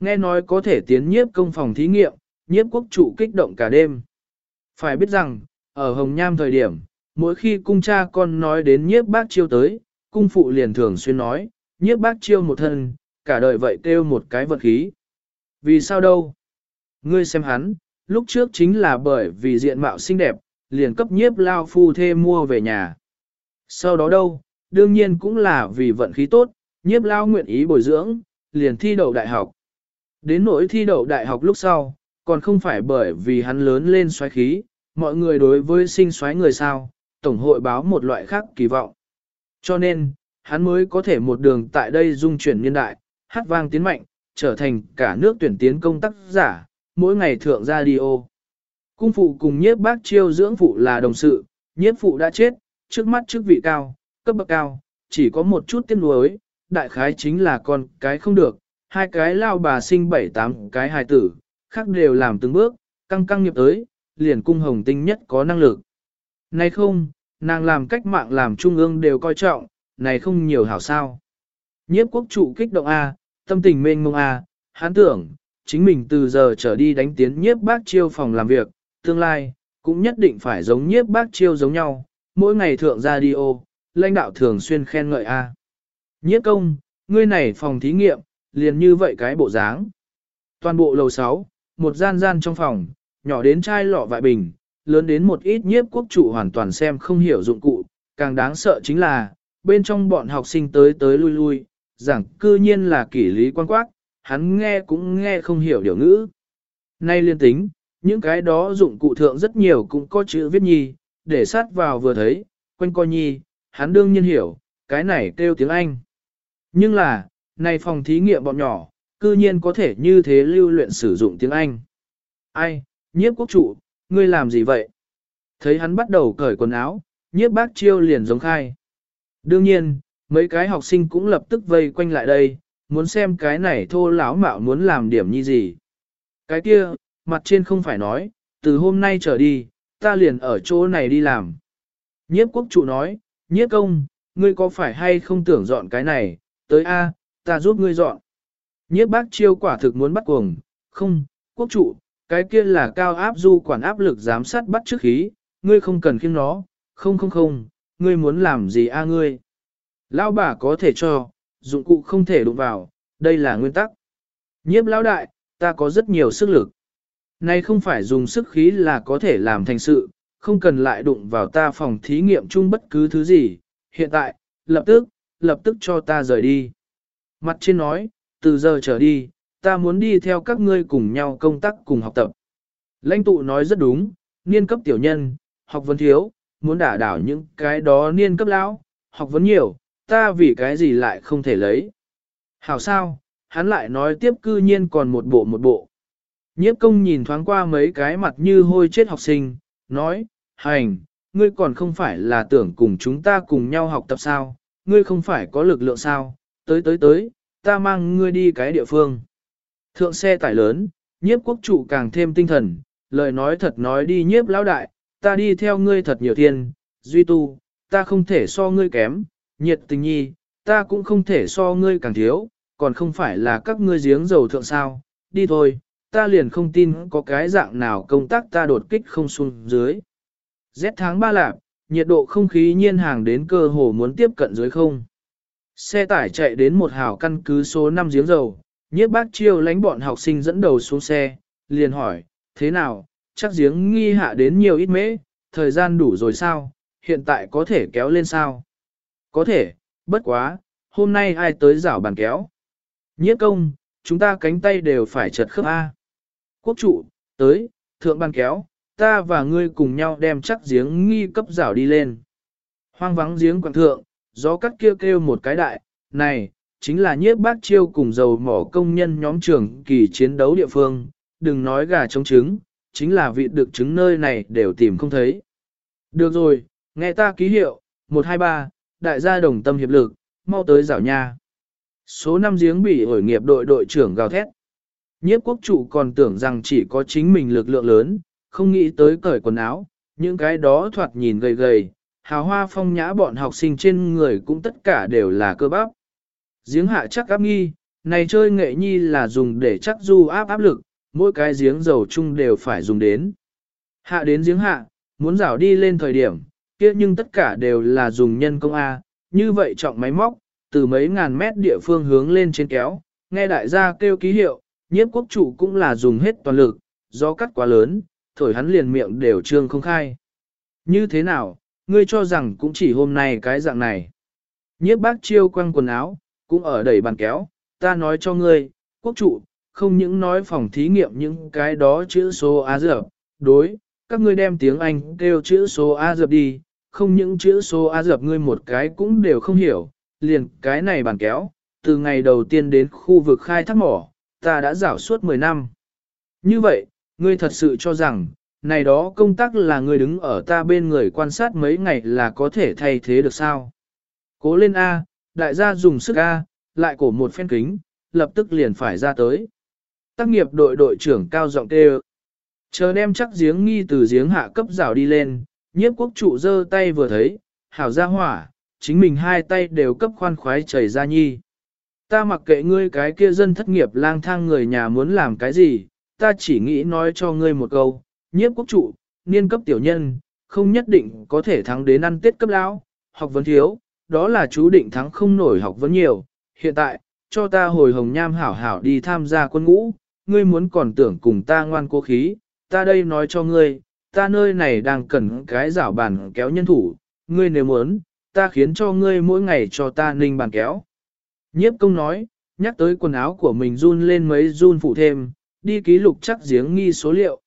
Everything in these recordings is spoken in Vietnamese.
nghe nói có thể tiến nhiếp công phòng thí nghiệm, nhiếp quốc trụ kích động cả đêm. Phải biết rằng, ở Hồng Nham thời điểm, mỗi khi cung cha con nói đến nhiếp bác chiêu tới, cung phụ liền thường xuyên nói, nhiếp bác chiêu một thân, cả đời vậy kêu một cái vật khí. Vì sao đâu? Ngươi xem hắn, lúc trước chính là bởi vì diện mạo xinh đẹp, liền cấp nhiếp lao phu thê mua về nhà. Sau đó đâu, đương nhiên cũng là vì vận khí tốt, nhiếp lao nguyện ý bồi dưỡng, liền thi đậu đại học. Đến nỗi thi đậu đại học lúc sau, còn không phải bởi vì hắn lớn lên xoáy khí, mọi người đối với sinh xoáy người sao, tổng hội báo một loại khác kỳ vọng. Cho nên, hắn mới có thể một đường tại đây dung chuyển niên đại, hát vang tiến mạnh, trở thành cả nước tuyển tiến công tác giả, mỗi ngày thượng radio. Cung phụ cùng nhiếp bác chiêu dưỡng phụ là đồng sự, nhiếp phụ đã chết, trước mắt chức vị cao, cấp bậc cao, chỉ có một chút tiếc nuối, đại khái chính là con cái không được, hai cái lao bà sinh bảy tám cái hài tử, khác đều làm từng bước, căng căng nghiệp tới, liền cung hồng tinh nhất có năng lực. Này không, nàng làm cách mạng làm trung ương đều coi trọng, này không nhiều hảo sao. Nhiếp quốc trụ kích động A, tâm tình mênh mông A, hán tưởng, chính mình từ giờ trở đi đánh tiến nhiếp bác chiêu phòng làm việc, tương lai, cũng nhất định phải giống nhiếp bác chiêu giống nhau, mỗi ngày thượng radio, lãnh đạo thường xuyên khen ngợi A. Nhiếp công, ngươi này phòng thí nghiệm, liền như vậy cái bộ dáng. Toàn bộ lầu 6, một gian gian trong phòng, nhỏ đến chai lọ vại bình, lớn đến một ít nhiếp quốc trụ hoàn toàn xem không hiểu dụng cụ, càng đáng sợ chính là, bên trong bọn học sinh tới tới lui lui, giảng cư nhiên là kỷ lý quan quát, hắn nghe cũng nghe không hiểu điều ngữ. Nay liên tính, những cái đó dụng cụ thượng rất nhiều cũng có chữ viết nhi, để sát vào vừa thấy, quanh coi nhi, hắn đương nhiên hiểu, cái này kêu tiếng Anh. Nhưng là, này phòng thí nghiệm bọn nhỏ, cư nhiên có thể như thế lưu luyện sử dụng tiếng Anh. Ai, nhiếp quốc trụ, ngươi làm gì vậy? Thấy hắn bắt đầu cởi quần áo, nhiếp bác chiêu liền giống khai. Đương nhiên, mấy cái học sinh cũng lập tức vây quanh lại đây, muốn xem cái này thô lão mạo muốn làm điểm như gì. Cái kia, mặt trên không phải nói, từ hôm nay trở đi, ta liền ở chỗ này đi làm. Nhiếp quốc trụ nói, nhiếp công, ngươi có phải hay không tưởng dọn cái này, tới A, ta giúp ngươi dọn. Nhiếp bác chiêu quả thực muốn bắt cuồng, không, quốc trụ, cái kia là cao áp du quản áp lực giám sát bắt trước khí, ngươi không cần khiêng nó, không không không, ngươi muốn làm gì a ngươi. Lão bà có thể cho, dụng cụ không thể đụng vào, đây là nguyên tắc. Nhiếp lão đại, ta có rất nhiều sức lực. Này không phải dùng sức khí là có thể làm thành sự, không cần lại đụng vào ta phòng thí nghiệm chung bất cứ thứ gì. Hiện tại, lập tức, lập tức cho ta rời đi. Mặt trên nói, từ giờ trở đi, ta muốn đi theo các ngươi cùng nhau công tác cùng học tập. Lãnh tụ nói rất đúng, niên cấp tiểu nhân, học vấn thiếu, muốn đả đảo những cái đó niên cấp lão, học vấn nhiều, ta vì cái gì lại không thể lấy. Hảo sao, hắn lại nói tiếp cư nhiên còn một bộ một bộ. Nhiếp công nhìn thoáng qua mấy cái mặt như hôi chết học sinh, nói, hành, ngươi còn không phải là tưởng cùng chúng ta cùng nhau học tập sao, ngươi không phải có lực lượng sao, tới tới tới, ta mang ngươi đi cái địa phương. Thượng xe tải lớn, nhiếp quốc trụ càng thêm tinh thần, lời nói thật nói đi nhiếp lão đại, ta đi theo ngươi thật nhiều thiên, duy tu, ta không thể so ngươi kém, nhiệt tình nhi, ta cũng không thể so ngươi càng thiếu, còn không phải là các ngươi giếng dầu thượng sao, đi thôi, ta liền không tin có cái dạng nào công tác ta đột kích không xuống dưới. Rét tháng 3 lạc, nhiệt độ không khí nhiên hàng đến cơ hồ muốn tiếp cận dưới không. Xe tải chạy đến một hào căn cứ số 5 giếng dầu, nhiếp bác chiêu lánh bọn học sinh dẫn đầu xuống xe, liền hỏi, thế nào, chắc giếng nghi hạ đến nhiều ít mễ, thời gian đủ rồi sao, hiện tại có thể kéo lên sao? Có thể, bất quá, hôm nay ai tới rảo bàn kéo? Nhiếp công, chúng ta cánh tay đều phải chật khớp A. Quốc trụ, tới, thượng bàn kéo, ta và ngươi cùng nhau đem chắc giếng nghi cấp rảo đi lên. Hoang vắng giếng quảng thượng, gió cắt kêu kêu một cái đại, này, chính là nhiếp bác chiêu cùng dầu mỏ công nhân nhóm trưởng kỳ chiến đấu địa phương, đừng nói gà trống trứng, chính là vị được trứng nơi này đều tìm không thấy. Được rồi, nghe ta ký hiệu, 123, đại gia đồng tâm hiệp lực, mau tới rảo nha. Số 5 giếng bị ổi nghiệp đội đội trưởng gào thét. Nhiếp quốc chủ còn tưởng rằng chỉ có chính mình lực lượng lớn, không nghĩ tới cởi quần áo, những cái đó thoạt nhìn gầy gầy, hào hoa phong nhã bọn học sinh trên người cũng tất cả đều là cơ bắp. Giếng hạ chắc áp nghi, này chơi nghệ nhi là dùng để chắc du áp áp lực, mỗi cái giếng dầu chung đều phải dùng đến. Hạ đến giếng hạ, muốn rảo đi lên thời điểm, kia nhưng tất cả đều là dùng nhân công A, như vậy trọng máy móc, từ mấy ngàn mét địa phương hướng lên trên kéo, nghe đại gia kêu ký hiệu, nhiếp quốc chủ cũng là dùng hết toàn lực, do cắt quá lớn, thổi hắn liền miệng đều trương không khai. Như thế nào, ngươi cho rằng cũng chỉ hôm nay cái dạng này. Nhiếp bác chiêu quăng quần áo, cũng ở đẩy bàn kéo, ta nói cho ngươi, quốc chủ, không những nói phòng thí nghiệm những cái đó chữ số A dập, đối, các ngươi đem tiếng Anh kêu chữ số A dập đi, không những chữ số A dập ngươi một cái cũng đều không hiểu, liền cái này bàn kéo, từ ngày đầu tiên đến khu vực khai thác mỏ, ta đã rảo suốt 10 năm. Như vậy, ngươi thật sự cho rằng, này đó công tác là người đứng ở ta bên người quan sát mấy ngày là có thể thay thế được sao? Cố lên A, đại gia dùng sức A, lại cổ một phen kính, lập tức liền phải ra tới. Tác nghiệp đội đội trưởng cao giọng kêu. Chờ đem chắc giếng nghi từ giếng hạ cấp rào đi lên, nhiếp quốc trụ giơ tay vừa thấy, hảo ra hỏa, chính mình hai tay đều cấp khoan khoái chảy ra nhi. Ta mặc kệ ngươi cái kia dân thất nghiệp lang thang người nhà muốn làm cái gì, ta chỉ nghĩ nói cho ngươi một câu, nhiếp quốc trụ, niên cấp tiểu nhân, không nhất định có thể thắng đến ăn tết cấp lão, học vấn thiếu, đó là chú định thắng không nổi học vấn nhiều. Hiện tại, cho ta hồi hồng nham hảo hảo đi tham gia quân ngũ, ngươi muốn còn tưởng cùng ta ngoan cố khí, ta đây nói cho ngươi, ta nơi này đang cần cái rảo bàn kéo nhân thủ, ngươi nếu muốn, ta khiến cho ngươi mỗi ngày cho ta ninh bàn kéo. Nhiếp công nói, nhắc tới quần áo của mình run lên mấy run phụ thêm, đi ký lục chắc giếng nghi số liệu.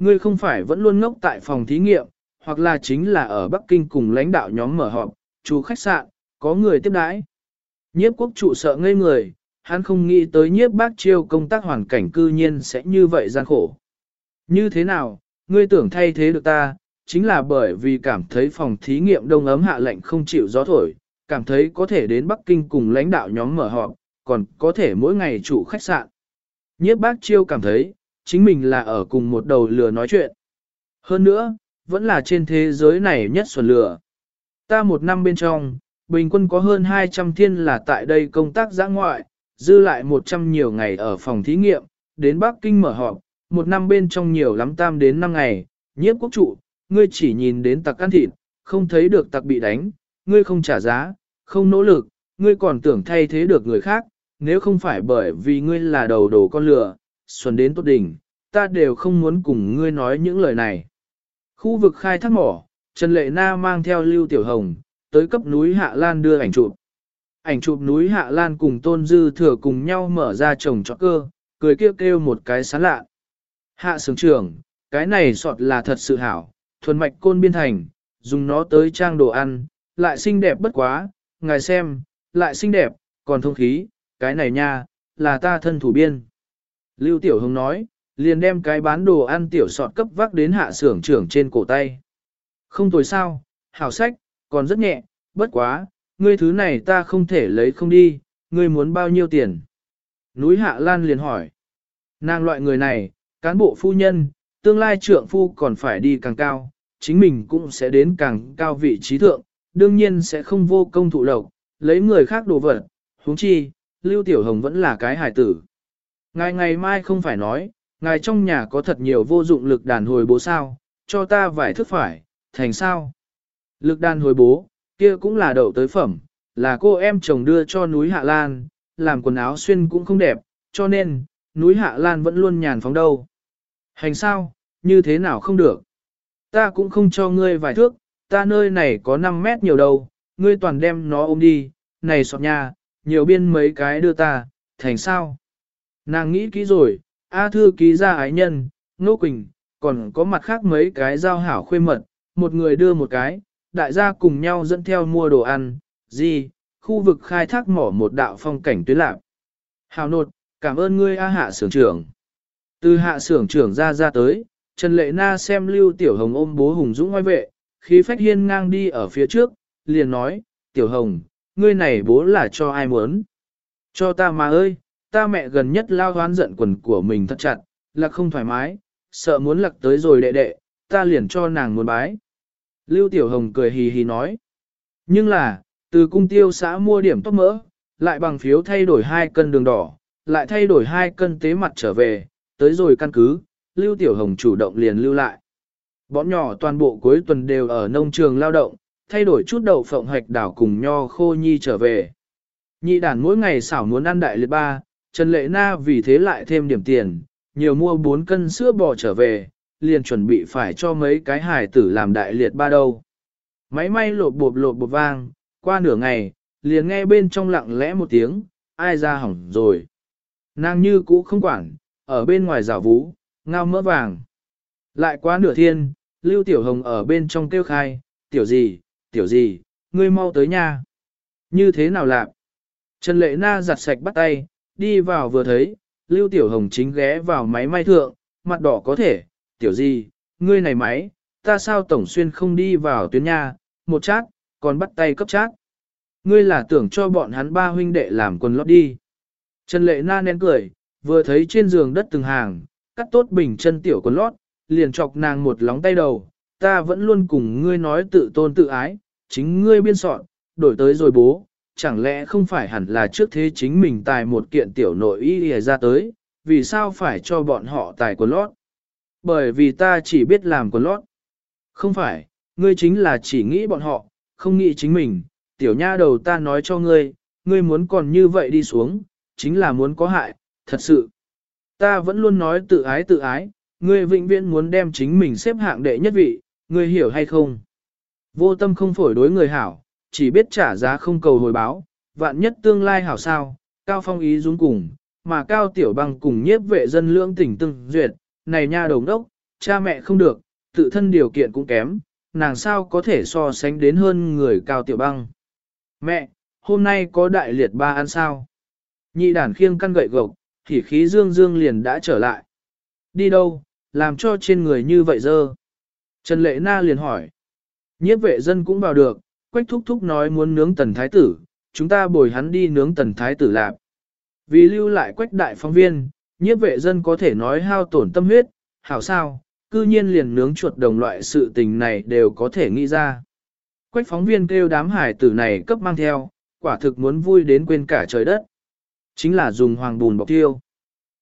Ngươi không phải vẫn luôn ngốc tại phòng thí nghiệm, hoặc là chính là ở Bắc Kinh cùng lãnh đạo nhóm mở họp, chủ khách sạn, có người tiếp đãi. Nhiếp quốc trụ sợ ngây người, hắn không nghĩ tới nhiếp bác chiêu công tác hoàn cảnh cư nhiên sẽ như vậy gian khổ. Như thế nào, ngươi tưởng thay thế được ta, chính là bởi vì cảm thấy phòng thí nghiệm đông ấm hạ lạnh không chịu gió thổi, cảm thấy có thể đến Bắc Kinh cùng lãnh đạo nhóm mở họp, còn có thể mỗi ngày chủ khách sạn. Nhiếp bác chiêu cảm thấy, chính mình là ở cùng một đầu lừa nói chuyện. Hơn nữa, vẫn là trên thế giới này nhất xuẩn lừa. Ta một năm bên trong, bình quân có hơn 200 thiên là tại đây công tác giã ngoại, dư lại 100 nhiều ngày ở phòng thí nghiệm, đến Bắc Kinh mở họp, một năm bên trong nhiều lắm tam đến 5 ngày, nhiếp quốc trụ, ngươi chỉ nhìn đến tặc ăn thịt, không thấy được tặc bị đánh, ngươi không trả giá, không nỗ lực, ngươi còn tưởng thay thế được người khác, nếu không phải bởi vì ngươi là đầu đồ con lừa, xuân đến tốt đỉnh, ta đều không muốn cùng ngươi nói những lời này. Khu vực khai thác mỏ, Trần Lệ Na mang theo Lưu Tiểu Hồng, tới cấp núi Hạ Lan đưa ảnh chụp. Ảnh chụp núi Hạ Lan cùng Tôn Dư Thừa cùng nhau mở ra trồng trọt cơ, cười kêu kêu một cái sán lạ. Hạ sướng trưởng, cái này sọt là thật sự hảo, thuần mạch côn biên thành, dùng nó tới trang đồ ăn, lại xinh đẹp bất quá, ngài xem, lại xinh đẹp, còn thông khí, cái này nha, là ta thân thủ biên. Lưu Tiểu Hồng nói, liền đem cái bán đồ ăn tiểu sọt cấp vác đến hạ xưởng trưởng trên cổ tay. Không tồi sao, hảo sách, còn rất nhẹ, bất quá, ngươi thứ này ta không thể lấy không đi, ngươi muốn bao nhiêu tiền? Núi Hạ Lan liền hỏi. Nàng loại người này, cán bộ phu nhân, tương lai trượng phu còn phải đi càng cao, chính mình cũng sẽ đến càng cao vị trí thượng, đương nhiên sẽ không vô công thụ lộc, lấy người khác đồ vật, huống chi, Lưu Tiểu Hồng vẫn là cái hài tử. Ngài ngày mai không phải nói, ngài trong nhà có thật nhiều vô dụng lực đàn hồi bố sao, cho ta vài thức phải, thành sao. Lực đàn hồi bố, kia cũng là đậu tới phẩm, là cô em chồng đưa cho núi Hạ Lan, làm quần áo xuyên cũng không đẹp, cho nên, núi Hạ Lan vẫn luôn nhàn phóng đâu. Hành sao, như thế nào không được. Ta cũng không cho ngươi vài thước, ta nơi này có 5 mét nhiều đâu, ngươi toàn đem nó ôm đi, này sọt nhà nhiều biên mấy cái đưa ta, thành sao. Nàng nghĩ kỹ rồi, A thư ký ra ái nhân, Nô Quỳnh, còn có mặt khác mấy cái giao hảo khuê mật, một người đưa một cái, đại gia cùng nhau dẫn theo mua đồ ăn, gì, khu vực khai thác mỏ một đạo phong cảnh tuyến lạc. Hào nột, cảm ơn ngươi A hạ sưởng trưởng. Từ hạ sưởng trưởng ra ra tới, Trần Lệ Na xem Lưu Tiểu Hồng ôm bố Hùng Dũng ngoài vệ, khí phách hiên ngang đi ở phía trước, liền nói, Tiểu Hồng, ngươi này bố là cho ai muốn? Cho ta mà ơi, ta mẹ gần nhất lao hoán giận quần của mình thật chặt, là không thoải mái, sợ muốn lặc tới rồi đệ đệ, ta liền cho nàng muốn bái. Lưu Tiểu Hồng cười hì hì nói. Nhưng là, từ cung tiêu xã mua điểm tóc mỡ, lại bằng phiếu thay đổi hai cân đường đỏ, lại thay đổi hai cân tế mặt trở về, tới rồi căn cứ, Lưu Tiểu Hồng chủ động liền lưu lại. Bọn nhỏ toàn bộ cuối tuần đều ở nông trường lao động, thay đổi chút đậu phộng hạch đảo cùng nho khô nhi trở về. Nhị đàn mỗi ngày xảo muốn ăn đại liệt ba, Trần Lệ Na vì thế lại thêm điểm tiền, nhiều mua 4 cân sữa bò trở về, liền chuẩn bị phải cho mấy cái hải tử làm đại liệt ba đâu. Máy may lột bộp lột bộp vang, qua nửa ngày, liền nghe bên trong lặng lẽ một tiếng, ai ra hỏng rồi. Nàng như cũ không quản, ở bên ngoài rào vũ, ngao mỡ vàng. Lại qua nửa thiên, Lưu Tiểu Hồng ở bên trong kêu khai, tiểu gì, tiểu gì, ngươi mau tới nha. Như thế nào lạ? Trần Lệ Na giặt sạch bắt tay, đi vào vừa thấy, Lưu Tiểu Hồng chính ghé vào máy may thượng, mặt đỏ có thể, tiểu gì, ngươi này máy, ta sao tổng xuyên không đi vào tuyến nha, một chát, còn bắt tay cấp chát. Ngươi là tưởng cho bọn hắn ba huynh đệ làm quần lót đi. Trần Lệ Na nén cười, vừa thấy trên giường đất từng hàng, cắt tốt bình chân tiểu quần lót, liền chọc nàng một lóng tay đầu, ta vẫn luôn cùng ngươi nói tự tôn tự ái, chính ngươi biên soạn, đổi tới rồi bố, chẳng lẽ không phải hẳn là trước thế chính mình tài một kiện tiểu nội y ra tới, vì sao phải cho bọn họ tài quần lót? Bởi vì ta chỉ biết làm quần lót. Không phải, ngươi chính là chỉ nghĩ bọn họ, không nghĩ chính mình, tiểu nha đầu ta nói cho ngươi, ngươi muốn còn như vậy đi xuống, chính là muốn có hại, thật sự. Ta vẫn luôn nói tự ái tự ái, ngươi vĩnh viễn muốn đem chính mình xếp hạng đệ nhất vị, ngươi hiểu hay không? Vô tâm không phổi đối người hảo, chỉ biết trả giá không cầu hồi báo, vạn nhất tương lai hảo sao, cao phong ý dũng cùng, mà cao tiểu băng cùng nhiếp vệ dân lưỡng tỉnh từng duyệt, này nha đồng đốc, cha mẹ không được, tự thân điều kiện cũng kém, nàng sao có thể so sánh đến hơn người cao tiểu băng. Mẹ, hôm nay có đại liệt ba ăn sao? Nhị đàn khiêng căn gậy gộc, thì khí dương dương liền đã trở lại. Đi đâu, làm cho trên người như vậy dơ? Trần Lệ Na liền hỏi. Nhiếp vệ dân cũng vào được, Quách Thúc Thúc nói muốn nướng tần thái tử, chúng ta bồi hắn đi nướng tần thái tử lạp. Vì lưu lại Quách đại phóng viên, nhiếp vệ dân có thể nói hao tổn tâm huyết, hảo sao, cư nhiên liền nướng chuột đồng loại sự tình này đều có thể nghĩ ra. Quách phóng viên kêu đám hải tử này cấp mang theo, quả thực muốn vui đến quên cả trời đất. Chính là dùng hoàng bùn bọc tiêu.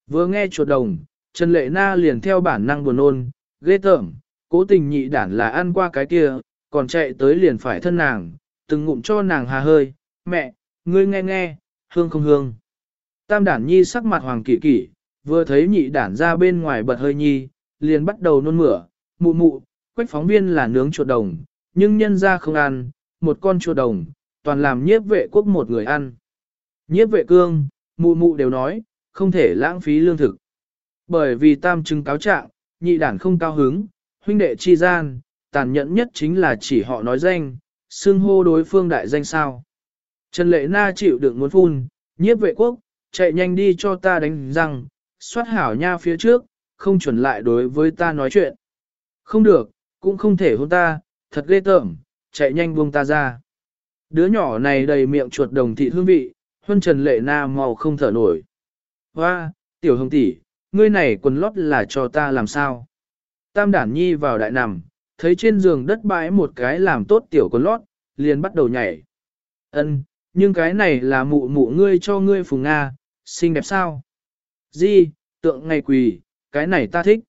Vừa nghe chuột đồng, Trần Lệ Na liền theo bản năng buồn ôn, ghê tởm, cố tình nhị đản là ăn qua cái kia, còn chạy tới liền phải thân nàng, từng ngụm cho nàng hà hơi, mẹ, ngươi nghe nghe, hương không hương. Tam đản nhi sắc mặt hoàng kỳ kỳ, vừa thấy nhị đản ra bên ngoài bật hơi nhi, liền bắt đầu nôn mửa, mụ mụ, quách phóng viên là nướng chuột đồng, nhưng nhân ra không ăn, một con chuột đồng, toàn làm nhiếp vệ quốc một người ăn. Nhiếp vệ cương, mụ mụ đều nói, không thể lãng phí lương thực. Bởi vì tam chứng cáo trạng, nhị đản không cao hứng, huynh đệ chi gian, tàn nhẫn nhất chính là chỉ họ nói danh, xưng hô đối phương đại danh sao. Trần Lệ Na chịu đựng muốn phun, nhiếp vệ quốc, chạy nhanh đi cho ta đánh răng, xoát hảo nha phía trước, không chuẩn lại đối với ta nói chuyện. Không được, cũng không thể hôn ta, thật ghê tởm, chạy nhanh buông ta ra. Đứa nhỏ này đầy miệng chuột đồng thị hương vị, huân Trần Lệ Na màu không thở nổi. Hoa, tiểu hồng tỷ, ngươi này quần lót là cho ta làm sao? Tam đản nhi vào đại nằm, thấy trên giường đất bãi một cái làm tốt tiểu quần lót, liền bắt đầu nhảy. Ân, nhưng cái này là mụ mụ ngươi cho ngươi phùng Nga, xinh đẹp sao? Di, tượng ngày quỳ, cái này ta thích.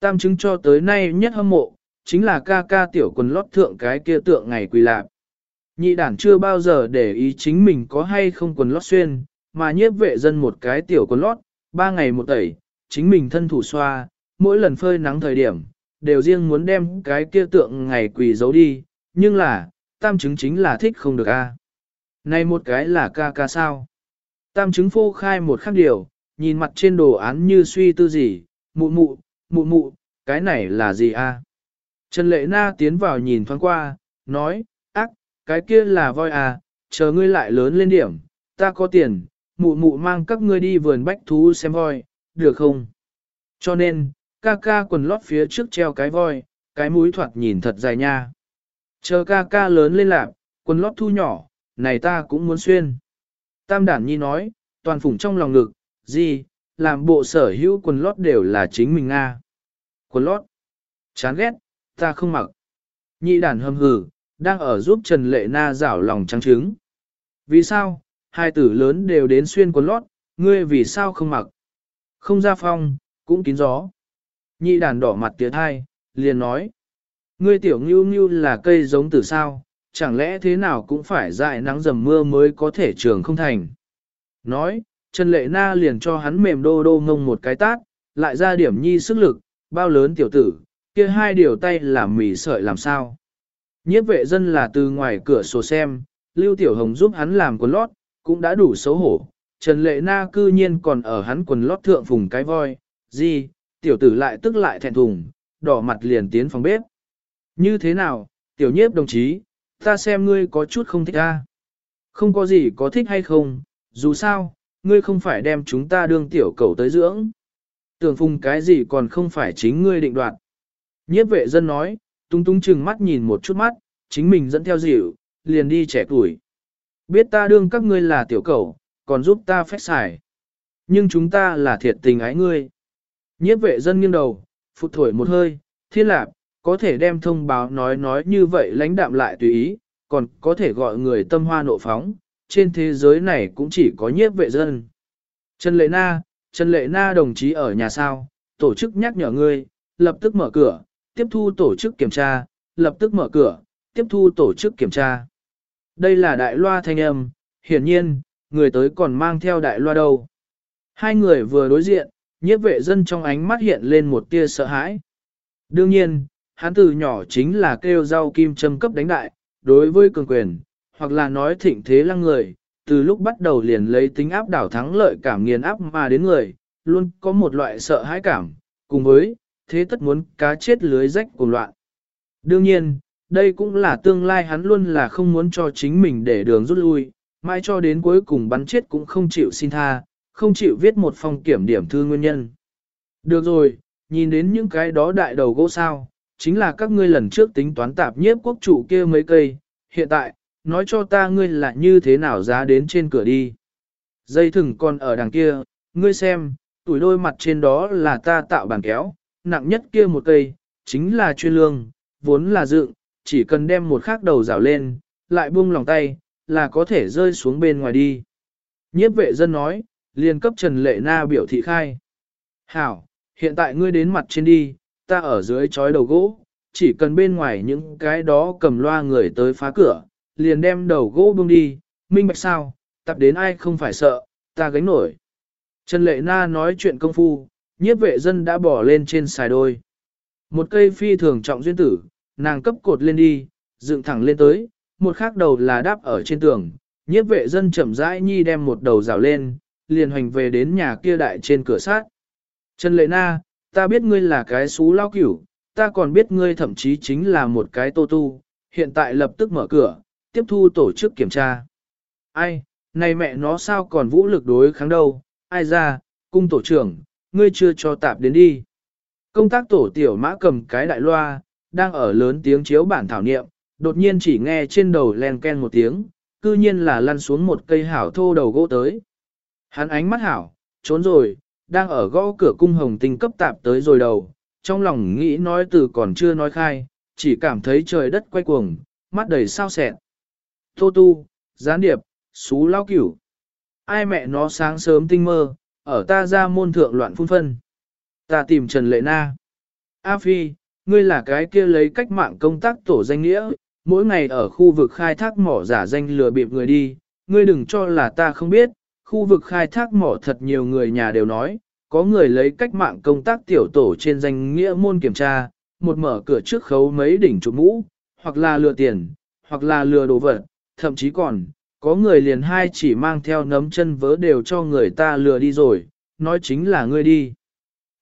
Tam chứng cho tới nay nhất hâm mộ, chính là ca ca tiểu quần lót thượng cái kia tượng ngày quỳ lạp. Nhị đản chưa bao giờ để ý chính mình có hay không quần lót xuyên, mà nhiếp vệ dân một cái tiểu quần lót, ba ngày một tẩy, chính mình thân thủ xoa, mỗi lần phơi nắng thời điểm, đều riêng muốn đem cái kia tượng ngày quỳ giấu đi, nhưng là, tam chứng chính là thích không được a. Này một cái là ca ca sao? Tam chứng phô khai một khác điều, nhìn mặt trên đồ án như suy tư gì, mụ mụ, mụ mụ, cái này là gì a? Trần Lệ Na tiến vào nhìn thoáng qua, nói, ác, cái kia là voi à, chờ ngươi lại lớn lên điểm, ta có tiền, mụ mụ mang các ngươi đi vườn bách thú xem voi, được không? Cho nên, ca ca quần lót phía trước treo cái voi, cái mũi thoạt nhìn thật dài nha. Chờ ca ca lớn lên lạc, quần lót thu nhỏ, này ta cũng muốn xuyên. Tam đản nhi nói, toàn phủng trong lòng ngực, gì, làm bộ sở hữu quần lót đều là chính mình Nga. Quần lót, chán ghét, ta không mặc. Nhị đản hâm hử, đang ở giúp Trần Lệ Na rảo lòng trắng trứng. Vì sao, hai tử lớn đều đến xuyên quần lót, ngươi vì sao không mặc? Không ra phong, cũng kín gió. Nhị đàn đỏ mặt tiệt hai, liền nói. Ngươi tiểu ngưu ngưu là cây giống từ sao, chẳng lẽ thế nào cũng phải dại nắng dầm mưa mới có thể trường không thành. Nói, Trần Lệ Na liền cho hắn mềm đô đô ngông một cái tát, lại ra điểm nhi sức lực, bao lớn tiểu tử, kia hai điều tay làm mỉ sợi làm sao. Nhiếp vệ dân là từ ngoài cửa sổ xem, Lưu Tiểu Hồng giúp hắn làm quần lót, cũng đã đủ xấu hổ. Trần Lệ Na cư nhiên còn ở hắn quần lót thượng phùng cái voi, gì, tiểu tử lại tức lại thẹn thùng, đỏ mặt liền tiến phòng bếp. Như thế nào, tiểu nhiếp đồng chí, ta xem ngươi có chút không thích ta. Không có gì có thích hay không, dù sao, ngươi không phải đem chúng ta đương tiểu cầu tới dưỡng. Tưởng phùng cái gì còn không phải chính ngươi định đoạt. Nhiếp vệ dân nói, tung tung chừng mắt nhìn một chút mắt, chính mình dẫn theo dịu, liền đi trẻ tuổi. Biết ta đương các ngươi là tiểu cầu, còn giúp ta phép xài. Nhưng chúng ta là thiệt tình ái ngươi. Nhiếp vệ dân nghiêng đầu, phụt thổi một hơi, thiên lạp có thể đem thông báo nói nói như vậy lãnh đạm lại tùy ý, còn có thể gọi người tâm hoa nộ phóng, trên thế giới này cũng chỉ có nhiếp vệ dân. Trần Lệ Na, Trần Lệ Na đồng chí ở nhà sao, tổ chức nhắc nhở ngươi, lập tức mở cửa, tiếp thu tổ chức kiểm tra, lập tức mở cửa, tiếp thu tổ chức kiểm tra. Đây là đại loa thanh âm, hiển nhiên, người tới còn mang theo đại loa đâu. Hai người vừa đối diện, nhiếp vệ dân trong ánh mắt hiện lên một tia sợ hãi. Đương nhiên, hắn từ nhỏ chính là kêu rau kim châm cấp đánh đại, đối với cường quyền, hoặc là nói thịnh thế lăng người, từ lúc bắt đầu liền lấy tính áp đảo thắng lợi cảm nghiền áp mà đến người, luôn có một loại sợ hãi cảm, cùng với, thế tất muốn cá chết lưới rách cùng loạn. Đương nhiên, đây cũng là tương lai hắn luôn là không muốn cho chính mình để đường rút lui, mãi cho đến cuối cùng bắn chết cũng không chịu xin tha, không chịu viết một phong kiểm điểm thư nguyên nhân. Được rồi, nhìn đến những cái đó đại đầu gỗ sao, chính là các ngươi lần trước tính toán tạp nhiếp quốc chủ kia mấy cây, hiện tại, nói cho ta ngươi là như thế nào giá đến trên cửa đi. Dây thừng còn ở đằng kia, ngươi xem, tuổi đôi mặt trên đó là ta tạo bàn kéo, nặng nhất kia một cây, chính là chuyên lương, vốn là dựng, chỉ cần đem một khắc đầu rào lên, lại buông lòng tay, là có thể rơi xuống bên ngoài đi. Nhiếp vệ dân nói, liền cấp Trần Lệ Na biểu thị khai. Hảo, hiện tại ngươi đến mặt trên đi, ta ở dưới chói đầu gỗ, chỉ cần bên ngoài những cái đó cầm loa người tới phá cửa, liền đem đầu gỗ buông đi, minh bạch sao, tập đến ai không phải sợ, ta gánh nổi. Trần Lệ Na nói chuyện công phu, nhiếp vệ dân đã bỏ lên trên xài đôi. Một cây phi thường trọng duyên tử, nàng cấp cột lên đi, dựng thẳng lên tới, một khác đầu là đáp ở trên tường, nhiếp vệ dân chậm rãi nhi đem một đầu rào lên, liền hoành về đến nhà kia đại trên cửa sát. Trần Lệ Na, ta biết ngươi là cái xú lao cửu, ta còn biết ngươi thậm chí chính là một cái tô tu, hiện tại lập tức mở cửa, tiếp thu tổ chức kiểm tra. Ai, này mẹ nó sao còn vũ lực đối kháng đâu, ai ra, cung tổ trưởng, ngươi chưa cho tạp đến đi. Công tác tổ tiểu mã cầm cái đại loa, đang ở lớn tiếng chiếu bản thảo niệm, đột nhiên chỉ nghe trên đầu len ken một tiếng, cư nhiên là lăn xuống một cây hảo thô đầu gỗ tới. Hắn ánh mắt hảo, trốn rồi, đang ở gõ cửa cung hồng tinh cấp tạp tới rồi đầu, trong lòng nghĩ nói từ còn chưa nói khai, chỉ cảm thấy trời đất quay cuồng, mắt đầy sao sẹn. Tô tu, gián điệp, xú lao cửu. Ai mẹ nó sáng sớm tinh mơ, ở ta ra môn thượng loạn phun phân. Ta tìm Trần Lệ Na. A Phi, ngươi là cái kia lấy cách mạng công tác tổ danh nghĩa, mỗi ngày ở khu vực khai thác mỏ giả danh lừa bịp người đi, ngươi đừng cho là ta không biết, khu vực khai thác mỏ thật nhiều người nhà đều nói, có người lấy cách mạng công tác tiểu tổ trên danh nghĩa môn kiểm tra, một mở cửa trước khấu mấy đỉnh chụp mũ, hoặc là lừa tiền, hoặc là lừa đồ vật, thậm chí còn, có người liền hai chỉ mang theo nấm chân vớ đều cho người ta lừa đi rồi, nói chính là ngươi đi.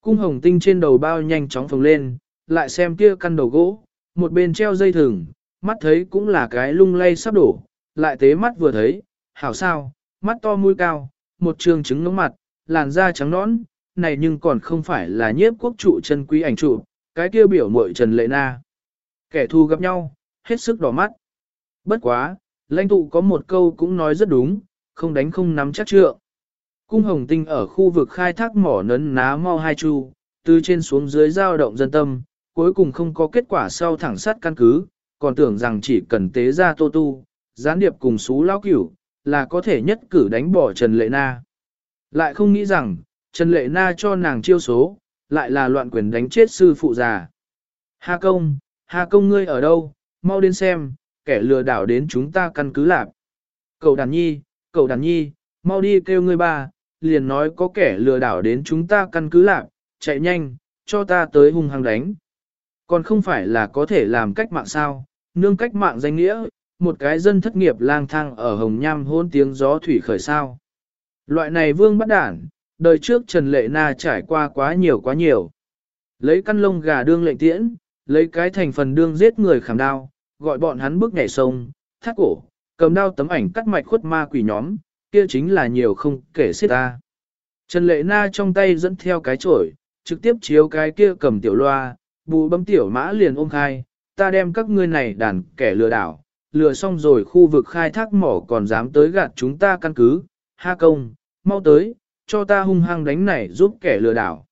Cung hồng tinh trên đầu bao nhanh chóng phồng lên, lại xem kia căn đầu gỗ, một bên treo dây thừng, mắt thấy cũng là cái lung lay sắp đổ, lại tế mắt vừa thấy, hảo sao, mắt to mũi cao, một trường trứng ngống mặt, làn da trắng nõn, này nhưng còn không phải là nhiếp quốc trụ chân quý ảnh trụ, cái kia biểu muội Trần Lệ Na. Kẻ thù gặp nhau, hết sức đỏ mắt. Bất quá, lãnh tụ có một câu cũng nói rất đúng, không đánh không nắm chắc trượng. Cung hồng tinh ở khu vực khai thác mỏ nấn ná mau hai chu, từ trên xuống dưới giao động dân tâm, cuối cùng không có kết quả sau thẳng sát căn cứ, còn tưởng rằng chỉ cần tế ra tô tu, gián điệp cùng xú lão cửu, là có thể nhất cử đánh bỏ Trần Lệ Na. Lại không nghĩ rằng, Trần Lệ Na cho nàng chiêu số, lại là loạn quyền đánh chết sư phụ già. Hà công, Hà công ngươi ở đâu, mau đến xem, kẻ lừa đảo đến chúng ta căn cứ lạc. Cậu đàn nhi, cậu đàn nhi, mau đi kêu ngươi ba, liền nói có kẻ lừa đảo đến chúng ta căn cứ lạc, chạy nhanh, cho ta tới hung hăng đánh. Còn không phải là có thể làm cách mạng sao, nương cách mạng danh nghĩa, một cái dân thất nghiệp lang thang ở Hồng Nham hôn tiếng gió thủy khởi sao. Loại này vương bắt đản, đời trước Trần Lệ Na trải qua quá nhiều quá nhiều. Lấy căn lông gà đương lệnh tiễn, lấy cái thành phần đương giết người khảm đao, gọi bọn hắn bước nhảy sông, thác cổ, cầm đao tấm ảnh cắt mạch khuất ma quỷ nhóm, kia chính là nhiều không kể xiết ta. Trần Lệ Na trong tay dẫn theo cái chổi, trực tiếp chiếu cái kia cầm tiểu loa, bù bấm tiểu mã liền ôm khai, ta đem các ngươi này đàn kẻ lừa đảo, lừa xong rồi khu vực khai thác mỏ còn dám tới gạt chúng ta căn cứ, ha công, mau tới, cho ta hung hăng đánh này giúp kẻ lừa đảo.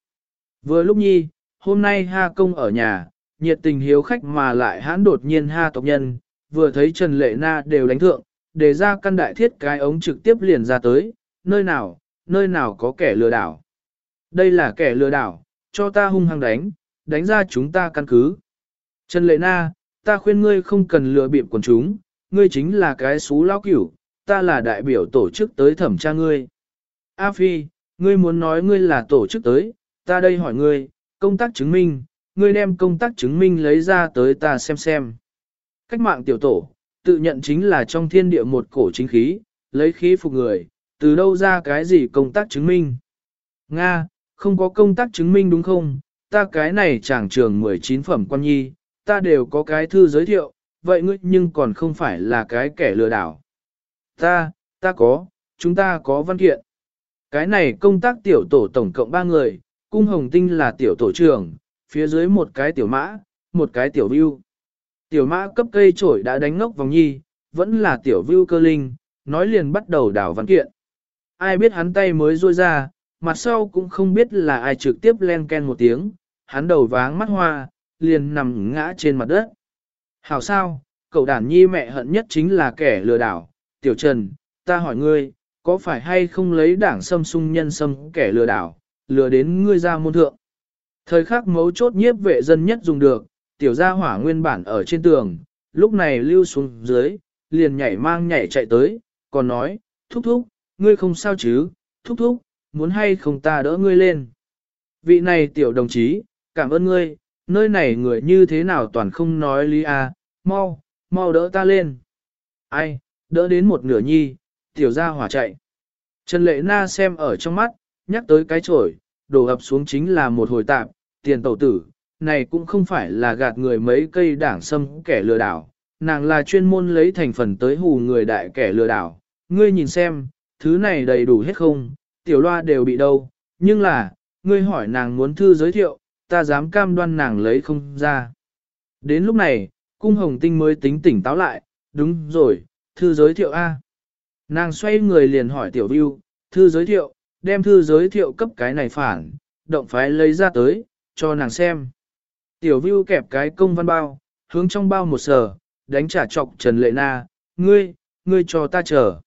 Vừa lúc nhi, hôm nay ha công ở nhà, nhiệt tình hiếu khách mà lại hãn đột nhiên ha tộc nhân, vừa thấy Trần Lệ Na đều đánh thượng, để ra căn đại thiết cái ống trực tiếp liền ra tới, nơi nào, nơi nào có kẻ lừa đảo. Đây là kẻ lừa đảo, cho ta hung hăng đánh, đánh ra chúng ta căn cứ. Trần Lệ Na, ta khuyên ngươi không cần lừa bịp quần chúng, ngươi chính là cái xú lao cửu, ta là đại biểu tổ chức tới thẩm tra ngươi. A Phi, ngươi muốn nói ngươi là tổ chức tới, ta đây hỏi ngươi, công tác chứng minh, ngươi đem công tác chứng minh lấy ra tới ta xem xem. Cách mạng tiểu tổ, tự nhận chính là trong thiên địa một cổ chính khí, lấy khí phục người, từ đâu ra cái gì công tác chứng minh. Nga, không có công tác chứng minh đúng không, ta cái này chẳng trường 19 phẩm quan nhi, ta đều có cái thư giới thiệu, vậy ngươi nhưng còn không phải là cái kẻ lừa đảo. Ta, ta có, chúng ta có văn kiện. Cái này công tác tiểu tổ tổng cộng 3 người, cung hồng tinh là tiểu tổ trưởng, phía dưới một cái tiểu mã, một cái tiểu view. Tiểu mã cấp cây trổi đã đánh ngốc vòng nhi, vẫn là tiểu view cơ linh, nói liền bắt đầu đảo văn kiện. Ai biết hắn tay mới rôi ra, mặt sau cũng không biết là ai trực tiếp len ken một tiếng, hắn đầu váng mắt hoa, liền nằm ngã trên mặt đất. Hảo sao, cậu đàn nhi mẹ hận nhất chính là kẻ lừa đảo, tiểu trần, ta hỏi ngươi, có phải hay không lấy đảng xâm sung nhân xâm kẻ lừa đảo, lừa đến ngươi ra môn thượng. Thời khắc mấu chốt nhiếp vệ dân nhất dùng được, tiểu gia hỏa nguyên bản ở trên tường, lúc này lưu xuống dưới, liền nhảy mang nhảy chạy tới, còn nói, thúc thúc, ngươi không sao chứ, thúc thúc, muốn hay không ta đỡ ngươi lên. Vị này tiểu đồng chí, cảm ơn ngươi, nơi này người như thế nào toàn không nói lý à, mau, mau đỡ ta lên. Ai, đỡ đến một nửa nhi, tiểu gia hỏa chạy. Trần Lệ Na xem ở trong mắt, nhắc tới cái chổi, đổ ập xuống chính là một hồi tạm, tiền tẩu tử, này cũng không phải là gạt người mấy cây đảng sâm kẻ lừa đảo, nàng là chuyên môn lấy thành phần tới hù người đại kẻ lừa đảo. Ngươi nhìn xem, thứ này đầy đủ hết không, tiểu loa đều bị đâu, nhưng là, ngươi hỏi nàng muốn thư giới thiệu, ta dám cam đoan nàng lấy không ra. Đến lúc này, cung hồng tinh mới tính tỉnh táo lại, đúng rồi, thư giới thiệu A. Nàng xoay người liền hỏi tiểu view, thư giới thiệu, đem thư giới thiệu cấp cái này phản, động phái lấy ra tới, cho nàng xem. Tiểu view kẹp cái công văn bao, hướng trong bao một sờ, đánh trả trọc Trần Lệ Na, ngươi, ngươi cho ta chờ.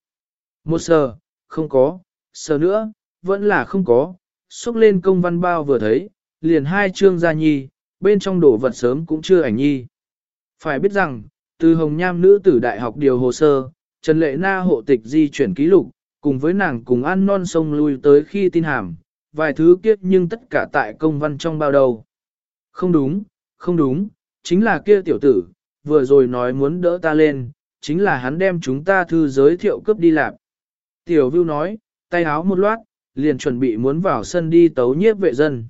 Một sờ, không có, sờ nữa, vẫn là không có, xúc lên công văn bao vừa thấy, liền hai chương gia nhi, bên trong đổ vật sớm cũng chưa ảnh nhi. Phải biết rằng, từ Hồng Nham nữ tử đại học điều hồ sơ, Trần Lệ Na hộ tịch di chuyển ký lục, cùng với nàng cùng ăn non sông lui tới khi tin hàm, vài thứ kiếp nhưng tất cả tại công văn trong bao đầu. Không đúng, không đúng, chính là kia tiểu tử, vừa rồi nói muốn đỡ ta lên, chính là hắn đem chúng ta thư giới thiệu cướp đi lạp. Tiểu Vưu nói, tay áo một loát, liền chuẩn bị muốn vào sân đi tấu nhiếp vệ dân.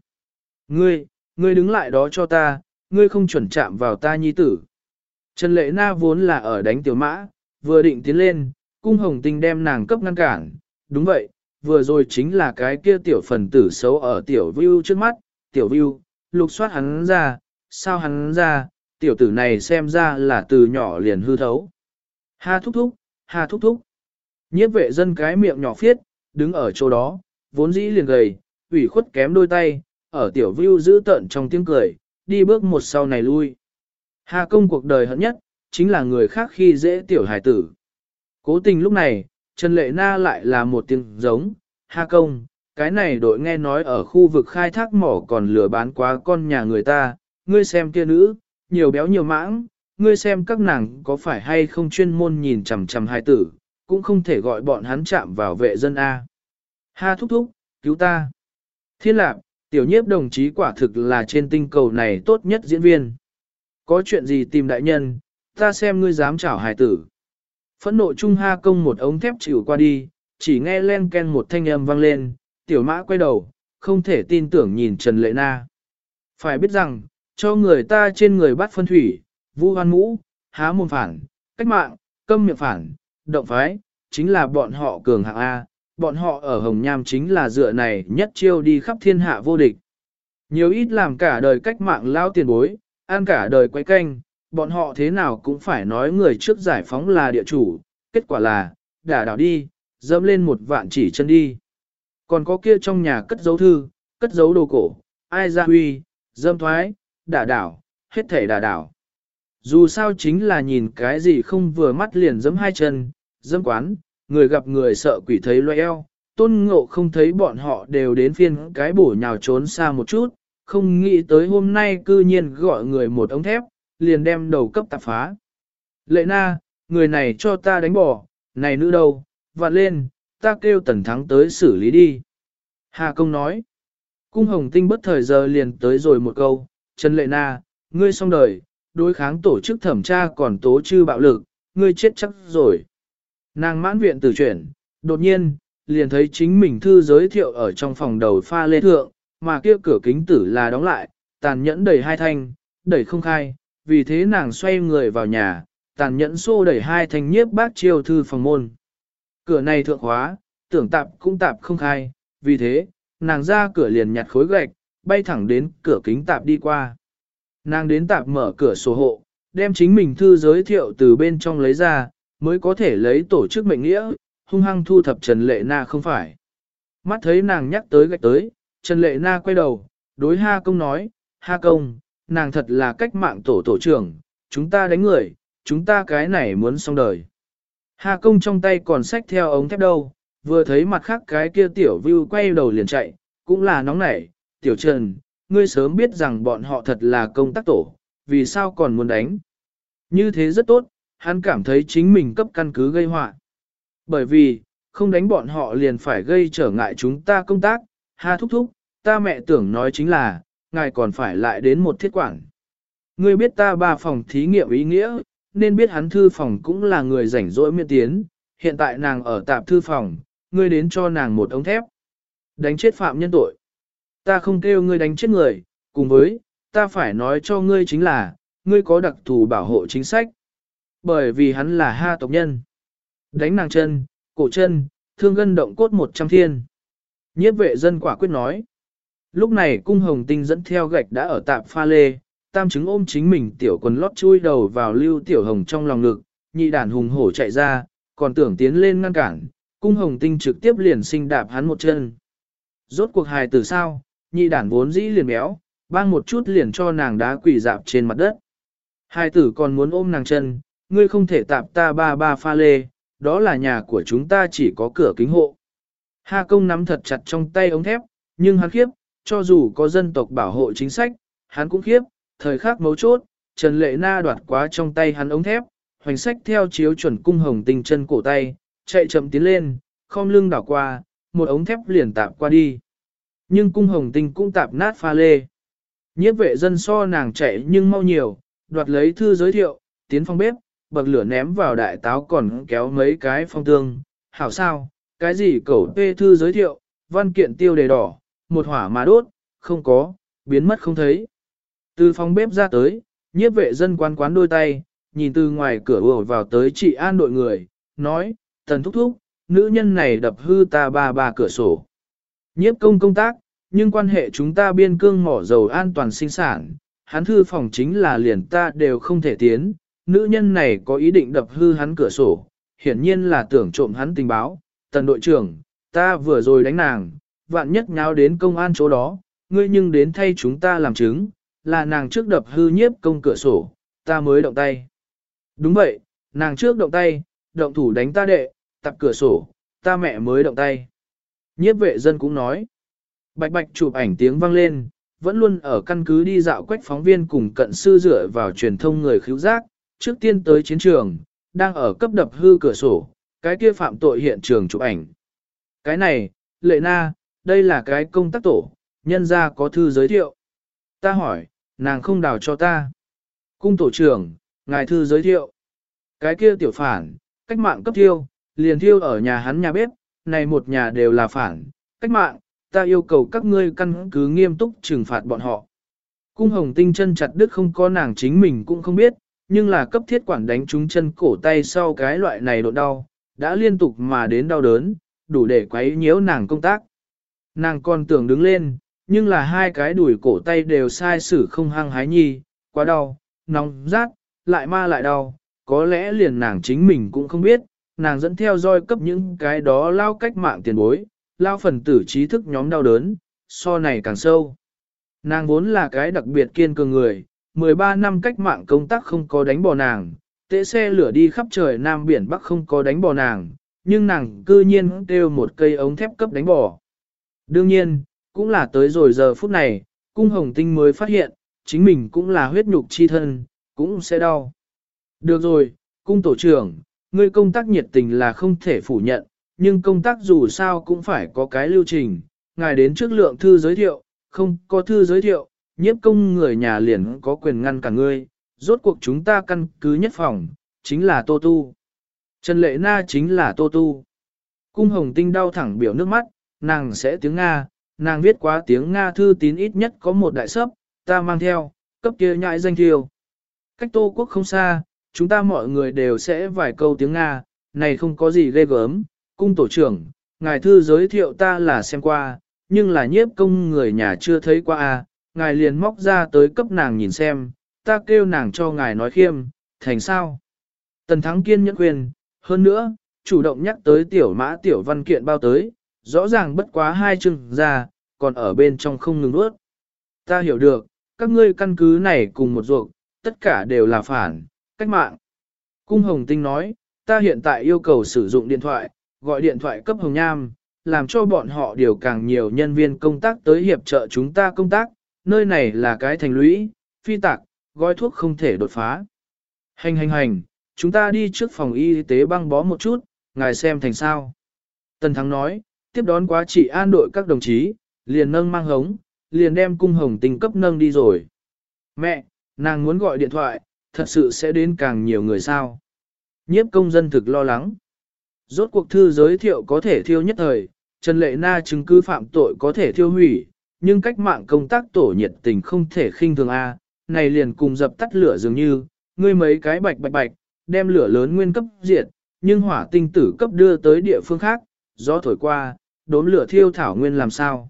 Ngươi, ngươi đứng lại đó cho ta, ngươi không chuẩn chạm vào ta nhi tử. Trần Lệ Na vốn là ở đánh tiểu mã, vừa định tiến lên, cung hồng tinh đem nàng cấp ngăn cản. Đúng vậy, vừa rồi chính là cái kia tiểu phần tử xấu ở tiểu view trước mắt, tiểu view, lục soát hắn ra, sao hắn ra, tiểu tử này xem ra là từ nhỏ liền hư thấu. Ha thúc thúc, ha thúc thúc. Nhiếp vệ dân cái miệng nhỏ phiết, đứng ở chỗ đó, vốn dĩ liền gầy, ủy khuất kém đôi tay, ở tiểu view giữ tận trong tiếng cười, đi bước một sau này lui. Hà công cuộc đời hận nhất, chính là người khác khi dễ tiểu hải tử. Cố tình lúc này, Trần Lệ Na lại là một tiếng giống, ha công, cái này đội nghe nói ở khu vực khai thác mỏ còn lừa bán quá con nhà người ta, ngươi xem kia nữ, nhiều béo nhiều mãng, ngươi xem các nàng có phải hay không chuyên môn nhìn chằm chằm hài tử, cũng không thể gọi bọn hắn chạm vào vệ dân A. Ha thúc thúc, cứu ta. Thiên lạc, tiểu nhiếp đồng chí quả thực là trên tinh cầu này tốt nhất diễn viên. Có chuyện gì tìm đại nhân, ta xem ngươi dám chảo hài tử. Phẫn nộ trung ha công một ống thép chịu qua đi, chỉ nghe len ken một thanh âm vang lên, tiểu mã quay đầu, không thể tin tưởng nhìn Trần Lệ Na. Phải biết rằng, cho người ta trên người bắt phân thủy, vu hoan mũ, há mồm phản, cách mạng, câm miệng phản, động phái, chính là bọn họ cường hạng A, bọn họ ở Hồng Nham chính là dựa này nhất chiêu đi khắp thiên hạ vô địch. Nhiều ít làm cả đời cách mạng lao tiền bối, ăn cả đời quay canh, bọn họ thế nào cũng phải nói người trước giải phóng là địa chủ, kết quả là, đả đảo đi, dẫm lên một vạn chỉ chân đi. Còn có kia trong nhà cất dấu thư, cất dấu đồ cổ, ai ra huy, dâm thoái, đả đảo, hết thể đả đảo. Dù sao chính là nhìn cái gì không vừa mắt liền dẫm hai chân, dâm quán, người gặp người sợ quỷ thấy loe eo, tôn ngộ không thấy bọn họ đều đến phiên cái bổ nhào trốn xa một chút, không nghĩ tới hôm nay cư nhiên gọi người một ống thép, liền đem đầu cấp tạp phá. Lệ na, người này cho ta đánh bỏ, này nữ đâu, vặn lên, ta kêu tần thắng tới xử lý đi. Hà công nói, cung hồng tinh bất thời giờ liền tới rồi một câu, Trần Lệ Na, ngươi xong đời, đối kháng tổ chức thẩm tra còn tố chư bạo lực, ngươi chết chắc rồi. Nàng mãn viện từ chuyển, đột nhiên, liền thấy chính mình thư giới thiệu ở trong phòng đầu pha lê thượng, mà kia cửa kính tử là đóng lại, tàn nhẫn đẩy hai thanh, đẩy không khai, vì thế nàng xoay người vào nhà, tàn nhẫn xô đẩy hai thanh nhiếp bác chiêu thư phòng môn. Cửa này thượng hóa, tưởng tạp cũng tạp không khai, vì thế, nàng ra cửa liền nhặt khối gạch, bay thẳng đến cửa kính tạp đi qua. Nàng đến tạp mở cửa sổ hộ, đem chính mình thư giới thiệu từ bên trong lấy ra, mới có thể lấy tổ chức mệnh nghĩa, hung hăng thu thập Trần Lệ Na không phải. Mắt thấy nàng nhắc tới gạch tới, Trần Lệ Na quay đầu, đối Ha Công nói, Ha Công, nàng thật là cách mạng tổ tổ trưởng, chúng ta đánh người, chúng ta cái này muốn xong đời. Ha Công trong tay còn xách theo ống thép đâu, vừa thấy mặt khác cái kia tiểu view quay đầu liền chạy, cũng là nóng nảy, tiểu trần, ngươi sớm biết rằng bọn họ thật là công tác tổ, vì sao còn muốn đánh. Như thế rất tốt, hắn cảm thấy chính mình cấp căn cứ gây họa. Bởi vì, không đánh bọn họ liền phải gây trở ngại chúng ta công tác, ha thúc thúc, ta mẹ tưởng nói chính là, ngài còn phải lại đến một thiết quản. Ngươi biết ta ba phòng thí nghiệm ý nghĩa, nên biết hắn thư phòng cũng là người rảnh rỗi miễn tiến, hiện tại nàng ở tạp thư phòng, ngươi đến cho nàng một ống thép. Đánh chết phạm nhân tội. Ta không kêu ngươi đánh chết người, cùng với, ta phải nói cho ngươi chính là, ngươi có đặc thù bảo hộ chính sách. Bởi vì hắn là ha tộc nhân. Đánh nàng chân, cổ chân, thương gân động cốt một trăm thiên. Nhiếp vệ dân quả quyết nói. Lúc này cung hồng tinh dẫn theo gạch đã ở tạp pha lê, tam chứng ôm chính mình tiểu quần lót chui đầu vào lưu tiểu hồng trong lòng ngực, nhị đàn hùng hổ chạy ra, còn tưởng tiến lên ngăn cản, cung hồng tinh trực tiếp liền sinh đạp hắn một chân. Rốt cuộc hài từ sao, nhị đản vốn dĩ liền béo, bang một chút liền cho nàng đá quỷ dạp trên mặt đất. Hai tử còn muốn ôm nàng chân, ngươi không thể tạp ta ba ba pha lê, đó là nhà của chúng ta chỉ có cửa kính hộ. Ha công nắm thật chặt trong tay ống thép, nhưng hắn khiếp, cho dù có dân tộc bảo hộ chính sách, hắn cũng khiếp, thời khắc mấu chốt, Trần Lệ Na đoạt quá trong tay hắn ống thép, hoành sách theo chiếu chuẩn cung hồng tinh chân cổ tay, chạy chậm tiến lên, khom lưng đảo qua, một ống thép liền tạp qua đi. Nhưng cung hồng tinh cũng tạp nát pha lê. Nhiếp vệ dân so nàng chạy nhưng mau nhiều, đoạt lấy thư giới thiệu, tiến phong bếp, bậc lửa ném vào đại táo còn kéo mấy cái phong tương. Hảo sao, cái gì cẩu tê thư giới thiệu, văn kiện tiêu đề đỏ, một hỏa mà đốt, không có, biến mất không thấy. Từ phòng bếp ra tới, nhiếp vệ dân quán quán đôi tay, nhìn từ ngoài cửa ùa vào tới chị an đội người, nói, thần thúc thúc, nữ nhân này đập hư ta ba ba cửa sổ. Nhiếp công công tác, nhưng quan hệ chúng ta biên cương mỏ dầu an toàn sinh sản, hắn thư phòng chính là liền ta đều không thể tiến, nữ nhân này có ý định đập hư hắn cửa sổ, hiển nhiên là tưởng trộm hắn tình báo, tần đội trưởng, ta vừa rồi đánh nàng, vạn nhất nháo đến công an chỗ đó, ngươi nhưng đến thay chúng ta làm chứng, là nàng trước đập hư nhiếp công cửa sổ, ta mới động tay. Đúng vậy, nàng trước động tay, động thủ đánh ta đệ, tập cửa sổ, ta mẹ mới động tay. Nhiếp vệ dân cũng nói. Bạch bạch chụp ảnh tiếng vang lên, vẫn luôn ở căn cứ đi dạo quách phóng viên cùng cận sư dựa vào truyền thông người khiếu giác, trước tiên tới chiến trường, đang ở cấp đập hư cửa sổ, cái kia phạm tội hiện trường chụp ảnh. Cái này, lệ na, đây là cái công tác tổ, nhân ra có thư giới thiệu. Ta hỏi, nàng không đào cho ta. Cung tổ trưởng, ngài thư giới thiệu. Cái kia tiểu phản, cách mạng cấp thiêu, liền thiêu ở nhà hắn nhà bếp, này một nhà đều là phản, cách mạng, ta yêu cầu các ngươi căn cứ nghiêm túc trừng phạt bọn họ. Cung hồng tinh chân chặt đứt không có nàng chính mình cũng không biết, nhưng là cấp thiết quản đánh trúng chân cổ tay sau cái loại này độ đau, đã liên tục mà đến đau đớn, đủ để quấy nhiễu nàng công tác. Nàng còn tưởng đứng lên, nhưng là hai cái đùi cổ tay đều sai sử không hăng hái nhi, quá đau, nóng, rát, lại ma lại đau, có lẽ liền nàng chính mình cũng không biết, nàng dẫn theo roi cấp những cái đó lao cách mạng tiền bối, lao phần tử trí thức nhóm đau đớn, so này càng sâu. Nàng vốn là cái đặc biệt kiên cường người, 13 năm cách mạng công tác không có đánh bò nàng, tệ xe lửa đi khắp trời Nam Biển Bắc không có đánh bò nàng, nhưng nàng cư nhiên kêu một cây ống thép cấp đánh bò. Đương nhiên, cũng là tới rồi giờ phút này, cung hồng tinh mới phát hiện, chính mình cũng là huyết nhục chi thân, cũng sẽ đau. Được rồi, cung tổ trưởng, ngươi công tác nhiệt tình là không thể phủ nhận, nhưng công tác dù sao cũng phải có cái lưu trình, ngài đến trước lượng thư giới thiệu, không có thư giới thiệu, nhiếp công người nhà liền có quyền ngăn cả ngươi, rốt cuộc chúng ta căn cứ nhất phòng, chính là Tô Tu. Trần Lệ Na chính là Tô Tu. Cung hồng tinh đau thẳng biểu nước mắt, nàng sẽ tiếng Nga, nàng viết quá tiếng Nga thư tín ít nhất có một đại sấp, ta mang theo, cấp kia nhại danh thiêu. Cách Tô Quốc không xa, chúng ta mọi người đều sẽ vài câu tiếng Nga, này không có gì ghê gớm, cung tổ trưởng, ngài thư giới thiệu ta là xem qua, nhưng là nhiếp công người nhà chưa thấy qua à, ngài liền móc ra tới cấp nàng nhìn xem, ta kêu nàng cho ngài nói khiêm, thành sao? Tần Thắng kiên nhẫn quyền, hơn nữa, chủ động nhắc tới tiểu mã tiểu văn kiện bao tới, rõ ràng bất quá hai chừng ra, còn ở bên trong không ngừng nuốt. Ta hiểu được, các ngươi căn cứ này cùng một ruộng, tất cả đều là phản, cách mạng. Cung Hồng Tinh nói, ta hiện tại yêu cầu sử dụng điện thoại, gọi điện thoại cấp Hồng Nham, làm cho bọn họ điều càng nhiều nhân viên công tác tới hiệp trợ chúng ta công tác, nơi này là cái thành lũy, phi tạc, gói thuốc không thể đột phá. Hành hành hành, chúng ta đi trước phòng y tế băng bó một chút, ngài xem thành sao. Tần Thắng nói, tiếp đón quá trị an đội các đồng chí, liền nâng mang hống, liền đem cung hồng tình cấp nâng đi rồi. Mẹ, nàng muốn gọi điện thoại, thật sự sẽ đến càng nhiều người sao. Nhiếp công dân thực lo lắng. Rốt cuộc thư giới thiệu có thể thiêu nhất thời, Trần Lệ Na chứng cứ phạm tội có thể thiêu hủy, nhưng cách mạng công tác tổ nhiệt tình không thể khinh thường A, này liền cùng dập tắt lửa dường như, ngươi mấy cái bạch bạch bạch, đem lửa lớn nguyên cấp diệt, nhưng hỏa tinh tử cấp đưa tới địa phương khác, gió thổi qua, đốm lửa thiêu thảo nguyên làm sao.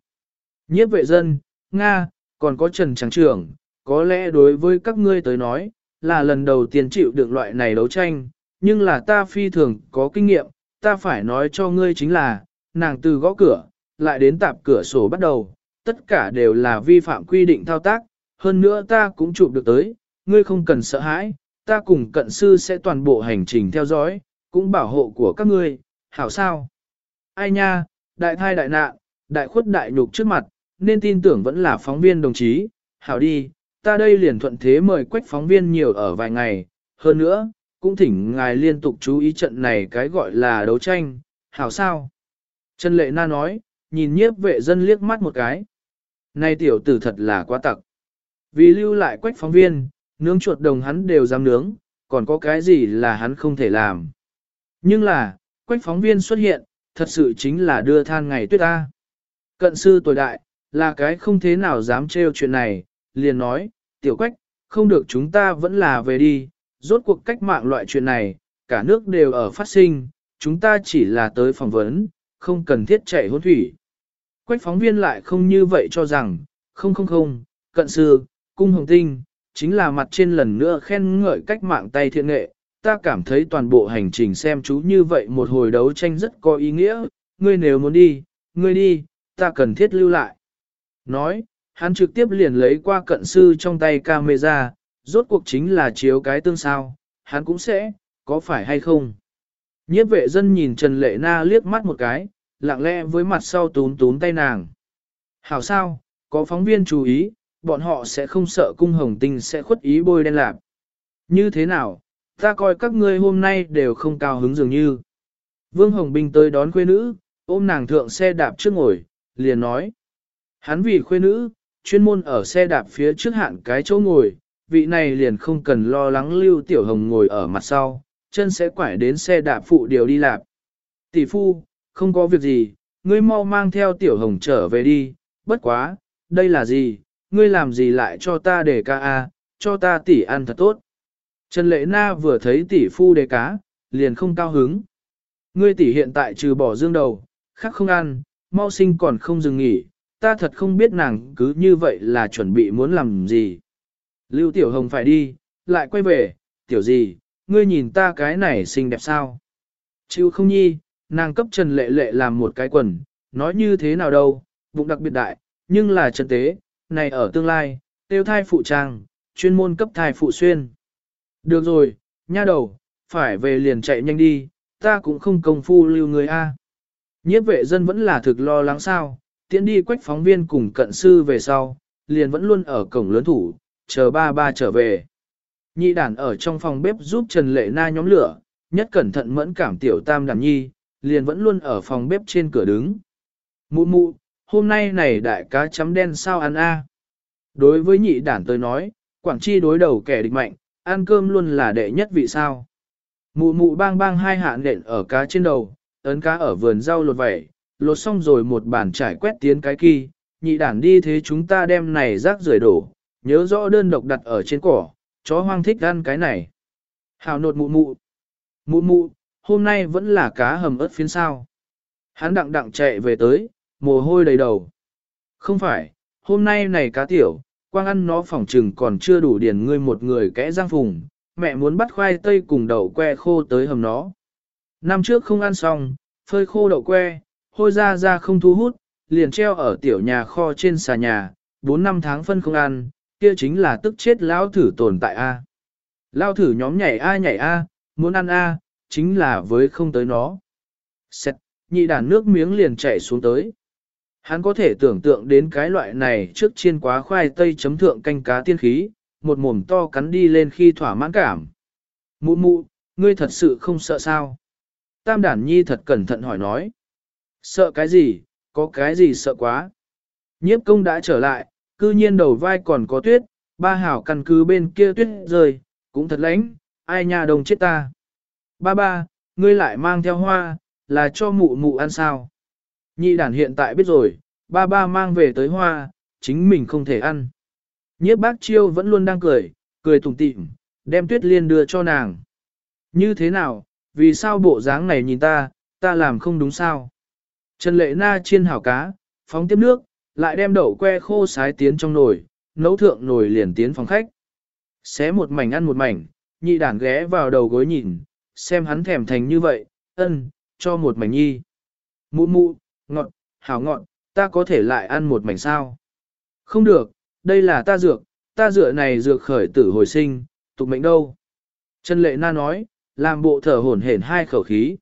Nhiếp vệ dân, Nga, còn có Trần Trắng Trưởng, có lẽ đối với các ngươi tới nói, là lần đầu tiên chịu được loại này đấu tranh, nhưng là ta phi thường có kinh nghiệm, ta phải nói cho ngươi chính là, nàng từ gõ cửa, lại đến tạp cửa sổ bắt đầu, tất cả đều là vi phạm quy định thao tác, hơn nữa ta cũng chụp được tới, ngươi không cần sợ hãi, ta cùng cận sư sẽ toàn bộ hành trình theo dõi, cũng bảo hộ của các ngươi, hảo sao? Ai nha, đại thai đại nạn, đại khuất đại nhục trước mặt, nên tin tưởng vẫn là phóng viên đồng chí, hảo đi, ta đây liền thuận thế mời quách phóng viên nhiều ở vài ngày, hơn nữa, cũng thỉnh ngài liên tục chú ý trận này cái gọi là đấu tranh, hảo sao? Trần Lệ Na nói, nhìn nhiếp vệ dân liếc mắt một cái nay tiểu tử thật là quá tặc. Vì lưu lại quách phóng viên, nướng chuột đồng hắn đều dám nướng, còn có cái gì là hắn không thể làm. Nhưng là, quách phóng viên xuất hiện, thật sự chính là đưa than ngày tuyết ta. Cận sư tuổi đại, là cái không thế nào dám trêu chuyện này, liền nói, tiểu quách, không được chúng ta vẫn là về đi, rốt cuộc cách mạng loại chuyện này, cả nước đều ở phát sinh, chúng ta chỉ là tới phỏng vấn, không cần thiết chạy hôn thủy. Quách phóng viên lại không như vậy cho rằng, không không không, cận sư, cung hồng tinh, chính là mặt trên lần nữa khen ngợi cách mạng tay thiện nghệ, ta cảm thấy toàn bộ hành trình xem chú như vậy một hồi đấu tranh rất có ý nghĩa, ngươi nếu muốn đi, ngươi đi, ta cần thiết lưu lại. Nói, hắn trực tiếp liền lấy qua cận sư trong tay camera, rốt cuộc chính là chiếu cái tương sao, hắn cũng sẽ, có phải hay không? Nhiếp vệ dân nhìn Trần Lệ Na liếc mắt một cái, lặng lẽ với mặt sau tún tún tay nàng. Hảo sao, có phóng viên chú ý, bọn họ sẽ không sợ cung hồng tinh sẽ khuất ý bôi đen lạp. Như thế nào, ta coi các ngươi hôm nay đều không cao hứng dường như. Vương Hồng Bình tới đón khuê nữ, ôm nàng thượng xe đạp trước ngồi, liền nói. Hắn vì khuê nữ, chuyên môn ở xe đạp phía trước hạn cái chỗ ngồi, vị này liền không cần lo lắng lưu tiểu hồng ngồi ở mặt sau, chân sẽ quải đến xe đạp phụ điều đi lạp. Tỷ phu, không có việc gì, ngươi mau mang theo tiểu hồng trở về đi, bất quá, đây là gì, ngươi làm gì lại cho ta để ca a, à, cho ta tỷ ăn thật tốt. Trần Lệ Na vừa thấy tỷ phu đề cá, liền không cao hứng. Ngươi tỷ hiện tại trừ bỏ dương đầu, khác không ăn, mau sinh còn không dừng nghỉ, ta thật không biết nàng cứ như vậy là chuẩn bị muốn làm gì. Lưu Tiểu Hồng phải đi, lại quay về, tiểu gì, ngươi nhìn ta cái này xinh đẹp sao? Chịu không nhi, nàng cấp Trần Lệ Lệ làm một cái quần, nói như thế nào đâu, bụng đặc biệt đại, nhưng là trần tế, này ở tương lai, tiêu thai phụ trang, chuyên môn cấp thai phụ xuyên. Được rồi, nha đầu, phải về liền chạy nhanh đi, ta cũng không công phu lưu người A. Nhiếp vệ dân vẫn là thực lo lắng sao, tiễn đi quách phóng viên cùng cận sư về sau, liền vẫn luôn ở cổng lớn thủ, chờ ba ba trở về. Nhị đàn ở trong phòng bếp giúp Trần Lệ Na nhóm lửa, nhất cẩn thận mẫn cảm tiểu tam đàn nhi, liền vẫn luôn ở phòng bếp trên cửa đứng. Mụ mụ, hôm nay này đại cá chấm đen sao ăn a? Đối với nhị đản tôi nói, Quảng Chi đối đầu kẻ địch mạnh, ăn cơm luôn là đệ nhất vị sao. Mụ mụ bang bang hai hạ nện ở cá trên đầu, ấn cá ở vườn rau lột vẩy, lột xong rồi một bàn trải quét tiến cái kỳ, nhị đản đi thế chúng ta đem này rác rưởi đổ, nhớ rõ đơn độc đặt ở trên cỏ, chó hoang thích ăn cái này. Hào nột mụ mụ. Mụ mụ, hôm nay vẫn là cá hầm ớt phiến sao. Hắn đặng đặng chạy về tới, mồ hôi đầy đầu. Không phải, hôm nay này cá tiểu, quang ăn nó phỏng trừng còn chưa đủ điền ngươi một người kẽ giang phùng, mẹ muốn bắt khoai tây cùng đậu que khô tới hầm nó. Năm trước không ăn xong, phơi khô đậu que, hôi ra ra không thu hút, liền treo ở tiểu nhà kho trên xà nhà, 4 năm tháng phân không ăn, kia chính là tức chết lão thử tồn tại A. Lao thử nhóm nhảy A nhảy A, muốn ăn A, chính là với không tới nó. Xét, nhị đàn nước miếng liền chảy xuống tới. Hắn có thể tưởng tượng đến cái loại này trước chiên quá khoai tây chấm thượng canh cá tiên khí, một mồm to cắn đi lên khi thỏa mãn cảm. Mụ mụ, ngươi thật sự không sợ sao? Tam đản nhi thật cẩn thận hỏi nói. Sợ cái gì, có cái gì sợ quá? Nhiếp công đã trở lại, cư nhiên đầu vai còn có tuyết, ba hảo căn cứ bên kia tuyết rơi, cũng thật lánh, ai nhà đồng chết ta. Ba ba, ngươi lại mang theo hoa, là cho mụ mụ ăn sao? Nhị đản hiện tại biết rồi, ba ba mang về tới hoa, chính mình không thể ăn. Nhiếp bác chiêu vẫn luôn đang cười, cười tủm tỉm, đem tuyết liên đưa cho nàng. Như thế nào, vì sao bộ dáng này nhìn ta, ta làm không đúng sao? Trần lệ na chiên hảo cá, phóng tiếp nước, lại đem đậu que khô sái tiến trong nồi, nấu thượng nồi liền tiến phòng khách. Xé một mảnh ăn một mảnh, nhị đản ghé vào đầu gối nhìn, xem hắn thèm thành như vậy, ân, cho một mảnh nhi. Mụ mụ, ngọt, hảo ngọt, ta có thể lại ăn một mảnh sao? Không được, đây là ta dược, ta dựa này dược khởi tử hồi sinh, tục mệnh đâu? Trần Lệ Na nói, làm bộ thở hổn hển hai khẩu khí.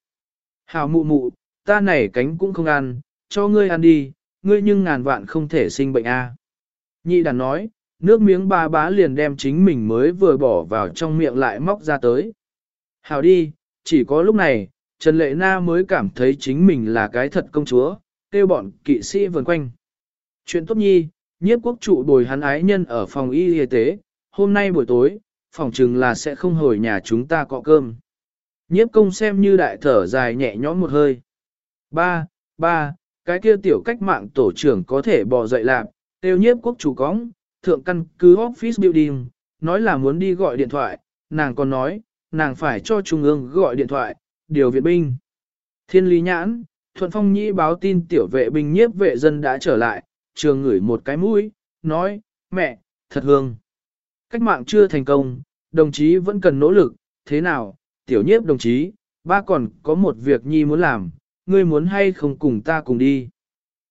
Hảo mụ mụ, ta này cánh cũng không ăn, cho ngươi ăn đi, ngươi nhưng ngàn vạn không thể sinh bệnh a. Nhị đàn nói, nước miếng ba bá liền đem chính mình mới vừa bỏ vào trong miệng lại móc ra tới. Hảo đi, chỉ có lúc này, Trần Lệ Na mới cảm thấy chính mình là cái thật công chúa, kêu bọn kỵ sĩ vần quanh. Chuyện tốt nhi, nhiếp quốc trụ bồi hắn ái nhân ở phòng y y tế, hôm nay buổi tối, phòng chừng là sẽ không hồi nhà chúng ta cọ cơm. Nhiếp công xem như đại thở dài nhẹ nhõm một hơi. Ba, ba, cái kia tiểu cách mạng tổ trưởng có thể bỏ dậy làm, tiêu nhiếp quốc chủ cóng, thượng căn cứ office building, nói là muốn đi gọi điện thoại, nàng còn nói, nàng phải cho trung ương gọi điện thoại, điều viện binh. Thiên lý nhãn, thuận phong nhĩ báo tin tiểu vệ binh nhiếp vệ dân đã trở lại, trường ngửi một cái mũi, nói, mẹ, thật hương. Cách mạng chưa thành công, đồng chí vẫn cần nỗ lực, thế nào, tiểu nhiếp đồng chí, ba còn có một việc nhi muốn làm, ngươi muốn hay không cùng ta cùng đi.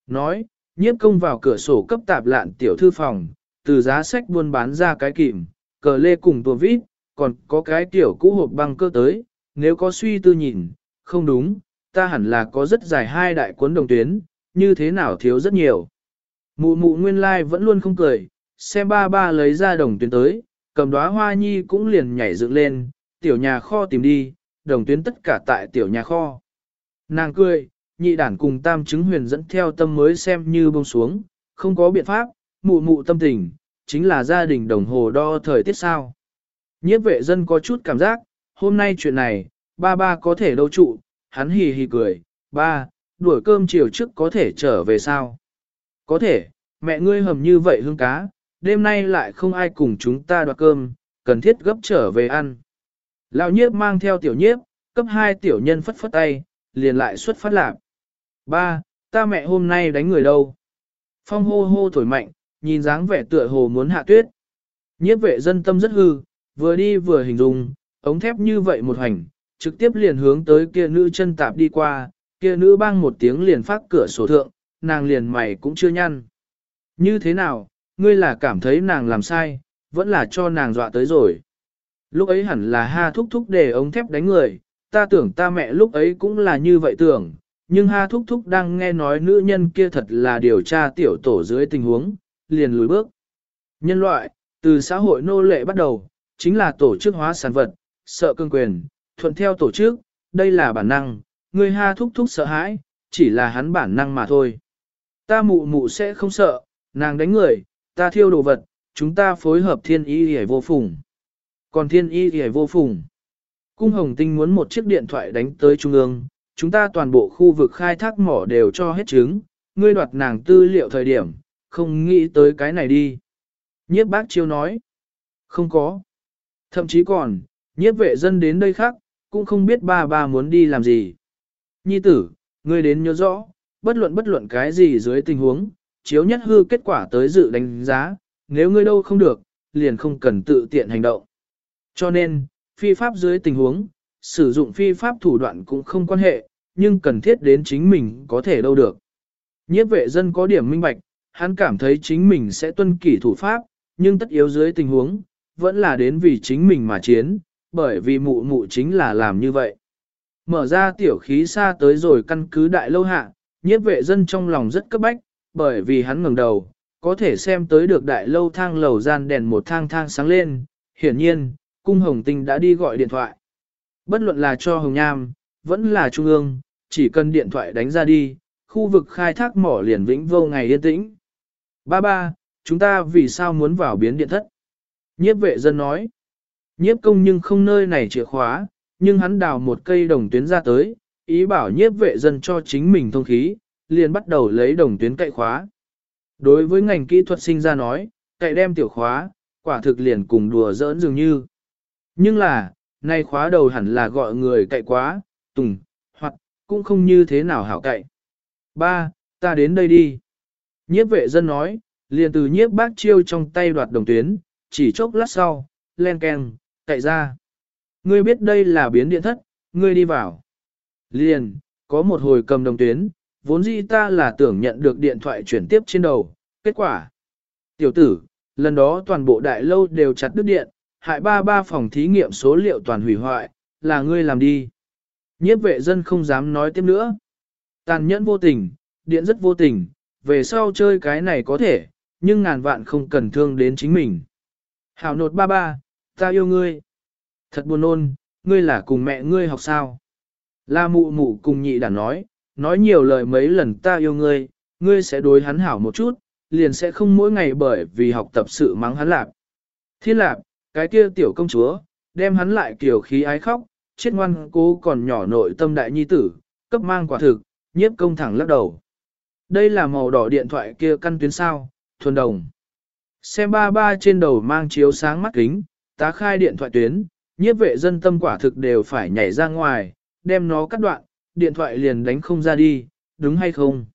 Nói, nhiếp công vào cửa sổ cấp tạp lạn tiểu thư phòng, từ giá sách buôn bán ra cái kìm, cờ lê cùng tua vít, còn có cái tiểu cũ hộp băng cơ tới, nếu có suy tư nhìn, không đúng, ta hẳn là có rất dài hai đại cuốn đồng tuyến, như thế nào thiếu rất nhiều. Mụ mụ nguyên lai like vẫn luôn không cười, xem ba ba lấy ra đồng tuyến tới, cầm đóa hoa nhi cũng liền nhảy dựng lên, tiểu nhà kho tìm đi, đồng tuyến tất cả tại tiểu nhà kho. Nàng cười, nhị đản cùng tam chứng huyền dẫn theo tâm mới xem như bông xuống, không có biện pháp, mụ mụ tâm tình, chính là gia đình đồng hồ đo thời tiết sao. Nhiếp vệ dân có chút cảm giác, hôm nay chuyện này, ba ba có thể đâu trụ, hắn hì hì cười, ba, đuổi cơm chiều trước có thể trở về sao? Có thể, mẹ ngươi hầm như vậy hương cá, đêm nay lại không ai cùng chúng ta đoạt cơm, cần thiết gấp trở về ăn. Lão nhiếp mang theo tiểu nhiếp, cấp hai tiểu nhân phất phất tay, liền lại xuất phát lạc. Ba, ta mẹ hôm nay đánh người đâu? Phong hô hô thổi mạnh, nhìn dáng vẻ tựa hồ muốn hạ tuyết. Nhiếp vệ dân tâm rất hư, vừa đi vừa hình dung, ống thép như vậy một hành, trực tiếp liền hướng tới kia nữ chân tạp đi qua, kia nữ bang một tiếng liền phát cửa sổ thượng, nàng liền mày cũng chưa nhăn. Như thế nào, ngươi là cảm thấy nàng làm sai, vẫn là cho nàng dọa tới rồi. Lúc ấy hẳn là ha thúc thúc để ống thép đánh người, ta tưởng ta mẹ lúc ấy cũng là như vậy tưởng, nhưng ha thúc thúc đang nghe nói nữ nhân kia thật là điều tra tiểu tổ dưới tình huống, liền lùi bước. Nhân loại, từ xã hội nô lệ bắt đầu, chính là tổ chức hóa sản vật, sợ cương quyền, thuận theo tổ chức, đây là bản năng, người ha thúc thúc sợ hãi, chỉ là hắn bản năng mà thôi. Ta mụ mụ sẽ không sợ, nàng đánh người, ta thiêu đồ vật, chúng ta phối hợp thiên y hề vô phùng. Còn thiên y hề vô phùng. Cung Hồng Tinh muốn một chiếc điện thoại đánh tới Trung ương, chúng ta toàn bộ khu vực khai thác mỏ đều cho hết chứng, ngươi đoạt nàng tư liệu thời điểm, không nghĩ tới cái này đi. Nhiếp bác chiêu nói, không có. Thậm chí còn, nhiếp vệ dân đến đây khác, cũng không biết ba ba muốn đi làm gì. Nhi tử, ngươi đến nhớ rõ, bất luận bất luận cái gì dưới tình huống, chiếu nhất hư kết quả tới dự đánh giá, nếu ngươi đâu không được, liền không cần tự tiện hành động. Cho nên, phi pháp dưới tình huống, sử dụng phi pháp thủ đoạn cũng không quan hệ, nhưng cần thiết đến chính mình có thể đâu được. Nhiếp vệ dân có điểm minh bạch, hắn cảm thấy chính mình sẽ tuân kỷ thủ pháp, nhưng tất yếu dưới tình huống, vẫn là đến vì chính mình mà chiến, bởi vì mụ mụ chính là làm như vậy. Mở ra tiểu khí xa tới rồi căn cứ đại lâu hạ, nhiếp vệ dân trong lòng rất cấp bách, bởi vì hắn ngẩng đầu, có thể xem tới được đại lâu thang lầu gian đèn một thang thang sáng lên, hiển nhiên, cung hồng tinh đã đi gọi điện thoại. Bất luận là cho hồng nham, vẫn là trung ương, chỉ cần điện thoại đánh ra đi, khu vực khai thác mỏ liền vĩnh vô ngày yên tĩnh. Ba ba, chúng ta vì sao muốn vào biến điện thất? Nhiếp vệ dân nói. Nhiếp công nhưng không nơi này chìa khóa, nhưng hắn đào một cây đồng tuyến ra tới, ý bảo nhiếp vệ dân cho chính mình thông khí, liền bắt đầu lấy đồng tuyến cậy khóa. Đối với ngành kỹ thuật sinh ra nói, cậy đem tiểu khóa, quả thực liền cùng đùa giỡn dường như. Nhưng là, nay khóa đầu hẳn là gọi người cậy quá, tùng, hoặc, cũng không như thế nào hảo cậy. Ba, ta đến đây đi. Nhiếp vệ dân nói, liền từ nhiếp bác chiêu trong tay đoạt đồng tuyến, chỉ chốc lát sau, len keng, cậy ra. Ngươi biết đây là biến điện thất, ngươi đi vào. Liền, có một hồi cầm đồng tuyến, vốn dĩ ta là tưởng nhận được điện thoại chuyển tiếp trên đầu, kết quả. Tiểu tử, lần đó toàn bộ đại lâu đều chặt đứt điện, hại ba ba phòng thí nghiệm số liệu toàn hủy hoại, là ngươi làm đi. Nhiếp vệ dân không dám nói tiếp nữa. Tàn nhẫn vô tình, điện rất vô tình, về sau chơi cái này có thể, nhưng ngàn vạn không cần thương đến chính mình. Hảo nột ba ba, ta yêu ngươi. Thật buồn ôn, ngươi là cùng mẹ ngươi học sao. La mụ mụ cùng nhị đàn nói, nói nhiều lời mấy lần ta yêu ngươi, ngươi sẽ đối hắn hảo một chút, liền sẽ không mỗi ngày bởi vì học tập sự mắng hắn lạp. Thiên lạp, cái kia tiểu công chúa, đem hắn lại kiểu khí ái khóc, chết ngoan cố còn nhỏ nội tâm đại nhi tử, cấp mang quả thực, nhiếp công thẳng lắc đầu. Đây là màu đỏ điện thoại kia căn tuyến sao, thuần đồng. Xem ba ba trên đầu mang chiếu sáng mắt kính, tá khai điện thoại tuyến, nhiếp vệ dân tâm quả thực đều phải nhảy ra ngoài, đem nó cắt đoạn, điện thoại liền đánh không ra đi, đúng hay không?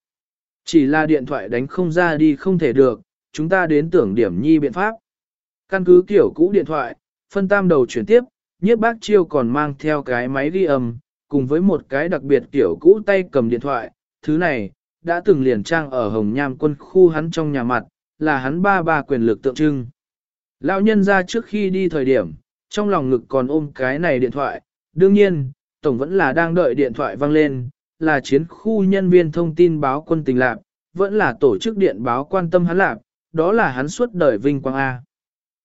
Chỉ là điện thoại đánh không ra đi không thể được, chúng ta đến tưởng điểm nhi biện pháp. Căn cứ kiểu cũ điện thoại, phân tam đầu chuyển tiếp, nhiếp bác chiêu còn mang theo cái máy ghi âm, cùng với một cái đặc biệt kiểu cũ tay cầm điện thoại, thứ này, đã từng liền trang ở Hồng Nham quân khu hắn trong nhà mặt, là hắn ba ba quyền lực tượng trưng. Lão nhân ra trước khi đi thời điểm, trong lòng ngực còn ôm cái này điện thoại, đương nhiên, tổng vẫn là đang đợi điện thoại vang lên, là chiến khu nhân viên thông tin báo quân tình lạc, vẫn là tổ chức điện báo quan tâm hắn lạc, đó là hắn suốt đời vinh quang A.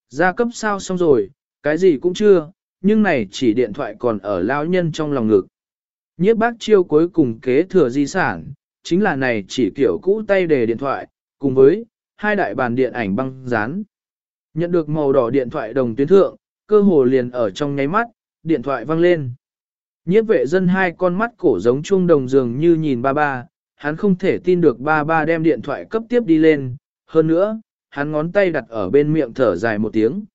Gia cấp sao xong rồi, cái gì cũng chưa, nhưng này chỉ điện thoại còn ở lão nhân trong lòng ngực. Nhiếp bác chiêu cuối cùng kế thừa di sản, chính là này chỉ kiểu cũ tay đề điện thoại, cùng với hai đại bàn điện ảnh băng dán. Nhận được màu đỏ điện thoại đồng tuyến thượng, cơ hồ liền ở trong nháy mắt, điện thoại vang lên. Nhiếp vệ dân hai con mắt cổ giống chuông đồng dường như nhìn ba ba, hắn không thể tin được ba ba đem điện thoại cấp tiếp đi lên, hơn nữa, hắn ngón tay đặt ở bên miệng thở dài một tiếng.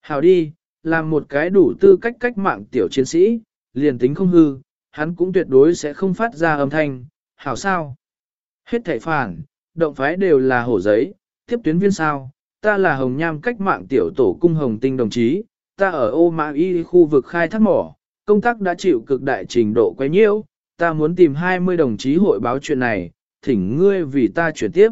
Hào đi, làm một cái đủ tư cách cách mạng tiểu chiến sĩ, liền tính không hư, hắn cũng tuyệt đối sẽ không phát ra âm thanh, hảo sao. Hết thảy phản, động phái đều là hổ giấy, tiếp tuyến viên sao, ta là hồng nham cách mạng tiểu tổ cung hồng tinh đồng chí, ta ở ô mã y khu vực khai thác mỏ, công tác đã chịu cực đại trình độ quay nhiễu, ta muốn tìm 20 đồng chí hội báo chuyện này, thỉnh ngươi vì ta chuyển tiếp.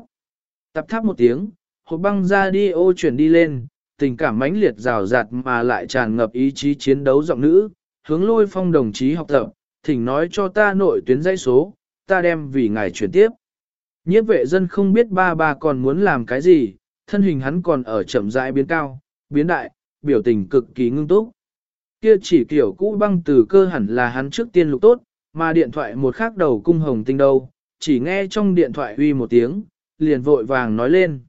Tập tháp một tiếng, hộp băng ra đi ô chuyển đi lên, tình cảm mãnh liệt rào rạt mà lại tràn ngập ý chí chiến đấu giọng nữ, hướng lôi phong đồng chí học tập, thỉnh nói cho ta nội tuyến dây số, ta đem vì ngài chuyển tiếp. Nhiếp vệ dân không biết ba ba còn muốn làm cái gì, thân hình hắn còn ở chậm rãi biến cao, biến đại, biểu tình cực kỳ ngưng túc. Kia chỉ kiểu cũ băng từ cơ hẳn là hắn trước tiên lục tốt, mà điện thoại một khác đầu cung hồng tinh đâu, chỉ nghe trong điện thoại uy một tiếng, liền vội vàng nói lên.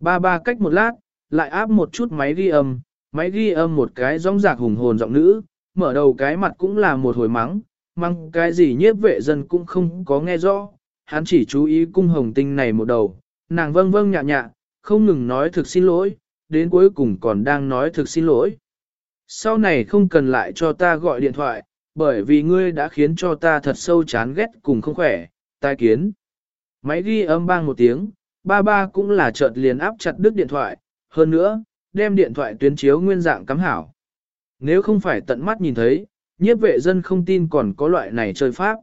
Ba ba cách một lát, lại áp một chút máy ghi âm, máy ghi âm một cái rong rạc hùng hồn giọng nữ, mở đầu cái mặt cũng là một hồi mắng, mắng cái gì nhiếp vệ dân cũng không có nghe rõ, hắn chỉ chú ý cung hồng tinh này một đầu, nàng vâng vâng nhạ nhạ, không ngừng nói thực xin lỗi, đến cuối cùng còn đang nói thực xin lỗi. Sau này không cần lại cho ta gọi điện thoại, bởi vì ngươi đã khiến cho ta thật sâu chán ghét cùng không khỏe, tai kiến. Máy ghi âm bang một tiếng, ba ba cũng là chợt liền áp chặt đứt điện thoại, hơn nữa, đem điện thoại tuyến chiếu nguyên dạng cắm hảo. Nếu không phải tận mắt nhìn thấy, nhiếp vệ dân không tin còn có loại này chơi pháp.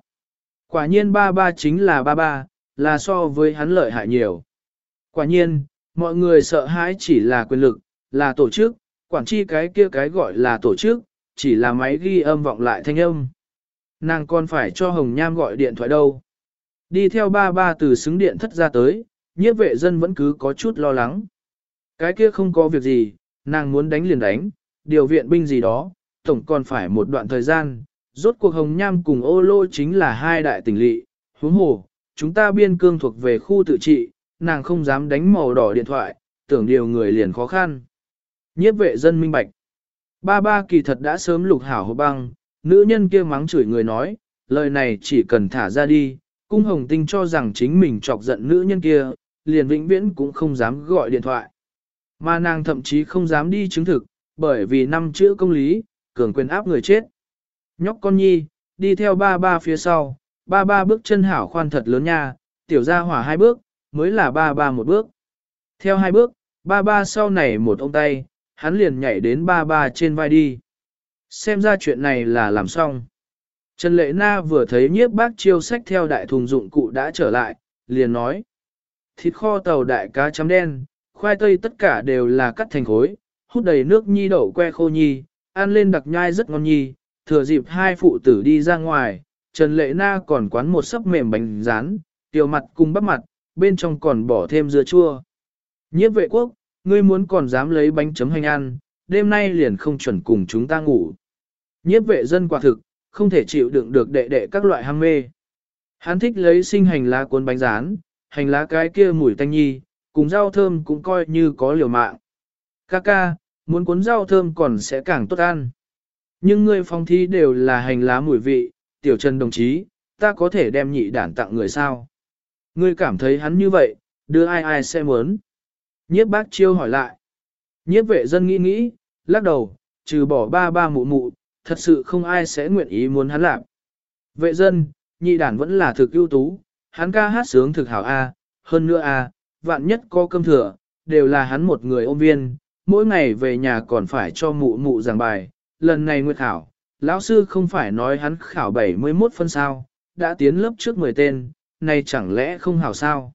Quả nhiên ba ba chính là ba ba, là so với hắn lợi hại nhiều. Quả nhiên, mọi người sợ hãi chỉ là quyền lực, là tổ chức, quản chi cái kia cái gọi là tổ chức, chỉ là máy ghi âm vọng lại thanh âm. Nàng còn phải cho Hồng Nham gọi điện thoại đâu. Đi theo ba ba từ xứng điện thất ra tới, nhiếp vệ dân vẫn cứ có chút lo lắng. Cái kia không có việc gì, nàng muốn đánh liền đánh, điều viện binh gì đó, tổng còn phải một đoạn thời gian. Rốt cuộc Hồng Nham cùng ô lô chính là hai đại tỉnh lỵ, huống hồ, chúng ta biên cương thuộc về khu tự trị, nàng không dám đánh màu đỏ điện thoại, tưởng điều người liền khó khăn. Nhiếp vệ dân minh bạch. Ba ba kỳ thật đã sớm lục hảo hộp băng, nữ nhân kia mắng chửi người nói, lời này chỉ cần thả ra đi, cung hồng tinh cho rằng chính mình chọc giận nữ nhân kia, liền vĩnh viễn cũng không dám gọi điện thoại. Mà nàng thậm chí không dám đi chứng thực, bởi vì năm chữ công lý, cường quyền áp người chết. Nhóc con nhi, đi theo ba ba phía sau, ba ba bước chân hảo khoan thật lớn nha, tiểu ra hỏa hai bước, mới là ba ba một bước. Theo hai bước, ba ba sau này một ông tay, hắn liền nhảy đến ba ba trên vai đi. Xem ra chuyện này là làm xong. Trần Lệ Na vừa thấy nhiếp bác chiêu sách theo đại thùng dụng cụ đã trở lại, liền nói. Thịt kho tàu đại cá chấm đen, khoai tây tất cả đều là cắt thành khối, hút đầy nước nhi đậu que khô nhi, ăn lên đặc nhai rất ngon nhi, thừa dịp hai phụ tử đi ra ngoài, Trần Lệ Na còn quán một sấp mềm bánh rán, tiểu mặt cùng bắp mặt, bên trong còn bỏ thêm dưa chua. Nhiếp vệ quốc, ngươi muốn còn dám lấy bánh chấm hành ăn, đêm nay liền không chuẩn cùng chúng ta ngủ. Nhiếp vệ dân quả thực, không thể chịu đựng được đệ đệ các loại ham mê. Hắn thích lấy sinh hành lá cuốn bánh rán, hành lá cái kia mùi tanh nhi, cùng rau thơm cũng coi như có liều mạng. Kaka, muốn cuốn rau thơm còn sẽ càng tốt ăn. Nhưng ngươi phong thi đều là hành lá mùi vị, tiểu trần đồng chí, ta có thể đem nhị đản tặng người sao? Ngươi cảm thấy hắn như vậy, đưa ai ai sẽ muốn. Nhiếp bác chiêu hỏi lại. Nhiếp vệ dân nghĩ nghĩ, lắc đầu, trừ bỏ ba ba mụ mụ, thật sự không ai sẽ nguyện ý muốn hắn làm. Vệ dân, nhị đản vẫn là thực ưu tú, hắn ca hát sướng thực hảo A, hơn nữa A, vạn nhất có cơm thừa, đều là hắn một người ôm viên, mỗi ngày về nhà còn phải cho mụ mụ giảng bài, lần này nguyệt khảo, lão sư không phải nói hắn khảo 71 phân sao, đã tiến lớp trước 10 tên, này chẳng lẽ không hảo sao?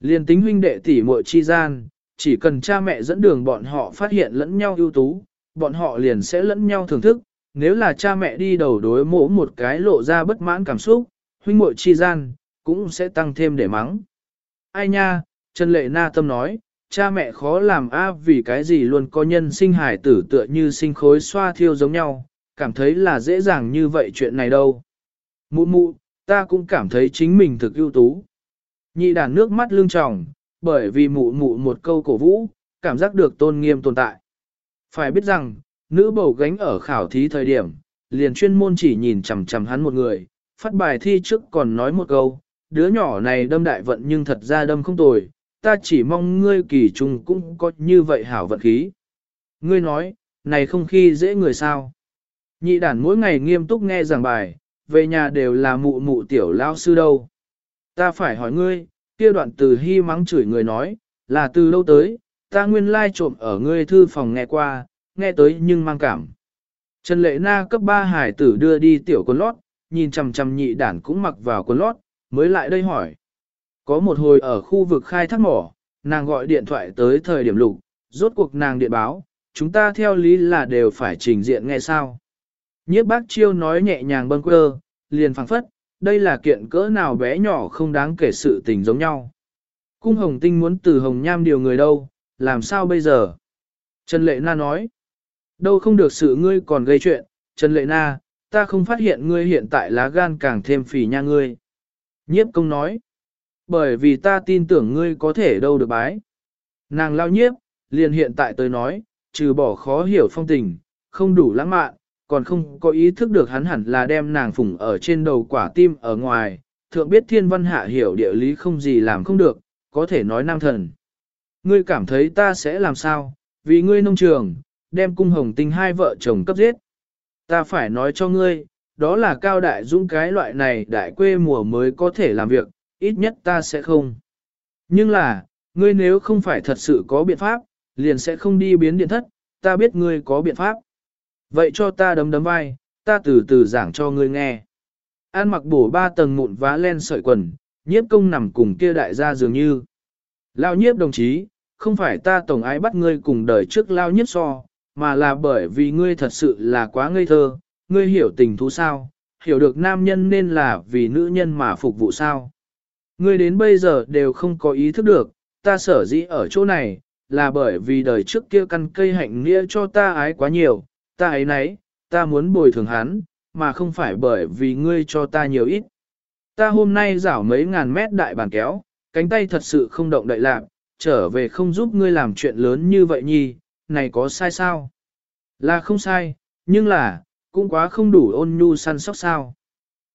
Liên tính huynh đệ tỷ muội chi gian, chỉ cần cha mẹ dẫn đường bọn họ phát hiện lẫn nhau ưu tú, bọn họ liền sẽ lẫn nhau thưởng thức, nếu là cha mẹ đi đầu đối mỗ một cái lộ ra bất mãn cảm xúc, huynh muội chi gian, cũng sẽ tăng thêm để mắng. Ai nha, Trần Lệ Na tâm nói, cha mẹ khó làm a vì cái gì luôn có nhân sinh hải tử tựa như sinh khối xoa thiêu giống nhau, cảm thấy là dễ dàng như vậy chuyện này đâu. Mụ mụ, ta cũng cảm thấy chính mình thực ưu tú. Nhị đàn nước mắt lưng tròng, bởi vì mụ mụ một câu cổ vũ, cảm giác được tôn nghiêm tồn tại. Phải biết rằng, nữ bầu gánh ở khảo thí thời điểm, liền chuyên môn chỉ nhìn chằm chằm hắn một người, phát bài thi trước còn nói một câu, đứa nhỏ này đâm đại vận nhưng thật ra đâm không tồi, ta chỉ mong ngươi kỳ trùng cũng có như vậy hảo vận khí. Ngươi nói, này không khi dễ người sao. Nhị đàn mỗi ngày nghiêm túc nghe giảng bài, về nhà đều là mụ mụ tiểu lao sư đâu. Ta phải hỏi ngươi, kia đoạn từ hy mắng chửi người nói, là từ lâu tới, ta nguyên lai trộm ở ngươi thư phòng nghe qua, nghe tới nhưng mang cảm. Trần Lệ Na cấp ba hải tử đưa đi tiểu quần lót, nhìn chằm chằm nhị đản cũng mặc vào quần lót, mới lại đây hỏi. Có một hồi ở khu vực khai thác mỏ, nàng gọi điện thoại tới thời điểm lục, rốt cuộc nàng điện báo, chúng ta theo lý là đều phải trình diện nghe sao. Nhiếp bác chiêu nói nhẹ nhàng bâng quơ, liền phẳng phất, đây là kiện cỡ nào bé nhỏ không đáng kể sự tình giống nhau. Cung hồng tinh muốn từ hồng nham điều người đâu, làm sao bây giờ? Trần Lệ Na nói, đâu không được sự ngươi còn gây chuyện, Trần Lệ Na, ta không phát hiện ngươi hiện tại lá gan càng thêm phì nha ngươi. Nhiếp công nói, bởi vì ta tin tưởng ngươi có thể đâu được bái. Nàng lao nhiếp, liền hiện tại tới nói, trừ bỏ khó hiểu phong tình, không đủ lãng mạn, còn không có ý thức được hắn hẳn là đem nàng phủng ở trên đầu quả tim ở ngoài, thượng biết thiên văn hạ hiểu địa lý không gì làm không được, có thể nói nam thần. Ngươi cảm thấy ta sẽ làm sao, vì ngươi nông trường, đem cung hồng tinh hai vợ chồng cấp giết. Ta phải nói cho ngươi, đó là cao đại dũng cái loại này đại quê mùa mới có thể làm việc, ít nhất ta sẽ không. Nhưng là, ngươi nếu không phải thật sự có biện pháp, liền sẽ không đi biến điện thất, ta biết ngươi có biện pháp. Vậy cho ta đấm đấm vai, ta từ từ giảng cho ngươi nghe. An mặc bổ ba tầng mụn vá len sợi quần, nhiếp công nằm cùng kia đại gia dường như. Lao nhiếp đồng chí, không phải ta tổng ái bắt ngươi cùng đời trước lao nhiếp so, mà là bởi vì ngươi thật sự là quá ngây thơ, ngươi hiểu tình thú sao, hiểu được nam nhân nên là vì nữ nhân mà phục vụ sao. Ngươi đến bây giờ đều không có ý thức được, ta sở dĩ ở chỗ này, là bởi vì đời trước kia căn cây hạnh nghĩa cho ta ái quá nhiều, ta ấy nấy, ta muốn bồi thường hắn, mà không phải bởi vì ngươi cho ta nhiều ít. Ta hôm nay rảo mấy ngàn mét đại bàn kéo, cánh tay thật sự không động đậy lạc, trở về không giúp ngươi làm chuyện lớn như vậy nhi, này có sai sao? Là không sai, nhưng là, cũng quá không đủ ôn nhu săn sóc sao.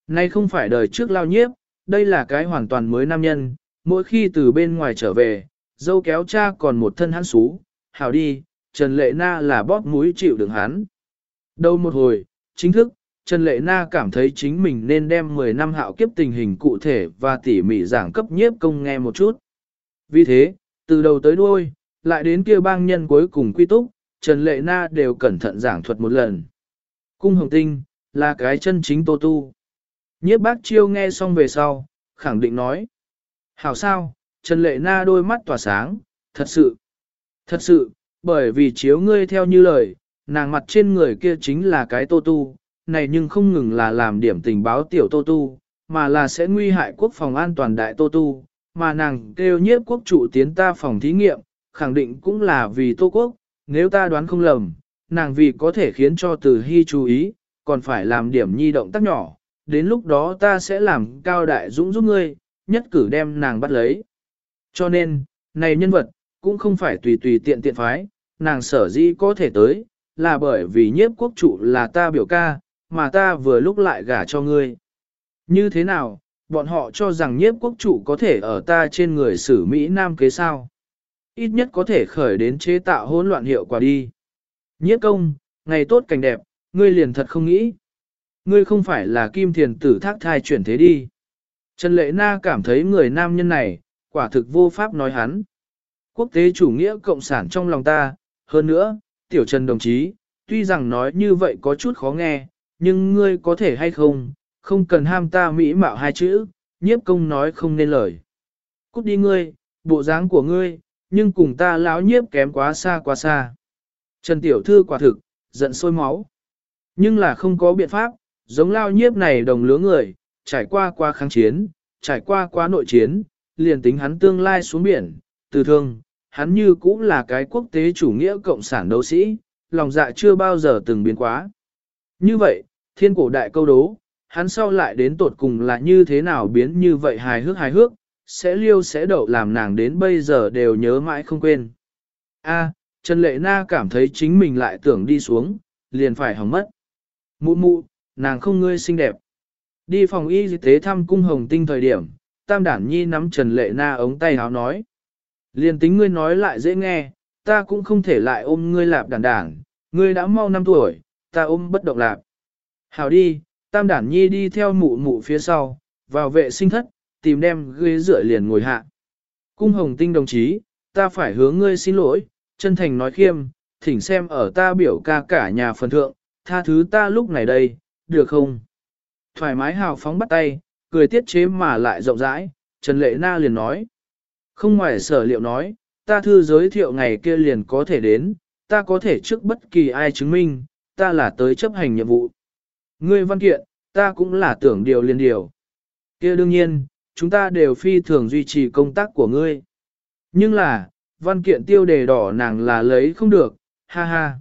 Này không phải đời trước lao nhiếp, đây là cái hoàn toàn mới nam nhân, mỗi khi từ bên ngoài trở về, dâu kéo cha còn một thân hắn xú, hảo đi, Trần Lệ Na là bóp mũi chịu đựng hắn. Đâu một hồi, chính thức, Trần Lệ Na cảm thấy chính mình nên đem 10 năm hạo kiếp tình hình cụ thể và tỉ mỉ giảng cấp nhiếp công nghe một chút. Vì thế, từ đầu tới đuôi, lại đến kia bang nhân cuối cùng quy túc, Trần Lệ Na đều cẩn thận giảng thuật một lần. Cung Hồng Tinh, là cái chân chính tô tu. Nhiếp bác chiêu nghe xong về sau, khẳng định nói. Hảo sao, Trần Lệ Na đôi mắt tỏa sáng, thật sự, thật sự, bởi vì chiếu ngươi theo như lời, nàng mặt trên người kia chính là cái tô tu, này nhưng không ngừng là làm điểm tình báo tiểu tô tu, mà là sẽ nguy hại quốc phòng an toàn đại tô tu, mà nàng kêu nhiếp quốc chủ tiến ta phòng thí nghiệm, khẳng định cũng là vì tô quốc, nếu ta đoán không lầm, nàng vì có thể khiến cho từ hy chú ý, còn phải làm điểm nhi động tác nhỏ, đến lúc đó ta sẽ làm cao đại dũng giúp ngươi, nhất cử đem nàng bắt lấy. Cho nên, này nhân vật, cũng không phải tùy tùy tiện tiện phái, nàng sở dĩ có thể tới, là bởi vì nhiếp quốc trụ là ta biểu ca, mà ta vừa lúc lại gả cho ngươi. Như thế nào, bọn họ cho rằng nhiếp quốc trụ có thể ở ta trên người xử Mỹ Nam kế sao? Ít nhất có thể khởi đến chế tạo hỗn loạn hiệu quả đi. Nhiếp công, ngày tốt cảnh đẹp, ngươi liền thật không nghĩ. Ngươi không phải là kim thiền tử thác thai chuyển thế đi. Trần Lệ Na cảm thấy người nam nhân này, quả thực vô pháp nói hắn. Quốc tế chủ nghĩa cộng sản trong lòng ta, hơn nữa, tiểu Trần đồng chí, tuy rằng nói như vậy có chút khó nghe, nhưng ngươi có thể hay không, không cần ham ta mỹ mạo hai chữ, nhiếp công nói không nên lời. Cút đi ngươi, bộ dáng của ngươi, nhưng cùng ta lão nhiếp kém quá xa quá xa. Trần Tiểu Thư quả thực, giận sôi máu. Nhưng là không có biện pháp, giống lao nhiếp này đồng lứa người, trải qua qua kháng chiến, trải qua qua nội chiến, liền tính hắn tương lai xuống biển, từ thương, hắn như cũng là cái quốc tế chủ nghĩa cộng sản đấu sĩ, lòng dạ chưa bao giờ từng biến quá. Như vậy, thiên cổ đại câu đố, hắn sau lại đến tột cùng là như thế nào biến như vậy hài hước hài hước, sẽ liêu sẽ đậu làm nàng đến bây giờ đều nhớ mãi không quên. A, Trần Lệ Na cảm thấy chính mình lại tưởng đi xuống, liền phải hỏng mất. Mụ mụ, nàng không ngươi xinh đẹp. Đi phòng y tế thăm cung hồng tinh thời điểm, Tam Đản Nhi nắm Trần Lệ Na ống tay háo nói. Liền tính ngươi nói lại dễ nghe, ta cũng không thể lại ôm ngươi lạp đản đản, ngươi đã mau năm tuổi, ta ôm bất động lạp. Hảo đi, Tam Đản Nhi đi theo mụ mụ phía sau, vào vệ sinh thất, tìm đem ghế dựa liền ngồi hạ. Cung hồng tinh đồng chí, ta phải hướng ngươi xin lỗi, chân thành nói khiêm, thỉnh xem ở ta biểu ca cả nhà phần thượng, tha thứ ta lúc này đây, được không? Thoải mái hào phóng bắt tay, cười tiết chế mà lại rộng rãi, Trần Lệ Na liền nói. Không ngoài sở liệu nói, ta thư giới thiệu ngày kia liền có thể đến, ta có thể trước bất kỳ ai chứng minh, ta là tới chấp hành nhiệm vụ. Ngươi văn kiện, ta cũng là tưởng điều liền điều. kia đương nhiên, chúng ta đều phi thường duy trì công tác của ngươi. Nhưng là, văn kiện tiêu đề đỏ nàng là lấy không được, ha ha.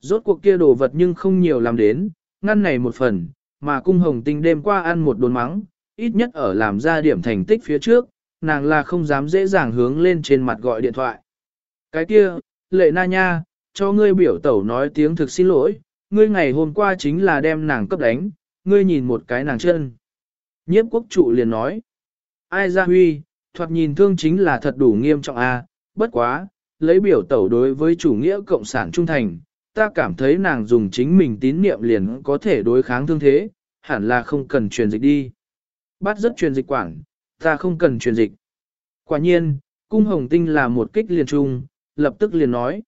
Rốt cuộc kia đồ vật nhưng không nhiều làm đến, ngăn này một phần, mà cung hồng tinh đêm qua ăn một đồn mắng, ít nhất ở làm ra điểm thành tích phía trước, nàng là không dám dễ dàng hướng lên trên mặt gọi điện thoại. Cái kia, lệ na nha, cho ngươi biểu tẩu nói tiếng thực xin lỗi, ngươi ngày hôm qua chính là đem nàng cấp đánh, ngươi nhìn một cái nàng chân. Nhiếp quốc trụ liền nói, ai ra huy, thoạt nhìn thương chính là thật đủ nghiêm trọng a, bất quá, lấy biểu tẩu đối với chủ nghĩa cộng sản trung thành, ta cảm thấy nàng dùng chính mình tín niệm liền có thể đối kháng thương thế, hẳn là không cần truyền dịch đi. Bắt rất truyền dịch quản, ta không cần truyền dịch. Quả nhiên, cung hồng tinh là một kích liền trung, lập tức liền nói.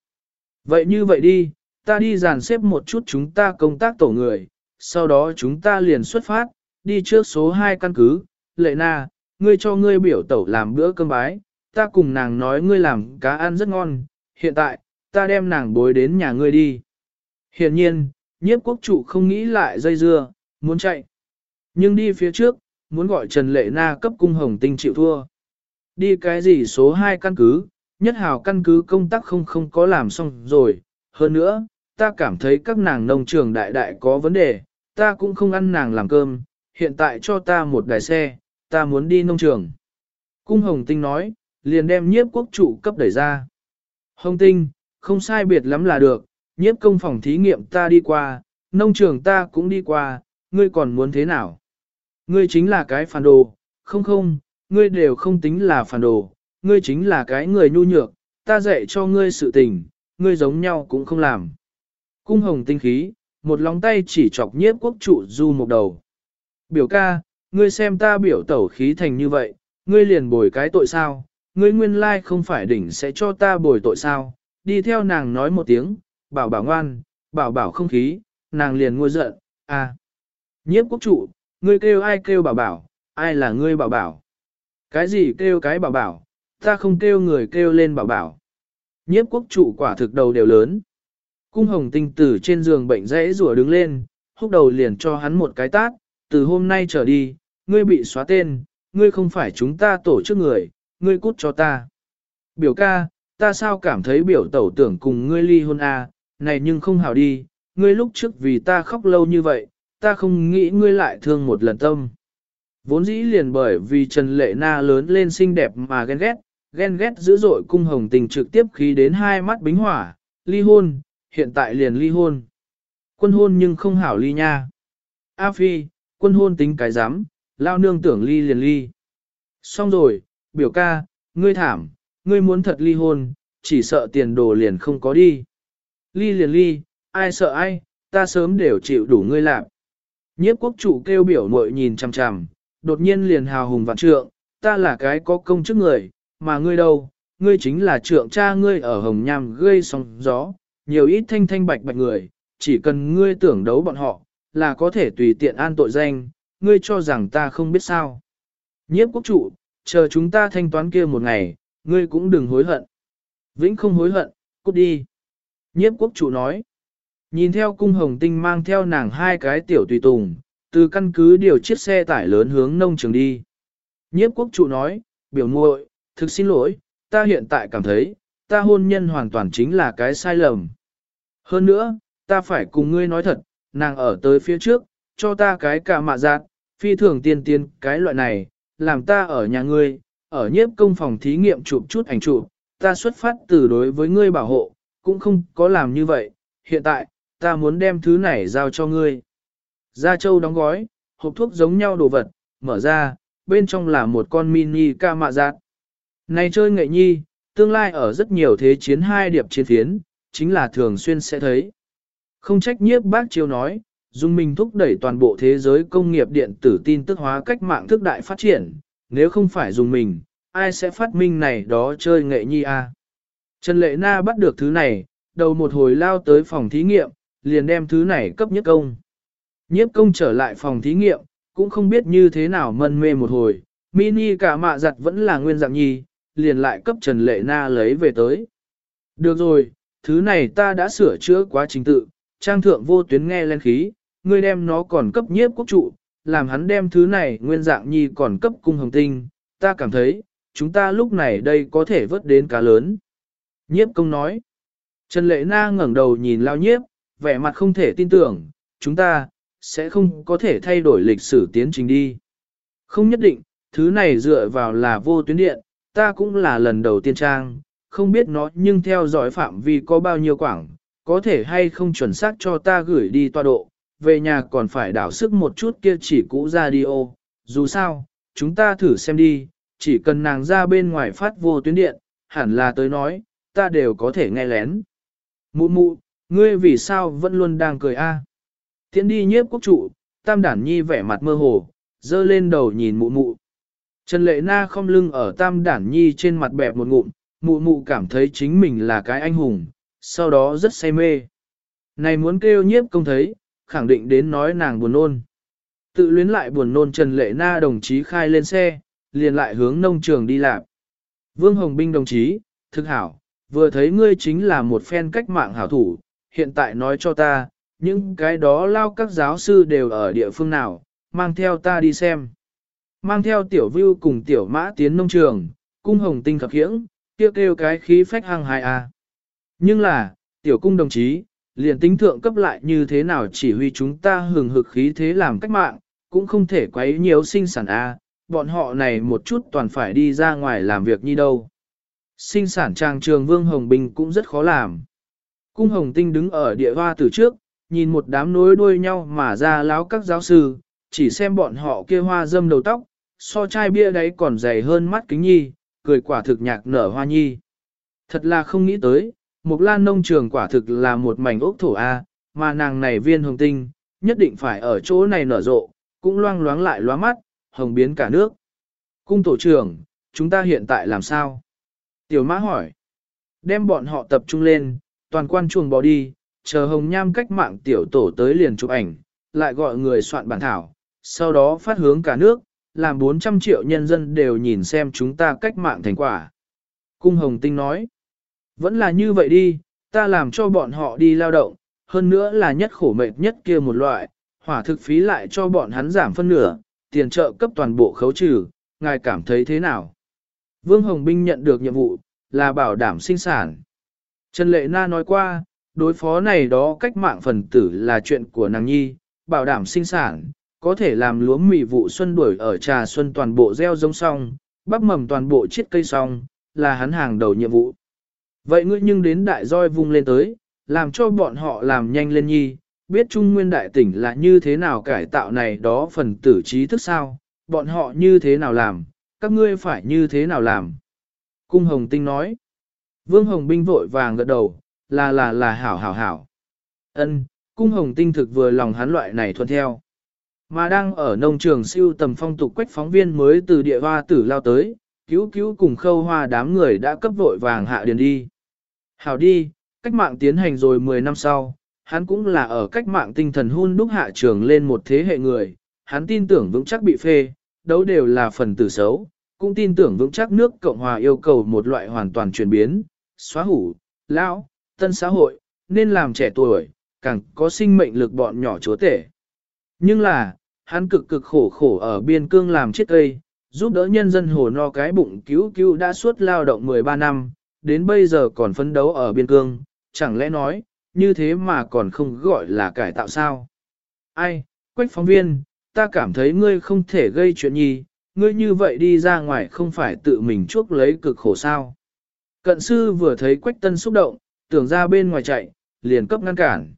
Vậy như vậy đi, ta đi dàn xếp một chút chúng ta công tác tổ người, sau đó chúng ta liền xuất phát, đi trước số 2 căn cứ, lệ na, ngươi cho ngươi biểu tẩu làm bữa cơm bái, ta cùng nàng nói ngươi làm cá ăn rất ngon, hiện tại, ta đem nàng bối đến nhà ngươi đi. Hiện nhiên, nhiếp quốc trụ không nghĩ lại dây dưa, muốn chạy. Nhưng đi phía trước, muốn gọi Trần Lệ Na cấp cung hồng tinh chịu thua. Đi cái gì số 2 căn cứ, nhất hào căn cứ công tác không không có làm xong rồi. Hơn nữa, ta cảm thấy các nàng nông trường đại đại có vấn đề, ta cũng không ăn nàng làm cơm, hiện tại cho ta một đài xe, ta muốn đi nông trường. Cung Hồng Tinh nói, liền đem nhiếp quốc trụ cấp đẩy ra. Hồng Tinh, không sai biệt lắm là được, nhiếp công phòng thí nghiệm ta đi qua, nông trường ta cũng đi qua, ngươi còn muốn thế nào? Ngươi chính là cái phản đồ, không không, ngươi đều không tính là phản đồ, ngươi chính là cái người nhu nhược, ta dạy cho ngươi sự tình, ngươi giống nhau cũng không làm. Cung hồng tinh khí, một lòng tay chỉ chọc nhiếp quốc trụ du một đầu. Biểu ca, ngươi xem ta biểu tẩu khí thành như vậy, ngươi liền bồi cái tội sao, ngươi nguyên lai không phải đỉnh sẽ cho ta bồi tội sao, đi theo nàng nói một tiếng, bảo bảo ngoan, bảo bảo không khí, nàng liền ngôi giận, à. Nhiếp quốc trụ, ngươi kêu ai kêu bảo bảo, ai là ngươi bảo bảo. Cái gì kêu cái bảo bảo, ta không kêu người kêu lên bảo bảo. Nhiếp quốc trụ quả thực đầu đều lớn. Cung hồng tinh tử trên giường bệnh rẽ rùa đứng lên, húc đầu liền cho hắn một cái tát, từ hôm nay trở đi, ngươi bị xóa tên, ngươi không phải chúng ta tổ chức người, ngươi cút cho ta. Biểu ca, ta sao cảm thấy biểu tẩu tưởng cùng ngươi ly hôn à, này nhưng không hảo đi, ngươi lúc trước vì ta khóc lâu như vậy, ta không nghĩ ngươi lại thương một lần tâm. Vốn dĩ liền bởi vì Trần Lệ Na lớn lên xinh đẹp mà ghen ghét, ghen ghét dữ dội cung hồng tình trực tiếp khí đến hai mắt bính hỏa, ly hôn, hiện tại liền ly hôn. Quân hôn nhưng không hảo ly nha. A Phi, quân hôn tính cái dám, lao nương tưởng ly liền ly. Xong rồi, biểu ca, ngươi thảm, ngươi muốn thật ly hôn, chỉ sợ tiền đồ liền không có đi. Ly liền ly, ai sợ ai, ta sớm đều chịu đủ ngươi làm. Nhiếp quốc chủ kêu biểu muội nhìn chằm chằm, đột nhiên liền hào hùng vạn trượng, ta là cái có công chức người, mà ngươi đâu, ngươi chính là trượng cha ngươi ở Hồng Nham gây sóng gió, nhiều ít thanh thanh bạch bạch người, chỉ cần ngươi tưởng đấu bọn họ, là có thể tùy tiện an tội danh, ngươi cho rằng ta không biết sao. Nhiếp quốc chủ, chờ chúng ta thanh toán kia một ngày, ngươi cũng đừng hối hận. Vĩnh không hối hận, cút đi. Nhiếp quốc chủ nói. Nhìn theo cung hồng tinh mang theo nàng hai cái tiểu tùy tùng, từ căn cứ điều chiếc xe tải lớn hướng nông trường đi. Nhiếp quốc chủ nói, biểu muội, thực xin lỗi, ta hiện tại cảm thấy, ta hôn nhân hoàn toàn chính là cái sai lầm. Hơn nữa, ta phải cùng ngươi nói thật, nàng ở tới phía trước, cho ta cái cả mạ giác, phi thường tiên tiên cái loại này, làm ta ở nhà ngươi, ở nhiếp công phòng thí nghiệm chụp chút ảnh chụp, ta xuất phát từ đối với ngươi bảo hộ, cũng không có làm như vậy, hiện tại, ta muốn đem thứ này giao cho ngươi. Gia Châu đóng gói, hộp thuốc giống nhau đồ vật, mở ra, bên trong là một con mini ca mạ giác. Này chơi nghệ nhi, tương lai ở rất nhiều thế chiến hai điệp chiến phiến, chính là thường xuyên sẽ thấy. Không trách nhiếp bác chiêu nói, dùng mình thúc đẩy toàn bộ thế giới công nghiệp điện tử tin tức hóa cách mạng thức đại phát triển, nếu không phải dùng mình, ai sẽ phát minh này đó chơi nghệ nhi a? Trần Lệ Na bắt được thứ này, đầu một hồi lao tới phòng thí nghiệm, liền đem thứ này cấp nhất công. Nhiếp công trở lại phòng thí nghiệm, cũng không biết như thế nào mân mê một hồi, mini cả mạ giặt vẫn là nguyên dạng nhi, liền lại cấp Trần Lệ Na lấy về tới. Được rồi, thứ này ta đã sửa chữa quá trình tự, trang thượng vô tuyến nghe lên khí, ngươi đem nó còn cấp nhiếp quốc trụ, làm hắn đem thứ này nguyên dạng nhi còn cấp cung hồng tinh, ta cảm thấy, chúng ta lúc này đây có thể vớt đến cá lớn. Nhiếp công nói, Trần Lệ Na ngẩng đầu nhìn lao nhiếp, vẻ mặt không thể tin tưởng, chúng ta, sẽ không có thể thay đổi lịch sử tiến trình đi. Không nhất định, thứ này dựa vào là vô tuyến điện, ta cũng là lần đầu tiên trang, không biết nó nhưng theo dõi phạm vi có bao nhiêu quảng, có thể hay không chuẩn xác cho ta gửi đi tọa độ, về nhà còn phải đảo sức một chút kia chỉ cũ radio, dù sao, chúng ta thử xem đi, chỉ cần nàng ra bên ngoài phát vô tuyến điện, hẳn là tới nói, ta đều có thể nghe lén. Mụ mụ, ngươi vì sao vẫn luôn đang cười a? À? Tiến đi nhiếp quốc trụ, tam đản nhi vẻ mặt mơ hồ, dơ lên đầu nhìn mụ mụ. Trần lệ na không lưng ở tam đản nhi trên mặt bẹp một ngụm, mụ mụ cảm thấy chính mình là cái anh hùng, sau đó rất say mê. Này muốn kêu nhiếp công thấy, khẳng định đến nói nàng buồn nôn. Tự luyến lại buồn nôn Trần Lệ Na đồng chí khai lên xe, liền lại hướng nông trường đi làm. Vương Hồng Binh đồng chí, thực hảo, vừa thấy ngươi chính là một phen cách mạng hảo thủ, hiện tại nói cho ta, những cái đó lao các giáo sư đều ở địa phương nào, mang theo ta đi xem. Mang theo tiểu view cùng tiểu mã tiến nông trường, cung hồng tinh khập khiễng, kêu kêu cái khí phách hăng hài à. Nhưng là, tiểu cung đồng chí, liền tính thượng cấp lại như thế nào chỉ huy chúng ta hừng hực khí thế làm cách mạng, cũng không thể quấy nhiều sinh sản A, bọn họ này một chút toàn phải đi ra ngoài làm việc như đâu. Sinh sản trang trường Vương Hồng Bình cũng rất khó làm. Cung Hồng Tinh đứng ở địa hoa từ trước, nhìn một đám nối đuôi nhau mà ra láo các giáo sư, chỉ xem bọn họ kia hoa dâm đầu tóc, so chai bia đấy còn dày hơn mắt kính nhi, cười quả thực nhạc nở hoa nhi. Thật là không nghĩ tới, Mộc lan nông trường quả thực là một mảnh ốc thổ A, mà nàng này viên hồng tinh, nhất định phải ở chỗ này nở rộ, cũng loang loáng lại loa mắt, hồng biến cả nước. Cung tổ trưởng, chúng ta hiện tại làm sao? Tiểu mã hỏi. Đem bọn họ tập trung lên, toàn quan chuồng bỏ đi, chờ hồng nham cách mạng tiểu tổ tới liền chụp ảnh, lại gọi người soạn bản thảo, sau đó phát hướng cả nước, làm 400 triệu nhân dân đều nhìn xem chúng ta cách mạng thành quả. Cung hồng tinh nói. Vẫn là như vậy đi, ta làm cho bọn họ đi lao động, hơn nữa là nhất khổ mệt nhất kia một loại, hỏa thực phí lại cho bọn hắn giảm phân nửa, tiền trợ cấp toàn bộ khấu trừ, ngài cảm thấy thế nào? Vương Hồng Binh nhận được nhiệm vụ, là bảo đảm sinh sản. Trần Lệ Na nói qua, đối phó này đó cách mạng phần tử là chuyện của nàng nhi, bảo đảm sinh sản, có thể làm lúa mì vụ xuân đuổi ở trà xuân toàn bộ gieo giống xong, bắp mầm toàn bộ chiết cây xong, là hắn hàng đầu nhiệm vụ. Vậy ngươi nhưng đến đại roi vung lên tới, làm cho bọn họ làm nhanh lên nhi, biết Trung Nguyên Đại tỉnh là như thế nào cải tạo này đó phần tử trí thức sao, bọn họ như thế nào làm, các ngươi phải như thế nào làm. Cung Hồng Tinh nói, Vương Hồng Binh vội vàng gật đầu, là là là hảo hảo hảo. Ân, Cung Hồng Tinh thực vừa lòng hắn loại này thuận theo. Mà đang ở nông trường siêu tầm phong tục quách phóng viên mới từ địa hoa tử lao tới, cứu cứu cùng khâu hoa đám người đã cấp vội vàng hạ điền đi. Hảo đi, cách mạng tiến hành rồi 10 năm sau, hắn cũng là ở cách mạng tinh thần hun đúc hạ trường lên một thế hệ người, hắn tin tưởng vững chắc bị phê, đấu đều là phần tử xấu, cũng tin tưởng vững chắc nước Cộng Hòa yêu cầu một loại hoàn toàn chuyển biến, xóa hủ, lão, tân xã hội, nên làm trẻ tuổi, càng có sinh mệnh lực bọn nhỏ chúa tể. Nhưng là, hắn cực cực khổ khổ ở biên cương làm chết cây, giúp đỡ nhân dân hồ no cái bụng cứu cứu đã suốt lao động 13 năm, đến bây giờ còn phấn đấu ở biên cương, chẳng lẽ nói, như thế mà còn không gọi là cải tạo sao? Ai, quách phóng viên, ta cảm thấy ngươi không thể gây chuyện nhi, ngươi như vậy đi ra ngoài không phải tự mình chuốc lấy cực khổ sao. Cận sư vừa thấy quách tân xúc động, tưởng ra bên ngoài chạy, liền cấp ngăn cản.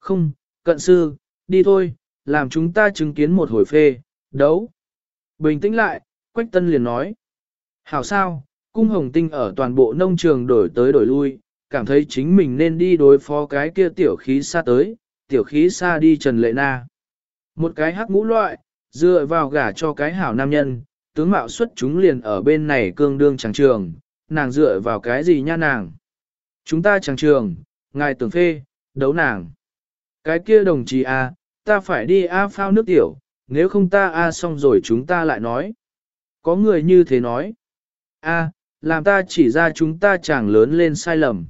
Không, cận sư, đi thôi, làm chúng ta chứng kiến một hồi phê, đấu. Bình tĩnh lại, quách tân liền nói. Hảo sao, cung hồng tinh ở toàn bộ nông trường đổi tới đổi lui, cảm thấy chính mình nên đi đối phó cái kia tiểu khí xa tới, tiểu khí xa đi Trần Lệ Na. Một cái hắc ngũ loại, dựa vào gả cho cái hảo nam nhân, tướng mạo xuất chúng liền ở bên này cương đương chẳng trường, nàng dựa vào cái gì nha nàng. Chúng ta chẳng trường, ngài tưởng phê, đấu nàng. Cái kia đồng chí A, ta phải đi A phao nước tiểu, nếu không ta A xong rồi chúng ta lại nói. Có người như thế nói. A, làm ta chỉ ra chúng ta chẳng lớn lên sai lầm.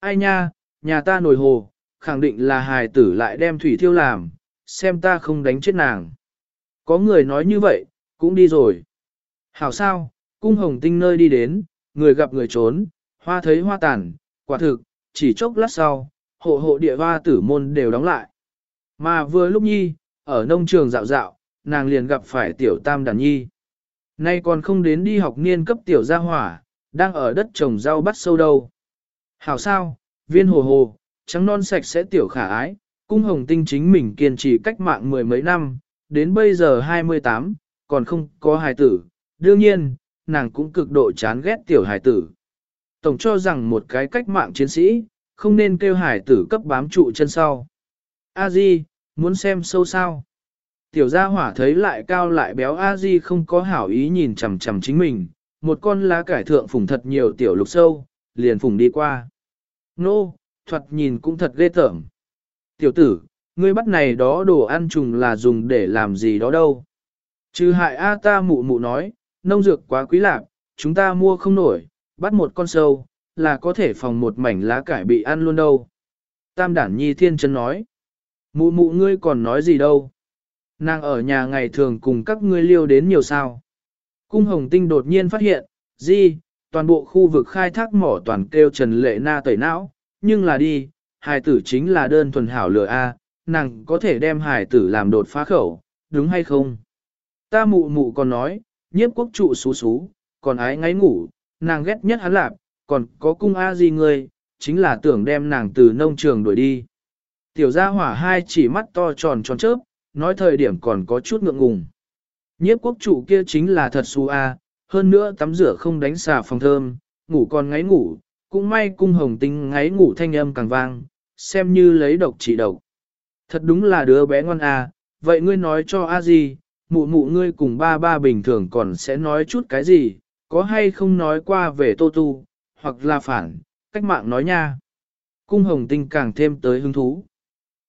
Ai nha, nhà ta nổi hồ, khẳng định là hài tử lại đem thủy thiêu làm, xem ta không đánh chết nàng. Có người nói như vậy, cũng đi rồi. Hảo sao, cung hồng tinh nơi đi đến, người gặp người trốn, hoa thấy hoa tàn, quả thực, chỉ chốc lát sau, hộ hộ địa hoa tử môn đều đóng lại. Mà vừa lúc nhi, ở nông trường dạo dạo, nàng liền gặp phải tiểu tam đàn nhi. Nay còn không đến đi học niên cấp tiểu gia hỏa, đang ở đất trồng rau bắt sâu đâu. Hảo sao, viên hồ hồ, trắng non sạch sẽ tiểu khả ái, cung hồng tinh chính mình kiên trì cách mạng mười mấy năm, đến bây giờ 28, còn không có hài tử, đương nhiên, nàng cũng cực độ chán ghét tiểu hài tử. Tổng cho rằng một cái cách mạng chiến sĩ, không nên kêu hài tử cấp bám trụ chân sau. A Di, muốn xem sâu sao? Tiểu gia hỏa thấy lại cao lại béo A Di không có hảo ý nhìn chằm chằm chính mình, một con lá cải thượng phùng thật nhiều tiểu lục sâu, liền phùng đi qua. Nô, thoạt nhìn cũng thật ghê tởm. Tiểu tử, ngươi bắt này đó đồ ăn trùng là dùng để làm gì đó đâu. Trừ hại A ta mụ mụ nói, nông dược quá quý lạc, chúng ta mua không nổi, bắt một con sâu, là có thể phòng một mảnh lá cải bị ăn luôn đâu. Tam đản nhi thiên chân nói, mụ mụ ngươi còn nói gì đâu. Nàng ở nhà ngày thường cùng các ngươi liêu đến nhiều sao. Cung hồng tinh đột nhiên phát hiện, gì, toàn bộ khu vực khai thác mỏ toàn kêu Trần Lệ Na tẩy não, nhưng là đi, hài tử chính là đơn thuần hảo lừa A, nàng có thể đem hài tử làm đột phá khẩu, đúng hay không? Ta mụ mụ còn nói, nhiếp quốc trụ xú xú, còn ái ngáy ngủ, nàng ghét nhất hắn lạp, còn có cung A gì ngươi, chính là tưởng đem nàng từ nông trường đuổi đi. Tiểu gia hỏa hai chỉ mắt to tròn tròn chớp, nói thời điểm còn có chút ngượng ngùng. Nhiếp quốc chủ kia chính là thật su A, hơn nữa tắm rửa không đánh xà phòng thơm, ngủ còn ngáy ngủ, cũng may cung hồng tinh ngáy ngủ thanh âm càng vang, xem như lấy độc trị độc. Thật đúng là đứa bé ngoan à, vậy ngươi nói cho a gì, mụ mụ ngươi cùng ba ba bình thường còn sẽ nói chút cái gì, có hay không nói qua về tô tu, hoặc là phản, cách mạng nói nha. Cung hồng tinh càng thêm tới hứng thú.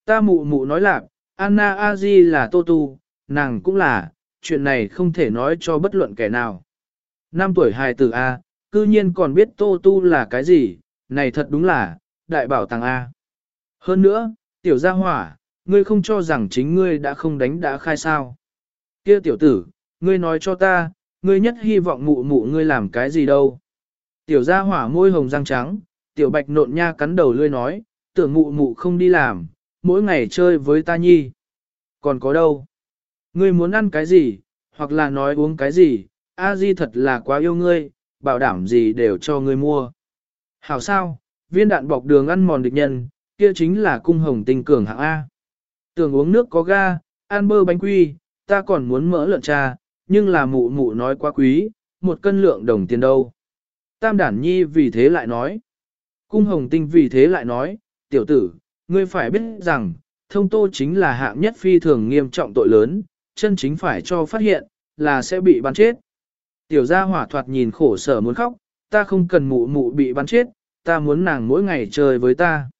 Ta mụ mụ nói là, Anna Aji là tô tu, nàng cũng là, chuyện này không thể nói cho bất luận kẻ nào. Năm tuổi hài tử A, cư nhiên còn biết tô tu là cái gì, này thật đúng là, đại bảo tàng A. Hơn nữa, tiểu gia hỏa, ngươi không cho rằng chính ngươi đã không đánh đã khai sao. Kia tiểu tử, ngươi nói cho ta, ngươi nhất hy vọng mụ mụ ngươi làm cái gì đâu. Tiểu gia hỏa môi hồng răng trắng, tiểu bạch nộn nha cắn đầu lươi nói, tưởng mụ mụ không đi làm, mỗi ngày chơi với ta nhi. Còn có đâu? Ngươi muốn ăn cái gì, hoặc là nói uống cái gì, A Di thật là quá yêu ngươi, bảo đảm gì đều cho ngươi mua. Hảo sao, viên đạn bọc đường ăn mòn địch nhân, kia chính là cung hồng tinh cường hạng A. Tưởng uống nước có ga, ăn bơ bánh quy, ta còn muốn mỡ lợn trà, nhưng là mụ mụ nói quá quý, một cân lượng đồng tiền đâu. Tam đản nhi vì thế lại nói. Cung hồng tinh vì thế lại nói, tiểu tử, ngươi phải biết rằng, thông tô chính là hạng nhất phi thường nghiêm trọng tội lớn, chân chính phải cho phát hiện, là sẽ bị bắn chết. Tiểu gia hỏa thoạt nhìn khổ sở muốn khóc, ta không cần mụ mụ bị bắn chết, ta muốn nàng mỗi ngày chơi với ta.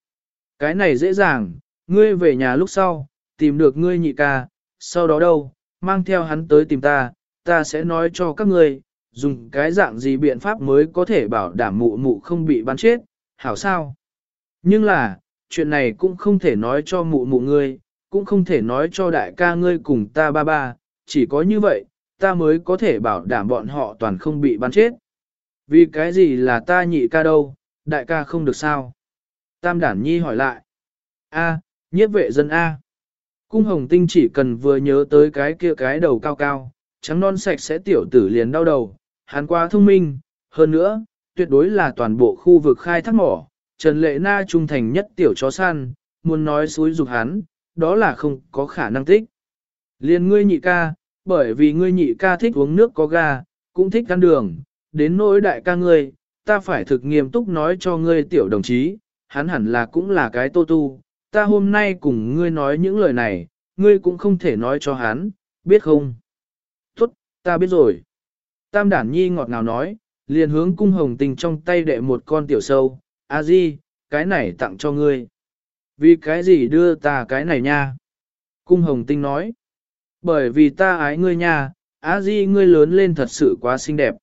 Cái này dễ dàng, ngươi về nhà lúc sau, tìm được ngươi nhị ca, sau đó đâu, mang theo hắn tới tìm ta, ta sẽ nói cho các ngươi, dùng cái dạng gì biện pháp mới có thể bảo đảm mụ mụ không bị bắn chết, hảo sao? Nhưng là, chuyện này cũng không thể nói cho mụ mụ ngươi, cũng không thể nói cho đại ca ngươi cùng ta ba ba, chỉ có như vậy, ta mới có thể bảo đảm bọn họ toàn không bị bắn chết. Vì cái gì là ta nhị ca đâu, đại ca không được sao? Tam đản nhi hỏi lại. A, nhiếp vệ dân A. Cung hồng tinh chỉ cần vừa nhớ tới cái kia cái đầu cao cao, trắng non sạch sẽ tiểu tử liền đau đầu, hắn quá thông minh, hơn nữa, tuyệt đối là toàn bộ khu vực khai thác mỏ, Trần Lệ Na trung thành nhất tiểu chó săn, muốn nói xúi dục hắn, đó là không có khả năng thích. Liên ngươi nhị ca, bởi vì ngươi nhị ca thích uống nước có ga, cũng thích ăn đường, đến nỗi đại ca ngươi, ta phải thực nghiêm túc nói cho ngươi tiểu đồng chí, hắn hẳn là cũng là cái tô tu, ta hôm nay cùng ngươi nói những lời này, ngươi cũng không thể nói cho hắn, biết không? Tốt, ta biết rồi. Tam đản nhi ngọt ngào nói, liền hướng cung hồng tình trong tay đệ một con tiểu sâu, a di, cái này tặng cho ngươi. Vì cái gì đưa ta cái này nha? Cung hồng tinh nói, bởi vì ta ái ngươi nha, a di ngươi lớn lên thật sự quá xinh đẹp.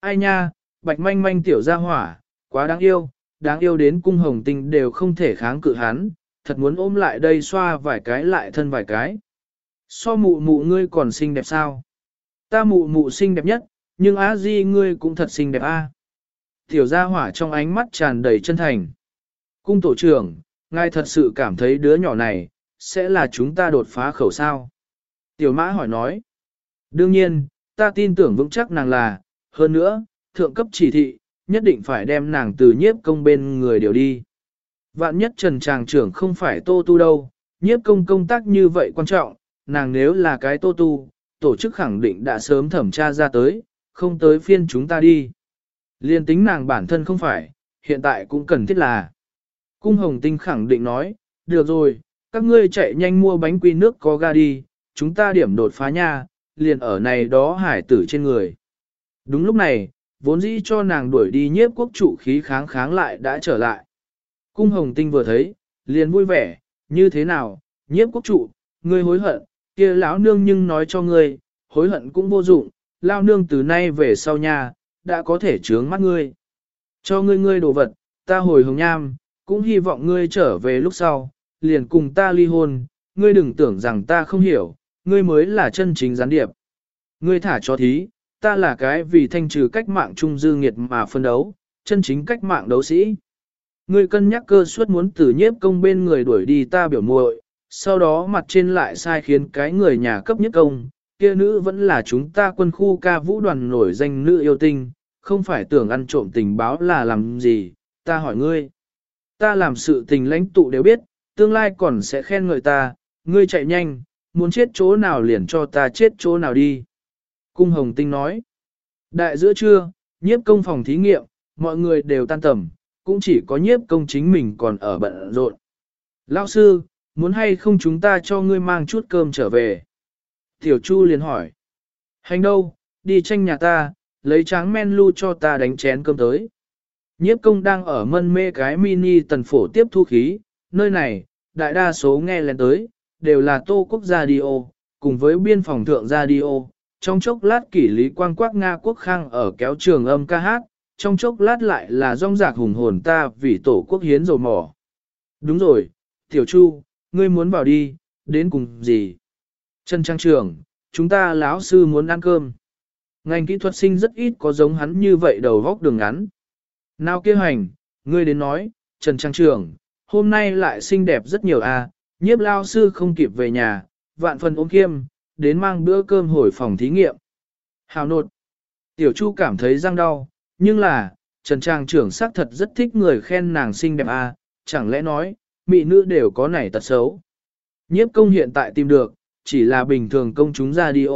Ai nha, bạch manh manh tiểu gia hỏa, quá đáng yêu, đáng yêu đến cung hồng tinh đều không thể kháng cự hắn, thật muốn ôm lại đây xoa vài cái lại thân vài cái. So mụ mụ ngươi còn xinh đẹp sao? Ta mụ mụ xinh đẹp nhất, nhưng á di ngươi cũng thật xinh đẹp a. Tiểu gia hỏa trong ánh mắt tràn đầy chân thành. Cung tổ trưởng, ngài thật sự cảm thấy đứa nhỏ này, sẽ là chúng ta đột phá khẩu sao? Tiểu mã hỏi nói. Đương nhiên, ta tin tưởng vững chắc nàng là, hơn nữa, thượng cấp chỉ thị, nhất định phải đem nàng từ nhiếp công bên người điều đi. Vạn nhất trần tràng trưởng không phải tô tu đâu, nhiếp công công tác như vậy quan trọng, nàng nếu là cái tô tu, tổ chức khẳng định đã sớm thẩm tra ra tới, không tới phiên chúng ta đi. Liên tính nàng bản thân không phải, hiện tại cũng cần thiết là. Cung hồng tinh khẳng định nói, được rồi, các ngươi chạy nhanh mua bánh quy nước có ga đi, chúng ta điểm đột phá nha, liền ở này đó hải tử trên người. Đúng lúc này, vốn dĩ cho nàng đuổi đi nhiếp quốc trụ khí kháng kháng lại đã trở lại. Cung hồng tinh vừa thấy, liền vui vẻ, như thế nào, nhiếp quốc trụ, ngươi hối hận, kia lão nương nhưng nói cho ngươi, hối hận cũng vô dụng, lao nương từ nay về sau nha đã có thể trướng mắt ngươi. Cho ngươi ngươi đồ vật, ta hồi hồng nham, cũng hy vọng ngươi trở về lúc sau, liền cùng ta ly hôn, ngươi đừng tưởng rằng ta không hiểu, ngươi mới là chân chính gián điệp. Ngươi thả cho thí, ta là cái vì thanh trừ cách mạng trung dư nghiệt mà phân đấu, chân chính cách mạng đấu sĩ. Ngươi cân nhắc cơ suất muốn tử nhiếp công bên người đuổi đi ta biểu muội, sau đó mặt trên lại sai khiến cái người nhà cấp nhất công, kia nữ vẫn là chúng ta quân khu ca vũ đoàn nổi danh nữ yêu tinh, không phải tưởng ăn trộm tình báo là làm gì, ta hỏi ngươi. Ta làm sự tình lãnh tụ đều biết, tương lai còn sẽ khen ngợi ta, ngươi chạy nhanh, muốn chết chỗ nào liền cho ta chết chỗ nào đi. Cung Hồng Tinh nói, đại giữa trưa, nhiếp công phòng thí nghiệm, mọi người đều tan tầm, cũng chỉ có nhiếp công chính mình còn ở bận rộn. Lão sư, muốn hay không chúng ta cho ngươi mang chút cơm trở về? Tiểu Chu liền hỏi. Hành đâu, đi tranh nhà ta, lấy tráng men lu cho ta đánh chén cơm tới. Nhiếp công đang ở mân mê cái mini tần phổ tiếp thu khí, nơi này, đại đa số nghe lên tới, đều là tô quốc radio, cùng với biên phòng thượng radio. Trong chốc lát kỷ lý quang quắc Nga quốc khang ở kéo trường âm ca hát, trong chốc lát lại là rong rạc hùng hồn ta vì tổ quốc hiến dầu mỏ. Đúng rồi, Tiểu Chu, ngươi muốn vào đi, đến cùng gì? Trần Trang Trường, chúng ta lão sư muốn ăn cơm. Ngành kỹ thuật sinh rất ít có giống hắn như vậy đầu góc đường ngắn. Nào kia hành, ngươi đến nói, Trần Trang Trường, hôm nay lại xinh đẹp rất nhiều à, nhiếp lao sư không kịp về nhà, vạn phần ôm kiêm, đến mang bữa cơm hồi phòng thí nghiệm. Hào nột. Tiểu Chu cảm thấy răng đau, nhưng là, Trần Trang trưởng xác thật rất thích người khen nàng xinh đẹp à, chẳng lẽ nói, mỹ nữ đều có nảy tật xấu. Nhiếp công hiện tại tìm được, chỉ là bình thường công chúng radio,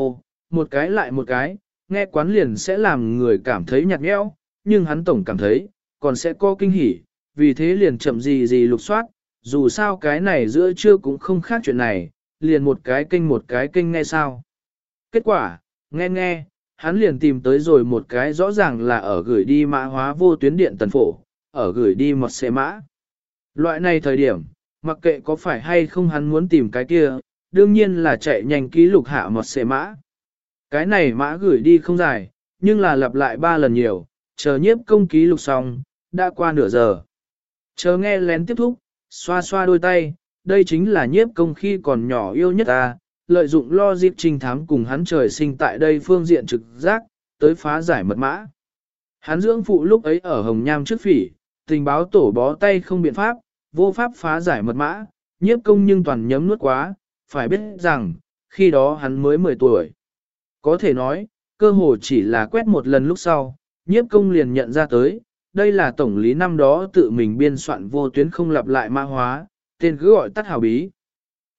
một cái lại một cái, nghe quán liền sẽ làm người cảm thấy nhạt nhẽo, nhưng hắn tổng cảm thấy, còn sẽ có kinh hỉ, vì thế liền chậm gì gì lục soát, dù sao cái này giữa trưa cũng không khác chuyện này, liền một cái kênh một cái kênh nghe sao. Kết quả, nghe nghe, hắn liền tìm tới rồi một cái rõ ràng là ở gửi đi mã hóa vô tuyến điện tần phổ, ở gửi đi một xe mã. Loại này thời điểm, mặc kệ có phải hay không hắn muốn tìm cái kia, đương nhiên là chạy nhanh ký lục hạ một xe mã. Cái này mã gửi đi không dài, nhưng là lặp lại ba lần nhiều, chờ nhiếp công ký lục xong, đã qua nửa giờ. Chờ nghe lén tiếp thúc, xoa xoa đôi tay, đây chính là nhiếp công khi còn nhỏ yêu nhất ta, lợi dụng lo dịp trinh thám cùng hắn trời sinh tại đây phương diện trực giác, tới phá giải mật mã. Hắn dưỡng phụ lúc ấy ở Hồng Nham trước phỉ, tình báo tổ bó tay không biện pháp, vô pháp phá giải mật mã, nhiếp công nhưng toàn nhấm nuốt quá, phải biết rằng, khi đó hắn mới 10 tuổi. Có thể nói, cơ hồ chỉ là quét một lần lúc sau, nhiếp công liền nhận ra tới, đây là tổng lý năm đó tự mình biên soạn vô tuyến không lặp lại mã hóa, tên cứ gọi tắt hào bí.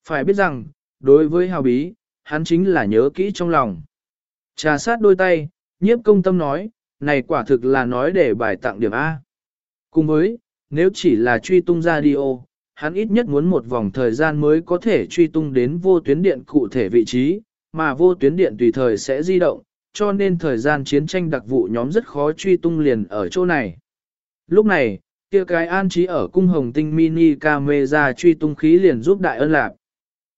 Phải biết rằng, đối với hào bí, hắn chính là nhớ kỹ trong lòng. Trà sát đôi tay, nhiếp công tâm nói, này quả thực là nói để bài tặng điểm A. Cùng với, nếu chỉ là truy tung radio, hắn ít nhất muốn một vòng thời gian mới có thể truy tung đến vô tuyến điện cụ thể vị trí, mà vô tuyến điện tùy thời sẽ di động, cho nên thời gian chiến tranh đặc vụ nhóm rất khó truy tung liền ở chỗ này. Lúc này, kia cái an trí ở cung hồng tinh mini camera truy tung khí liền giúp đại ân lạc.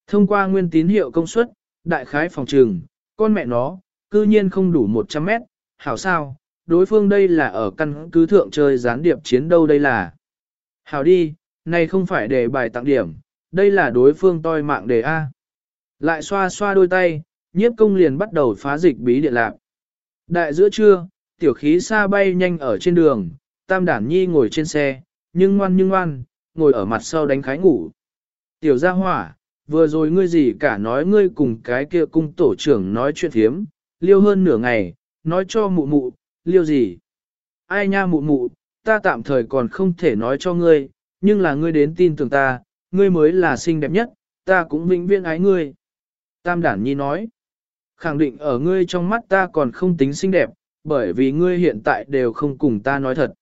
Thông qua nguyên tín hiệu công suất, đại khái phòng trường, con mẹ nó, cư nhiên không đủ 100 mét, hảo sao, đối phương đây là ở căn cứ thượng chơi gián điệp chiến đâu đây là. Hảo đi, này không phải để bài tặng điểm, đây là đối phương toi mạng đề A. Lại xoa xoa đôi tay, nhiếp công liền bắt đầu phá dịch bí điện lạc. Đại giữa trưa, tiểu khí xa bay nhanh ở trên đường, tam đản nhi ngồi trên xe, nhưng ngoan nhưng ngoan, ngồi ở mặt sau đánh khái ngủ. Tiểu gia hỏa, vừa rồi ngươi gì cả nói ngươi cùng cái kia cung tổ trưởng nói chuyện thiếm, liêu hơn nửa ngày, nói cho mụ mụ, liêu gì? Ai nha mụ mụ, ta tạm thời còn không thể nói cho ngươi, nhưng là ngươi đến tin tưởng ta, ngươi mới là xinh đẹp nhất, ta cũng vĩnh viễn ái ngươi. Tam đản nhi nói, khẳng định ở ngươi trong mắt ta còn không tính xinh đẹp, bởi vì ngươi hiện tại đều không cùng ta nói thật.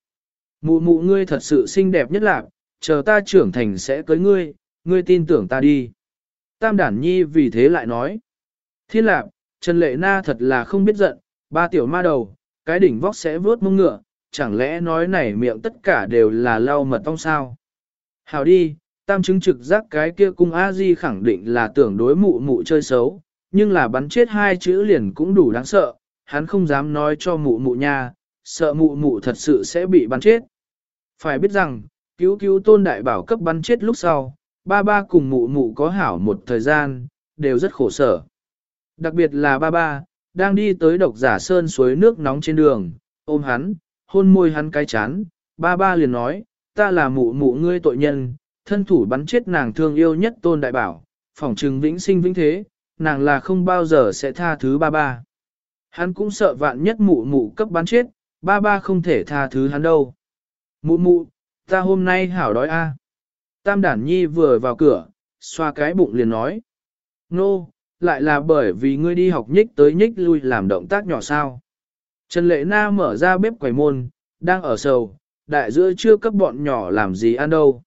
Mụ mụ ngươi thật sự xinh đẹp nhất lạc, chờ ta trưởng thành sẽ cưới ngươi, ngươi tin tưởng ta đi. Tam đản nhi vì thế lại nói. Thiên lạc, Trần Lệ Na thật là không biết giận, ba tiểu ma đầu, cái đỉnh vóc sẽ vớt mông ngựa, chẳng lẽ nói này miệng tất cả đều là lau mật ong sao. Hào đi, tam chứng trực giác cái kia cung A-di khẳng định là tưởng đối mụ mụ chơi xấu, nhưng là bắn chết hai chữ liền cũng đủ đáng sợ, hắn không dám nói cho mụ mụ nha, sợ mụ mụ thật sự sẽ bị bắn chết. Phải biết rằng, cứu cứu tôn đại bảo cấp bắn chết lúc sau, ba ba cùng mụ mụ có hảo một thời gian, đều rất khổ sở. Đặc biệt là ba ba, đang đi tới độc giả sơn suối nước nóng trên đường, ôm hắn, hôn môi hắn cái chán, ba ba liền nói, ta là mụ mụ ngươi tội nhân, thân thủ bắn chết nàng thương yêu nhất tôn đại bảo, phỏng trừng vĩnh sinh vĩnh thế, nàng là không bao giờ sẽ tha thứ ba ba. Hắn cũng sợ vạn nhất mụ mụ cấp bán chết, ba ba không thể tha thứ hắn đâu. Mụ mụ, ta hôm nay hảo đói a. Tam đản nhi vừa vào cửa, xoa cái bụng liền nói. Nô, lại là bởi vì ngươi đi học nhích tới nhích lui làm động tác nhỏ sao. Trần Lệ Na mở ra bếp quầy môn, đang ở sầu, đại giữa chưa cấp bọn nhỏ làm gì ăn đâu.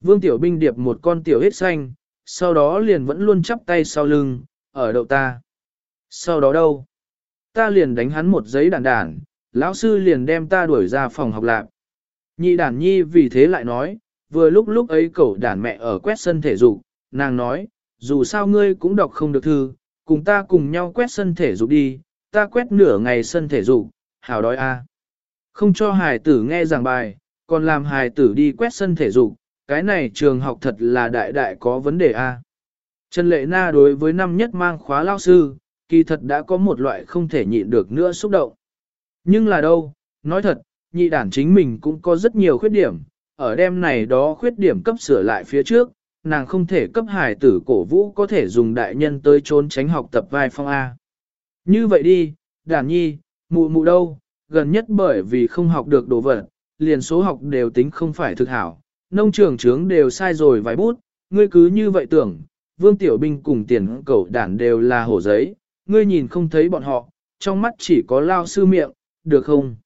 Vương Tiểu Binh điệp một con tiểu hết xanh, sau đó liền vẫn luôn chắp tay sau lưng, ở đậu ta. Sau đó đâu? Ta liền đánh hắn một giấy đàn đàn, lão sư liền đem ta đuổi ra phòng học lạc. Nhị đàn nhi vì thế lại nói, vừa lúc lúc ấy cậu đàn mẹ ở quét sân thể dục, nàng nói, dù sao ngươi cũng đọc không được thư, cùng ta cùng nhau quét sân thể dục đi, ta quét nửa ngày sân thể dục, hào đói a. Không cho hài tử nghe giảng bài, còn làm hài tử đi quét sân thể dục, cái này trường học thật là đại đại có vấn đề a. Trần Lệ Na đối với năm nhất mang khóa lao sư, kỳ thật đã có một loại không thể nhịn được nữa xúc động. Nhưng là đâu, nói thật, nhị đản chính mình cũng có rất nhiều khuyết điểm, ở đêm này đó khuyết điểm cấp sửa lại phía trước, nàng không thể cấp hài tử cổ vũ có thể dùng đại nhân tới trốn tránh học tập vai phong A. Như vậy đi, đản nhi, mụ mụ đâu, gần nhất bởi vì không học được đồ vật, liền số học đều tính không phải thực hảo, nông trường trướng đều sai rồi vài bút, ngươi cứ như vậy tưởng, vương tiểu binh cùng tiền cẩu đản đều là hổ giấy, ngươi nhìn không thấy bọn họ, trong mắt chỉ có lao sư miệng, được không?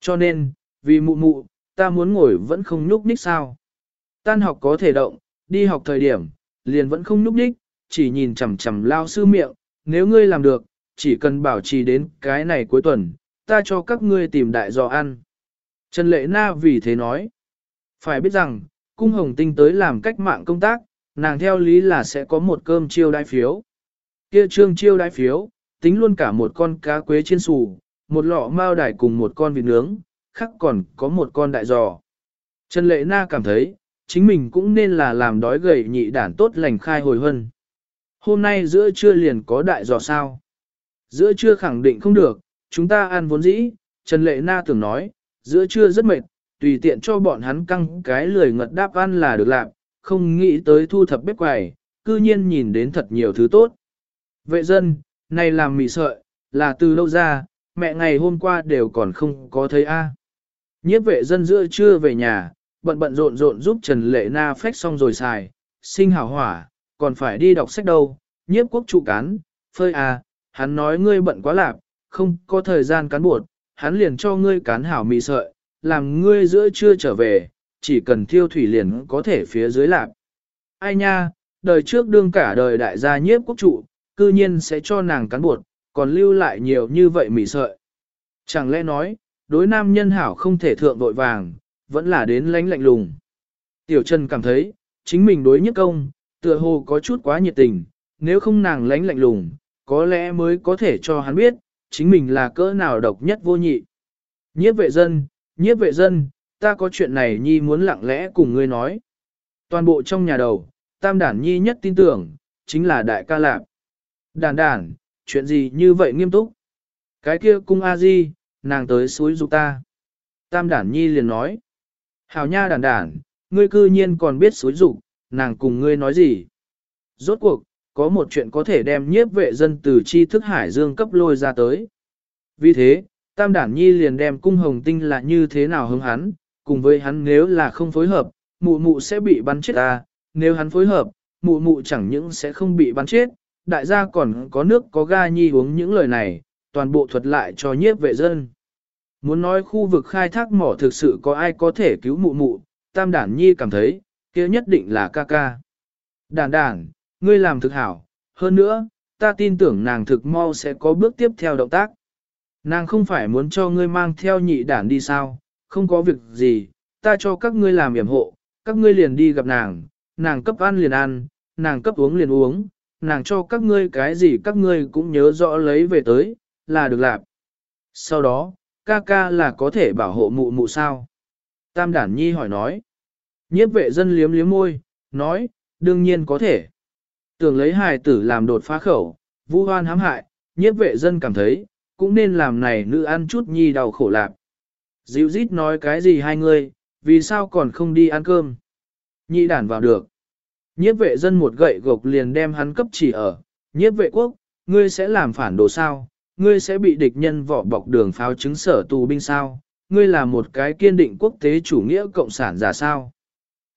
Cho nên, vì mụ mụ, ta muốn ngồi vẫn không nhúc nhích sao. Tan học có thể động, đi học thời điểm, liền vẫn không nhúc nhích, chỉ nhìn chằm chằm lao sư miệng, nếu ngươi làm được, chỉ cần bảo trì đến cái này cuối tuần, ta cho các ngươi tìm đại dò ăn. Trần Lệ Na vì thế nói, phải biết rằng, cung hồng tinh tới làm cách mạng công tác, nàng theo lý là sẽ có một cơm chiêu đai phiếu. Kia trương chiêu đai phiếu, tính luôn cả một con cá quế trên sù, một lọ mao đài cùng một con vịt nướng, khác còn có một con đại giò. Trần Lệ Na cảm thấy, chính mình cũng nên là làm đói gầy nhị đản tốt lành khai hồi hơn. Hôm nay giữa trưa liền có đại giò sao. Giữa trưa khẳng định không được, chúng ta ăn vốn dĩ, Trần Lệ Na tưởng nói, giữa trưa rất mệt, tùy tiện cho bọn hắn căng cái lười ngật đáp ăn là được làm, không nghĩ tới thu thập bếp quầy, cư nhiên nhìn đến thật nhiều thứ tốt. Vệ dân, này làm mì sợi, là từ lâu ra, mẹ ngày hôm qua đều còn không có thấy a. Nhiếp vệ dân giữa trưa về nhà, bận bận rộn rộn giúp Trần Lệ Na phách xong rồi xài, sinh hảo hỏa, còn phải đi đọc sách đâu, nhiếp quốc trụ cán, phơi à, hắn nói ngươi bận quá lạp, không có thời gian cán buộc, hắn liền cho ngươi cán hảo mì sợi, làm ngươi giữa trưa trở về, chỉ cần thiêu thủy liền có thể phía dưới lạc. Ai nha, đời trước đương cả đời đại gia nhiếp quốc trụ, cư nhiên sẽ cho nàng cán buộc, còn lưu lại nhiều như vậy mỉ sợi. Chẳng lẽ nói, đối nam nhân hảo không thể thượng vội vàng, vẫn là đến lánh lạnh lùng. Tiểu Trần cảm thấy, chính mình đối nhất công, tựa hồ có chút quá nhiệt tình, nếu không nàng lánh lạnh lùng, có lẽ mới có thể cho hắn biết, chính mình là cỡ nào độc nhất vô nhị. Nhiếp vệ dân, nhiếp vệ dân, ta có chuyện này nhi muốn lặng lẽ cùng ngươi nói. Toàn bộ trong nhà đầu, tam đản nhi nhất tin tưởng, chính là đại ca lạp. Đản đản, chuyện gì như vậy nghiêm túc? Cái kia cung a di, nàng tới suối dục ta. Tam đản nhi liền nói. Hảo nha đản đản, ngươi cư nhiên còn biết suối dục, nàng cùng ngươi nói gì? Rốt cuộc, có một chuyện có thể đem nhiếp vệ dân từ chi thức hải dương cấp lôi ra tới. Vì thế, Tam Đản Nhi liền đem cung hồng tinh là như thế nào hứng hắn, cùng với hắn nếu là không phối hợp, mụ mụ sẽ bị bắn chết ta, nếu hắn phối hợp, mụ mụ chẳng những sẽ không bị bắn chết, đại gia còn có nước có ga nhi uống những lời này, toàn bộ thuật lại cho nhiếp vệ dân. Muốn nói khu vực khai thác mỏ thực sự có ai có thể cứu mụ mụ, Tam Đản Nhi cảm thấy, kia nhất định là ca ca. Đản đản, ngươi làm thực hảo, hơn nữa, ta tin tưởng nàng thực mau sẽ có bước tiếp theo động tác. Nàng không phải muốn cho ngươi mang theo nhị đản đi sao, không có việc gì, ta cho các ngươi làm yểm hộ, các ngươi liền đi gặp nàng, nàng cấp ăn liền ăn, nàng cấp uống liền uống, nàng cho các ngươi cái gì các ngươi cũng nhớ rõ lấy về tới, là được làm. Sau đó, ca ca là có thể bảo hộ mụ mụ sao? Tam đản nhi hỏi nói. Nhiếp vệ dân liếm liếm môi, nói, đương nhiên có thể. Tưởng lấy hài tử làm đột phá khẩu, vu hoan hãm hại, nhiếp vệ dân cảm thấy, cũng nên làm này nữ ăn chút nhi đau khổ lạc. Dịu dít nói cái gì hai người, vì sao còn không đi ăn cơm? Nhị đản vào được. Nhiếp vệ dân một gậy gộc liền đem hắn cấp chỉ ở. Nhiếp vệ quốc, ngươi sẽ làm phản đồ sao? Ngươi sẽ bị địch nhân vỏ bọc đường pháo chứng sở tù binh sao? Ngươi là một cái kiên định quốc tế chủ nghĩa cộng sản giả sao?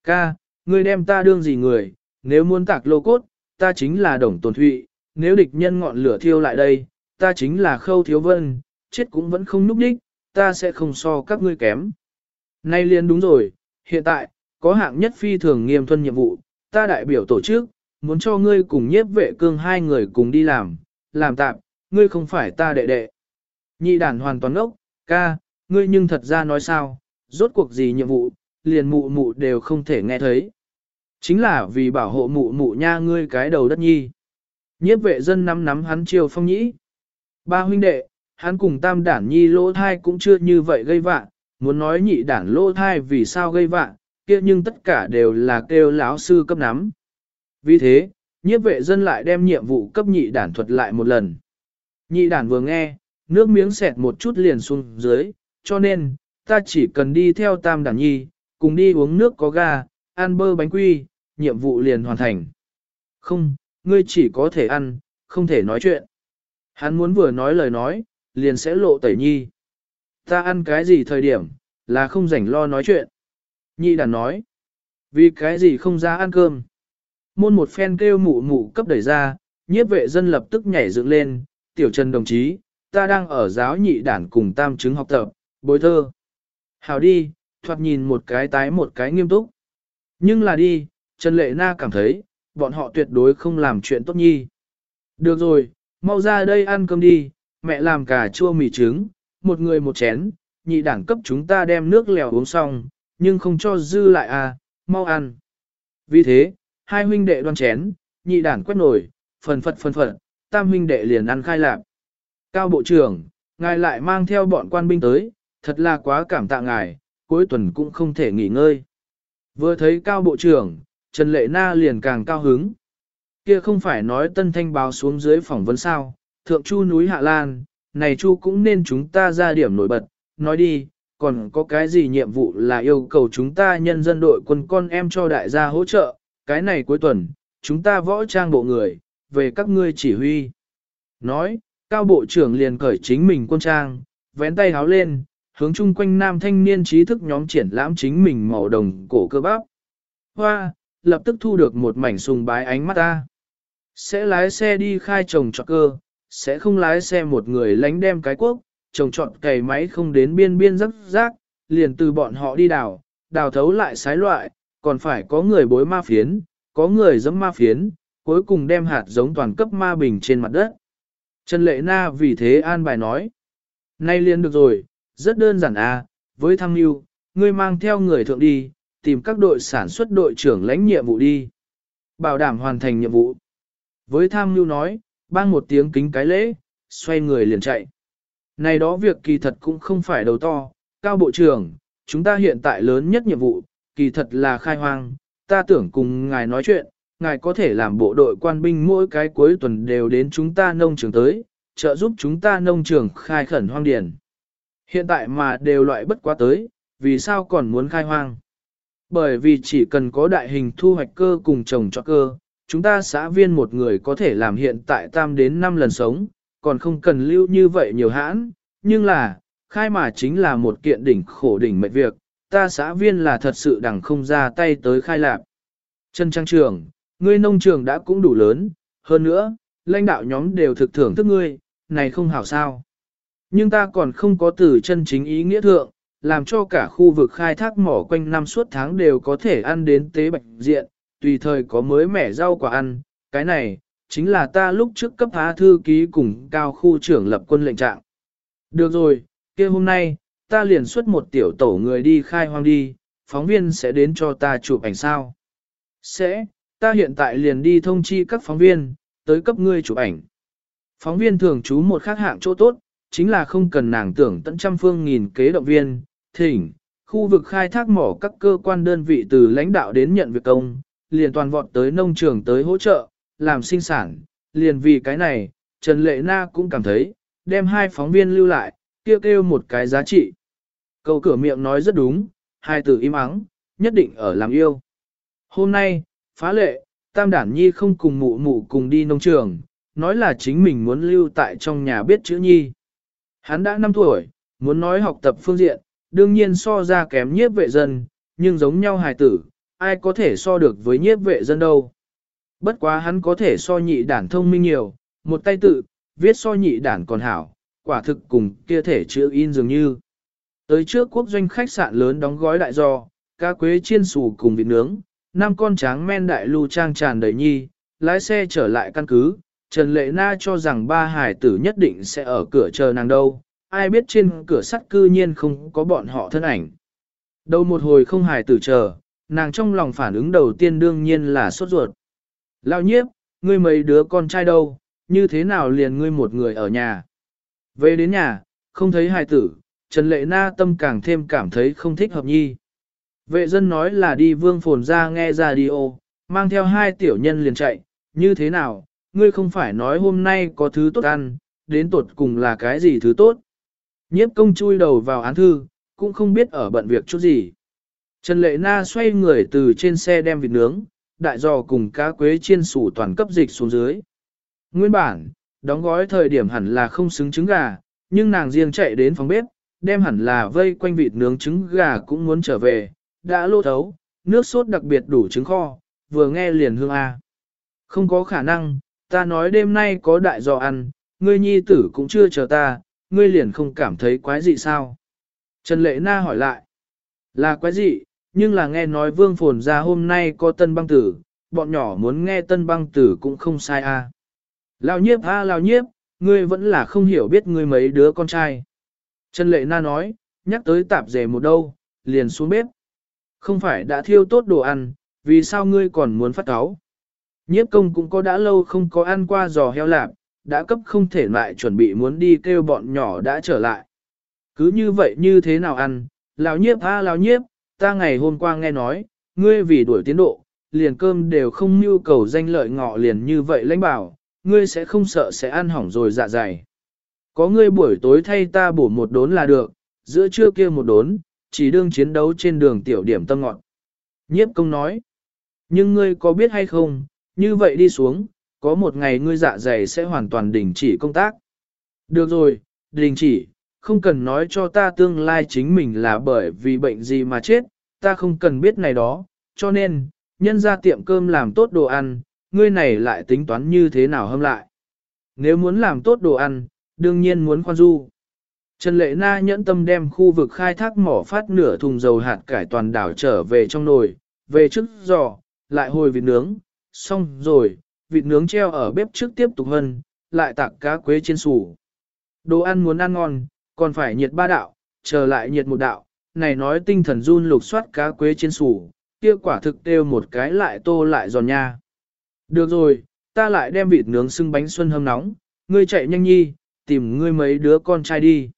Ca, ngươi đem ta đương gì người? Nếu muốn tạc lô cốt, ta chính là đồng tồn thụy. Nếu địch nhân ngọn lửa thiêu lại đây, ta chính là khâu thiếu vân, chết cũng vẫn không núp đích, ta sẽ không so các ngươi kém. Nay liền đúng rồi, hiện tại, có hạng nhất phi thường nghiêm thuân nhiệm vụ, ta đại biểu tổ chức, muốn cho ngươi cùng nhiếp vệ cương hai người cùng đi làm, làm tạm, ngươi không phải ta đệ đệ. Nhị đản hoàn toàn ốc, ca, ngươi nhưng thật ra nói sao, rốt cuộc gì nhiệm vụ, liền mụ mụ đều không thể nghe thấy. Chính là vì bảo hộ mụ mụ nha ngươi cái đầu đất nhi. Nhiếp vệ dân nắm nắm hắn chiều phong nhĩ. Ba huynh đệ, hắn cùng tam đản nhi lỗ thai cũng chưa như vậy gây vạ, muốn nói nhị đản lỗ thai vì sao gây vạ, kia nhưng tất cả đều là kêu lão sư cấp nắm. Vì thế, nhiếp vệ dân lại đem nhiệm vụ cấp nhị đản thuật lại một lần. Nhị đản vừa nghe, nước miếng xẹt một chút liền xuống dưới, cho nên, ta chỉ cần đi theo tam đản nhi, cùng đi uống nước có ga, ăn bơ bánh quy, nhiệm vụ liền hoàn thành. Không, ngươi chỉ có thể ăn, không thể nói chuyện. Hắn muốn vừa nói lời nói, liền sẽ lộ tẩy nhi. Ta ăn cái gì thời điểm, là không rảnh lo nói chuyện. Nhi đàn nói, vì cái gì không ra ăn cơm. Môn một phen kêu mụ mụ cấp đẩy ra, nhiếp vệ dân lập tức nhảy dựng lên, tiểu trần đồng chí, ta đang ở giáo nhị đản cùng tam chứng học tập, bối thơ. Hào đi, thoạt nhìn một cái tái một cái nghiêm túc. Nhưng là đi, Trần Lệ Na cảm thấy, bọn họ tuyệt đối không làm chuyện tốt nhi. Được rồi, mau ra đây ăn cơm đi, mẹ làm cả chua mì trứng, một người một chén, nhị đảng cấp chúng ta đem nước lèo uống xong, nhưng không cho dư lại à, mau ăn. Vì thế, hai huynh đệ đoan chén, nhị đảng quét nổi, phần phật phần phật, tam huynh đệ liền ăn khai lạc. Cao bộ trưởng, ngài lại mang theo bọn quan binh tới, thật là quá cảm tạ ngài, cuối tuần cũng không thể nghỉ ngơi. Vừa thấy cao bộ trưởng, Trần Lệ Na liền càng cao hứng. Kia không phải nói tân thanh báo xuống dưới phỏng vấn sao, thượng chu núi Hạ Lan, này chu cũng nên chúng ta ra điểm nổi bật, nói đi, còn có cái gì nhiệm vụ là yêu cầu chúng ta nhân dân đội quân con em cho đại gia hỗ trợ, cái này cuối tuần, chúng ta võ trang bộ người, về các ngươi chỉ huy. Nói, cao bộ trưởng liền cởi chính mình quân trang, vén tay háo lên, hướng chung quanh nam thanh niên trí thức nhóm triển lãm chính mình màu đồng cổ cơ bắp. Hoa, lập tức thu được một mảnh sùng bái ánh mắt ta. Sẽ lái xe đi khai trồng trọt cơ, sẽ không lái xe một người lánh đem cái quốc, trồng trọt cày máy không đến biên biên rắc rác, liền từ bọn họ đi đào, đào thấu lại sái loại, còn phải có người bối ma phiến, có người dẫm ma phiến, cuối cùng đem hạt giống toàn cấp ma bình trên mặt đất. Trần Lệ Na vì thế an bài nói, nay liền được rồi, rất đơn giản à, với thăng yêu, ngươi mang theo người thượng đi, tìm các đội sản xuất đội trưởng lãnh nhiệm vụ đi. Bảo đảm hoàn thành nhiệm vụ. Với tham mưu nói, bang một tiếng kính cái lễ, xoay người liền chạy. Này đó việc kỳ thật cũng không phải đầu to, cao bộ trưởng, chúng ta hiện tại lớn nhất nhiệm vụ, kỳ thật là khai hoang, ta tưởng cùng ngài nói chuyện, ngài có thể làm bộ đội quan binh mỗi cái cuối tuần đều đến chúng ta nông trường tới, trợ giúp chúng ta nông trường khai khẩn hoang điền. Hiện tại mà đều loại bất quá tới, vì sao còn muốn khai hoang? Bởi vì chỉ cần có đại hình thu hoạch cơ cùng trồng cho cơ, chúng ta xã viên một người có thể làm hiện tại tam đến 5 lần sống, còn không cần lưu như vậy nhiều hãn, nhưng là, khai mà chính là một kiện đỉnh khổ đỉnh mệnh việc, ta xã viên là thật sự đằng không ra tay tới khai lạc. Trần Trang Trường, ngươi nông trường đã cũng đủ lớn, hơn nữa, lãnh đạo nhóm đều thực thưởng thức ngươi, này không hảo sao. Nhưng ta còn không có từ chân chính ý nghĩa thượng, làm cho cả khu vực khai thác mỏ quanh năm suốt tháng đều có thể ăn đến tế bạch diện, tùy thời có mới mẻ rau quả ăn, cái này, chính là ta lúc trước cấp há thư ký cùng cao khu trưởng lập quân lệnh trạng. Được rồi, kia hôm nay, ta liền xuất một tiểu tổ người đi khai hoang đi, phóng viên sẽ đến cho ta chụp ảnh sao. Sẽ, ta hiện tại liền đi thông chi các phóng viên, tới cấp ngươi chụp ảnh. Phóng viên thường trú một khác hạng chỗ tốt, chính là không cần nàng tưởng tận trăm phương nghìn kế động viên, thỉnh, khu vực khai thác mỏ các cơ quan đơn vị từ lãnh đạo đến nhận việc công, liền toàn vọt tới nông trường tới hỗ trợ, làm sinh sản, liền vì cái này, Trần Lệ Na cũng cảm thấy, đem hai phóng viên lưu lại, kêu kêu một cái giá trị. Câu cửa miệng nói rất đúng, hai từ im ắng, nhất định ở làm yêu. Hôm nay, phá lệ, Tam Đản Nhi không cùng mụ mụ cùng đi nông trường, nói là chính mình muốn lưu tại trong nhà biết chữ Nhi. Hắn đã 5 tuổi, muốn nói học tập phương diện, đương nhiên so ra kém nhiếp vệ dân, nhưng giống nhau hài tử, ai có thể so được với nhiếp vệ dân đâu. Bất quá hắn có thể so nhị đản thông minh nhiều, một tay tự, viết so nhị đản còn hảo, quả thực cùng kia thể chữ in dường như. Tới trước quốc doanh khách sạn lớn đóng gói đại do, cá quế chiên xù cùng vịt nướng, năm con tráng men đại lưu trang tràn đầy nhi, lái xe trở lại căn cứ, Trần Lệ Na cho rằng ba hải tử nhất định sẽ ở cửa chờ nàng đâu, ai biết trên cửa sắt cư nhiên không có bọn họ thân ảnh. Đầu một hồi không hải tử chờ, nàng trong lòng phản ứng đầu tiên đương nhiên là sốt ruột. Lão nhiếp, ngươi mấy đứa con trai đâu, như thế nào liền ngươi một người ở nhà. Về đến nhà, không thấy hài tử, Trần Lệ Na tâm càng thêm cảm thấy không thích hợp nhi. Vệ dân nói là đi vương phồn ra nghe radio, mang theo hai tiểu nhân liền chạy, như thế nào, ngươi không phải nói hôm nay có thứ tốt ăn, đến tột cùng là cái gì thứ tốt. Nhiếp công chui đầu vào án thư, cũng không biết ở bận việc chút gì. Trần Lệ Na xoay người từ trên xe đem vịt nướng, đại giò cùng cá quế chiên sủ toàn cấp dịch xuống dưới. Nguyên bản, đóng gói thời điểm hẳn là không xứng trứng gà, nhưng nàng riêng chạy đến phòng bếp, đem hẳn là vây quanh vịt nướng trứng gà cũng muốn trở về, đã lô thấu, nước sốt đặc biệt đủ trứng kho, vừa nghe liền hương A. Không có khả năng, ta nói đêm nay có đại giò ăn, ngươi nhi tử cũng chưa chờ ta, ngươi liền không cảm thấy quái gì sao? Trần Lệ Na hỏi lại, là quái gì, nhưng là nghe nói vương phồn ra hôm nay có tân băng tử, bọn nhỏ muốn nghe tân băng tử cũng không sai a. À. Lao nhiếp a à, lao nhiếp, ngươi vẫn là không hiểu biết ngươi mấy đứa con trai. Trần Lệ Na nói, nhắc tới tạp dề một đâu, liền xuống bếp. Không phải đã thiêu tốt đồ ăn, vì sao ngươi còn muốn phát cáo? Nhiếp công cũng có đã lâu không có ăn qua giò heo lạp, đã cấp không thể lại chuẩn bị muốn đi kêu bọn nhỏ đã trở lại. Cứ như vậy như thế nào ăn, lão nhiếp a à, lão nhiếp, ta ngày hôm qua nghe nói, ngươi vì đuổi tiến độ, liền cơm đều không nhu cầu danh lợi ngọ liền như vậy lãnh bảo, ngươi sẽ không sợ sẽ ăn hỏng rồi dạ dày. Có ngươi buổi tối thay ta bổ một đốn là được, giữa trưa kia một đốn, chỉ đương chiến đấu trên đường tiểu điểm tâm ngọn. Nhiếp công nói, nhưng ngươi có biết hay không, như vậy đi xuống, có một ngày ngươi dạ dày sẽ hoàn toàn đình chỉ công tác. Được rồi, đình chỉ, không cần nói cho ta tương lai chính mình là bởi vì bệnh gì mà chết, ta không cần biết này đó, cho nên, nhân ra tiệm cơm làm tốt đồ ăn, ngươi này lại tính toán như thế nào hâm lại. Nếu muốn làm tốt đồ ăn, đương nhiên muốn khoan du. Trần Lệ Na nhẫn tâm đem khu vực khai thác mỏ phát nửa thùng dầu hạt cải toàn đảo trở về trong nồi, về trước giò, lại hồi vịt nướng, xong rồi, vịt nướng treo ở bếp trước tiếp tục hơn, lại tặng cá quế trên sủ. Đồ ăn muốn ăn ngon, còn phải nhiệt ba đạo, chờ lại nhiệt một đạo, này nói tinh thần run lục soát cá quế trên sủ, kia quả thực đều một cái lại tô lại giòn nha. Được rồi, ta lại đem vịt nướng xưng bánh xuân hâm nóng, ngươi chạy nhanh nhi, tìm ngươi mấy đứa con trai đi.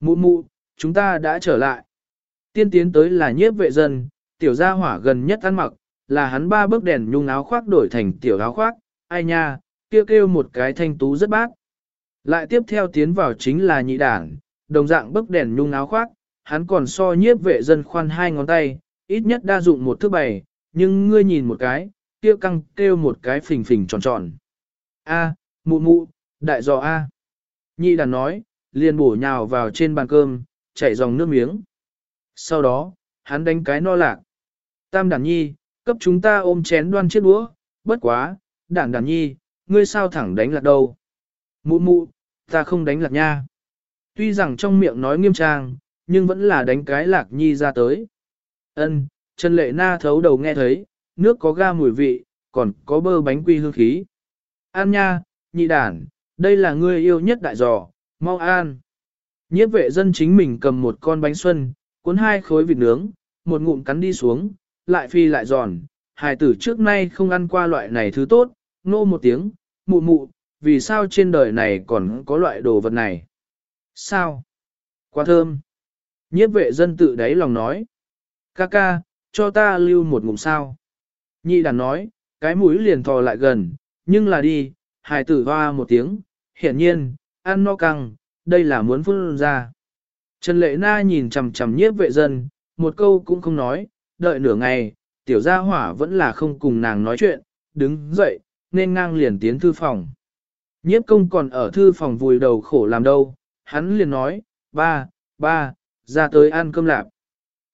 Mụ mụ, chúng ta đã trở lại. Tiên tiến tới là nhiếp vệ dân, tiểu gia hỏa gần nhất ăn mặc, là hắn ba bước đèn nhung áo khoác đổi thành tiểu áo khoác, ai nha, kêu kêu một cái thanh tú rất bác. Lại tiếp theo tiến vào chính là nhị đảng, đồng dạng bức đèn nhung áo khoác, hắn còn so nhiếp vệ dân khoan hai ngón tay, ít nhất đa dụng một thứ bảy, nhưng ngươi nhìn một cái, kia căng kêu một cái phình phình tròn tròn. A, mụ mụ, đại dò A. Nhị đàn nói, liền bổ nhào vào trên bàn cơm, chảy dòng nước miếng. Sau đó, hắn đánh cái no lạc. Tam đàn nhi, cấp chúng ta ôm chén đoan chiếc đũa, bất quá, đàn đàn nhi, ngươi sao thẳng đánh lạc đâu. Mụ mụ, ta không đánh lạc nha. Tuy rằng trong miệng nói nghiêm trang, nhưng vẫn là đánh cái lạc nhi ra tới. Ân, Trần Lệ Na thấu đầu nghe thấy, nước có ga mùi vị, còn có bơ bánh quy hương khí. An nha, nhị đản, đây là ngươi yêu nhất đại giò, mau an. Nhiếp vệ dân chính mình cầm một con bánh xuân, cuốn hai khối vịt nướng, một ngụm cắn đi xuống, lại phi lại giòn. Hài tử trước nay không ăn qua loại này thứ tốt, nô một tiếng, mụ mụ, vì sao trên đời này còn có loại đồ vật này? Sao? Quá thơm. Nhiếp vệ dân tự đáy lòng nói. Ca ca, cho ta lưu một ngụm sao. Nhị đàn nói, cái mũi liền thò lại gần, nhưng là đi, hài tử hoa một tiếng, hiển nhiên, ăn no căng, đây là muốn phun ra. Trần Lệ Na nhìn chằm chằm nhiếp vệ dân, một câu cũng không nói, đợi nửa ngày, tiểu gia hỏa vẫn là không cùng nàng nói chuyện, đứng dậy, nên ngang liền tiến thư phòng. Nhiếp công còn ở thư phòng vùi đầu khổ làm đâu, hắn liền nói, ba, ba, ra tới ăn cơm lạp.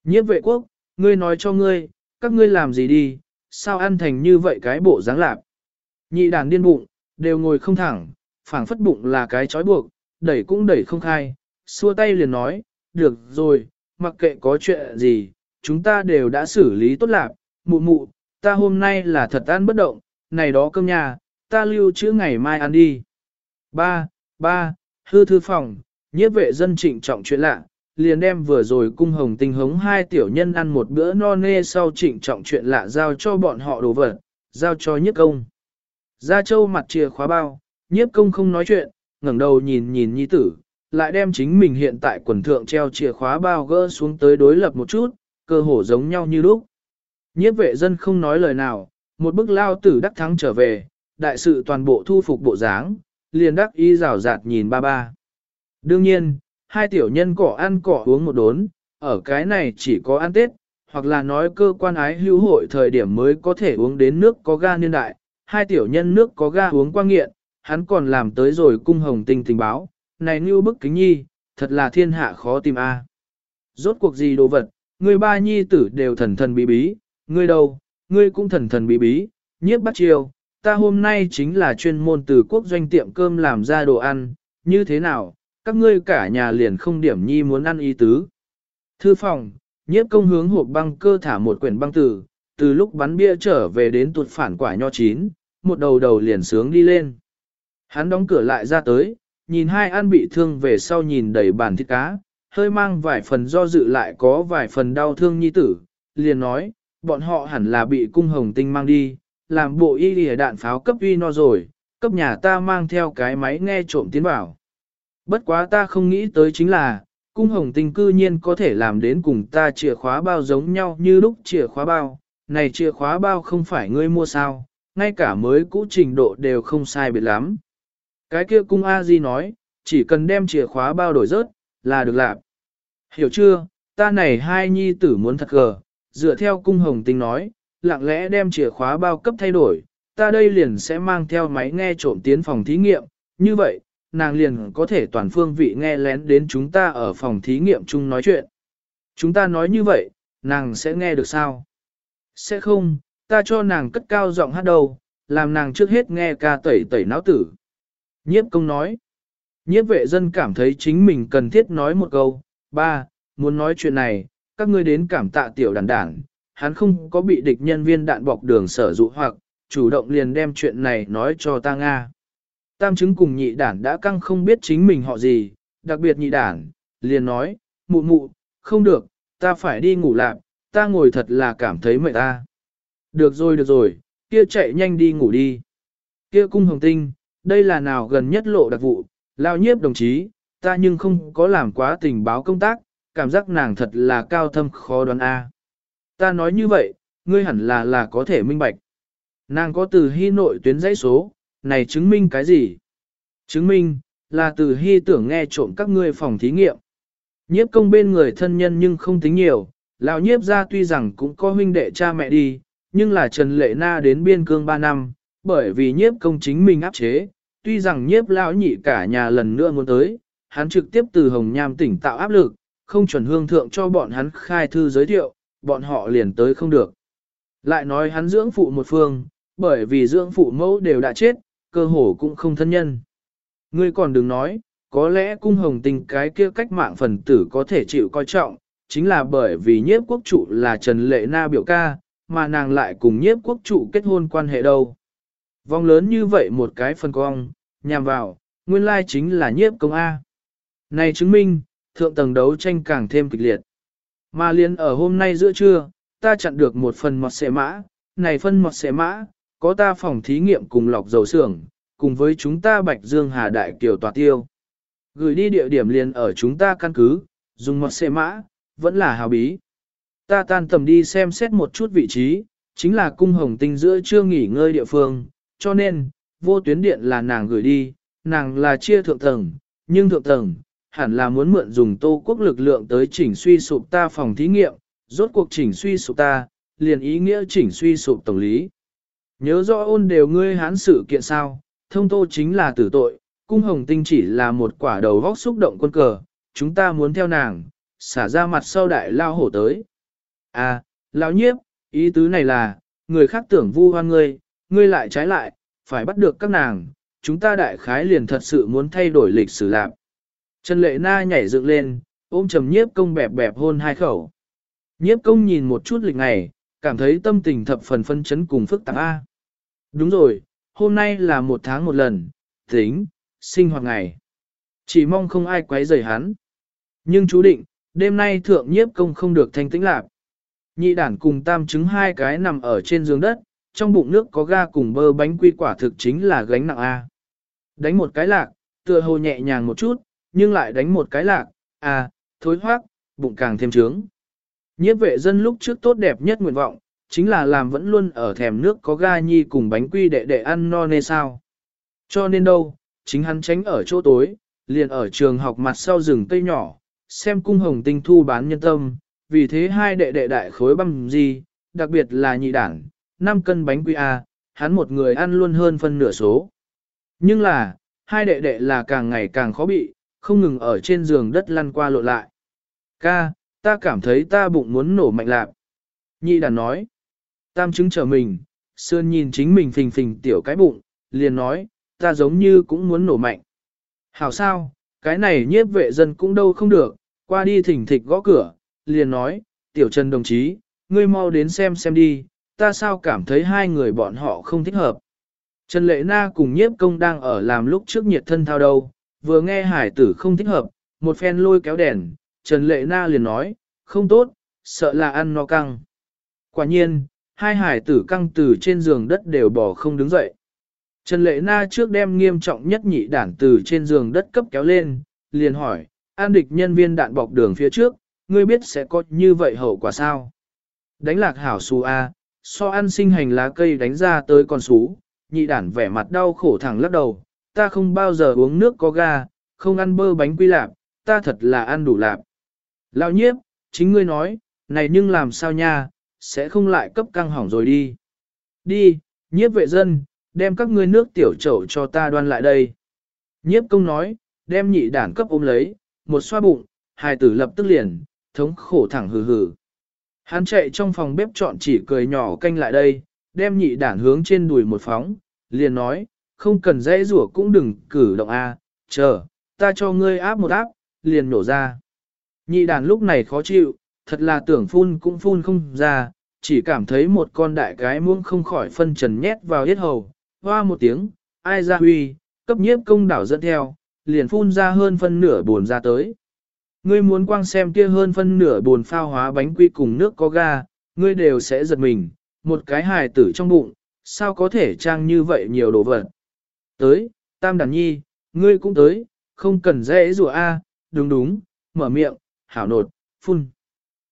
Nhiếp vệ quốc, ngươi nói cho ngươi, các ngươi làm gì đi, sao ăn thành như vậy cái bộ dáng lạp. Nhị đàn điên bụng, đều ngồi không thẳng, phảng phất bụng là cái chói buộc, đẩy cũng đẩy không khai, xua tay liền nói, được rồi, mặc kệ có chuyện gì, chúng ta đều đã xử lý tốt lạp, mụ mụ, ta hôm nay là thật ăn bất động, này đó cơm nhà, ta lưu trữ ngày mai ăn đi. Ba, ba, hư thư phòng, nhiếp vệ dân trịnh trọng chuyện lạ, liền đem vừa rồi cung hồng tinh hống hai tiểu nhân ăn một bữa no nê sau trịnh trọng chuyện lạ giao cho bọn họ đồ vật, giao cho nhiếp công. Gia châu mặt chìa khóa bao, nhiếp công không nói chuyện, ngẩng đầu nhìn nhìn nhi tử, lại đem chính mình hiện tại quần thượng treo chìa khóa bao gỡ xuống tới đối lập một chút, cơ hồ giống nhau như lúc. Nhiếp vệ dân không nói lời nào, một bức lao tử đắc thắng trở về, đại sự toàn bộ thu phục bộ dáng, liền đắc y rào rạt nhìn ba ba. Đương nhiên, hai tiểu nhân cỏ ăn cỏ uống một đốn, ở cái này chỉ có ăn Tết, hoặc là nói cơ quan ái hữu hội thời điểm mới có thể uống đến nước có ga niên đại, hai tiểu nhân nước có ga uống qua nghiện, hắn còn làm tới rồi cung hồng tinh tình báo, này như bức kính nhi, thật là thiên hạ khó tìm a. Rốt cuộc gì đồ vật, người ba nhi tử đều thần thần bí bí, ngươi đâu, ngươi cũng thần thần bí bí, nhiếp bắt chiều, ta hôm nay chính là chuyên môn từ quốc doanh tiệm cơm làm ra đồ ăn, như thế nào, các ngươi cả nhà liền không điểm nhi muốn ăn ý tứ. Thư phòng, nhiếp công hướng hộp băng cơ thả một quyển băng tử, từ lúc bắn bia trở về đến tuột phản quả nho chín, một đầu đầu liền sướng đi lên. Hắn đóng cửa lại ra tới, nhìn hai ăn bị thương về sau nhìn đầy bàn thịt cá, hơi mang vài phần do dự lại có vài phần đau thương nhi tử, liền nói, bọn họ hẳn là bị cung hồng tinh mang đi, làm bộ y lìa đạn pháo cấp uy no rồi, cấp nhà ta mang theo cái máy nghe trộm tiến vào. Bất quá ta không nghĩ tới chính là, cung hồng tinh cư nhiên có thể làm đến cùng ta chìa khóa bao giống nhau như lúc chìa khóa bao, này chìa khóa bao không phải ngươi mua sao, ngay cả mới cũ trình độ đều không sai biệt lắm. Cái kia cung A Di nói, chỉ cần đem chìa khóa bao đổi rớt, là được làm. Hiểu chưa, ta này hai nhi tử muốn thật gờ, dựa theo cung hồng tinh nói, lặng lẽ đem chìa khóa bao cấp thay đổi, ta đây liền sẽ mang theo máy nghe trộm tiến phòng thí nghiệm, như vậy, nàng liền có thể toàn phương vị nghe lén đến chúng ta ở phòng thí nghiệm chung nói chuyện. Chúng ta nói như vậy, nàng sẽ nghe được sao? Sẽ không, ta cho nàng cất cao giọng hát đầu, làm nàng trước hết nghe ca tẩy tẩy não tử. Nhiếp công nói, nhiếp vệ dân cảm thấy chính mình cần thiết nói một câu, ba, muốn nói chuyện này, các ngươi đến cảm tạ tiểu đàn đảng. hắn không có bị địch nhân viên đạn bọc đường sở dụ hoặc, chủ động liền đem chuyện này nói cho ta Nga. Tam chứng cùng nhị đản đã căng không biết chính mình họ gì, đặc biệt nhị đản, liền nói, mụ mụ, không được, ta phải đi ngủ lạc, ta ngồi thật là cảm thấy mệt ta. Được rồi được rồi, kia chạy nhanh đi ngủ đi. Kia cung hồng tinh, đây là nào gần nhất lộ đặc vụ, lao nhiếp đồng chí, ta nhưng không có làm quá tình báo công tác, cảm giác nàng thật là cao thâm khó đoán A. Ta nói như vậy, ngươi hẳn là là có thể minh bạch. Nàng có từ hy nội tuyến dãy số, này chứng minh cái gì? Chứng minh, là từ hy tưởng nghe trộm các ngươi phòng thí nghiệm. Nhiếp công bên người thân nhân nhưng không tính nhiều, lão nhiếp ra tuy rằng cũng có huynh đệ cha mẹ đi, nhưng là Trần Lệ Na đến biên cương 3 năm, bởi vì nhiếp công chính mình áp chế, tuy rằng nhiếp lão nhị cả nhà lần nữa muốn tới, hắn trực tiếp từ Hồng Nham tỉnh tạo áp lực, không chuẩn hương thượng cho bọn hắn khai thư giới thiệu, bọn họ liền tới không được. Lại nói hắn dưỡng phụ một phương, bởi vì dưỡng phụ mẫu đều đã chết, cơ hồ cũng không thân nhân. Ngươi còn đừng nói, có lẽ cung hồng tình cái kia cách mạng phần tử có thể chịu coi trọng, chính là bởi vì nhiếp quốc trụ là Trần Lệ Na biểu ca, mà nàng lại cùng nhiếp quốc trụ kết hôn quan hệ đâu. vong lớn như vậy một cái phần cong, nhằm vào, nguyên lai chính là nhiếp công A. Này chứng minh, thượng tầng đấu tranh càng thêm kịch liệt. Mà liên ở hôm nay giữa trưa, ta chặn được một phần mọt xẻ mã, này phân mọt xẻ mã, có ta phòng thí nghiệm cùng lọc dầu xưởng, cùng với chúng ta Bạch Dương Hà Đại Kiều Tòa Tiêu. Gửi đi địa điểm liền ở chúng ta căn cứ, dùng một xe mã, vẫn là hào bí. Ta tan tầm đi xem xét một chút vị trí, chính là cung hồng tinh giữa chưa nghỉ ngơi địa phương, cho nên, vô tuyến điện là nàng gửi đi, nàng là chia thượng tầng, nhưng thượng tầng, hẳn là muốn mượn dùng tô quốc lực lượng tới chỉnh suy sụp ta phòng thí nghiệm, rốt cuộc chỉnh suy sụp ta, liền ý nghĩa chỉnh suy sụp tổng lý. Nhớ rõ ôn đều ngươi hán sự kiện sao, thông tô chính là tử tội, cung hồng tinh chỉ là một quả đầu vóc xúc động quân cờ, chúng ta muốn theo nàng, xả ra mặt sau đại lao hổ tới. À, lão nhiếp, ý tứ này là, người khác tưởng vu hoan ngươi, ngươi lại trái lại, phải bắt được các nàng, chúng ta đại khái liền thật sự muốn thay đổi lịch sử lạc. Trần Lệ Na nhảy dựng lên, ôm trầm nhiếp công bẹp bẹp hôn hai khẩu. Nhiếp công nhìn một chút lịch này cảm thấy tâm tình thập phần phân chấn cùng phức tạp A. Đúng rồi, hôm nay là một tháng một lần, tính, sinh hoạt ngày. Chỉ mong không ai quấy rầy hắn. Nhưng chú định, đêm nay thượng nhiếp công không được thanh tĩnh lạc. Nhị đản cùng tam trứng hai cái nằm ở trên giường đất, trong bụng nước có ga cùng bơ bánh quy quả thực chính là gánh nặng A. Đánh một cái lạc, tựa hồ nhẹ nhàng một chút, nhưng lại đánh một cái lạc, à, thối hoác, bụng càng thêm trướng. Nhiếp vệ dân lúc trước tốt đẹp nhất nguyện vọng, chính là làm vẫn luôn ở thèm nước có ga nhi cùng bánh quy đệ đệ ăn no nê sao. Cho nên đâu, chính hắn tránh ở chỗ tối, liền ở trường học mặt sau rừng cây nhỏ, xem cung hồng tinh thu bán nhân tâm, vì thế hai đệ đệ đại khối băm gì, đặc biệt là nhị đảng, 5 cân bánh quy A, hắn một người ăn luôn hơn phân nửa số. Nhưng là, hai đệ đệ là càng ngày càng khó bị, không ngừng ở trên giường đất lăn qua lộn lại. Ca, ta cảm thấy ta bụng muốn nổ mạnh lạc. Nhị đàn nói. Tam chứng trở mình, Sơn nhìn chính mình phình phình tiểu cái bụng, liền nói, ta giống như cũng muốn nổ mạnh. Hảo sao, cái này nhiếp vệ dân cũng đâu không được, qua đi thỉnh thịch gõ cửa, liền nói, tiểu trần đồng chí, ngươi mau đến xem xem đi, ta sao cảm thấy hai người bọn họ không thích hợp. Trần Lệ Na cùng nhiếp công đang ở làm lúc trước nhiệt thân thao đâu, vừa nghe hải tử không thích hợp, một phen lôi kéo đèn, Trần Lệ Na liền nói, không tốt, sợ là ăn no căng. Quả nhiên, hai hải tử căng từ trên giường đất đều bỏ không đứng dậy. Trần Lệ Na trước đem nghiêm trọng nhất nhị đản từ trên giường đất cấp kéo lên, liền hỏi, an địch nhân viên đạn bọc đường phía trước, ngươi biết sẽ có như vậy hậu quả sao? Đánh lạc hảo xù A, so ăn sinh hành lá cây đánh ra tới con sú, nhị đản vẻ mặt đau khổ thẳng lắc đầu, ta không bao giờ uống nước có ga, không ăn bơ bánh quy lạp, ta thật là ăn đủ lạp. Lão nhiếp, chính ngươi nói, này nhưng làm sao nha, sẽ không lại cấp căng hỏng rồi đi. Đi, nhiếp vệ dân, đem các ngươi nước tiểu chậu cho ta đoan lại đây. Nhiếp công nói, đem nhị đản cấp ôm lấy, một xoa bụng, hài tử lập tức liền, thống khổ thẳng hừ hừ. Hắn chạy trong phòng bếp chọn chỉ cười nhỏ canh lại đây, đem nhị đản hướng trên đùi một phóng, liền nói, không cần dễ rủa cũng đừng cử động a, chờ, ta cho ngươi áp một áp, liền nổ ra. Nhị đàn lúc này khó chịu, thật là tưởng phun cũng phun không ra, chỉ cảm thấy một con đại cái muông không khỏi phân trần nhét vào hết hầu, hoa một tiếng, ai ra huy, cấp nhiếp công đảo dẫn theo, liền phun ra hơn phân nửa buồn ra tới. Ngươi muốn quang xem kia hơn phân nửa buồn phao hóa bánh quy cùng nước có ga, ngươi đều sẽ giật mình, một cái hài tử trong bụng, sao có thể trang như vậy nhiều đồ vật. Tới, tam đàn nhi, ngươi cũng tới, không cần dễ rùa a, đúng đúng, mở miệng, hảo nột, phun.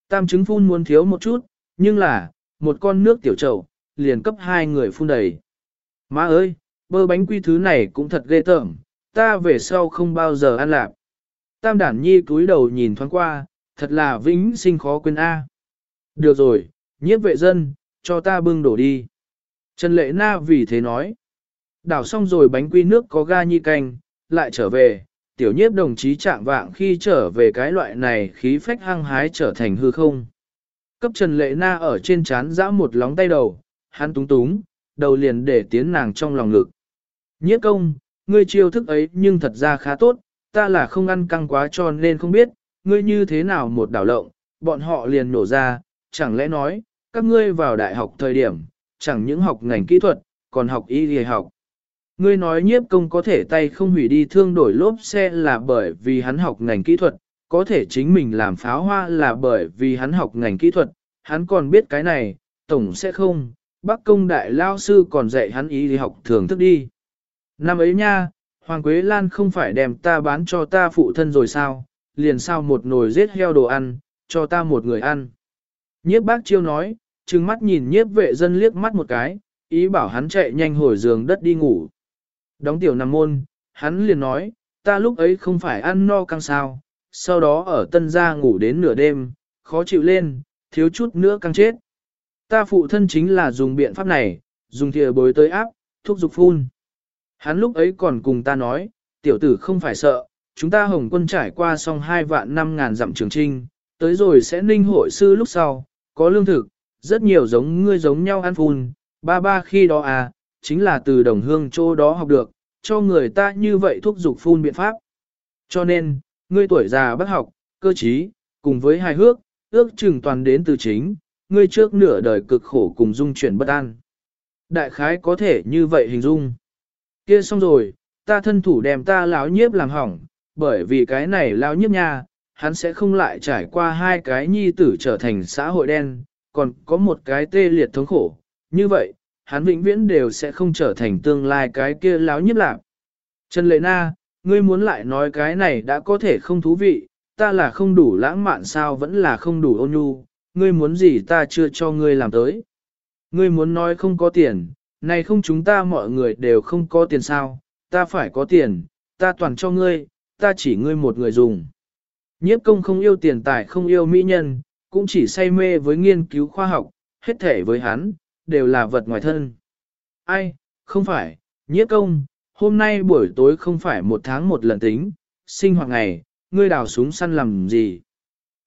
Tam trứng phun muốn thiếu một chút, nhưng là, một con nước tiểu trầu, liền cấp hai người phun đầy. Má ơi, bơ bánh quy thứ này cũng thật ghê tởm, ta về sau không bao giờ ăn lạp. Tam đản nhi cúi đầu nhìn thoáng qua, thật là vĩnh sinh khó quên A. Được rồi, nhiếp vệ dân, cho ta bưng đổ đi. Trần Lệ Na vì thế nói. Đảo xong rồi bánh quy nước có ga nhi canh, lại trở về, tiểu nhiếp đồng chí chạm vạng khi trở về cái loại này khí phách hăng hái trở thành hư không. Cấp Trần Lệ Na ở trên chán dã một lóng tay đầu, hắn túng túng, đầu liền để tiến nàng trong lòng ngực. Nhiếp công, ngươi chiêu thức ấy nhưng thật ra khá tốt, ta là không ăn căng quá cho nên không biết, ngươi như thế nào một đảo lộng, bọn họ liền nổ ra, chẳng lẽ nói, các ngươi vào đại học thời điểm, chẳng những học ngành kỹ thuật, còn học y y học. Ngươi nói nhiếp công có thể tay không hủy đi thương đổi lốp xe là bởi vì hắn học ngành kỹ thuật, có thể chính mình làm pháo hoa là bởi vì hắn học ngành kỹ thuật, hắn còn biết cái này, tổng sẽ không, bác công đại lao sư còn dạy hắn ý đi học thường thức đi. Năm ấy nha, Hoàng Quế Lan không phải đem ta bán cho ta phụ thân rồi sao, liền sao một nồi giết heo đồ ăn, cho ta một người ăn. Nhiếp bác chiêu nói, trừng mắt nhìn nhiếp vệ dân liếc mắt một cái, ý bảo hắn chạy nhanh hồi giường đất đi ngủ. Đóng tiểu nằm môn, hắn liền nói, ta lúc ấy không phải ăn no căng sao, sau đó ở tân gia ngủ đến nửa đêm, khó chịu lên, thiếu chút nữa căng chết. Ta phụ thân chính là dùng biện pháp này, dùng thìa bối tới áp, thuốc dục phun. Hắn lúc ấy còn cùng ta nói, tiểu tử không phải sợ, chúng ta hồng quân trải qua xong hai vạn năm ngàn dặm trường trinh, tới rồi sẽ ninh hội sư lúc sau, có lương thực, rất nhiều giống ngươi giống nhau ăn phun, ba ba khi đó à, chính là từ đồng hương chỗ đó học được, cho người ta như vậy thúc dục phun biện pháp. Cho nên, ngươi tuổi già bác học, cơ trí, cùng với hài hước, ước chừng toàn đến từ chính, ngươi trước nửa đời cực khổ cùng dung chuyển bất an. Đại khái có thể như vậy hình dung. kia xong rồi, ta thân thủ đem ta lão nhiếp làm hỏng, bởi vì cái này lão nhiếp nha, hắn sẽ không lại trải qua hai cái nhi tử trở thành xã hội đen, còn có một cái tê liệt thống khổ. Như vậy, hắn vĩnh viễn đều sẽ không trở thành tương lai cái kia láo nhiếp lạc. Trần Lệ Na, ngươi muốn lại nói cái này đã có thể không thú vị, ta là không đủ lãng mạn sao vẫn là không đủ ôn nhu, ngươi muốn gì ta chưa cho ngươi làm tới. Ngươi muốn nói không có tiền, này không chúng ta mọi người đều không có tiền sao, ta phải có tiền, ta toàn cho ngươi, ta chỉ ngươi một người dùng. Nhiếp công không yêu tiền tài không yêu mỹ nhân, cũng chỉ say mê với nghiên cứu khoa học, hết thể với hắn, đều là vật ngoài thân. Ai, không phải, nhiếp công, hôm nay buổi tối không phải một tháng một lần tính, sinh hoạt ngày, ngươi đào súng săn làm gì.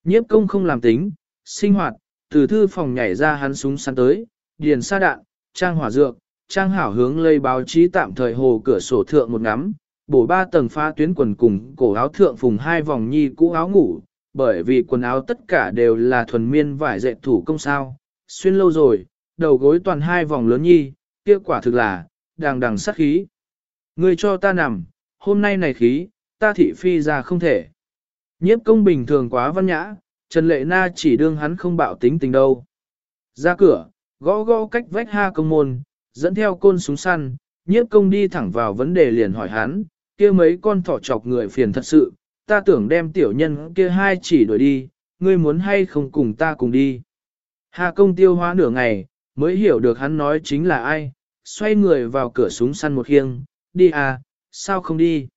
Nhiếp công không làm tính, sinh hoạt, từ thư phòng nhảy ra hắn súng săn tới, điền sa đạn, trang hỏa dược, trang hảo hướng lây báo chí tạm thời hồ cửa sổ thượng một ngắm, bổ ba tầng pha tuyến quần cùng cổ áo thượng phùng hai vòng nhi cũ áo ngủ, bởi vì quần áo tất cả đều là thuần miên vải dệt thủ công sao, xuyên lâu rồi, đầu gối toàn hai vòng lớn nhi, kia quả thực là, đàng đằng sát khí. Ngươi cho ta nằm, hôm nay này khí, ta thị phi ra không thể. Nhiếp công bình thường quá văn nhã, Trần Lệ Na chỉ đương hắn không bạo tính tình đâu. Ra cửa, gõ gõ cách vách ha công môn, dẫn theo côn súng săn, nhiếp công đi thẳng vào vấn đề liền hỏi hắn, kia mấy con thỏ chọc người phiền thật sự, ta tưởng đem tiểu nhân kia hai chỉ đuổi đi, ngươi muốn hay không cùng ta cùng đi. Hà công tiêu hóa nửa ngày, mới hiểu được hắn nói chính là ai, xoay người vào cửa súng săn một khiêng, đi à, sao không đi?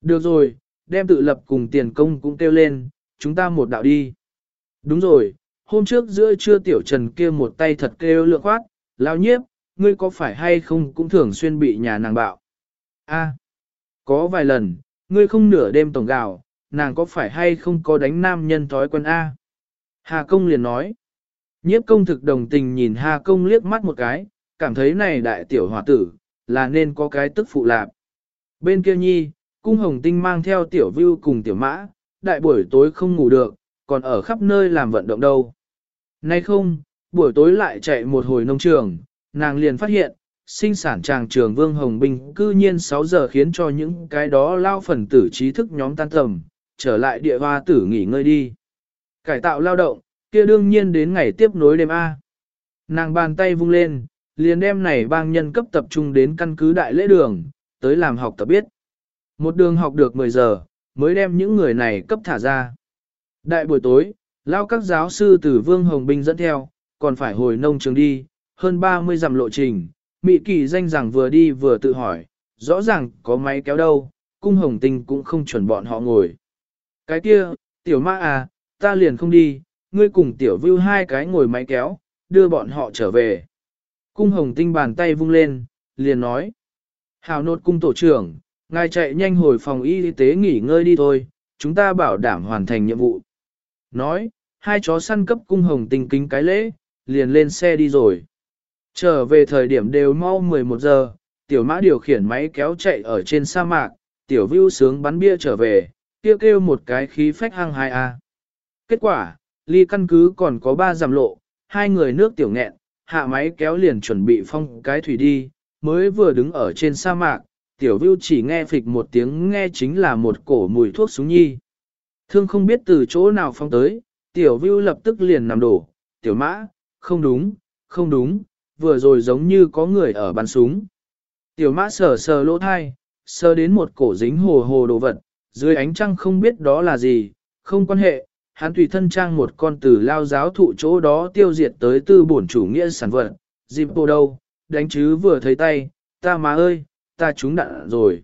Được rồi, đem tự lập cùng tiền công cũng kêu lên, chúng ta một đạo đi. Đúng rồi, hôm trước giữa trưa tiểu trần kia một tay thật kêu lượng khoát, lao nhiếp, ngươi có phải hay không cũng thường xuyên bị nhà nàng bạo. A, có vài lần, ngươi không nửa đêm tổng gạo, nàng có phải hay không có đánh nam nhân thói quân A. Hà công liền nói, nhiếp công thực đồng tình nhìn Hà công liếc mắt một cái, cảm thấy này đại tiểu hòa tử, là nên có cái tức phụ lạp. Bên kia nhi, cung hồng tinh mang theo tiểu vưu cùng tiểu mã, đại buổi tối không ngủ được, còn ở khắp nơi làm vận động đâu. Nay không, buổi tối lại chạy một hồi nông trường, nàng liền phát hiện, sinh sản tràng trường Vương Hồng Binh cư nhiên 6 giờ khiến cho những cái đó lao phần tử trí thức nhóm tan tầm, trở lại địa hoa tử nghỉ ngơi đi. Cải tạo lao động, kia đương nhiên đến ngày tiếp nối đêm A. Nàng bàn tay vung lên, liền đem này bang nhân cấp tập trung đến căn cứ đại lễ đường, tới làm học tập biết. Một đường học được 10 giờ, mới đem những người này cấp thả ra. Đại buổi tối, lao các giáo sư từ Vương Hồng Binh dẫn theo, còn phải hồi nông trường đi, hơn 30 dặm lộ trình, Mị kỳ danh rằng vừa đi vừa tự hỏi, rõ ràng có máy kéo đâu, cung hồng tinh cũng không chuẩn bọn họ ngồi. Cái kia, tiểu ma à, ta liền không đi, ngươi cùng tiểu vưu hai cái ngồi máy kéo, đưa bọn họ trở về. Cung hồng tinh bàn tay vung lên, liền nói. Hào nốt cung tổ trưởng, ngài chạy nhanh hồi phòng y tế nghỉ ngơi đi thôi, chúng ta bảo đảm hoàn thành nhiệm vụ. Nói, hai chó săn cấp cung hồng tinh kính cái lễ, liền lên xe đi rồi. Trở về thời điểm đều mau 11 giờ, tiểu mã điều khiển máy kéo chạy ở trên sa mạc, tiểu vưu sướng bắn bia trở về, kêu kêu một cái khí phách hăng hai a. Kết quả, ly căn cứ còn có ba giảm lộ, hai người nước tiểu nghẹn, hạ máy kéo liền chuẩn bị phong cái thủy đi, mới vừa đứng ở trên sa mạc, tiểu vưu chỉ nghe phịch một tiếng nghe chính là một cổ mùi thuốc súng nhi. Thương không biết từ chỗ nào phong tới, tiểu vưu lập tức liền nằm đổ, tiểu mã, không đúng, không đúng, vừa rồi giống như có người ở bắn súng. Tiểu mã sờ sờ lỗ thai, sờ đến một cổ dính hồ hồ đồ vật, dưới ánh trăng không biết đó là gì, không quan hệ, hắn tùy thân trang một con từ lao giáo thụ chỗ đó tiêu diệt tới tư bổn chủ nghĩa sản vật, dịp bộ đâu, đánh chứ vừa thấy tay, ta má ơi, ta trúng đạn rồi.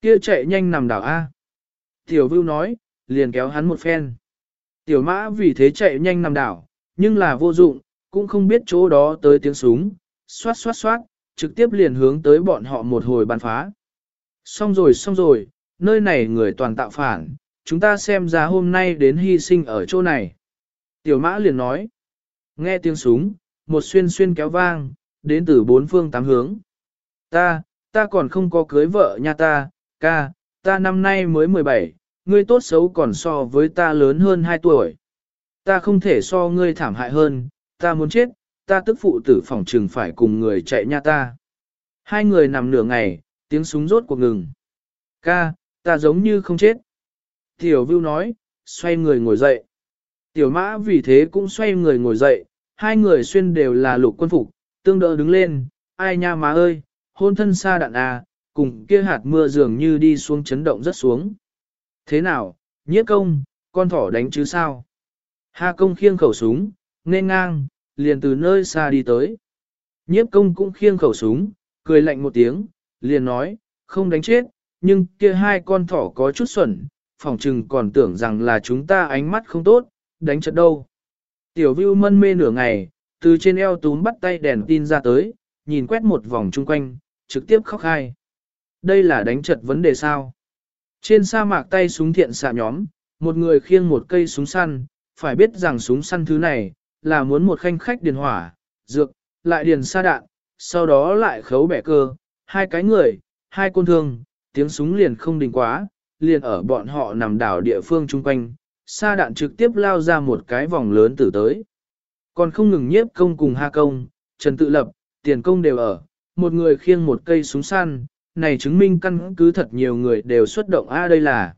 Kia chạy nhanh nằm đảo A. Tiểu vưu nói, liền kéo hắn một phen. Tiểu mã vì thế chạy nhanh nằm đảo, nhưng là vô dụng, cũng không biết chỗ đó tới tiếng súng, xoát xoát xoát, trực tiếp liền hướng tới bọn họ một hồi bắn phá. Xong rồi xong rồi, nơi này người toàn tạo phản, chúng ta xem ra hôm nay đến hy sinh ở chỗ này. Tiểu mã liền nói, nghe tiếng súng, một xuyên xuyên kéo vang, đến từ bốn phương tám hướng. Ta, ta còn không có cưới vợ nha ta, ca, ta năm nay mới 17, ngươi tốt xấu còn so với ta lớn hơn 2 tuổi. Ta không thể so ngươi thảm hại hơn, ta muốn chết, ta tức phụ tử phòng trừng phải cùng người chạy nha ta. Hai người nằm nửa ngày, tiếng súng rốt cuộc ngừng. Ca, ta giống như không chết. Tiểu Vưu nói, xoay người ngồi dậy. Tiểu mã vì thế cũng xoay người ngồi dậy, hai người xuyên đều là lục quân phục, tương đỡ đứng lên, ai nha má ơi, hôn thân xa đạn à, cùng kia hạt mưa dường như đi xuống chấn động rất xuống. Thế nào, nhiếp công, con thỏ đánh chứ sao? Hà công khiêng khẩu súng, nên ngang, liền từ nơi xa đi tới. Nhiếp công cũng khiêng khẩu súng, cười lạnh một tiếng, liền nói, không đánh chết, nhưng kia hai con thỏ có chút xuẩn, phòng trừng còn tưởng rằng là chúng ta ánh mắt không tốt, đánh trận đâu. Tiểu view mân mê nửa ngày, từ trên eo túm bắt tay đèn tin ra tới, nhìn quét một vòng chung quanh, trực tiếp khóc hai. Đây là đánh trận vấn đề sao? Trên sa mạc tay súng thiện xạ nhóm, một người khiêng một cây súng săn, phải biết rằng súng săn thứ này, là muốn một khanh khách điền hỏa, dược, lại điền sa đạn, sau đó lại khấu bẻ cơ, hai cái người, hai côn thương, tiếng súng liền không đình quá, liền ở bọn họ nằm đảo địa phương chung quanh, sa đạn trực tiếp lao ra một cái vòng lớn tử tới. Còn không ngừng nhiếp công cùng ha công, trần tự lập, tiền công đều ở, một người khiêng một cây súng săn, này chứng minh căn cứ thật nhiều người đều xuất động a đây là.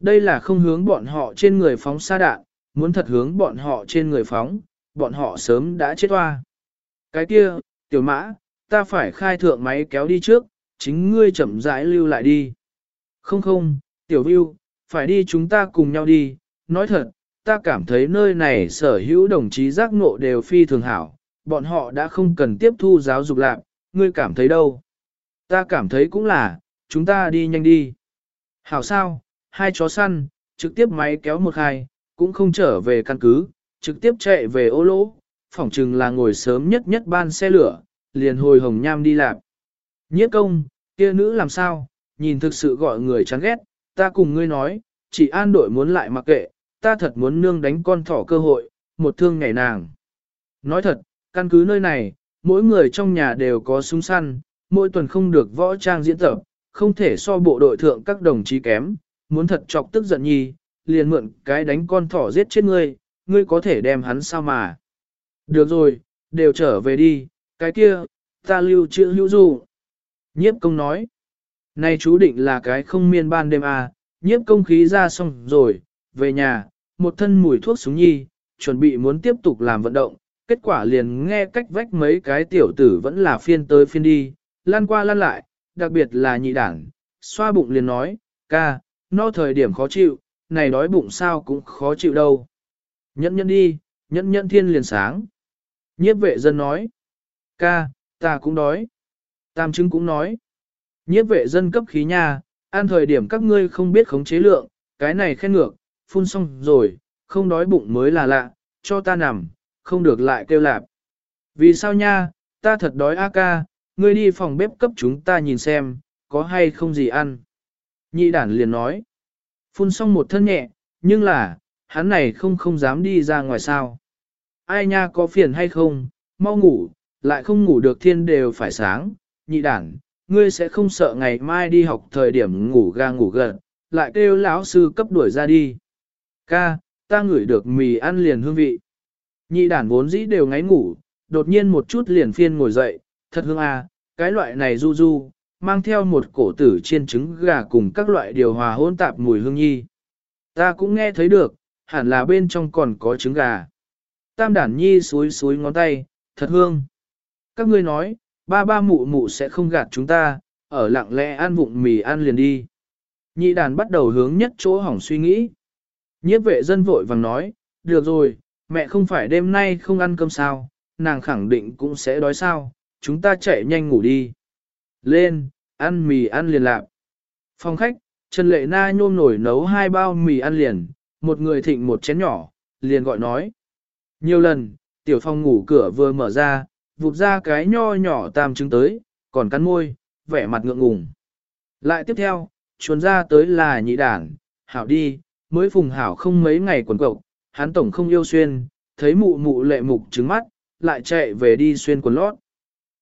Đây là không hướng bọn họ trên người phóng sa đạn, muốn thật hướng bọn họ trên người phóng, bọn họ sớm đã chết toa. Cái kia, tiểu mã, ta phải khai thượng máy kéo đi trước, chính ngươi chậm rãi lưu lại đi. Không không, tiểu view, phải đi chúng ta cùng nhau đi, nói thật, ta cảm thấy nơi này sở hữu đồng chí giác ngộ đều phi thường hảo, bọn họ đã không cần tiếp thu giáo dục lạc, ngươi cảm thấy đâu? Ta cảm thấy cũng là, chúng ta đi nhanh đi. Hảo sao, hai chó săn, trực tiếp máy kéo một hai, cũng không trở về căn cứ, trực tiếp chạy về ô lỗ, phỏng chừng là ngồi sớm nhất nhất ban xe lửa, liền hồi hồng nham đi lạc. Nhiếp công, kia nữ làm sao, nhìn thực sự gọi người chán ghét, ta cùng ngươi nói, chỉ an đội muốn lại mặc kệ, ta thật muốn nương đánh con thỏ cơ hội, một thương ngày nàng. Nói thật, căn cứ nơi này, mỗi người trong nhà đều có súng săn, mỗi tuần không được võ trang diễn tập, không thể so bộ đội thượng các đồng chí kém, muốn thật chọc tức giận nhi, liền mượn cái đánh con thỏ giết chết ngươi, ngươi có thể đem hắn sao mà. Được rồi, đều trở về đi, cái kia, ta lưu trữ hữu du. Nhiếp công nói, này chú định là cái không miên ban đêm à, nhiếp công khí ra xong rồi, về nhà, một thân mùi thuốc súng nhi, chuẩn bị muốn tiếp tục làm vận động, kết quả liền nghe cách vách mấy cái tiểu tử vẫn là phiên tới phiên đi, lan qua lan lại, đặc biệt là nhị đảng, xoa bụng liền nói, ca, no thời điểm khó chịu, này đói bụng sao cũng khó chịu đâu. Nhẫn nhẫn đi, nhẫn nhẫn thiên liền sáng. Nhiếp vệ dân nói, ca, ta cũng đói. Tam chứng cũng nói, nhiếp vệ dân cấp khí nha, an thời điểm các ngươi không biết khống chế lượng, cái này khen ngược, phun xong rồi, không đói bụng mới là lạ, cho ta nằm, không được lại kêu lạp. Vì sao nha, ta thật đói a ca, ngươi đi phòng bếp cấp chúng ta nhìn xem, có hay không gì ăn. Nhị đản liền nói, phun xong một thân nhẹ, nhưng là, hắn này không không dám đi ra ngoài sao. Ai nha có phiền hay không, mau ngủ, lại không ngủ được thiên đều phải sáng, nhị đản, ngươi sẽ không sợ ngày mai đi học thời điểm ngủ ga ngủ gật, lại kêu lão sư cấp đuổi ra đi. Ca, ta ngửi được mì ăn liền hương vị. Nhị đản vốn dĩ đều ngáy ngủ, đột nhiên một chút liền phiên ngồi dậy, thật hương à, cái loại này du du, mang theo một cổ tử chiên trứng gà cùng các loại điều hòa hỗn tạp mùi hương nhi. Ta cũng nghe thấy được, hẳn là bên trong còn có trứng gà. Tam đản nhi suối suối ngón tay, thật hương. Các ngươi nói, ba ba mụ mụ sẽ không gạt chúng ta, ở lặng lẽ ăn vụng mì ăn liền đi. Nhị đàn bắt đầu hướng nhất chỗ hỏng suy nghĩ. Nhiếp vệ dân vội vàng nói, được rồi, mẹ không phải đêm nay không ăn cơm sao, nàng khẳng định cũng sẽ đói sao, chúng ta chạy nhanh ngủ đi. Lên, ăn mì ăn liền lạc. Phòng khách, Trần Lệ Na nhôm nổi nấu hai bao mì ăn liền, một người thịnh một chén nhỏ, liền gọi nói. Nhiều lần, tiểu phòng ngủ cửa vừa mở ra, vụt ra cái nho nhỏ tam trứng tới, còn cắn môi, vẻ mặt ngượng ngùng. Lại tiếp theo, chuồn ra tới là nhị đản, hảo đi, mới phùng hảo không mấy ngày quần cộc, hắn tổng không yêu xuyên, thấy mụ mụ lệ mục trứng mắt, lại chạy về đi xuyên quần lót.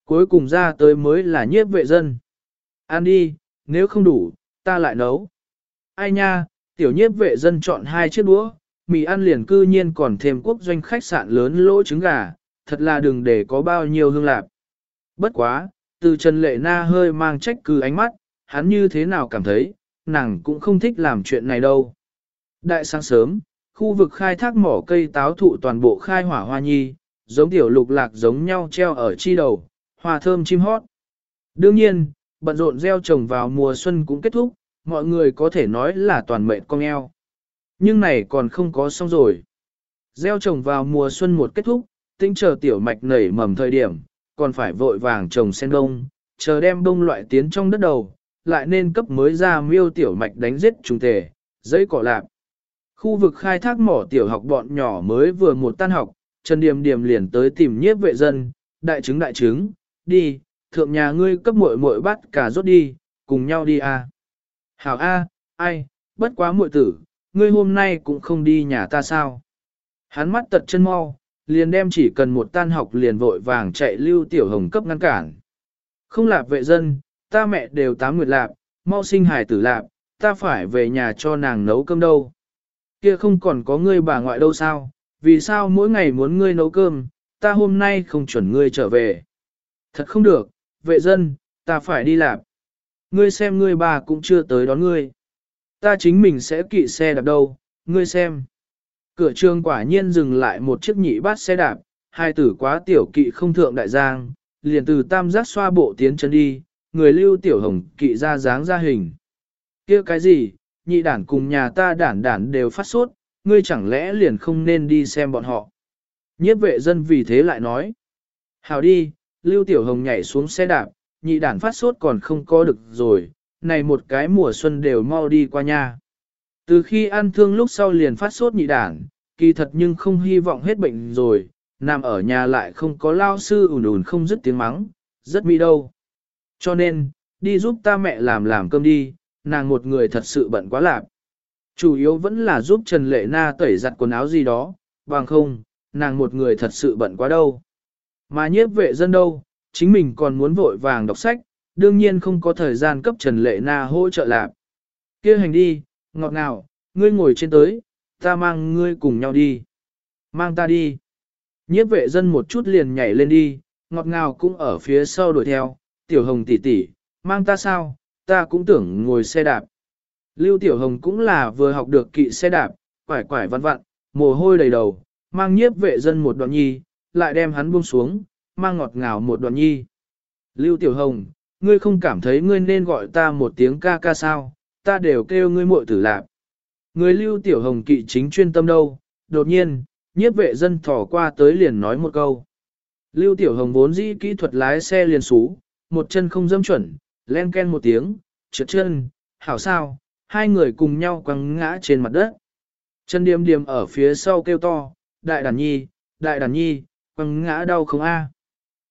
Cuối cùng ra tới mới là nhiếp vệ dân. Ăn đi, nếu không đủ, ta lại nấu. Ai nha, tiểu nhiếp vệ dân chọn hai chiếc đũa, mì ăn liền cư nhiên còn thêm quốc doanh khách sạn lớn lỗ trứng gà, thật là đừng để có bao nhiêu hương lạp. Bất quá, từ Trần Lệ Na hơi mang trách cứ ánh mắt, hắn như thế nào cảm thấy, nàng cũng không thích làm chuyện này đâu. Đại sáng sớm, khu vực khai thác mỏ cây táo thụ toàn bộ khai hỏa hoa nhi, giống tiểu lục lạc giống nhau treo ở chi đầu, hoa thơm chim hót. Đương nhiên, bận rộn gieo trồng vào mùa xuân cũng kết thúc, mọi người có thể nói là toàn mệnh con eo. Nhưng này còn không có xong rồi. Gieo trồng vào mùa xuân một kết thúc, tinh chờ tiểu mạch nảy mầm thời điểm, còn phải vội vàng trồng sen đông, chờ đem đông loại tiến trong đất đầu, lại nên cấp mới ra miêu tiểu mạch đánh giết trùng tề, giấy cỏ lạp. Khu vực khai thác mỏ tiểu học bọn nhỏ mới vừa một tan học, Trần Điềm Điềm liền tới tìm nhiếp vệ dân, đại chứng đại chứng, đi, thượng nhà ngươi cấp muội muội bắt cả rốt đi, cùng nhau đi a. À. Hảo a, ai, bất quá muội tử, ngươi hôm nay cũng không đi nhà ta sao? Hắn mắt tật chân mau, liền đem chỉ cần một tan học liền vội vàng chạy lưu tiểu hồng cấp ngăn cản. Không lạp vệ dân, ta mẹ đều tám nguyệt lạp, mau sinh hài tử lạp, ta phải về nhà cho nàng nấu cơm đâu. Kia không còn có ngươi bà ngoại đâu sao, vì sao mỗi ngày muốn ngươi nấu cơm, ta hôm nay không chuẩn ngươi trở về. Thật không được, vệ dân, ta phải đi lạp. Ngươi xem ngươi bà cũng chưa tới đón ngươi. Ta chính mình sẽ kỵ xe đạp đâu, ngươi xem. Cửa trường quả nhiên dừng lại một chiếc nhị bát xe đạp, hai tử quá tiểu kỵ không thượng đại giang, liền từ tam giác xoa bộ tiến chân đi, người lưu tiểu hồng kỵ ra dáng ra hình. kia cái gì, nhị đản cùng nhà ta đản đản đều phát sốt, ngươi chẳng lẽ liền không nên đi xem bọn họ. Nhiếp vệ dân vì thế lại nói. Hào đi, Lưu Tiểu Hồng nhảy xuống xe đạp, nhị đản phát sốt còn không có được rồi, này một cái mùa xuân đều mau đi qua nha. Từ khi ăn thương lúc sau liền phát sốt nhị đản, kỳ thật nhưng không hy vọng hết bệnh rồi, nằm ở nhà lại không có lao sư ủn ủn không dứt tiếng mắng, rất mỹ đâu. Cho nên, đi giúp ta mẹ làm làm cơm đi, nàng một người thật sự bận quá lạp. Chủ yếu vẫn là giúp Trần Lệ Na tẩy giặt quần áo gì đó, bằng không, nàng một người thật sự bận quá đâu. Mà nhiếp vệ dân đâu, chính mình còn muốn vội vàng đọc sách, đương nhiên không có thời gian cấp Trần Lệ Na hỗ trợ lạp. kia hành đi, ngọt ngào, ngươi ngồi trên tới, ta mang ngươi cùng nhau đi. Mang ta đi. Nhiếp vệ dân một chút liền nhảy lên đi, ngọt ngào cũng ở phía sau đuổi theo, tiểu hồng tỷ tỷ, mang ta sao, ta cũng tưởng ngồi xe đạp. Lưu tiểu hồng cũng là vừa học được kỵ xe đạp, quải quải văn vặn, mồ hôi đầy đầu, mang nhiếp vệ dân một đoạn nhi, lại đem hắn buông xuống, mang ngọt ngào một đoạn nhi. Lưu tiểu hồng, ngươi không cảm thấy ngươi nên gọi ta một tiếng ca ca sao, ta đều kêu ngươi muội tử lạp. Người lưu tiểu hồng kỵ chính chuyên tâm đâu, đột nhiên, nhiếp vệ dân thỏ qua tới liền nói một câu. Lưu tiểu hồng vốn dĩ kỹ thuật lái xe liền xú, một chân không dâm chuẩn, len ken một tiếng, trượt chân, hảo sao, hai người cùng nhau quăng ngã trên mặt đất. Chân điềm điềm ở phía sau kêu to, đại đàn nhi, đại đàn nhi, quăng ngã đau không a?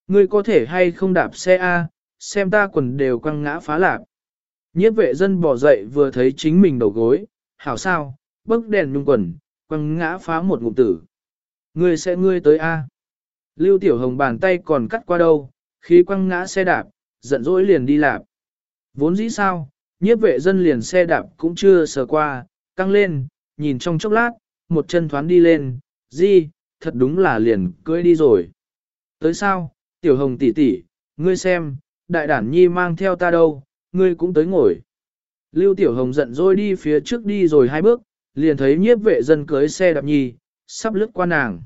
Ngươi có thể hay không đạp xe a? xem ta quần đều quăng ngã phá lạp. Nhiếp vệ dân bỏ dậy vừa thấy chính mình đầu gối, hảo sao, bấc đèn nhung quần, quăng ngã phá một ngụm tử. Ngươi sẽ ngươi tới A. Lưu Tiểu Hồng bàn tay còn cắt qua đâu, khi quăng ngã xe đạp, giận dỗi liền đi lạp. Vốn dĩ sao, nhiếp vệ dân liền xe đạp cũng chưa sờ qua, căng lên, nhìn trong chốc lát, một chân thoáng đi lên, di, thật đúng là liền cưỡi đi rồi. Tới sao, Tiểu Hồng tỷ tỷ, ngươi xem, đại đản nhi mang theo ta đâu, ngươi cũng tới ngồi. Lưu Tiểu Hồng giận dỗi đi phía trước đi rồi hai bước, liền thấy nhiếp vệ dân cưới xe đạp nhi, sắp lướt qua nàng.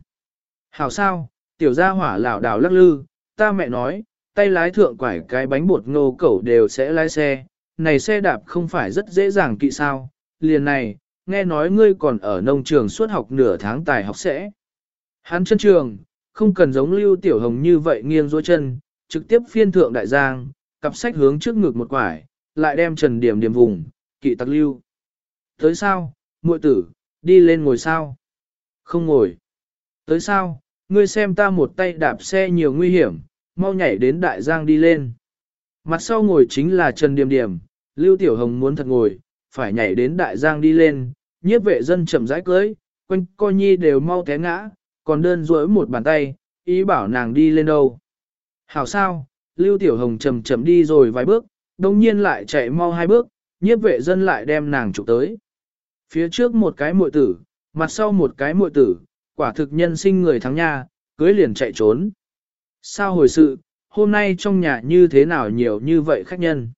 Hảo sao, tiểu gia hỏa lảo đảo lắc lư, ta mẹ nói, tay lái thượng quải cái bánh bột ngô cẩu đều sẽ lái xe, này xe đạp không phải rất dễ dàng kỵ sao, liền này, nghe nói ngươi còn ở nông trường suốt học nửa tháng tài học sẽ. Hắn chân trường, không cần giống lưu tiểu hồng như vậy nghiêng dối chân, trực tiếp phiên thượng đại giang, cặp sách hướng trước ngực một quải, lại đem trần điểm điểm vùng, kỵ tặc lưu. Tới sao, muội tử, đi lên ngồi sao? Không ngồi. Tới sao, ngươi xem ta một tay đạp xe nhiều nguy hiểm, mau nhảy đến đại giang đi lên. Mặt sau ngồi chính là Trần Điềm Điềm, Lưu Tiểu Hồng muốn thật ngồi, phải nhảy đến đại giang đi lên, nhiếp vệ dân chậm rãi cưới, quanh coi nhi đều mau té ngã, còn đơn duỗi một bàn tay, ý bảo nàng đi lên đâu. Hảo sao, Lưu Tiểu Hồng chậm chậm đi rồi vài bước, đồng nhiên lại chạy mau hai bước, nhiếp vệ dân lại đem nàng chụp tới. Phía trước một cái muội tử, mặt sau một cái muội tử, quả thực nhân sinh người thắng nha, cưới liền chạy trốn. Sao hồi sự, hôm nay trong nhà như thế nào nhiều như vậy khách nhân?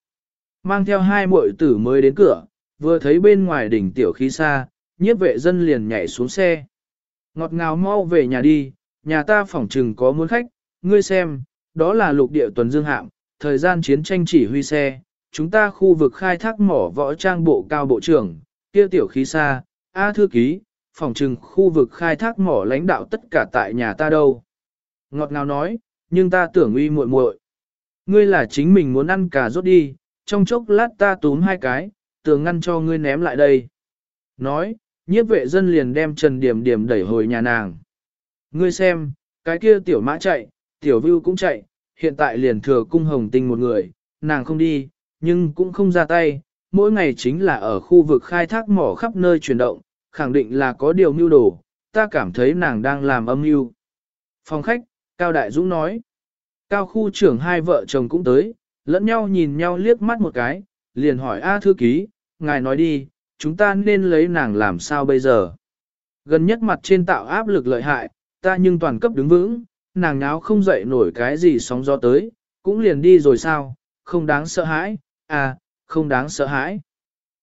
Mang theo hai muội tử mới đến cửa, vừa thấy bên ngoài đỉnh tiểu khí xa, nhiếp vệ dân liền nhảy xuống xe. Ngọt ngào mau về nhà đi, nhà ta phỏng trừng có muốn khách, ngươi xem, đó là lục địa tuần dương hạm, thời gian chiến tranh chỉ huy xe, chúng ta khu vực khai thác mỏ võ trang bộ cao bộ trưởng, kia tiểu khí xa, A thư ký, phòng trừng khu vực khai thác mỏ lãnh đạo tất cả tại nhà ta đâu. Ngọt ngào nói, nhưng ta tưởng uy muội muội. Ngươi là chính mình muốn ăn cà rốt đi, trong chốc lát ta túm hai cái, tường ngăn cho ngươi ném lại đây. Nói, nhiếp vệ dân liền đem Trần Điểm Điểm đẩy hồi nhà nàng. Ngươi xem, cái kia tiểu mã chạy, tiểu vưu cũng chạy, hiện tại liền thừa cung hồng tinh một người, nàng không đi, nhưng cũng không ra tay, mỗi ngày chính là ở khu vực khai thác mỏ khắp nơi chuyển động, khẳng định là có điều mưu đồ, ta cảm thấy nàng đang làm âm mưu. Phòng khách, Cao Đại Dũng nói, Cao khu trưởng hai vợ chồng cũng tới, lẫn nhau nhìn nhau liếc mắt một cái, liền hỏi A thư ký, ngài nói đi, chúng ta nên lấy nàng làm sao bây giờ? Gần nhất mặt trên tạo áp lực lợi hại, ta nhưng toàn cấp đứng vững, nàng nháo không dậy nổi cái gì sóng gió tới, cũng liền đi rồi sao, không đáng sợ hãi, à, không đáng sợ hãi.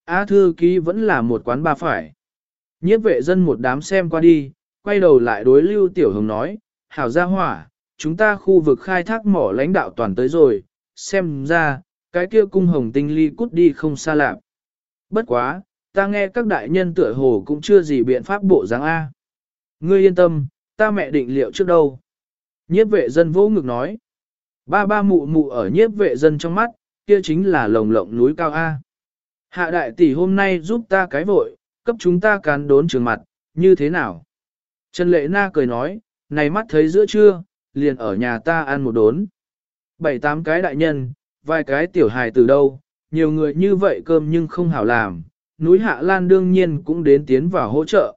A thư ký vẫn là một quán ba phải. Nhiếp vệ dân một đám xem qua đi, quay đầu lại đối Lưu Tiểu Hồng nói, hảo gia hỏa, chúng ta khu vực khai thác mỏ lãnh đạo toàn tới rồi, xem ra, cái kia cung hồng tinh ly cút đi không xa lạc. Bất quá, ta nghe các đại nhân tựa hồ cũng chưa gì biện pháp bộ dáng A. Ngươi yên tâm, ta mẹ định liệu trước đâu. Nhiếp vệ dân vô ngực nói. Ba ba mụ mụ ở nhiếp vệ dân trong mắt, kia chính là lồng lộng núi cao A. Hạ đại tỷ hôm nay giúp ta cái vội, cấp chúng ta cán đốn trường mặt, như thế nào? Trần Lệ Na cười nói, này mắt thấy giữa trưa, liền ở nhà ta ăn một đốn. Bảy tám cái đại nhân, vài cái tiểu hài từ đâu, nhiều người như vậy cơm nhưng không hảo làm, núi Hạ Lan đương nhiên cũng đến tiến vào hỗ trợ.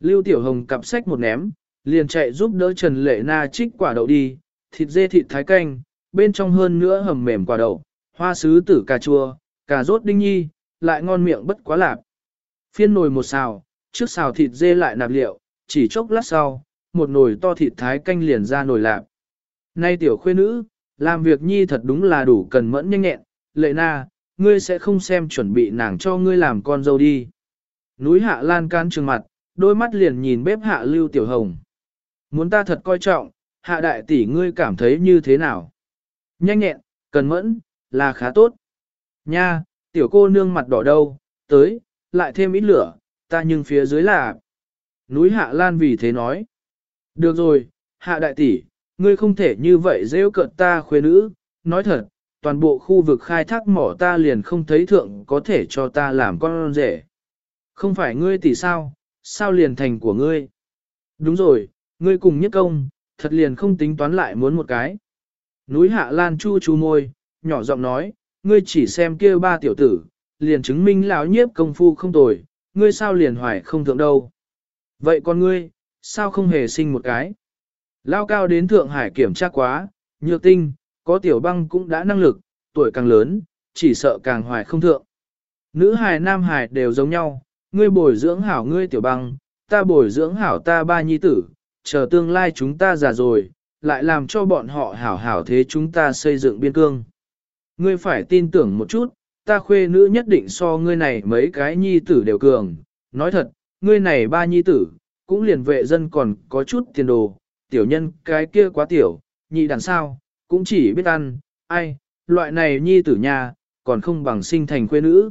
Lưu Tiểu Hồng cặp sách một ném, liền chạy giúp đỡ Trần Lệ Na trích quả đậu đi, thịt dê thịt thái canh, bên trong hơn nữa hầm mềm quả đậu, hoa sứ tử cà chua, cà rốt đinh nhi, lại ngon miệng bất quá lạp. Phiên nồi một xào, trước xào thịt dê lại nạp liệu, chỉ chốc lát sau, một nồi to thịt thái canh liền ra nồi lạp. Nay tiểu khuê nữ, làm việc nhi thật đúng là đủ cần mẫn nhanh nhẹn, lệ na, ngươi sẽ không xem chuẩn bị nàng cho ngươi làm con dâu đi. Núi hạ lan can trường mặt, đôi mắt liền nhìn bếp hạ lưu tiểu hồng. Muốn ta thật coi trọng, hạ đại tỷ ngươi cảm thấy như thế nào? Nhanh nhẹn, cần mẫn, là khá tốt. Nha, tiểu cô nương mặt đỏ đâu, tới, lại thêm ít lửa, ta nhưng phía dưới là... Núi hạ lan vì thế nói. Được rồi, hạ đại tỷ, ngươi không thể như vậy rêu cợt ta khuê nữ, nói thật, toàn bộ khu vực khai thác mỏ ta liền không thấy thượng có thể cho ta làm con rể. Không phải ngươi tỷ sao, sao liền thành của ngươi? Đúng rồi, ngươi cùng nhất công, thật liền không tính toán lại muốn một cái. Núi hạ lan chu chu môi, nhỏ giọng nói, ngươi chỉ xem kia ba tiểu tử, liền chứng minh lão nhiếp công phu không tồi, ngươi sao liền hoài không thượng đâu. Vậy con ngươi, sao không hề sinh một cái? Lao cao đến Thượng Hải kiểm tra quá, nhược tinh, có tiểu băng cũng đã năng lực, tuổi càng lớn, chỉ sợ càng hoài không thượng. Nữ hài nam hài đều giống nhau, ngươi bồi dưỡng hảo ngươi tiểu băng, ta bồi dưỡng hảo ta ba nhi tử, chờ tương lai chúng ta già rồi, lại làm cho bọn họ hảo hảo thế chúng ta xây dựng biên cương. Ngươi phải tin tưởng một chút, ta khuê nữ nhất định so ngươi này mấy cái nhi tử đều cường. Nói thật, ngươi này ba nhi tử, cũng liền vệ dân còn có chút tiền đồ, tiểu nhân cái kia quá tiểu, nhị đàn sao, cũng chỉ biết ăn, ai, loại này nhi tử nhà, còn không bằng sinh thành khuê nữ.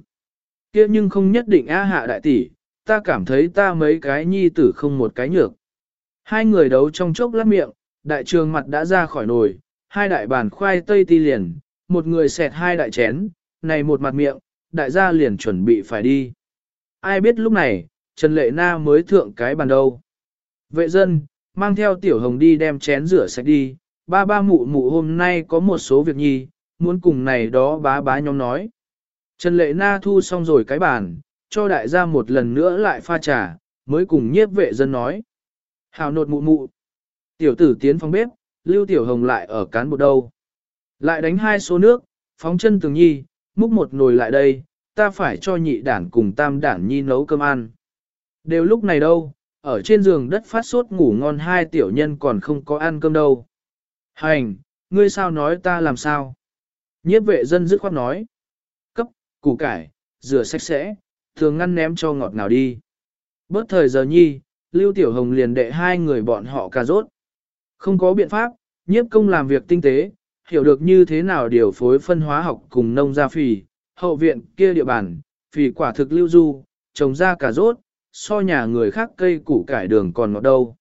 Kia nhưng không nhất định á hạ đại tỷ, ta cảm thấy ta mấy cái nhi tử không một cái nhược. Hai người đấu trong chốc lát miệng, đại trường mặt đã ra khỏi nồi, hai đại bàn khoai tây ti liền, một người xẹt hai đại chén, này một mặt miệng, đại gia liền chuẩn bị phải đi. Ai biết lúc này, Trần Lệ Na mới thượng cái bàn đâu. Vệ dân, mang theo tiểu hồng đi đem chén rửa sạch đi, ba ba mụ mụ hôm nay có một số việc nhi, muốn cùng này đó bá bá nhóm nói. Trần Lệ Na thu xong rồi cái bàn, cho đại gia một lần nữa lại pha trà, mới cùng nhiếp vệ dân nói. Hào nột mụ mụ. Tiểu tử tiến phòng bếp, lưu tiểu hồng lại ở cán bộ đâu. Lại đánh hai số nước, phóng chân tường nhi, múc một nồi lại đây, ta phải cho nhị đản cùng tam đản nhi nấu cơm ăn. Đều lúc này đâu, ở trên giường đất phát sốt ngủ ngon hai tiểu nhân còn không có ăn cơm đâu. Hành, ngươi sao nói ta làm sao? Nhiếp vệ dân dứt khoát nói. Cấp, củ cải, rửa sạch sẽ, thường ngăn ném cho ngọt ngào đi. Bớt thời giờ nhi, Lưu Tiểu Hồng liền đệ hai người bọn họ cà rốt. Không có biện pháp, nhiếp công làm việc tinh tế, hiểu được như thế nào điều phối phân hóa học cùng nông gia phì, hậu viện kia địa bàn, phì quả thực lưu du, trồng ra cà rốt, so nhà người khác cây củ cải đường còn ngọt đâu.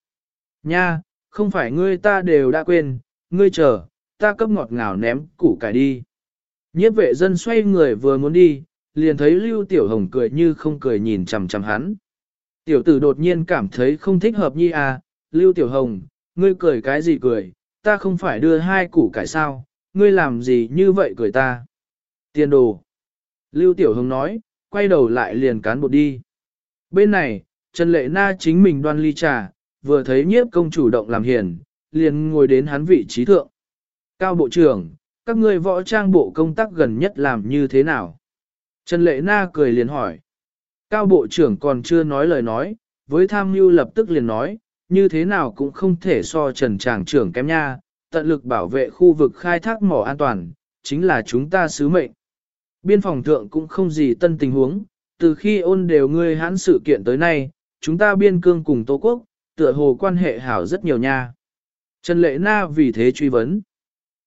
Nha, không phải ngươi ta đều đã quên, ngươi chờ, ta cấp ngọt ngào ném củ cải đi. Nhiếp vệ dân xoay người vừa muốn đi, liền thấy Lưu Tiểu Hồng cười như không cười nhìn chằm chằm hắn. Tiểu tử đột nhiên cảm thấy không thích hợp nhi à, Lưu Tiểu Hồng, ngươi cười cái gì cười, ta không phải đưa hai củ cải sao, ngươi làm gì như vậy cười ta. Tiền đồ. Lưu Tiểu Hồng nói, quay đầu lại liền cán bột đi. Bên này, Trần Lệ Na chính mình đoan ly trà, vừa thấy nhiếp công chủ động làm hiền, liền ngồi đến hắn vị trí thượng. Cao Bộ trưởng, các ngươi võ trang bộ công tác gần nhất làm như thế nào? Trần Lệ Na cười liền hỏi. Cao Bộ trưởng còn chưa nói lời nói, với tham mưu lập tức liền nói, như thế nào cũng không thể so Trần Tràng trưởng kém nha, tận lực bảo vệ khu vực khai thác mỏ an toàn, chính là chúng ta sứ mệnh. Biên phòng thượng cũng không gì tân tình huống, từ khi ôn đều ngươi hãn sự kiện tới nay, chúng ta biên cương cùng Tô Quốc, tựa hồ quan hệ hảo rất nhiều nha. Trần Lệ Na vì thế truy vấn.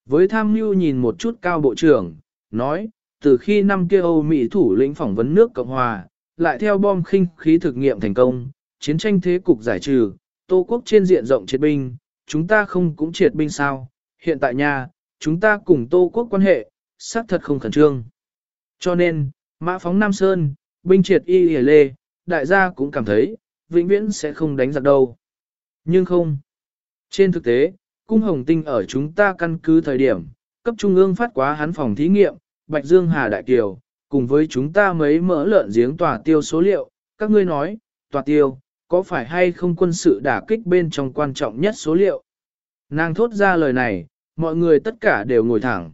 Với tham mưu nhìn một chút cao bộ trưởng, nói, từ khi năm kia Âu Mỹ thủ lĩnh phỏng vấn nước Cộng Hòa, lại theo bom khinh khí thực nghiệm thành công, chiến tranh thế cục giải trừ, Tô Quốc trên diện rộng triệt binh, chúng ta không cũng triệt binh sao, hiện tại nhà, chúng ta cùng Tô Quốc quan hệ, xác thật không khẩn trương. Cho nên, Mã Phóng Nam Sơn, binh triệt y hề lê, đại gia cũng cảm thấy, vĩnh viễn sẽ không đánh giặc đâu. Nhưng không. Trên thực tế, cung hồng tinh ở chúng ta căn cứ thời điểm, cấp trung ương phát quá hắn phòng thí nghiệm, Bạch Dương Hà Đại Kiều, cùng với chúng ta mấy mỡ lợn giếng tòa tiêu số liệu, các ngươi nói, tòa tiêu, có phải hay không quân sự đả kích bên trong quan trọng nhất số liệu? Nàng thốt ra lời này, mọi người tất cả đều ngồi thẳng.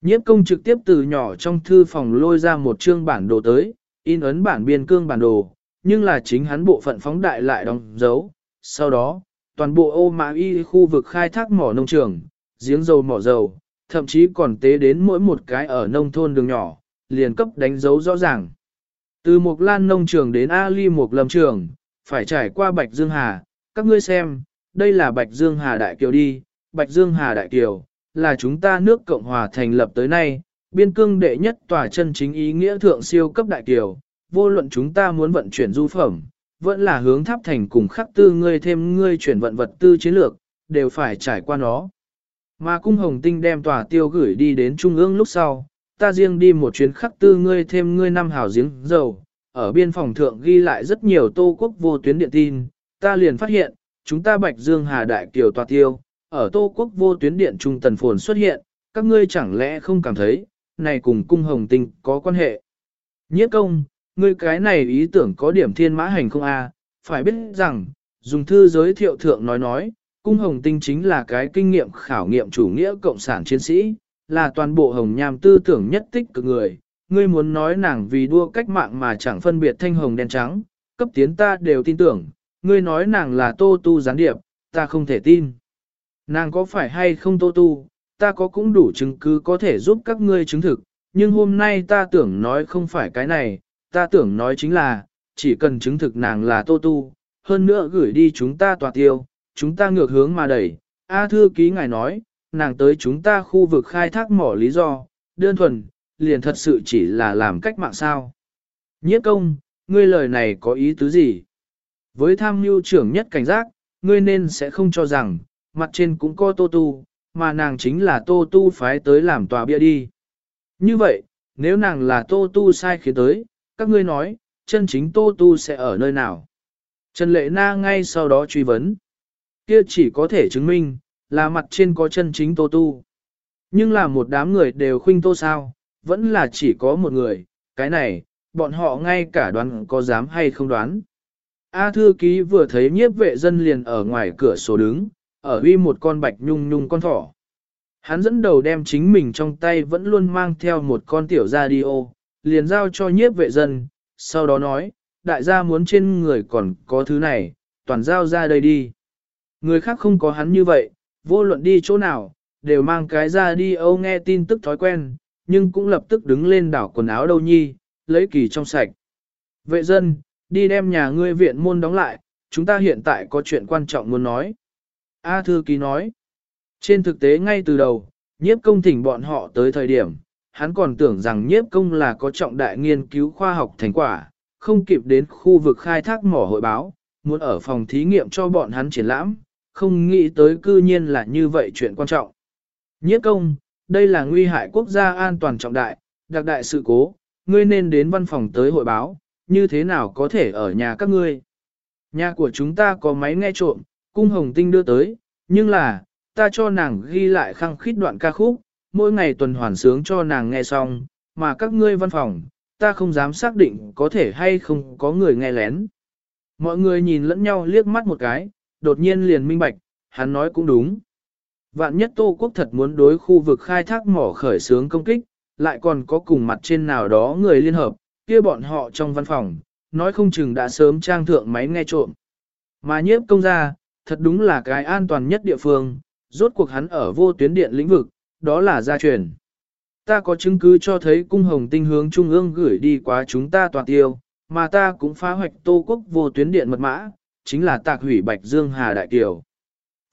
Nhiếp công trực tiếp từ nhỏ trong thư phòng lôi ra một chương bản đồ tới, in ấn bản biên cương bản đồ, nhưng là chính hắn bộ phận phóng đại lại đóng dấu. Sau đó, toàn bộ ô mã y khu vực khai thác mỏ nông trường, giếng dầu mỏ dầu, thậm chí còn tế đến mỗi một cái ở nông thôn đường nhỏ, liền cấp đánh dấu rõ ràng. Từ Mộc lan nông trường đến Ali Mộc lâm trường, phải trải qua Bạch Dương Hà, các ngươi xem, đây là Bạch Dương Hà Đại Kiều đi, Bạch Dương Hà Đại Kiều, là chúng ta nước Cộng Hòa thành lập tới nay, biên cương đệ nhất tòa chân chính ý nghĩa thượng siêu cấp Đại Kiều, vô luận chúng ta muốn vận chuyển du phẩm, vẫn là hướng tháp thành cùng khắc tư ngươi thêm ngươi chuyển vận vật tư chiến lược, đều phải trải qua nó. Mà cung hồng tinh đem tòa tiêu gửi đi đến trung ương lúc sau, ta riêng đi một chuyến khắc tư ngươi thêm ngươi năm hào giếng dầu, ở biên phòng thượng ghi lại rất nhiều tô quốc vô tuyến điện tin, ta liền phát hiện, chúng ta Bạch Dương Hà Đại Kiều tòa tiêu, ở tô quốc vô tuyến điện trung tần phồn xuất hiện, các ngươi chẳng lẽ không cảm thấy, này cùng cung hồng tinh có quan hệ. Nhiếp công, ngươi cái này ý tưởng có điểm thiên mã hành không a? phải biết rằng, dùng thư giới thiệu thượng nói nói, cung hồng tinh chính là cái kinh nghiệm khảo nghiệm chủ nghĩa cộng sản chiến sĩ, là toàn bộ hồng nham tư tưởng nhất tích cực người. Ngươi muốn nói nàng vì đua cách mạng mà chẳng phân biệt thanh hồng đen trắng, cấp tiến ta đều tin tưởng, ngươi nói nàng là tô tu gián điệp, ta không thể tin. Nàng có phải hay không tô tu, ta có cũng đủ chứng cứ có thể giúp các ngươi chứng thực, nhưng hôm nay ta tưởng nói không phải cái này, ta tưởng nói chính là, chỉ cần chứng thực nàng là tô tu, hơn nữa gửi đi chúng ta tòa tiêu, chúng ta ngược hướng mà đẩy. A thư ký ngài nói, nàng tới chúng ta khu vực khai thác mỏ lý do, đơn thuần, liền thật sự chỉ là làm cách mạng sao. Nhiếp công, ngươi lời này có ý tứ gì? Với tham mưu trưởng nhất cảnh giác, ngươi nên sẽ không cho rằng, mặt trên cũng có tô tu, mà nàng chính là tô tu phái tới làm tòa bia đi. Như vậy, nếu nàng là tô tu sai khiến tới, các ngươi nói, chân chính tô tu sẽ ở nơi nào? Trần Lệ Na ngay sau đó truy vấn. Kia chỉ có thể chứng minh, là mặt trên có chân chính tô tu. Nhưng là một đám người đều khinh tô sao, vẫn là chỉ có một người, cái này, bọn họ ngay cả đoán có dám hay không đoán. A thư ký vừa thấy nhiếp vệ dân liền ở ngoài cửa sổ đứng, ở uy một con bạch nhung nhung con thỏ. Hắn dẫn đầu đem chính mình trong tay vẫn luôn mang theo một con tiểu radio, liền giao cho nhiếp vệ dân, sau đó nói, đại gia muốn trên người còn có thứ này, toàn giao ra đây đi. Người khác không có hắn như vậy, vô luận đi chỗ nào, đều mang cái ra đi âu nghe tin tức thói quen, nhưng cũng lập tức đứng lên đảo quần áo đâu nhi, lấy kỳ trong sạch. Vệ dân, đi đem nhà ngươi viện môn đóng lại, chúng ta hiện tại có chuyện quan trọng muốn nói. A thư ký nói, trên thực tế ngay từ đầu, nhiếp công thỉnh bọn họ tới thời điểm, hắn còn tưởng rằng nhiếp công là có trọng đại nghiên cứu khoa học thành quả, không kịp đến khu vực khai thác mỏ hội báo, muốn ở phòng thí nghiệm cho bọn hắn triển lãm, không nghĩ tới cư nhiên là như vậy chuyện quan trọng. Nhiếp công, đây là nguy hại quốc gia an toàn trọng đại, đặc đại sự cố, ngươi nên đến văn phòng tới hội báo, như thế nào có thể ở nhà các ngươi. Nhà của chúng ta có máy nghe trộm, cung hồng tinh đưa tới, nhưng là, ta cho nàng ghi lại khăng khít đoạn ca khúc, mỗi ngày tuần hoàn sướng cho nàng nghe xong, mà các ngươi văn phòng, ta không dám xác định có thể hay không có người nghe lén. Mọi người nhìn lẫn nhau liếc mắt một cái, đột nhiên liền minh bạch, hắn nói cũng đúng. Vạn nhất Tô Quốc thật muốn đối khu vực khai thác mỏ khởi sướng công kích, lại còn có cùng mặt trên nào đó người liên hợp, kia bọn họ trong văn phòng, nói không chừng đã sớm trang thượng máy nghe trộm. Mà nhiếp công gia, thật đúng là cái an toàn nhất địa phương, rốt cuộc hắn ở vô tuyến điện lĩnh vực, đó là gia truyền. Ta có chứng cứ cho thấy cung hồng tinh hướng trung ương gửi đi quá chúng ta toàn tiêu, mà ta cũng phá hoạch tô quốc vô tuyến điện mật mã, chính là tạc hủy Bạch Dương Hà Đại Kiều.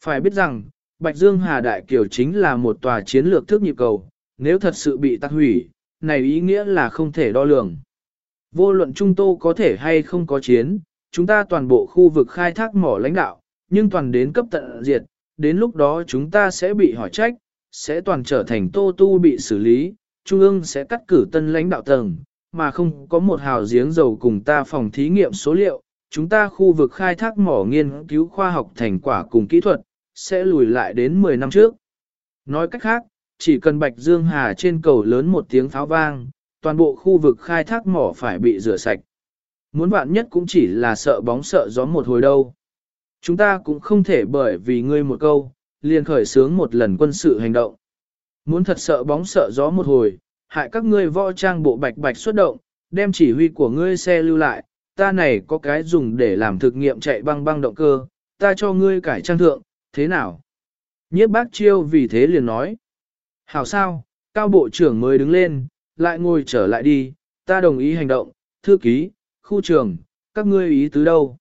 Phải biết rằng, Bạch Dương Hà Đại Kiều chính là một tòa chiến lược thước nhịp cầu, nếu thật sự bị tạc hủy, này ý nghĩa là không thể đo lường. Vô luận Trung Tô có thể hay không có chiến, chúng ta toàn bộ khu vực khai thác mỏ lãnh đạo, nhưng toàn đến cấp tận diệt, đến lúc đó chúng ta sẽ bị hỏi trách, sẽ toàn trở thành tô tu bị xử lý, Trung ương sẽ cắt cử tân lãnh đạo tầng, mà không có một hào giếng dầu cùng ta phòng thí nghiệm số liệu, chúng ta khu vực khai thác mỏ nghiên cứu khoa học thành quả cùng kỹ thuật, sẽ lùi lại đến 10 năm trước. Nói cách khác, chỉ cần Bạch Dương Hà trên cầu lớn một tiếng pháo vang, toàn bộ khu vực khai thác mỏ phải bị rửa sạch. Muốn bạn nhất cũng chỉ là sợ bóng sợ gió một hồi đâu. Chúng ta cũng không thể bởi vì ngươi một câu, liền khởi sướng một lần quân sự hành động. Muốn thật sợ bóng sợ gió một hồi, hại các ngươi võ trang bộ bạch bạch xuất động, đem chỉ huy của ngươi xe lưu lại, ta này có cái dùng để làm thực nghiệm chạy băng băng động cơ, ta cho ngươi cải trang thượng, thế nào? Nhiếp bác chiêu vì thế liền nói. Hảo sao, cao bộ trưởng mới đứng lên, lại ngồi trở lại đi, ta đồng ý hành động, thư ký, khu trưởng, các ngươi ý tứ đâu?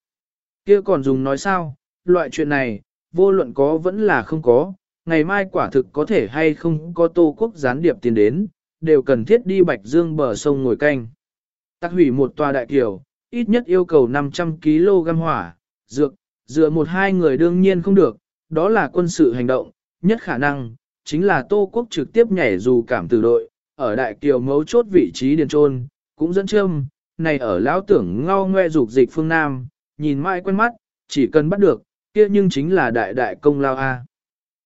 Kia còn dùng nói sao, loại chuyện này, vô luận có vẫn là không có, ngày mai quả thực có thể hay không có tô quốc gián điệp tiền đến, đều cần thiết đi bạch dương bờ sông ngồi canh. Tắc hủy một tòa đại kiều, ít nhất yêu cầu 500 kg hỏa, dược, dựa một hai người đương nhiên không được, đó là quân sự hành động, nhất khả năng, chính là Tô Quốc trực tiếp nhảy dù cảm từ đội, ở đại kiều mấu chốt vị trí điền trôn, cũng dẫn châm, này ở lão tưởng ngao ngoe dục dịch phương Nam, nhìn mãi quen mắt, chỉ cần bắt được, kia nhưng chính là đại đại công lao a.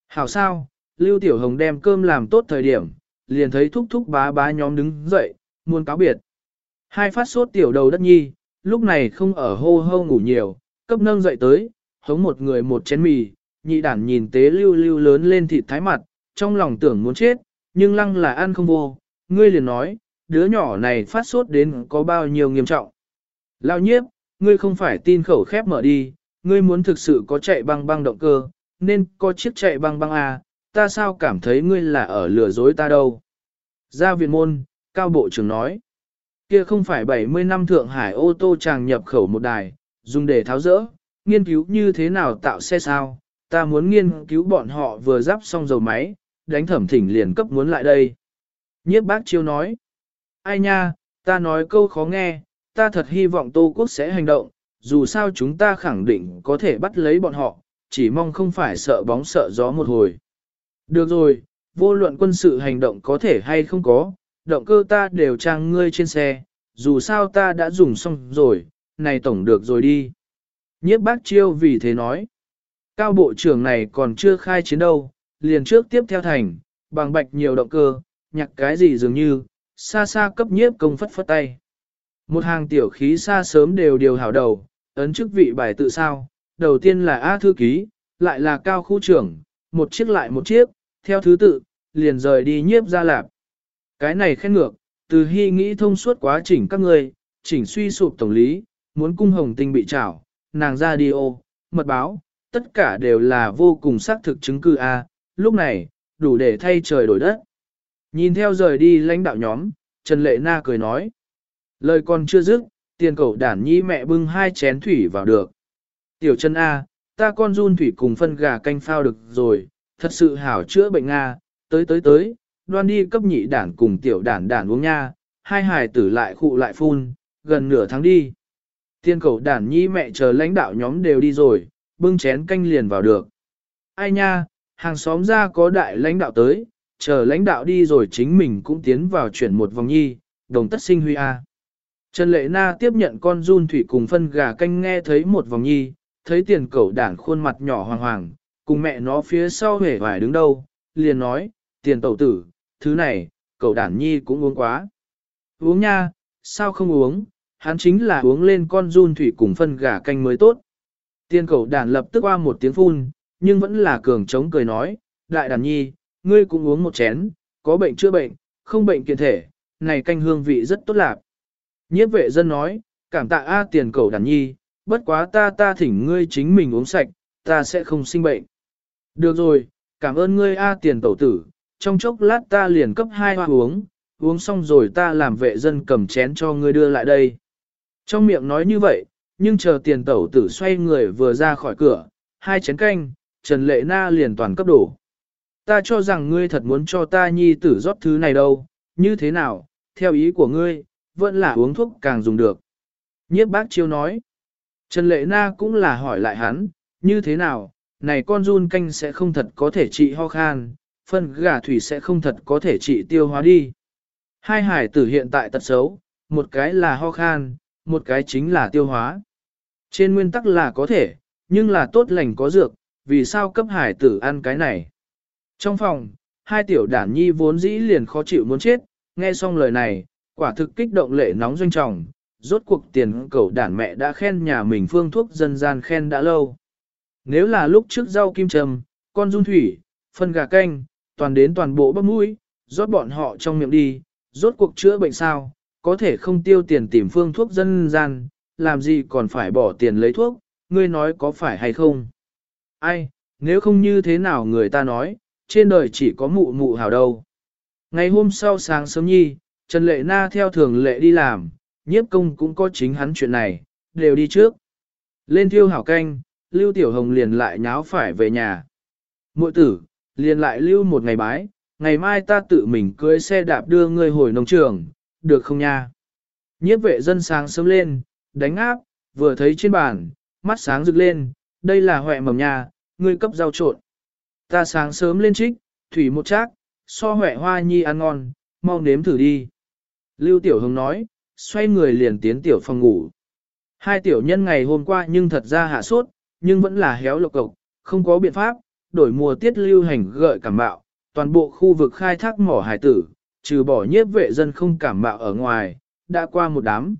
Hảo sao, Lưu Tiểu Hồng đem cơm làm tốt thời điểm, liền thấy thúc thúc bá bá nhóm đứng dậy, muốn cáo biệt. Hai phát sốt tiểu đầu đất nhi, lúc này không ở hô hô ngủ nhiều, cấp nâng dậy tới, hống một người một chén mì, nhị đản nhìn tế lưu lưu lớn lên thịt thái mặt, trong lòng tưởng muốn chết, nhưng lăng là ăn không vô, ngươi liền nói, đứa nhỏ này phát sốt đến có bao nhiêu nghiêm trọng. Lao nhiếp, ngươi không phải tin khẩu khép mở đi, ngươi muốn thực sự có chạy băng băng động cơ, nên có chiếc chạy băng băng à, ta sao cảm thấy ngươi là ở lừa dối ta đâu. Gia viện môn, cao bộ trưởng nói, kia không phải 70 năm Thượng Hải ô tô chàng nhập khẩu một đài, dùng để tháo rỡ, nghiên cứu như thế nào tạo xe sao, ta muốn nghiên cứu bọn họ vừa giáp xong dầu máy, đánh thẩm thỉnh liền cấp muốn lại đây. Nhiếp bác chiêu nói, ai nha, ta nói câu khó nghe, ta thật hy vọng Tô Quốc sẽ hành động, dù sao chúng ta khẳng định có thể bắt lấy bọn họ, chỉ mong không phải sợ bóng sợ gió một hồi. Được rồi, vô luận quân sự hành động có thể hay không có, động cơ ta đều trang ngươi trên xe, dù sao ta đã dùng xong rồi, này tổng được rồi đi. Nhiếp bác chiêu vì thế nói, cao bộ trưởng này còn chưa khai chiến đâu, liền trước tiếp theo thành, bằng bạch nhiều động cơ, nhặt cái gì dường như, xa xa cấp nhiếp công phất phất tay. Một hàng tiểu khí xa sớm đều điều hảo đầu, ấn chức vị bài tự sao, đầu tiên là A thư ký, lại là cao khu trưởng, một chiếc lại một chiếc, theo thứ tự, liền rời đi nhiếp ra lạp. Cái này khen ngược, từ hy nghĩ thông suốt quá trình các ngươi chỉnh suy sụp tổng lý, muốn cung hồng tinh bị trảo, nàng ra đi ô, mật báo, tất cả đều là vô cùng xác thực chứng cứ A, lúc này, đủ để thay trời đổi đất. Nhìn theo rời đi lãnh đạo nhóm, Trần Lệ Na cười nói. Lời còn chưa dứt, tiền cầu đản nhi mẹ bưng hai chén thủy vào được. Tiểu chân A, ta con run thủy cùng phân gà canh phao được rồi, thật sự hảo chữa bệnh Nga, tới tới tới, đoan đi cấp nhị đản cùng tiểu đản đản uống nha, hai hài tử lại khụ lại phun, gần nửa tháng đi. Tiên cầu đản nhi mẹ chờ lãnh đạo nhóm đều đi rồi, bưng chén canh liền vào được. Ai nha, hàng xóm ra có đại lãnh đạo tới, chờ lãnh đạo đi rồi chính mình cũng tiến vào chuyển một vòng nhi, đồng tất sinh huy a. Trần Lệ Na tiếp nhận con run thủy cùng phân gà canh nghe thấy một vòng nhi, thấy tiền cẩu đản khuôn mặt nhỏ hoàng hoàng, cùng mẹ nó phía sau hề hoài đứng đâu, liền nói, tiền tẩu tử, thứ này, cậu đản nhi cũng uống quá. Uống nha, sao không uống, hắn chính là uống lên con run thủy cùng phân gà canh mới tốt. Tiền cậu đản lập tức qua một tiếng phun, nhưng vẫn là cường chống cười nói, đại đàn nhi, ngươi cũng uống một chén, có bệnh chữa bệnh, không bệnh kiện thể, này canh hương vị rất tốt lạc. Nhiếp vệ dân nói, cảm tạ A tiền cầu đàn nhi, bất quá ta ta thỉnh ngươi chính mình uống sạch, ta sẽ không sinh bệnh. Được rồi, cảm ơn ngươi A tiền tẩu tử, trong chốc lát ta liền cấp hai hoa uống, uống xong rồi ta làm vệ dân cầm chén cho ngươi đưa lại đây. Trong miệng nói như vậy, nhưng chờ tiền tẩu tử xoay người vừa ra khỏi cửa, hai chén canh, Trần Lệ Na liền toàn cấp đổ. Ta cho rằng ngươi thật muốn cho ta nhi tử rót thứ này đâu, như thế nào, theo ý của ngươi, vẫn là uống thuốc càng dùng được. Nhiếp bác chiêu nói. Trần Lệ Na cũng là hỏi lại hắn, như thế nào, này con run canh sẽ không thật có thể trị ho khan, phân gà thủy sẽ không thật có thể trị tiêu hóa đi. Hai hải tử hiện tại tật xấu, một cái là ho khan, một cái chính là tiêu hóa. Trên nguyên tắc là có thể, nhưng là tốt lành có dược, vì sao cấp hải tử ăn cái này. Trong phòng, hai tiểu đản nhi vốn dĩ liền khó chịu muốn chết, nghe xong lời này, quả thực kích động lệ nóng doanh trọng, rốt cuộc tiền cầu đản mẹ đã khen nhà mình phương thuốc dân gian khen đã lâu. Nếu là lúc trước rau kim trầm, con dung thủy, phân gà canh, toàn đến toàn bộ bắp mũi, rót bọn họ trong miệng đi, rốt cuộc chữa bệnh sao, có thể không tiêu tiền tìm phương thuốc dân gian, làm gì còn phải bỏ tiền lấy thuốc, ngươi nói có phải hay không? Ai, nếu không như thế nào người ta nói, trên đời chỉ có mụ mụ hào đâu. Ngày hôm sau sáng sớm nhi, Trần Lệ Na theo thường lệ đi làm, nhiếp công cũng có chính hắn chuyện này, đều đi trước. Lên thiêu hảo canh, Lưu Tiểu Hồng liền lại nháo phải về nhà. Mội tử, liền lại lưu một ngày bái, ngày mai ta tự mình cưới xe đạp đưa ngươi hồi nông trường, được không nha? Nhiếp vệ dân sáng sớm lên, đánh áp, vừa thấy trên bàn, mắt sáng rực lên, đây là huệ mầm nhà, ngươi cấp rau trộn. Ta sáng sớm lên trích, thủy một chác, so huệ hoa nhi ăn ngon, mau nếm thử đi. Lưu Tiểu Hồng nói, xoay người liền tiến tiểu phòng ngủ. Hai tiểu nhân ngày hôm qua nhưng thật ra hạ sốt, nhưng vẫn là héo lộc cộc, không có biện pháp, đổi mùa tiết lưu hành gợi cảm bạo, toàn bộ khu vực khai thác mỏ hải tử, trừ bỏ nhiếp vệ dân không cảm bạo ở ngoài, đã qua một đám.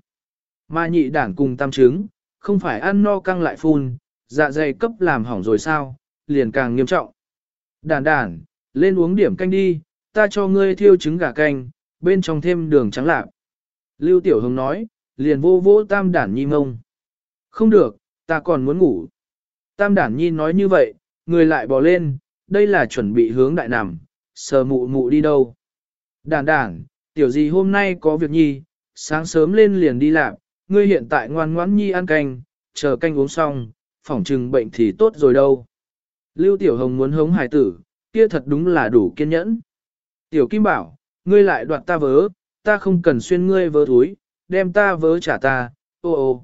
Mà nhị đản cùng tam trứng, không phải ăn no căng lại phun, dạ dày cấp làm hỏng rồi sao, liền càng nghiêm trọng. Đản đản, lên uống điểm canh đi, ta cho ngươi thiêu trứng gà canh, bên trong thêm đường trắng lạc. Lưu Tiểu Hồng nói, liền vô vô tam đản nhi mông. Không được, ta còn muốn ngủ. Tam đản nhi nói như vậy, người lại bò lên, đây là chuẩn bị hướng đại nằm, sờ mụ mụ đi đâu. Đản đản, tiểu gì hôm nay có việc nhi, sáng sớm lên liền đi làm, ngươi hiện tại ngoan ngoãn nhi ăn canh, chờ canh uống xong, phỏng trừng bệnh thì tốt rồi đâu. Lưu Tiểu Hồng muốn hống hải tử, kia thật đúng là đủ kiên nhẫn. Tiểu Kim bảo, ngươi lại đoạt ta vớ, ta không cần xuyên ngươi vớ thúi, đem ta vớ trả ta, ô ô.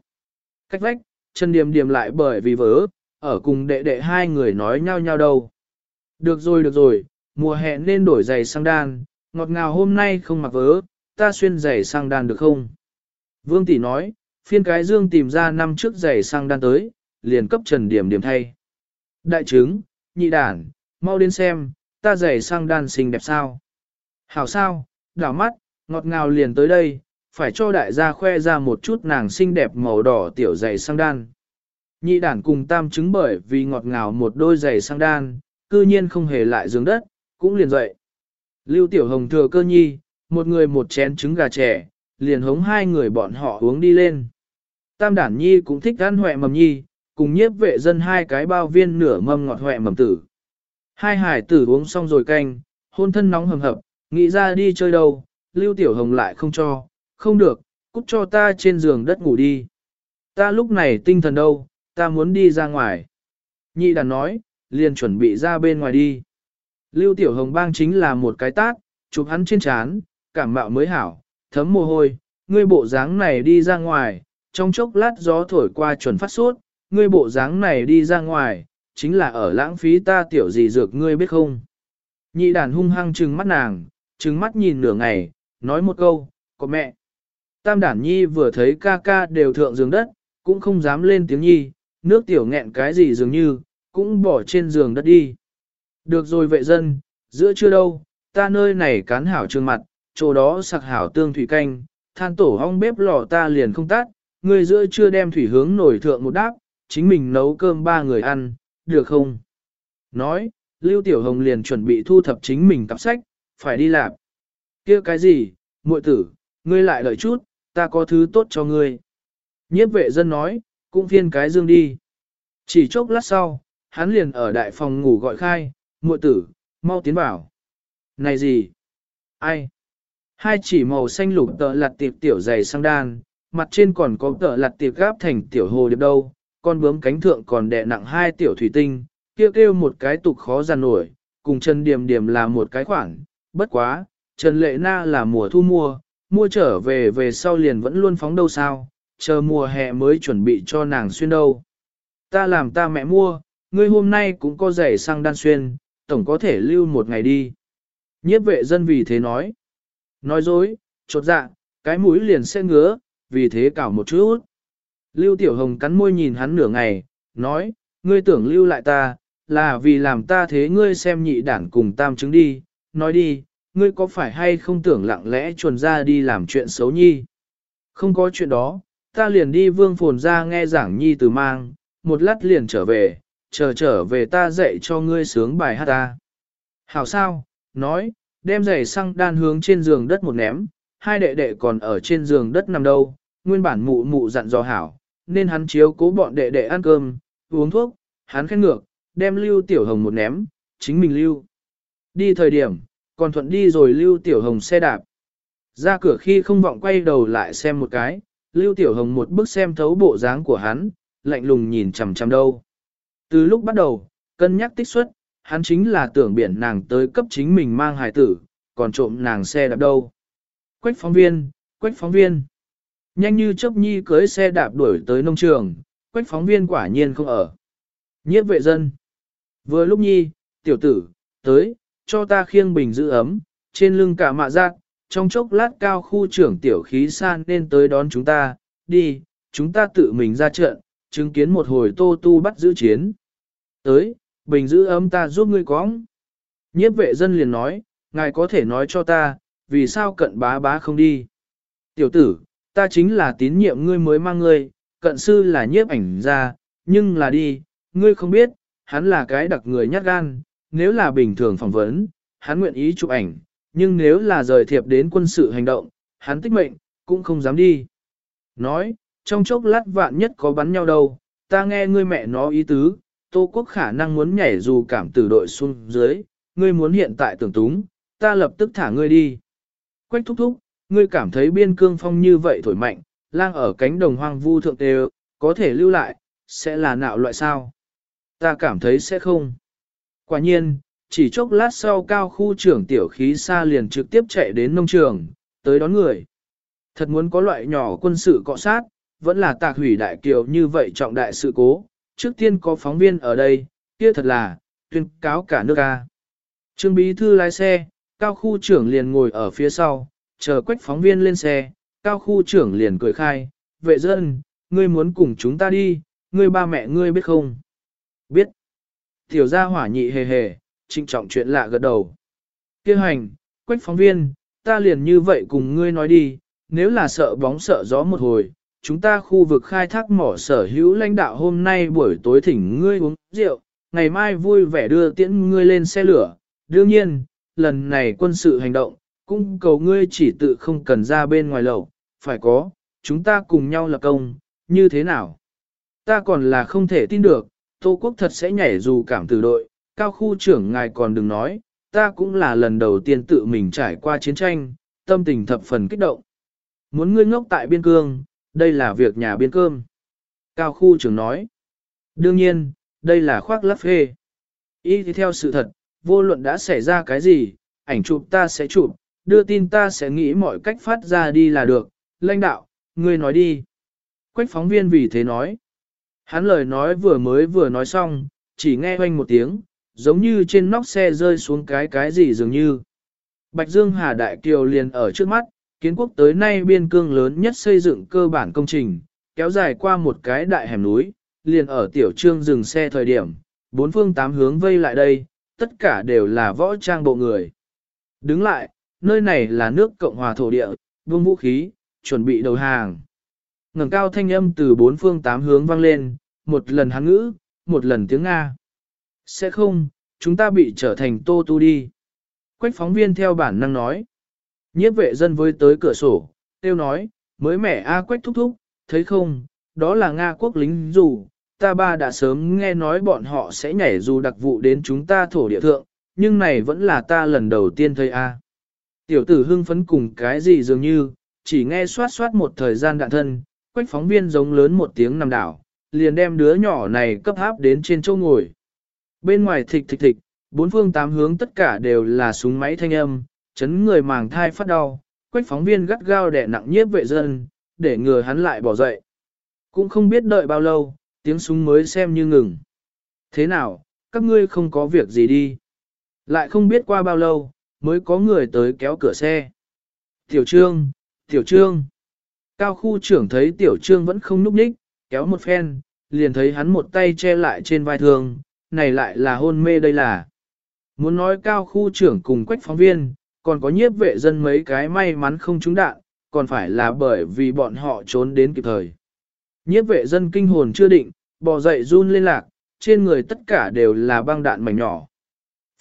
Cách vách, chân điềm điềm lại bởi vì vớ, ở cùng đệ đệ hai người nói nhau nhau đâu. Được rồi được rồi, mùa hè nên đổi giày sang đan, ngọt ngào hôm nay không mặc vớ, ta xuyên giày sang đan được không? Vương Tỷ nói, phiên cái dương tìm ra năm trước giày sang đan tới, liền cấp trần điểm điểm thay. Đại trứng, nhị đản, mau đến xem, ta giày sang đan xinh đẹp sao? Hảo sao, đảo mắt, ngọt ngào liền tới đây, phải cho đại gia khoe ra một chút nàng xinh đẹp màu đỏ tiểu giày sang đan. Nhị đản cùng tam chứng bởi vì ngọt ngào một đôi giày sang đan, cư nhiên không hề lại giường đất, cũng liền dậy. Lưu Tiểu Hồng thừa cơ nhi, một người một chén trứng gà trẻ, liền hống hai người bọn họ uống đi lên. Tam đản nhi cũng thích ăn huệ mầm nhi, cùng nhiếp vệ dân hai cái bao viên nửa mâm ngọt huệ mầm tử. Hai hải tử uống xong rồi canh, hôn thân nóng hầm hập, nghĩ ra đi chơi đâu, Lưu Tiểu Hồng lại không cho, không được, cút cho ta trên giường đất ngủ đi. Ta lúc này tinh thần đâu, ta muốn đi ra ngoài. Nhị đàn nói, liền chuẩn bị ra bên ngoài đi. Lưu Tiểu Hồng bang chính là một cái tát, chụp hắn trên chán, cảm mạo mới hảo, thấm mồ hôi, ngươi bộ dáng này đi ra ngoài, trong chốc lát gió thổi qua chuẩn phát sốt, ngươi bộ dáng này đi ra ngoài, chính là ở lãng phí ta tiểu gì dược ngươi biết không. Nhị đàn hung hăng trừng mắt nàng, trừng mắt nhìn nửa ngày, nói một câu, có mẹ. Tam đản nhi vừa thấy ca ca đều thượng giường đất, cũng không dám lên tiếng nhi, nước tiểu nghẹn cái gì dường như, cũng bỏ trên giường đất đi. Được rồi vệ dân, giữa chưa đâu, ta nơi này cán hảo trường mặt, chỗ đó sặc hảo tương thủy canh, than tổ hong bếp lò ta liền không tắt, người giữa chưa đem thủy hướng nổi thượng một đáp, chính mình nấu cơm ba người ăn, được không? Nói, Lưu Tiểu Hồng liền chuẩn bị thu thập chính mình cặp sách, phải đi làm. kia cái gì, muội tử, ngươi lại đợi chút, ta có thứ tốt cho ngươi. Nhiếp vệ dân nói, cũng phiên cái dương đi. Chỉ chốc lát sau, hắn liền ở đại phòng ngủ gọi khai, muội tử, mau tiến vào. Này gì? Ai? Hai chỉ màu xanh lục tợ lặt tiệp tiểu dày sang đan, mặt trên còn có tợ lặt tiệp gáp thành tiểu hồ điệp đâu, con bướm cánh thượng còn đè nặng hai tiểu thủy tinh, kêu kêu một cái tục khó giàn nổi, cùng chân điểm điểm là một cái khoảng, bất quá, Trần Lệ Na là mùa thu mua, mua trở về về sau liền vẫn luôn phóng đâu sao, chờ mùa hè mới chuẩn bị cho nàng xuyên đâu. Ta làm ta mẹ mua, ngươi hôm nay cũng có giày sang đan xuyên, tổng có thể lưu một ngày đi. Nhiếp vệ dân vì thế nói. Nói dối, chột dạ, cái mũi liền sẽ ngứa, vì thế cào một chút. Lưu Tiểu Hồng cắn môi nhìn hắn nửa ngày, nói, ngươi tưởng lưu lại ta, là vì làm ta thế ngươi xem nhị đản cùng tam chứng đi, nói đi, ngươi có phải hay không tưởng lặng lẽ chuồn ra đi làm chuyện xấu nhi? Không có chuyện đó, ta liền đi vương phồn ra nghe giảng nhi từ mang, một lát liền trở về, chờ trở về ta dạy cho ngươi sướng bài hát ta. Hảo sao, nói, đem giày xăng đan hướng trên giường đất một ném, hai đệ đệ còn ở trên giường đất nằm đâu, nguyên bản mụ mụ dặn dò hảo, nên hắn chiếu cố bọn đệ đệ ăn cơm, uống thuốc, hắn khen ngược, đem lưu tiểu hồng một ném, chính mình lưu. Đi thời điểm, còn thuận đi rồi lưu tiểu hồng xe đạp. Ra cửa khi không vọng quay đầu lại xem một cái, lưu tiểu hồng một bước xem thấu bộ dáng của hắn, lạnh lùng nhìn chằm chằm đâu. Từ lúc bắt đầu, cân nhắc tích xuất, hắn chính là tưởng biển nàng tới cấp chính mình mang hài tử, còn trộm nàng xe đạp đâu. Quách phóng viên, quách phóng viên. Nhanh như chớp nhi cưới xe đạp đuổi tới nông trường, quách phóng viên quả nhiên không ở. Nhiếp vệ dân. Vừa lúc nhi, tiểu tử, tới, cho ta khiêng bình giữ ấm, trên lưng cả mạ giác, trong chốc lát cao khu trưởng tiểu khí san nên tới đón chúng ta, đi, chúng ta tự mình ra trận, chứng kiến một hồi tô tu bắt giữ chiến. Tới, bình giữ ấm ta giúp ngươi cóng. Nhiếp vệ dân liền nói, ngài có thể nói cho ta, vì sao cận bá bá không đi. Tiểu tử, ta chính là tín nhiệm ngươi mới mang ngươi, cận sư là nhiếp ảnh ra, nhưng là đi, ngươi không biết, hắn là cái đặc người nhát gan, nếu là bình thường phỏng vấn, hắn nguyện ý chụp ảnh, nhưng nếu là rời thiệp đến quân sự hành động, hắn tích mệnh, cũng không dám đi. Nói, trong chốc lát vạn nhất có bắn nhau đâu, ta nghe ngươi mẹ nó ý tứ, Tô Quốc khả năng muốn nhảy dù cảm tử đội xuống dưới, ngươi muốn hiện tại tưởng túng, ta lập tức thả ngươi đi. Quách thúc thúc, ngươi cảm thấy biên cương phong như vậy thổi mạnh, lang ở cánh đồng hoang vu thượng đều có thể lưu lại, sẽ là nạo loại sao? Ta cảm thấy sẽ không. Quả nhiên, chỉ chốc lát sau cao khu trưởng tiểu khí xa liền trực tiếp chạy đến nông trường, tới đón người. Thật muốn có loại nhỏ quân sự cọ sát, vẫn là tạc hủy đại kiều như vậy trọng đại sự cố. Trước tiên có phóng viên ở đây, kia thật là, tuyên cáo cả nước ca. Trương Bí Thư lái xe, cao khu trưởng liền ngồi ở phía sau, chờ quách phóng viên lên xe, cao khu trưởng liền cười khai, vệ dân, ngươi muốn cùng chúng ta đi, ngươi ba mẹ ngươi biết không? Biết. Tiểu gia hỏa nhị hề hề, trinh trọng chuyện lạ gật đầu. Kêu hành, quách phóng viên, ta liền như vậy cùng ngươi nói đi, nếu là sợ bóng sợ gió một hồi, chúng ta khu vực khai thác mỏ sở hữu lãnh đạo hôm nay buổi tối thỉnh ngươi uống rượu, ngày mai vui vẻ đưa tiễn ngươi lên xe lửa. Đương nhiên, lần này quân sự hành động, cũng cầu ngươi chỉ tự không cần ra bên ngoài lầu, phải có, chúng ta cùng nhau lập công, như thế nào? Ta còn là không thể tin được, Tô Quốc thật sẽ nhảy dù cảm từ đội, cao khu trưởng ngài còn đừng nói, ta cũng là lần đầu tiên tự mình trải qua chiến tranh, tâm tình thập phần kích động. Muốn ngươi ngốc tại biên cương, đây là việc nhà biên cơm. Cao khu trưởng nói, đương nhiên, đây là khoác lắp phê. Ý thì theo sự thật, vô luận đã xảy ra cái gì, ảnh chụp ta sẽ chụp, đưa tin ta sẽ nghĩ mọi cách phát ra đi là được. Lãnh đạo, ngươi nói đi. Quách phóng viên vì thế nói. Hắn lời nói vừa mới vừa nói xong, chỉ nghe hoanh một tiếng, giống như trên nóc xe rơi xuống cái cái gì dường như. Bạch Dương Hà Đại Kiều liền ở trước mắt, kiến quốc tới nay biên cương lớn nhất xây dựng cơ bản công trình, kéo dài qua một cái đại hẻm núi, liền ở tiểu trương dừng xe thời điểm, bốn phương tám hướng vây lại đây, tất cả đều là võ trang bộ người. Đứng lại, nơi này là nước Cộng hòa thổ địa, vương vũ khí, chuẩn bị đầu hàng. ngẩng cao thanh âm từ bốn phương tám hướng vang lên, một lần hán ngữ, một lần tiếng Nga. Sẽ không, chúng ta bị trở thành tô tu đi. Quách phóng viên theo bản năng nói. Nhiếp vệ dân với tới cửa sổ, tiêu nói, mới mẻ A quách thúc thúc, thấy không, đó là Nga quốc lính dù, ta ba đã sớm nghe nói bọn họ sẽ nhảy dù đặc vụ đến chúng ta thổ địa thượng, nhưng này vẫn là ta lần đầu tiên thấy A. Tiểu tử hưng phấn cùng cái gì dường như, chỉ nghe soát soát một thời gian đạn thân, quách phóng viên giống lớn một tiếng nằm đảo, liền đem đứa nhỏ này cấp háp đến trên chỗ ngồi. Bên ngoài thịch thịch thịch, bốn phương tám hướng tất cả đều là súng máy thanh âm, chấn người màng thai phát đau, quách phóng viên gắt gao đẻ nặng nhiếp vệ dân, để ngừa hắn lại bỏ dậy. Cũng không biết đợi bao lâu, tiếng súng mới xem như ngừng. Thế nào, các ngươi không có việc gì đi. Lại không biết qua bao lâu, mới có người tới kéo cửa xe. Tiểu trương, tiểu trương. Cao khu trưởng thấy tiểu trương vẫn không núp ních, kéo một phen, liền thấy hắn một tay che lại trên vai thương, này lại là hôn mê đây là. Muốn nói cao khu trưởng cùng quách phóng viên, còn có nhiếp vệ dân mấy cái may mắn không trúng đạn, còn phải là bởi vì bọn họ trốn đến kịp thời. Nhiếp vệ dân kinh hồn chưa định, bò dậy run lên lạc, trên người tất cả đều là băng đạn mảnh nhỏ.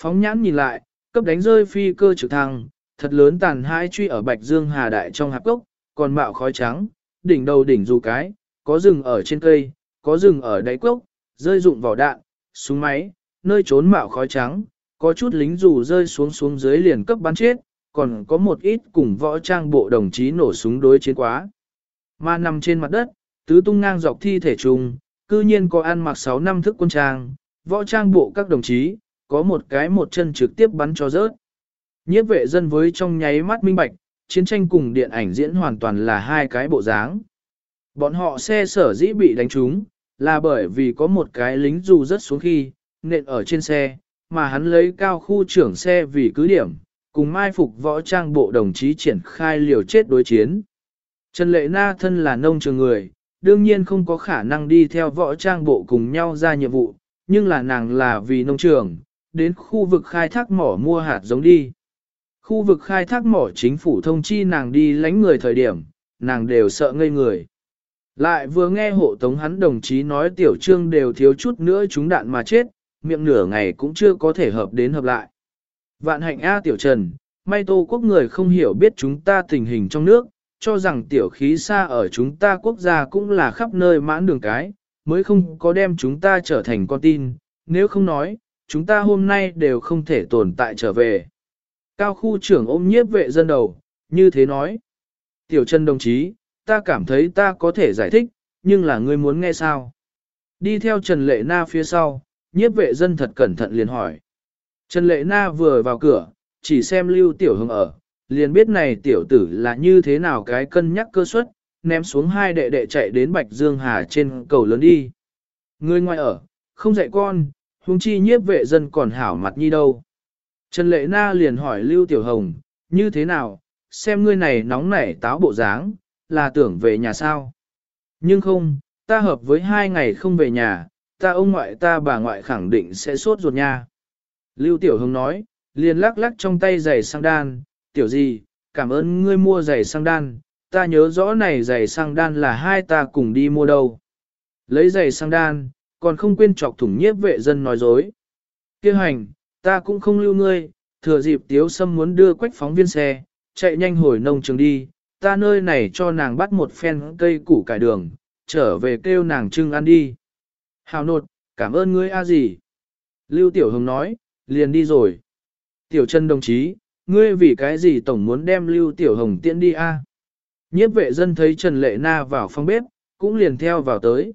Phóng nhãn nhìn lại, cấp đánh rơi phi cơ trực thăng, thật lớn tàn hai truy ở Bạch Dương Hà Đại trong hạp cốc, còn mạo khói trắng, đỉnh đầu đỉnh dù cái, có rừng ở trên cây, có rừng ở đáy cốc, rơi rụng vào đạn, súng máy, nơi trốn mạo khói trắng, có chút lính dù rơi xuống xuống dưới liền cấp bắn chết, còn có một ít cùng võ trang bộ đồng chí nổ súng đối chiến quá. Mà nằm trên mặt đất, tứ tung ngang dọc thi thể trùng, cư nhiên có ăn mặc 6 năm thức quân trang, võ trang bộ các đồng chí, có một cái một chân trực tiếp bắn cho rớt. Nhiếp vệ dân với trong nháy mắt minh bạch, chiến tranh cùng điện ảnh diễn hoàn toàn là hai cái bộ dáng. Bọn họ xe sở dĩ bị đánh trúng, là bởi vì có một cái lính dù rất xuống khi, nện ở trên xe, mà hắn lấy cao khu trưởng xe vì cứ điểm, cùng mai phục võ trang bộ đồng chí triển khai liều chết đối chiến. Trần Lệ Na thân là nông trường người, đương nhiên không có khả năng đi theo võ trang bộ cùng nhau ra nhiệm vụ, nhưng là nàng là vì nông trường, đến khu vực khai thác mỏ mua hạt giống đi. Khu vực khai thác mỏ chính phủ thông chi nàng đi lánh người thời điểm, nàng đều sợ ngây người. Lại vừa nghe hộ tống hắn đồng chí nói tiểu trương đều thiếu chút nữa chúng đạn mà chết, miệng nửa ngày cũng chưa có thể hợp đến hợp lại. Vạn hạnh A tiểu trần, may tô quốc người không hiểu biết chúng ta tình hình trong nước, cho rằng tiểu khí xa ở chúng ta quốc gia cũng là khắp nơi mãn đường cái, mới không có đem chúng ta trở thành con tin, nếu không nói, chúng ta hôm nay đều không thể tồn tại trở về. Cao khu trưởng ôm nhiếp vệ dân đầu, như thế nói. Tiểu Trần đồng chí, ta cảm thấy ta có thể giải thích, nhưng là ngươi muốn nghe sao? Đi theo Trần Lệ Na phía sau, nhiếp vệ dân thật cẩn thận liền hỏi. Trần Lệ Na vừa vào cửa, chỉ xem Lưu Tiểu Hưng ở, liền biết này tiểu tử là như thế nào cái cân nhắc cơ suất, ném xuống hai đệ đệ chạy đến Bạch Dương Hà trên cầu lớn đi. Ngươi ngoài ở, không dạy con, huống chi nhiếp vệ dân còn hảo mặt nhi đâu. Trần Lệ Na liền hỏi Lưu Tiểu Hồng, như thế nào, xem ngươi này nóng nảy táo bộ dáng, là tưởng về nhà sao. Nhưng không, ta hợp với hai ngày không về nhà, ta ông ngoại ta bà ngoại khẳng định sẽ sốt ruột nha. Lưu Tiểu Hồng nói, liền lắc lắc trong tay giày sang đan, tiểu gì, cảm ơn ngươi mua giày sang đan, ta nhớ rõ này giày sang đan là hai ta cùng đi mua đâu. Lấy giày sang đan, còn không quên chọc thủng nhiếp vệ dân nói dối. Kêu hành, ta cũng không lưu ngươi, thừa dịp tiếu sâm muốn đưa quách phóng viên xe, chạy nhanh hồi nông trường đi, ta nơi này cho nàng bắt một phen cây củ cải đường, trở về kêu nàng trưng ăn đi. Hào nột, cảm ơn ngươi a gì. Lưu Tiểu Hồng nói, liền đi rồi. Tiểu Trân đồng chí, ngươi vì cái gì tổng muốn đem Lưu Tiểu Hồng tiễn đi a? Nhiếp vệ dân thấy Trần Lệ Na vào phòng bếp, cũng liền theo vào tới.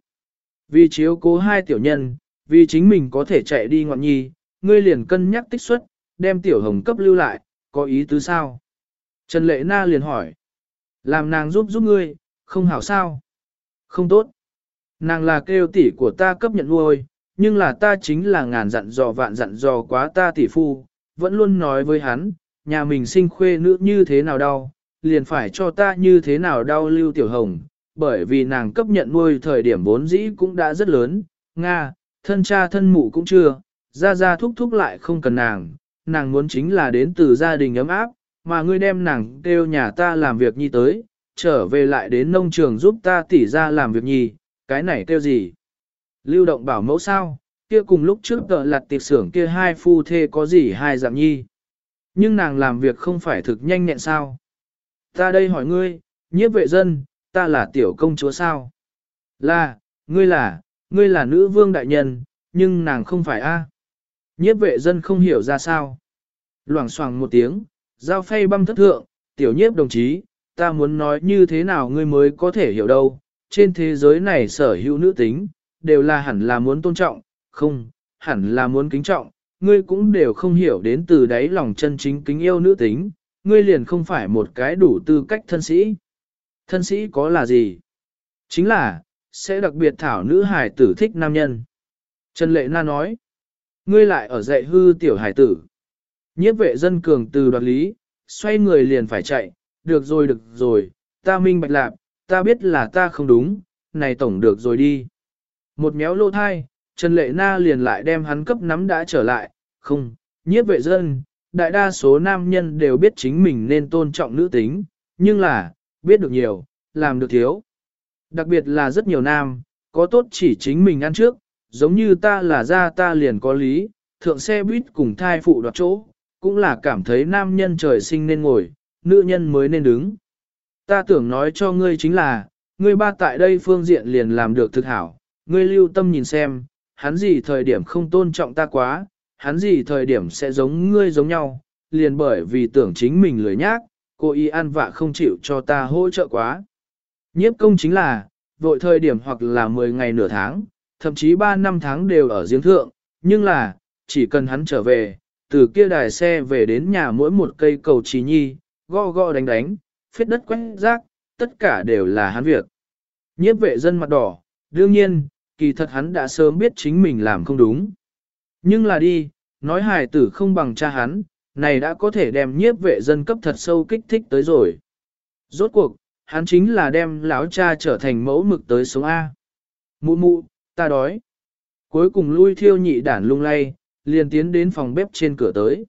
Vì chiếu cố hai tiểu nhân, vì chính mình có thể chạy đi ngọn nhi, ngươi liền cân nhắc tích suất, đem Tiểu Hồng cấp lưu lại, có ý tứ sao? Trần Lệ Na liền hỏi. Làm nàng giúp giúp ngươi, không hảo sao? Không tốt. Nàng là kêu tỷ của ta cấp nhận nuôi, nhưng là ta chính là ngàn dặn dò vạn dặn dò quá ta tỷ phu, vẫn luôn nói với hắn, nhà mình sinh khuê nữ như thế nào đau, liền phải cho ta như thế nào đau lưu tiểu hồng, bởi vì nàng cấp nhận nuôi thời điểm vốn dĩ cũng đã rất lớn, Nga, thân cha thân mụ cũng chưa, ra ra thúc thúc lại không cần nàng, nàng muốn chính là đến từ gia đình ấm áp, mà ngươi đem nàng kêu nhà ta làm việc nhi tới, trở về lại đến nông trường giúp ta tỉ ra làm việc nhi, cái này kêu gì? Lưu động bảo mẫu sao, kia cùng lúc trước tợ lặt tiệc xưởng kia hai phu thê có gì hai dạng nhi. Nhưng nàng làm việc không phải thực nhanh nhẹn sao. Ta đây hỏi ngươi, nhiếp vệ dân, ta là tiểu công chúa sao? Là, ngươi là, ngươi là nữ vương đại nhân, nhưng nàng không phải a. Nhiếp vệ dân không hiểu ra sao. Loảng xoảng một tiếng, giao phay băm thất thượng, tiểu nhiếp đồng chí, ta muốn nói như thế nào ngươi mới có thể hiểu đâu, trên thế giới này sở hữu nữ tính, đều là hẳn là muốn tôn trọng, không, hẳn là muốn kính trọng, ngươi cũng đều không hiểu đến từ đáy lòng chân chính kính yêu nữ tính, ngươi liền không phải một cái đủ tư cách thân sĩ. Thân sĩ có là gì? Chính là, sẽ đặc biệt thảo nữ hài tử thích nam nhân. Trần Lệ Na nói, ngươi lại ở dạy hư tiểu hải tử. Nhiếp vệ dân cường từ đoạt lý, xoay người liền phải chạy, được rồi được rồi, ta minh bạch lạc, ta biết là ta không đúng, này tổng được rồi đi. Một méo lô thai, Trần Lệ Na liền lại đem hắn cấp nắm đã trở lại, không, nhiếp vệ dân, đại đa số nam nhân đều biết chính mình nên tôn trọng nữ tính, nhưng là, biết được nhiều, làm được thiếu. Đặc biệt là rất nhiều nam, có tốt chỉ chính mình ăn trước, giống như ta là ra ta liền có lý, thượng xe buýt cùng thai phụ đoạt chỗ, cũng là cảm thấy nam nhân trời sinh nên ngồi, nữ nhân mới nên đứng. Ta tưởng nói cho ngươi chính là, ngươi ba tại đây phương diện liền làm được thực hảo, ngươi lưu tâm nhìn xem, hắn gì thời điểm không tôn trọng ta quá, hắn gì thời điểm sẽ giống ngươi giống nhau, liền bởi vì tưởng chính mình lười nhác, cô y an vạ không chịu cho ta hỗ trợ quá. Nhiếp công chính là, vội thời điểm hoặc là 10 ngày nửa tháng, thậm chí 3 năm tháng đều ở giếng thượng, nhưng là, chỉ cần hắn trở về, từ kia đài xe về đến nhà mỗi một cây cầu trì nhi, gõ gõ đánh đánh, phết đất quét rác, tất cả đều là hắn việc. Nhiếp vệ dân mặt đỏ, đương nhiên, kỳ thật hắn đã sớm biết chính mình làm không đúng. Nhưng là đi, nói hài tử không bằng cha hắn, này đã có thể đem nhiếp vệ dân cấp thật sâu kích thích tới rồi. Rốt cuộc, hắn chính là đem lão cha trở thành mẫu mực tới sống A. Mụ mụ, ta đói. Cuối cùng lui thiêu nhị đản lung lay, liền tiến đến phòng bếp trên cửa tới.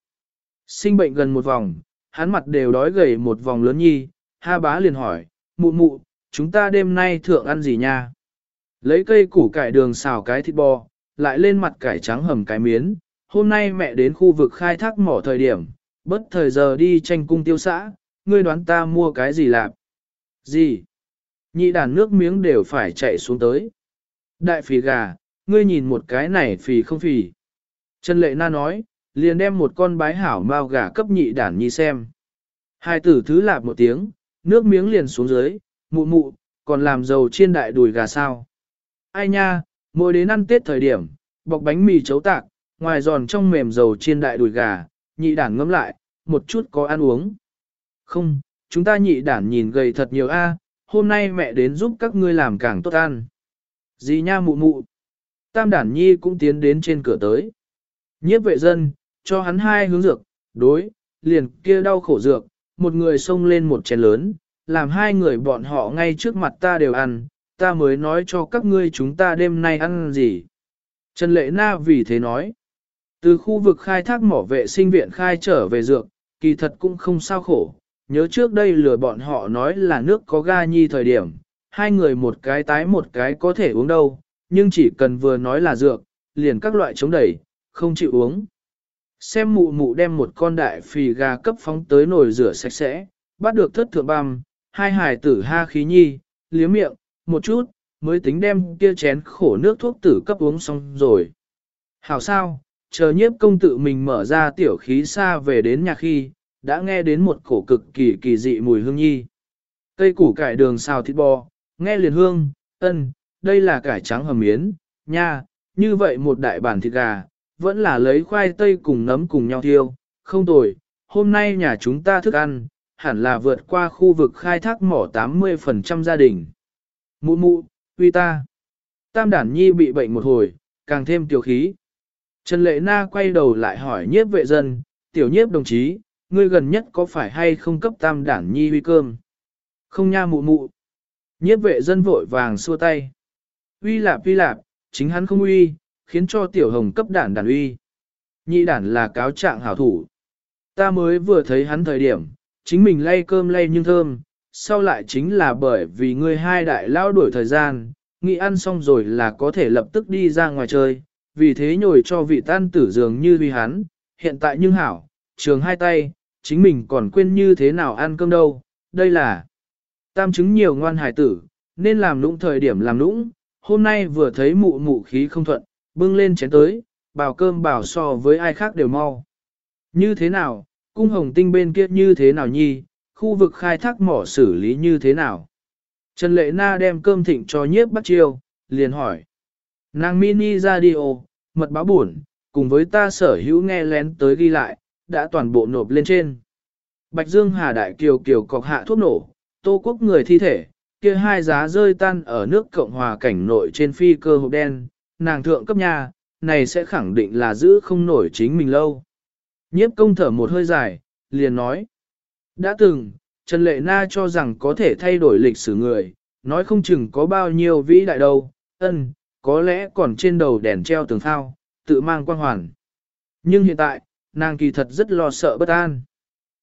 Sinh bệnh gần một vòng, hắn mặt đều đói gầy một vòng lớn nhi, ha bá liền hỏi, mụ mụ, chúng ta đêm nay thượng ăn gì nha? Lấy cây củ cải đường xào cái thịt bò, lại lên mặt cải trắng hầm cái miến. Hôm nay mẹ đến khu vực khai thác mỏ thời điểm, bất thời giờ đi tranh cung tiêu xã, ngươi đoán ta mua cái gì lạp? Gì? Nhị đàn nước miếng đều phải chạy xuống tới. Đại phì gà, ngươi nhìn một cái này phì không phì. Trần Lệ Na nói, liền đem một con bái hảo mao gà cấp nhị đản nhi xem. Hai tử thứ lạp một tiếng, nước miếng liền xuống dưới, mụ mụ, còn làm dầu chiên đại đùi gà sao. Ai nha, mỗi đến ăn tết thời điểm, bọc bánh mì chấu tạc, ngoài giòn trong mềm dầu chiên đại đùi gà, nhị đản ngâm lại, một chút có ăn uống. Không, chúng ta nhị đản nhìn gầy thật nhiều a, hôm nay mẹ đến giúp các ngươi làm càng tốt ăn. Dì nha mụ mụ. Tam đản nhi cũng tiến đến trên cửa tới. Nhiếp vệ dân, cho hắn hai hướng dược, đối, liền kia đau khổ dược, một người xông lên một chén lớn, làm hai người bọn họ ngay trước mặt ta đều ăn, ta mới nói cho các ngươi chúng ta đêm nay ăn gì. Trần Lệ Na vì thế nói, từ khu vực khai thác mỏ vệ sinh viện khai trở về dược, kỳ thật cũng không sao khổ. Nhớ trước đây lừa bọn họ nói là nước có ga nhi thời điểm, hai người một cái tái một cái có thể uống đâu, nhưng chỉ cần vừa nói là dược, liền các loại chống đẩy, không chịu uống. Xem mụ mụ đem một con đại phì gà cấp phóng tới nồi rửa sạch sẽ, bắt được thất thượng băm, hai hài tử ha khí nhi, liếm miệng, một chút, mới tính đem kia chén khổ nước thuốc tử cấp uống xong rồi. Hảo sao, chờ nhiếp công tự mình mở ra tiểu khí xa về đến nhà khi, đã nghe đến một cổ cực kỳ kỳ dị mùi hương nhi. Cây củ cải đường xào thịt bò, nghe liền hương, ân, đây là cải trắng hầm miến, nha, như vậy một đại bản thịt gà, vẫn là lấy khoai tây cùng nấm cùng nhau thiêu, không tồi, hôm nay nhà chúng ta thức ăn, hẳn là vượt qua khu vực khai thác mỏ 80% gia đình. Mụ mụ, uy ta. Tam đản nhi bị bệnh một hồi, càng thêm tiểu khí. Trần Lệ Na quay đầu lại hỏi nhiếp vệ dân, tiểu nhiếp đồng chí, ngươi gần nhất có phải hay không cấp tam đản nhi huy cơm? Không nha mụ mụ. Nhiếp vệ dân vội vàng xua tay. Uy lạp uy lạp, chính hắn không uy, khiến cho tiểu hồng cấp đản đản uy. Nhị đản là cáo trạng hảo thủ. Ta mới vừa thấy hắn thời điểm, chính mình lay cơm lay nhưng thơm, sau lại chính là bởi vì ngươi hai đại lao đuổi thời gian, nghĩ ăn xong rồi là có thể lập tức đi ra ngoài chơi, vì thế nhồi cho vị tan tử dường như vì hắn, hiện tại nhưng hảo, trường hai tay, chính mình còn quên như thế nào ăn cơm đâu, đây là tam chứng nhiều ngoan hài tử, nên làm nũng thời điểm làm nũng, hôm nay vừa thấy mụ mụ khí không thuận, bưng lên chén tới, bào cơm bảo so với ai khác đều mau. Như thế nào, cung hồng tinh bên kia như thế nào nhi, khu vực khai thác mỏ xử lý như thế nào? Trần Lệ Na đem cơm thịnh cho nhiếp bắt chiêu, liền hỏi. Nàng mini radio, mật báo buồn, cùng với ta sở hữu nghe lén tới ghi lại, đã toàn bộ nộp lên trên. Bạch Dương Hà Đại Kiều Kiều cọc hạ thuốc nổ, tô quốc người thi thể, kia hai giá rơi tan ở nước Cộng hòa cảnh nội trên phi cơ hộp đen, nàng thượng cấp nhà, này sẽ khẳng định là giữ không nổi chính mình lâu. Nhiếp công thở một hơi dài, liền nói. Đã từng, Trần Lệ Na cho rằng có thể thay đổi lịch sử người, nói không chừng có bao nhiêu vĩ đại đâu, ân, có lẽ còn trên đầu đèn treo tường thao, tự mang quang hoàn. Nhưng hiện tại, nàng kỳ thật rất lo sợ bất an.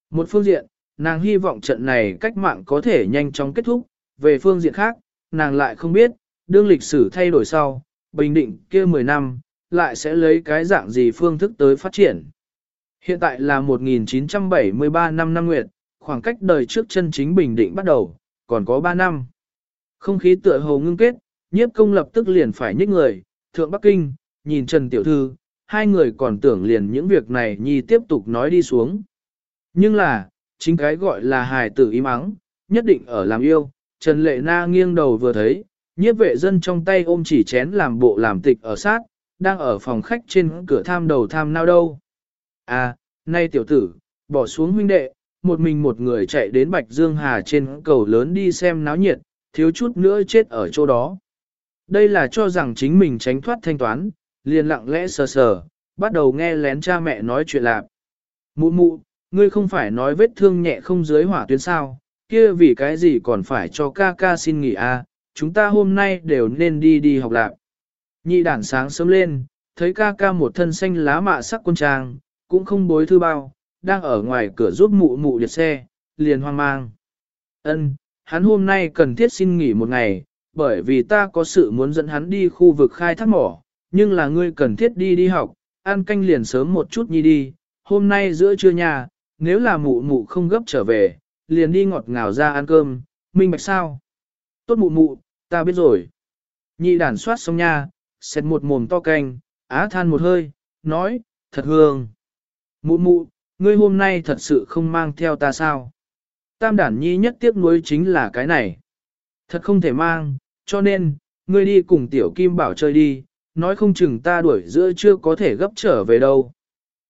Một phương diện, nàng hy vọng trận này cách mạng có thể nhanh chóng kết thúc, về phương diện khác, nàng lại không biết, đương lịch sử thay đổi sau, bình định kia 10 năm, lại sẽ lấy cái dạng gì phương thức tới phát triển. Hiện tại là 1973 năm năm nguyệt, khoảng cách đời trước chân chính bình định bắt đầu, còn có 3 năm. Không khí tựa hồ ngưng kết, nhiếp công lập tức liền phải nhích người, thượng Bắc Kinh, nhìn Trần Tiểu Thư, hai người còn tưởng liền những việc này nhi tiếp tục nói đi xuống. Nhưng là, chính cái gọi là hài tử im ắng, nhất định ở làm yêu, Trần Lệ Na nghiêng đầu vừa thấy, nhiếp vệ dân trong tay ôm chỉ chén làm bộ làm tịch ở sát, đang ở phòng khách trên cửa tham đầu tham nao đâu. À, nay tiểu tử, bỏ xuống huynh đệ, một mình một người chạy đến Bạch Dương Hà trên cầu lớn đi xem náo nhiệt, thiếu chút nữa chết ở chỗ đó. Đây là cho rằng chính mình tránh thoát thanh toán, liền lặng lẽ sờ sờ, bắt đầu nghe lén cha mẹ nói chuyện lạp. Mụ mụ, ngươi không phải nói vết thương nhẹ không dưới hỏa tuyến sao, kia vì cái gì còn phải cho ca ca xin nghỉ à, chúng ta hôm nay đều nên đi đi học lạc. Nhị đản sáng sớm lên, thấy ca ca một thân xanh lá mạ sắc quân trang, cũng không bối thư bao, đang ở ngoài cửa giúp mụ mụ liệt xe, liền hoang mang. Ân, hắn hôm nay cần thiết xin nghỉ một ngày, bởi vì ta có sự muốn dẫn hắn đi khu vực khai thác mỏ, nhưng là ngươi cần thiết đi đi học, ăn canh liền sớm một chút nhi đi, hôm nay giữa trưa nhà, nếu là mụ mụ không gấp trở về, liền đi ngọt ngào ra ăn cơm, minh bạch sao? Tốt mụ mụ, ta biết rồi. Nhị đàn soát xong nha, xẹt một mồm to canh, á than một hơi, nói, thật hương. Mụ mụ, ngươi hôm nay thật sự không mang theo ta sao? Tam đản nhi nhất tiếc nuối chính là cái này. Thật không thể mang, cho nên, ngươi đi cùng tiểu kim bảo chơi đi, nói không chừng ta đuổi giữa chưa có thể gấp trở về đâu.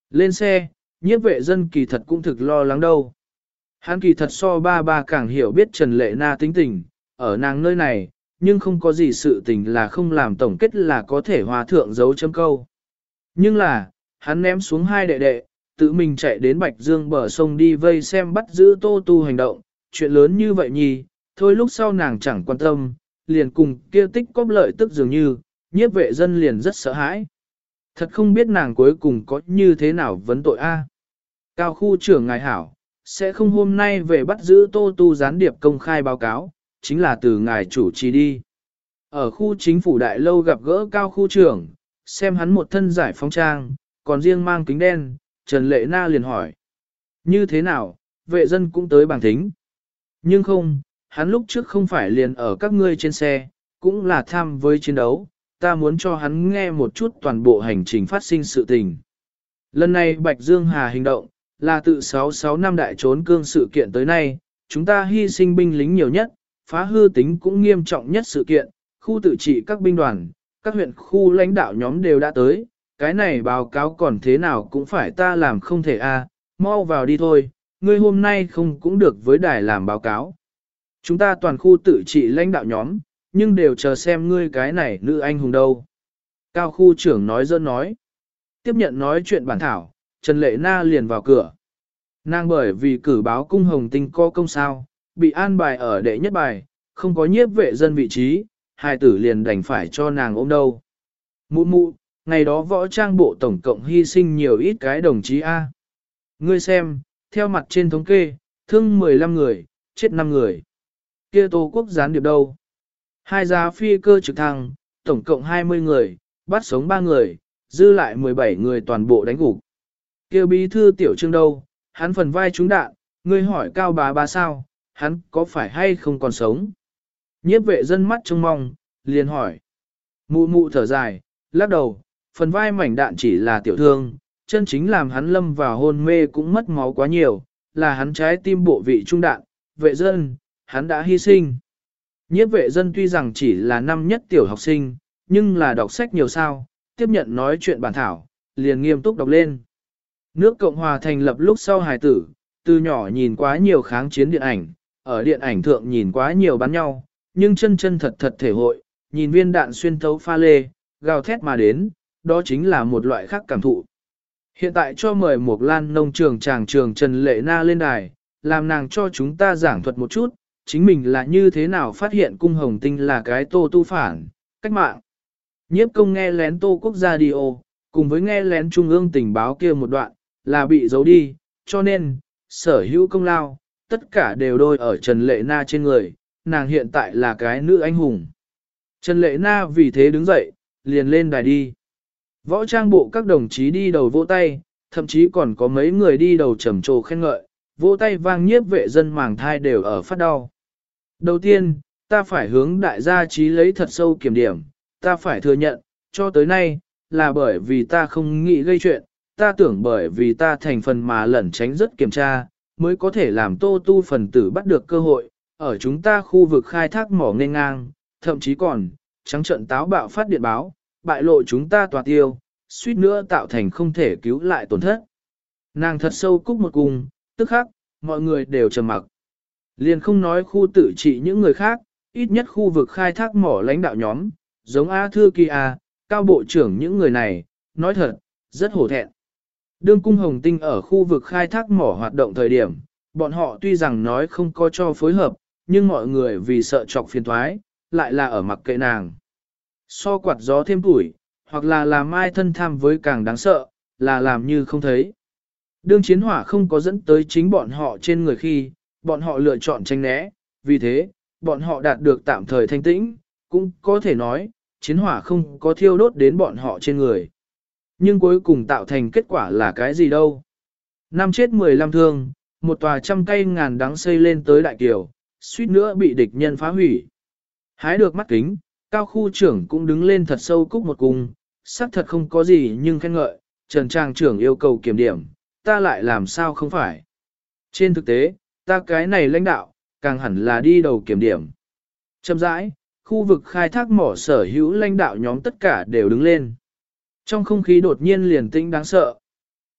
Lên xe, nhiếp vệ dân kỳ thật cũng thực lo lắng đâu. Hắn kỳ thật so ba ba càng hiểu biết Trần Lệ Na tính tình, ở nàng nơi này, nhưng không có gì sự tình là không làm tổng kết là có thể hòa thượng dấu chấm câu. Nhưng là, hắn ném xuống hai đệ đệ, tự mình chạy đến Bạch Dương bờ sông đi vây xem bắt giữ Tô Tu hành động, chuyện lớn như vậy nhì, thôi lúc sau nàng chẳng quan tâm, liền cùng kia tích cóp lợi tức dường như, nhiếp vệ dân liền rất sợ hãi. Thật không biết nàng cuối cùng có như thế nào vấn tội a. Cao khu trưởng ngài hảo, sẽ không hôm nay về bắt giữ Tô Tu gián điệp công khai báo cáo, chính là từ ngài chủ trì đi. Ở khu chính phủ đại lâu gặp gỡ cao khu trưởng, xem hắn một thân giải phóng trang, còn riêng mang kính đen, Trần Lệ Na liền hỏi. Như thế nào, vệ dân cũng tới bảng thính. Nhưng không, hắn lúc trước không phải liền ở các ngươi trên xe, cũng là tham với chiến đấu, ta muốn cho hắn nghe một chút toàn bộ hành trình phát sinh sự tình. Lần này Bạch Dương Hà hành động, là tự 66 năm đại trốn cương sự kiện tới nay, chúng ta hy sinh binh lính nhiều nhất, phá hư tính cũng nghiêm trọng nhất sự kiện, khu tự trị các binh đoàn, các huyện khu lãnh đạo nhóm đều đã tới, cái này báo cáo còn thế nào cũng phải ta làm không thể a, à, mau vào đi thôi, ngươi hôm nay không cũng được với đài làm báo cáo. Chúng ta toàn khu tự trị lãnh đạo nhóm, nhưng đều chờ xem ngươi cái này nữ anh hùng đâu. Cao khu trưởng nói dơ nói. Tiếp nhận nói chuyện bản thảo, Trần Lệ Na liền vào cửa. Nàng bởi vì cử báo cung hồng tinh co công sao, bị an bài ở đệ nhất bài, không có nhiếp vệ dân vị trí, hai tử liền đành phải cho nàng ôm đâu. Mụ mụ, ngày đó võ trang bộ tổng cộng hy sinh nhiều ít cái đồng chí A. Ngươi xem, theo mặt trên thống kê, thương 15 người, chết 5 người. Kia Tô Quốc gián điệp đâu? Hai giá phi cơ trực thăng, tổng cộng 20 người, bắt sống 3 người, dư lại 17 người toàn bộ đánh gục. Kia bí thư tiểu trương đâu, hắn phần vai trúng đạn, ngươi hỏi cao bá bá sao, hắn có phải hay không còn sống? Nhiếp vệ dân mắt trông mong, liền hỏi. Mụ mụ thở dài, lắc đầu, phần vai mảnh đạn chỉ là tiểu thương, chân chính làm hắn lâm vào hôn mê cũng mất máu quá nhiều, là hắn trái tim bộ vị trung đạn, vệ dân, hắn đã hy sinh. Nhiếp vệ dân tuy rằng chỉ là năm nhất tiểu học sinh, nhưng là đọc sách nhiều sao, tiếp nhận nói chuyện bản thảo, liền nghiêm túc đọc lên. Nước Cộng Hòa thành lập lúc sau hài tử, từ nhỏ nhìn quá nhiều kháng chiến điện ảnh, ở điện ảnh thượng nhìn quá nhiều bắn nhau, nhưng chân chân thật thật thể hội, nhìn viên đạn xuyên thấu pha lê, gào thét mà đến, đó chính là một loại khác cảm thụ. Hiện tại cho mời một lan nông trường tràng trường Trần Lệ Na lên đài, làm nàng cho chúng ta giảng thuật một chút, chính mình là như thế nào phát hiện cung hồng tinh là cái tô tu phản, cách mạng. Nhiếp công nghe lén tô quốc gia đi ô, cùng với nghe lén trung ương tình báo kia một đoạn, là bị giấu đi, cho nên, sở hữu công lao, tất cả đều đôi ở Trần Lệ Na trên người, nàng hiện tại là cái nữ anh hùng. Trần Lệ Na vì thế đứng dậy, liền lên đài đi. Võ trang bộ các đồng chí đi đầu vỗ tay, thậm chí còn có mấy người đi đầu trầm trồ khen ngợi, vỗ tay vang nhiếp vệ dân màng thai đều ở phát đau. Đầu tiên, ta phải hướng đại gia trí lấy thật sâu kiểm điểm, ta phải thừa nhận, cho tới nay, là bởi vì ta không nghĩ gây chuyện, ta tưởng bởi vì ta thành phần mà lẩn tránh rất kiểm tra, mới có thể làm tô tu phần tử bắt được cơ hội, ở chúng ta khu vực khai thác mỏ nên ngang, thậm chí còn, trắng trận táo bạo phát điện báo, bại lộ chúng ta tòa tiêu, suýt nữa tạo thành không thể cứu lại tổn thất. Nàng thật sâu cúc một cung, tức khắc, mọi người đều trầm mặc. Liền không nói khu tự trị những người khác, ít nhất khu vực khai thác mỏ lãnh đạo nhóm, giống A Thư Kỳ A, cao bộ trưởng những người này, nói thật, rất hổ thẹn. Đương cung hồng tinh ở khu vực khai thác mỏ hoạt động thời điểm, bọn họ tuy rằng nói không có cho phối hợp, nhưng mọi người vì sợ chọc phiền thoái, lại là ở mặc kệ nàng. So quạt gió thêm tuổi, hoặc là làm ai thân tham với càng đáng sợ, là làm như không thấy. Đương chiến hỏa không có dẫn tới chính bọn họ trên người khi, bọn họ lựa chọn tranh né, vì thế, bọn họ đạt được tạm thời thanh tĩnh, cũng có thể nói, chiến hỏa không có thiêu đốt đến bọn họ trên người. Nhưng cuối cùng tạo thành kết quả là cái gì đâu? Năm chết 15 thương, một tòa trăm cây ngàn đắng xây lên tới đại kiều, suýt nữa bị địch nhân phá hủy. Hái được mắt kính, cao khu trưởng cũng đứng lên thật sâu cúc một cung, xác thật không có gì nhưng khen ngợi, trần trang trưởng yêu cầu kiểm điểm, ta lại làm sao không phải. Trên thực tế, ta cái này lãnh đạo, càng hẳn là đi đầu kiểm điểm. Chậm rãi, khu vực khai thác mỏ sở hữu lãnh đạo nhóm tất cả đều đứng lên. Trong không khí đột nhiên liền tĩnh đáng sợ.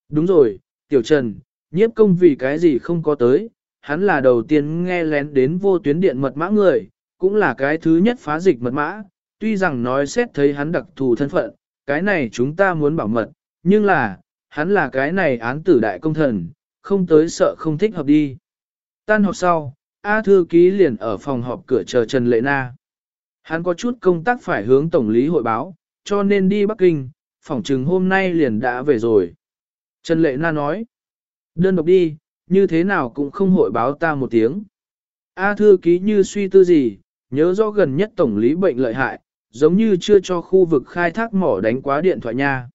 Đúng rồi, Tiểu Trần, nhiếp công vì cái gì không có tới, hắn là đầu tiên nghe lén đến vô tuyến điện mật mã người, cũng là cái thứ nhất phá dịch mật mã, tuy rằng nói xét thấy hắn đặc thù thân phận, cái này chúng ta muốn bảo mật, nhưng là, hắn là cái này án tử đại công thần, không tới sợ không thích hợp đi. Tan họp sau, A thư ký liền ở phòng họp cửa chờ Trần Lệ Na. Hắn có chút công tác phải hướng tổng lý hội báo, cho nên đi Bắc Kinh, phỏng chừng hôm nay liền đã về rồi. Trần Lệ Na nói, đơn độc đi, như thế nào cũng không hội báo ta một tiếng. A thư ký như suy tư gì, nhớ rõ gần nhất tổng lý bệnh lợi hại, giống như chưa cho khu vực khai thác mỏ đánh quá điện thoại nha.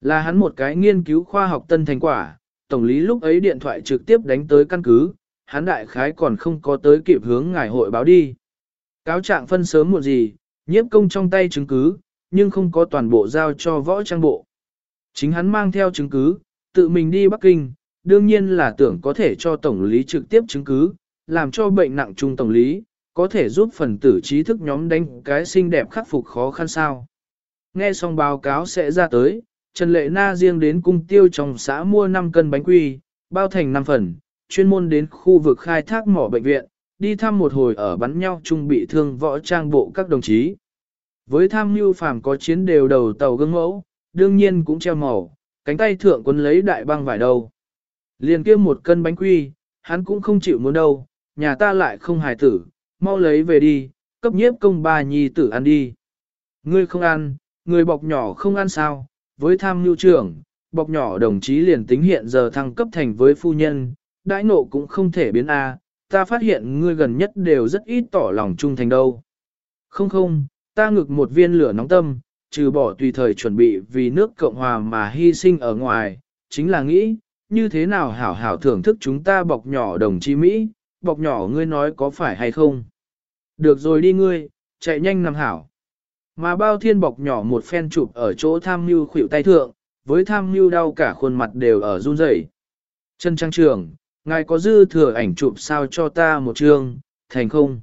Là hắn một cái nghiên cứu khoa học tân thành quả, tổng lý lúc ấy điện thoại trực tiếp đánh tới căn cứ, hắn đại khái còn không có tới kịp hướng ngài hội báo đi. Cáo trạng phân sớm một gì, nhiếp công trong tay chứng cứ, nhưng không có toàn bộ giao cho võ trang bộ. Chính hắn mang theo chứng cứ, tự mình đi Bắc Kinh, đương nhiên là tưởng có thể cho tổng lý trực tiếp chứng cứ, làm cho bệnh nặng trung tổng lý, có thể giúp phần tử trí thức nhóm đánh cái xinh đẹp khắc phục khó khăn sao. Nghe xong báo cáo sẽ ra tới, Trần Lệ Na riêng đến cung tiêu trong xã mua 5 cân bánh quy, bao thành 5 phần, chuyên môn đến khu vực khai thác mỏ bệnh viện, đi thăm một hồi ở bắn nhau chung bị thương võ trang bộ các đồng chí. Với tham mưu phàm có chiến đều đầu tàu gương mẫu, đương nhiên cũng treo màu, cánh tay thượng quân lấy đại băng vải đầu. Liền kia một cân bánh quy, hắn cũng không chịu muốn đâu, nhà ta lại không hài tử, mau lấy về đi, cấp nhiếp công ba nhi tử ăn đi. Ngươi không ăn, người bọc nhỏ không ăn sao, với tham mưu trưởng, bọc nhỏ đồng chí liền tính hiện giờ thăng cấp thành với phu nhân, đãi nộ cũng không thể biến A, ta phát hiện ngươi gần nhất đều rất ít tỏ lòng trung thành đâu. Không không, ta ngực một viên lửa nóng tâm, trừ bỏ tùy thời chuẩn bị vì nước Cộng Hòa mà hy sinh ở ngoài, chính là nghĩ, như thế nào hảo hảo thưởng thức chúng ta bọc nhỏ đồng chí Mỹ, bọc nhỏ ngươi nói có phải hay không. Được rồi đi ngươi, chạy nhanh nằm hảo. Mà bao thiên bọc nhỏ một phen chụp ở chỗ tham mưu khuỷu tay thượng, với tham mưu đau cả khuôn mặt đều ở run rẩy. Chân trang trường, ngài có dư thừa ảnh chụp sao cho ta một chương, thành không?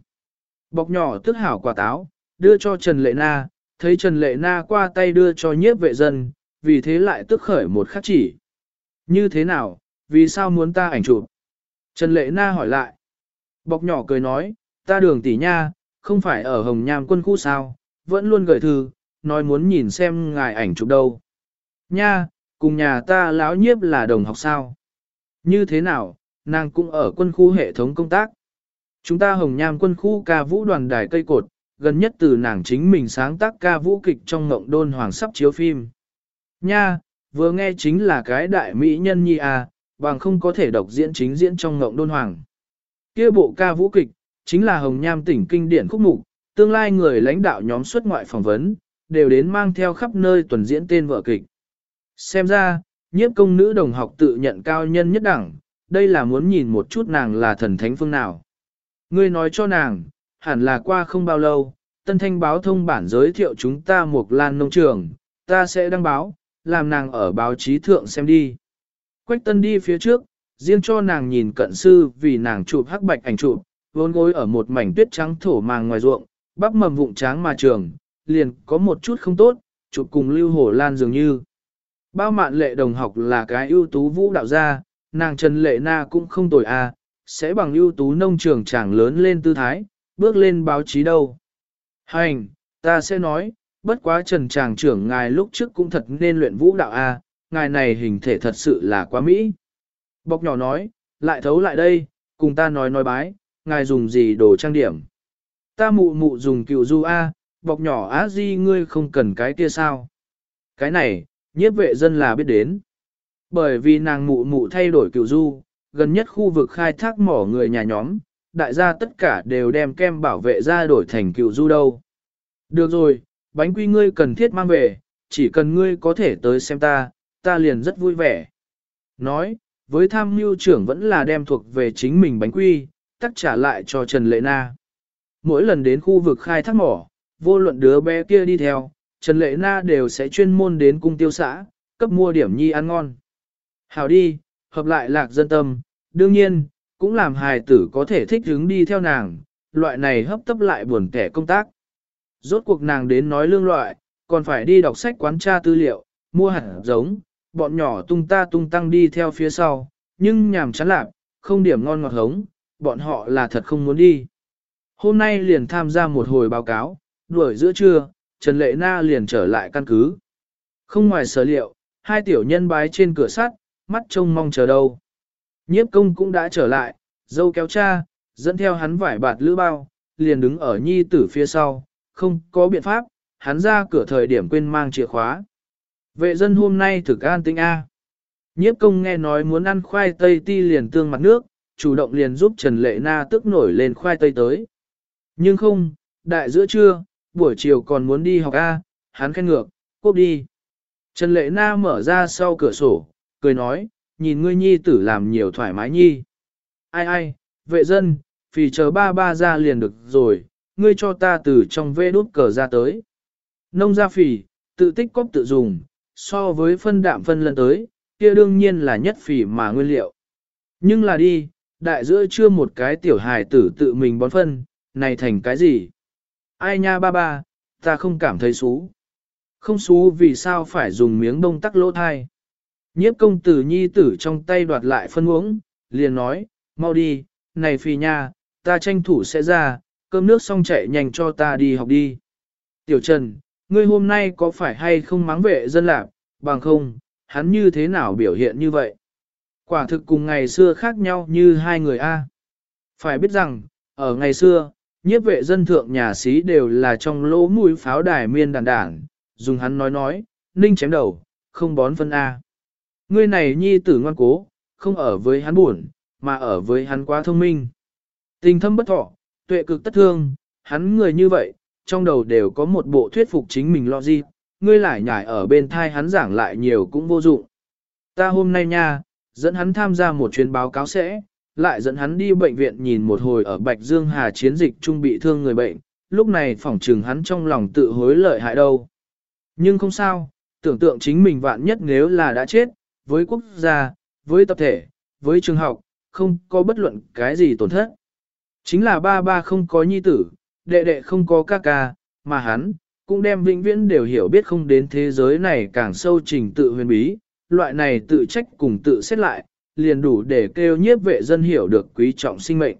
Bọc nhỏ tức hảo quả táo, đưa cho Trần Lệ Na, thấy Trần Lệ Na qua tay đưa cho nhiếp vệ dân, vì thế lại tức khởi một khắc chỉ. Như thế nào, vì sao muốn ta ảnh chụp? Trần Lệ Na hỏi lại. Bọc nhỏ cười nói, ta đường tỷ nha, không phải ở Hồng Nham quân khu sao, vẫn luôn gửi thư, nói muốn nhìn xem ngài ảnh chụp đâu. Nha, cùng nhà ta lão nhiếp là đồng học sao? Như thế nào, nàng cũng ở quân khu hệ thống công tác. Chúng ta hồng nham quân khu ca vũ đoàn đài cây cột, gần nhất từ nàng chính mình sáng tác ca vũ kịch trong ngộng đôn hoàng sắp chiếu phim. Nha, vừa nghe chính là cái đại mỹ nhân nhi à, bằng không có thể độc diễn chính diễn trong ngộng đôn hoàng. kia bộ ca vũ kịch, chính là hồng nham tỉnh kinh điển khúc mục, tương lai người lãnh đạo nhóm xuất ngoại phỏng vấn, đều đến mang theo khắp nơi tuần diễn tên vợ kịch. Xem ra, nhiếp công nữ đồng học tự nhận cao nhân nhất đẳng, đây là muốn nhìn một chút nàng là thần thánh phương nào. Ngươi nói cho nàng, hẳn là qua không bao lâu, tân thanh báo thông bản giới thiệu chúng ta một lan nông trường, ta sẽ đăng báo, làm nàng ở báo chí thượng xem đi. Quách tân đi phía trước, riêng cho nàng nhìn cận sư vì nàng chụp hắc bạch ảnh chụp, vốn gối ở một mảnh tuyết trắng thổ màng ngoài ruộng, bắp mầm vụng tráng mà trường, liền có một chút không tốt, chụp cùng lưu hổ lan dường như. Bao mạn lệ đồng học là cái ưu tú vũ đạo gia, nàng Trần Lệ Na cũng không tồi à, sẽ bằng ưu tú nông trường chàng lớn lên tư thái, bước lên báo chí đâu. Hành, ta sẽ nói, bất quá Trần Tràng trưởng ngài lúc trước cũng thật nên luyện vũ đạo a, à, ngài này hình thể thật sự là quá mỹ. Bọc nhỏ nói, lại thấu lại đây, cùng ta nói nói bái, ngài dùng gì đồ trang điểm. Ta mụ mụ dùng cựu du a, bọc nhỏ á di ngươi không cần cái kia sao. Cái này, nhiếp vệ dân là biết đến. Bởi vì nàng mụ mụ thay đổi cựu du, gần nhất khu vực khai thác mỏ người nhà nhóm, đại gia tất cả đều đem kem bảo vệ ra đổi thành cựu du đâu. Được rồi, bánh quy ngươi cần thiết mang về, chỉ cần ngươi có thể tới xem ta, ta liền rất vui vẻ. Nói, với tham mưu trưởng vẫn là đem thuộc về chính mình bánh quy, tắc trả lại cho Trần Lệ Na. Mỗi lần đến khu vực khai thác mỏ, vô luận đứa bé kia đi theo, Trần Lệ Na đều sẽ chuyên môn đến cung tiêu xã, cấp mua điểm nhi ăn ngon. Hào đi, hợp lại lạc dân tâm, đương nhiên, cũng làm hài tử có thể thích hứng đi theo nàng, loại này hấp tấp lại buồn kẻ công tác. Rốt cuộc nàng đến nói lương loại, còn phải đi đọc sách quán tra tư liệu, mua hẳn giống, bọn nhỏ tung ta tung tăng đi theo phía sau, nhưng nhàm chán lạc, không điểm ngon ngọt hống, bọn họ là thật không muốn đi. Hôm nay liền tham gia một hồi báo cáo, đuổi giữa trưa, Trần Lệ Na liền trở lại căn cứ. Không ngoài sở liệu, hai tiểu nhân bái trên cửa sắt, mắt trông mong chờ đâu. Nhiếp công cũng đã trở lại, dâu kéo cha, dẫn theo hắn vải bạt lữ bao, liền đứng ở nhi tử phía sau, không có biện pháp, hắn ra cửa thời điểm quên mang chìa khóa. Vệ dân hôm nay thực an tinh A. Nhiếp công nghe nói muốn ăn khoai tây ti liền tương mặt nước, chủ động liền giúp Trần Lệ Na tức nổi lên khoai tây tới. Nhưng không, đại giữa trưa, buổi chiều còn muốn đi học A, hắn khen ngược, cốp đi. Trần Lệ Na mở ra sau cửa sổ, cười nói, nhìn ngươi nhi tử làm nhiều thoải mái nhi. Ai ai, vệ dân, phì chờ ba ba ra liền được rồi, ngươi cho ta từ trong vê đút cờ ra tới. Nông gia phì, tự tích cóp tự dùng, so với phân đạm phân lần tới, kia đương nhiên là nhất phì mà nguyên liệu. Nhưng là đi, đại giữa chưa một cái tiểu hài tử tự mình bón phân, này thành cái gì? Ai nha ba ba, ta không cảm thấy xú. Không xú vì sao phải dùng miếng đông tắc lỗ thai. Nhiếp công tử nhi tử trong tay đoạt lại phân uống, liền nói, mau đi, này phi nha, ta tranh thủ sẽ ra, cơm nước xong chạy nhanh cho ta đi học đi. Tiểu Trần, ngươi hôm nay có phải hay không mắng vệ dân lạc, bằng không, hắn như thế nào biểu hiện như vậy? Quả thực cùng ngày xưa khác nhau như hai người A. Phải biết rằng, ở ngày xưa, nhiếp vệ dân thượng nhà sĩ đều là trong lỗ mũi pháo đài miên đàn đảng, dùng hắn nói nói, ninh chém đầu, không bón phân A. Ngươi này nhi tử ngoan cố, không ở với hắn buồn, mà ở với hắn quá thông minh. Tình thâm bất thọ, tuệ cực tất thương, hắn người như vậy, trong đầu đều có một bộ thuyết phục chính mình lo gì, ngươi lại nhảy ở bên thai hắn giảng lại nhiều cũng vô dụng. Ta hôm nay nha, dẫn hắn tham gia một chuyến báo cáo sẽ, lại dẫn hắn đi bệnh viện nhìn một hồi ở Bạch Dương Hà chiến dịch trung bị thương người bệnh, lúc này phỏng trừng hắn trong lòng tự hối lợi hại đâu. Nhưng không sao, tưởng tượng chính mình vạn nhất nếu là đã chết, với quốc gia, với tập thể, với trường học, không có bất luận cái gì tổn thất. Chính là ba ba không có nhi tử, đệ đệ không có ca ca, mà hắn, cũng đem vĩnh viễn đều hiểu biết không đến thế giới này càng sâu trình tự huyền bí, loại này tự trách cùng tự xét lại, liền đủ để kêu nhiếp vệ dân hiểu được quý trọng sinh mệnh.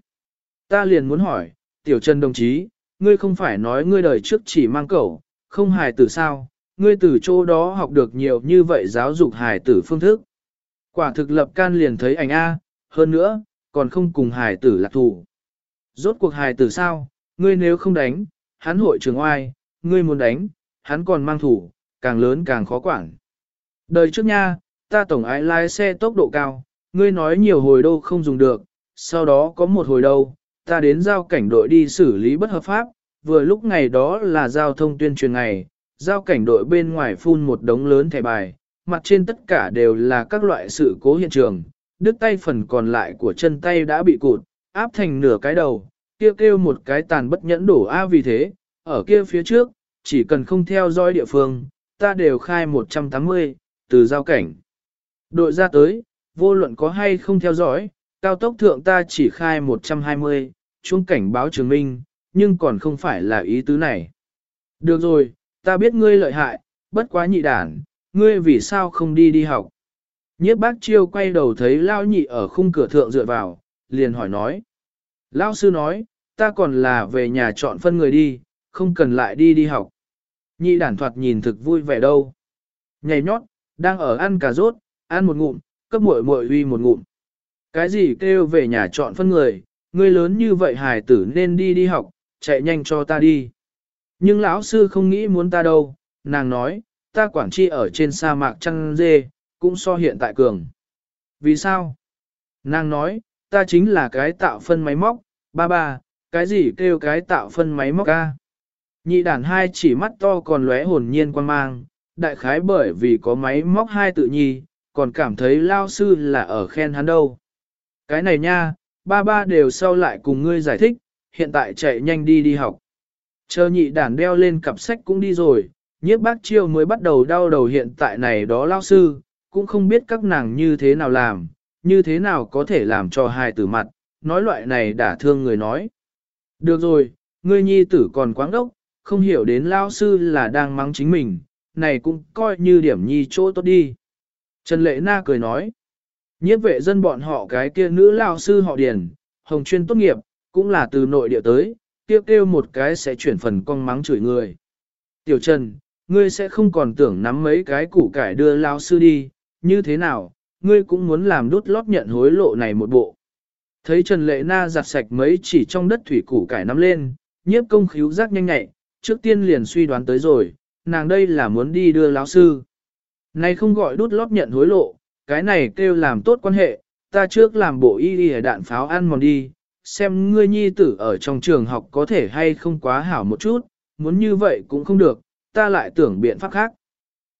Ta liền muốn hỏi, tiểu trần đồng chí, ngươi không phải nói ngươi đời trước chỉ mang cẩu, không hài tử sao, ngươi từ chỗ đó học được nhiều như vậy giáo dục hài tử phương thức. Quả thực lập can liền thấy ảnh A, hơn nữa, còn không cùng hài tử lạc thủ. Rốt cuộc hài tử sao, ngươi nếu không đánh, hắn hội trường oai, ngươi muốn đánh, hắn còn mang thủ, càng lớn càng khó quản. Đời trước nha, ta tổng ái lái xe tốc độ cao, ngươi nói nhiều hồi đâu không dùng được, sau đó có một hồi đâu, ta đến giao cảnh đội đi xử lý bất hợp pháp, vừa lúc ngày đó là giao thông tuyên truyền ngày, giao cảnh đội bên ngoài phun một đống lớn thẻ bài, mặt trên tất cả đều là các loại sự cố hiện trường, đứt tay phần còn lại của chân tay đã bị cụt, áp thành nửa cái đầu, kia kêu, kêu một cái tàn bất nhẫn đổ A vì thế, ở kia phía trước, chỉ cần không theo dõi địa phương, ta đều khai 180, từ giao cảnh. Đội ra tới, vô luận có hay không theo dõi, cao tốc thượng ta chỉ khai 120, chuông cảnh báo chứng minh, nhưng còn không phải là ý tứ này. Được rồi, ta biết ngươi lợi hại, bất quá nhị đản, ngươi vì sao không đi đi học. Nhiếp bác chiêu quay đầu thấy lao nhị ở khung cửa thượng dựa vào, liền hỏi nói. Lao sư nói, ta còn là về nhà chọn phân người đi, không cần lại đi đi học. Nhị đản thoạt nhìn thực vui vẻ đâu. Nhảy nhót, đang ở ăn cà rốt, ăn một ngụm, cấp muội muội uy một ngụm. Cái gì kêu về nhà chọn phân người, ngươi lớn như vậy hài tử nên đi đi học, chạy nhanh cho ta đi. Nhưng lão sư không nghĩ muốn ta đâu, nàng nói, ta quảng chi ở trên sa mạc chăn dê, cũng so hiện tại cường. Vì sao? Nàng nói, ta chính là cái tạo phân máy móc, ba ba, cái gì kêu cái tạo phân máy móc ca? Nhị đàn hai chỉ mắt to còn lóe hồn nhiên quan mang, đại khái bởi vì có máy móc hai tự nhi, còn cảm thấy lao sư là ở khen hắn đâu. Cái này nha, ba ba đều sau lại cùng ngươi giải thích, hiện tại chạy nhanh đi đi học. Chờ nhị đàn đeo lên cặp sách cũng đi rồi, nhiếp bác chiêu mới bắt đầu đau đầu hiện tại này đó lao sư, cũng không biết các nàng như thế nào làm, như thế nào có thể làm cho hai tử mặt, nói loại này đã thương người nói. Được rồi, ngươi nhi tử còn quáng đốc, không hiểu đến lao sư là đang mắng chính mình, này cũng coi như điểm nhi chỗ tốt đi. Trần Lệ Na cười nói, nhiếp vệ dân bọn họ cái kia nữ lao sư họ điền, hồng chuyên tốt nghiệp, cũng là từ nội địa tới, kêu kêu một cái sẽ chuyển phần con mắng chửi người. Tiểu Trần, ngươi sẽ không còn tưởng nắm mấy cái củ cải đưa lao sư đi, như thế nào, ngươi cũng muốn làm đút lót nhận hối lộ này một bộ. Thấy Trần Lệ Na giặt sạch mấy chỉ trong đất thủy củ cải nắm lên, nhiếp công khíu giác nhanh nhạy, trước tiên liền suy đoán tới rồi, nàng đây là muốn đi đưa lão sư. Này không gọi đút lót nhận hối lộ, cái này kêu làm tốt quan hệ, ta trước làm bộ y y đạn pháo ăn mòn đi, xem ngươi nhi tử ở trong trường học có thể hay không quá hảo một chút, muốn như vậy cũng không được, ta lại tưởng biện pháp khác.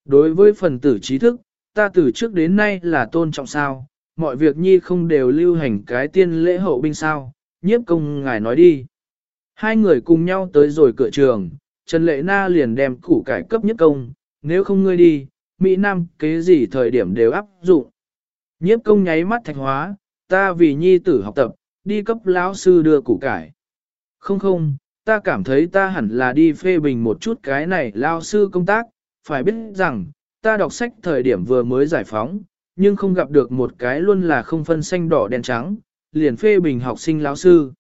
Đối với phần tử trí thức, ta từ trước đến nay là tôn trọng sao, mọi việc nhi không đều lưu hành cái tiên lễ hậu binh sao, nhiếp công ngài nói đi. Hai người cùng nhau tới rồi cửa trường, Trần Lệ Na liền đem củ cải cấp nhất công, nếu không ngươi đi, Mỹ Nam kế gì thời điểm đều áp dụng. Nhiếp công nháy mắt thạch hóa, ta vì nhi tử học tập, đi cấp lão sư đưa củ cải. Không không, ta cảm thấy ta hẳn là đi phê bình một chút cái này lao sư công tác, phải biết rằng, ta đọc sách thời điểm vừa mới giải phóng, nhưng không gặp được một cái luôn là không phân xanh đỏ đen trắng, liền phê bình học sinh lão sư.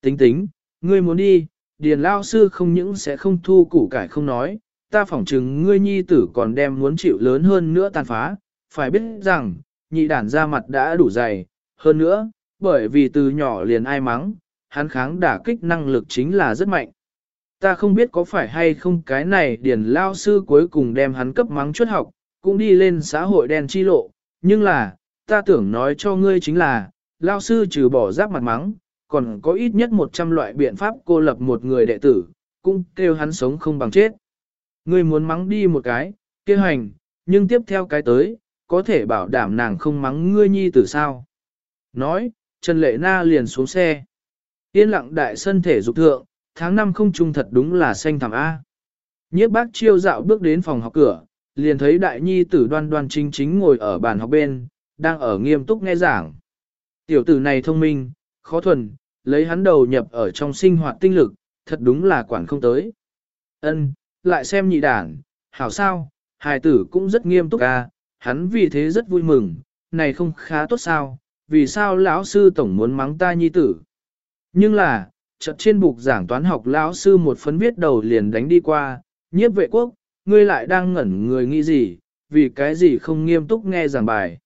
Tính tính, ngươi muốn đi, điền lao sư không những sẽ không thu củ cải không nói, ta phỏng chừng ngươi nhi tử còn đem muốn chịu lớn hơn nữa tàn phá, phải biết rằng, nhị đản ra mặt đã đủ dày, hơn nữa, bởi vì từ nhỏ liền ai mắng, hắn kháng đả kích năng lực chính là rất mạnh. Ta không biết có phải hay không cái này điển lao sư cuối cùng đem hắn cấp mắng chuất học, cũng đi lên xã hội đen chi lộ, nhưng là, ta tưởng nói cho ngươi chính là, lao sư trừ bỏ giáp mặt mắng, còn có ít nhất 100 loại biện pháp cô lập một người đệ tử, cũng kêu hắn sống không bằng chết. Ngươi muốn mắng đi một cái, kêu hành, nhưng tiếp theo cái tới, có thể bảo đảm nàng không mắng ngươi nhi tử sao. Nói, Trần Lệ Na liền xuống xe. Yên lặng đại sân thể dục thượng, tháng năm không trung thật đúng là xanh thẳm A. Nhiếp bác chiêu dạo bước đến phòng học cửa, liền thấy đại nhi tử đoan đoan chính chính ngồi ở bàn học bên, đang ở nghiêm túc nghe giảng. Tiểu tử này thông minh, khó thuần, lấy hắn đầu nhập ở trong sinh hoạt tinh lực, thật đúng là quản không tới. Ân, lại xem nhị đảng, hảo sao, hài tử cũng rất nghiêm túc a, hắn vì thế rất vui mừng, này không khá tốt sao, vì sao lão sư tổng muốn mắng ta nhi tử. Nhưng là, chợt trên bục giảng toán học lão sư một phấn viết đầu liền đánh đi qua, Nhiếp vệ quốc, ngươi lại đang ngẩn người nghĩ gì, vì cái gì không nghiêm túc nghe giảng bài.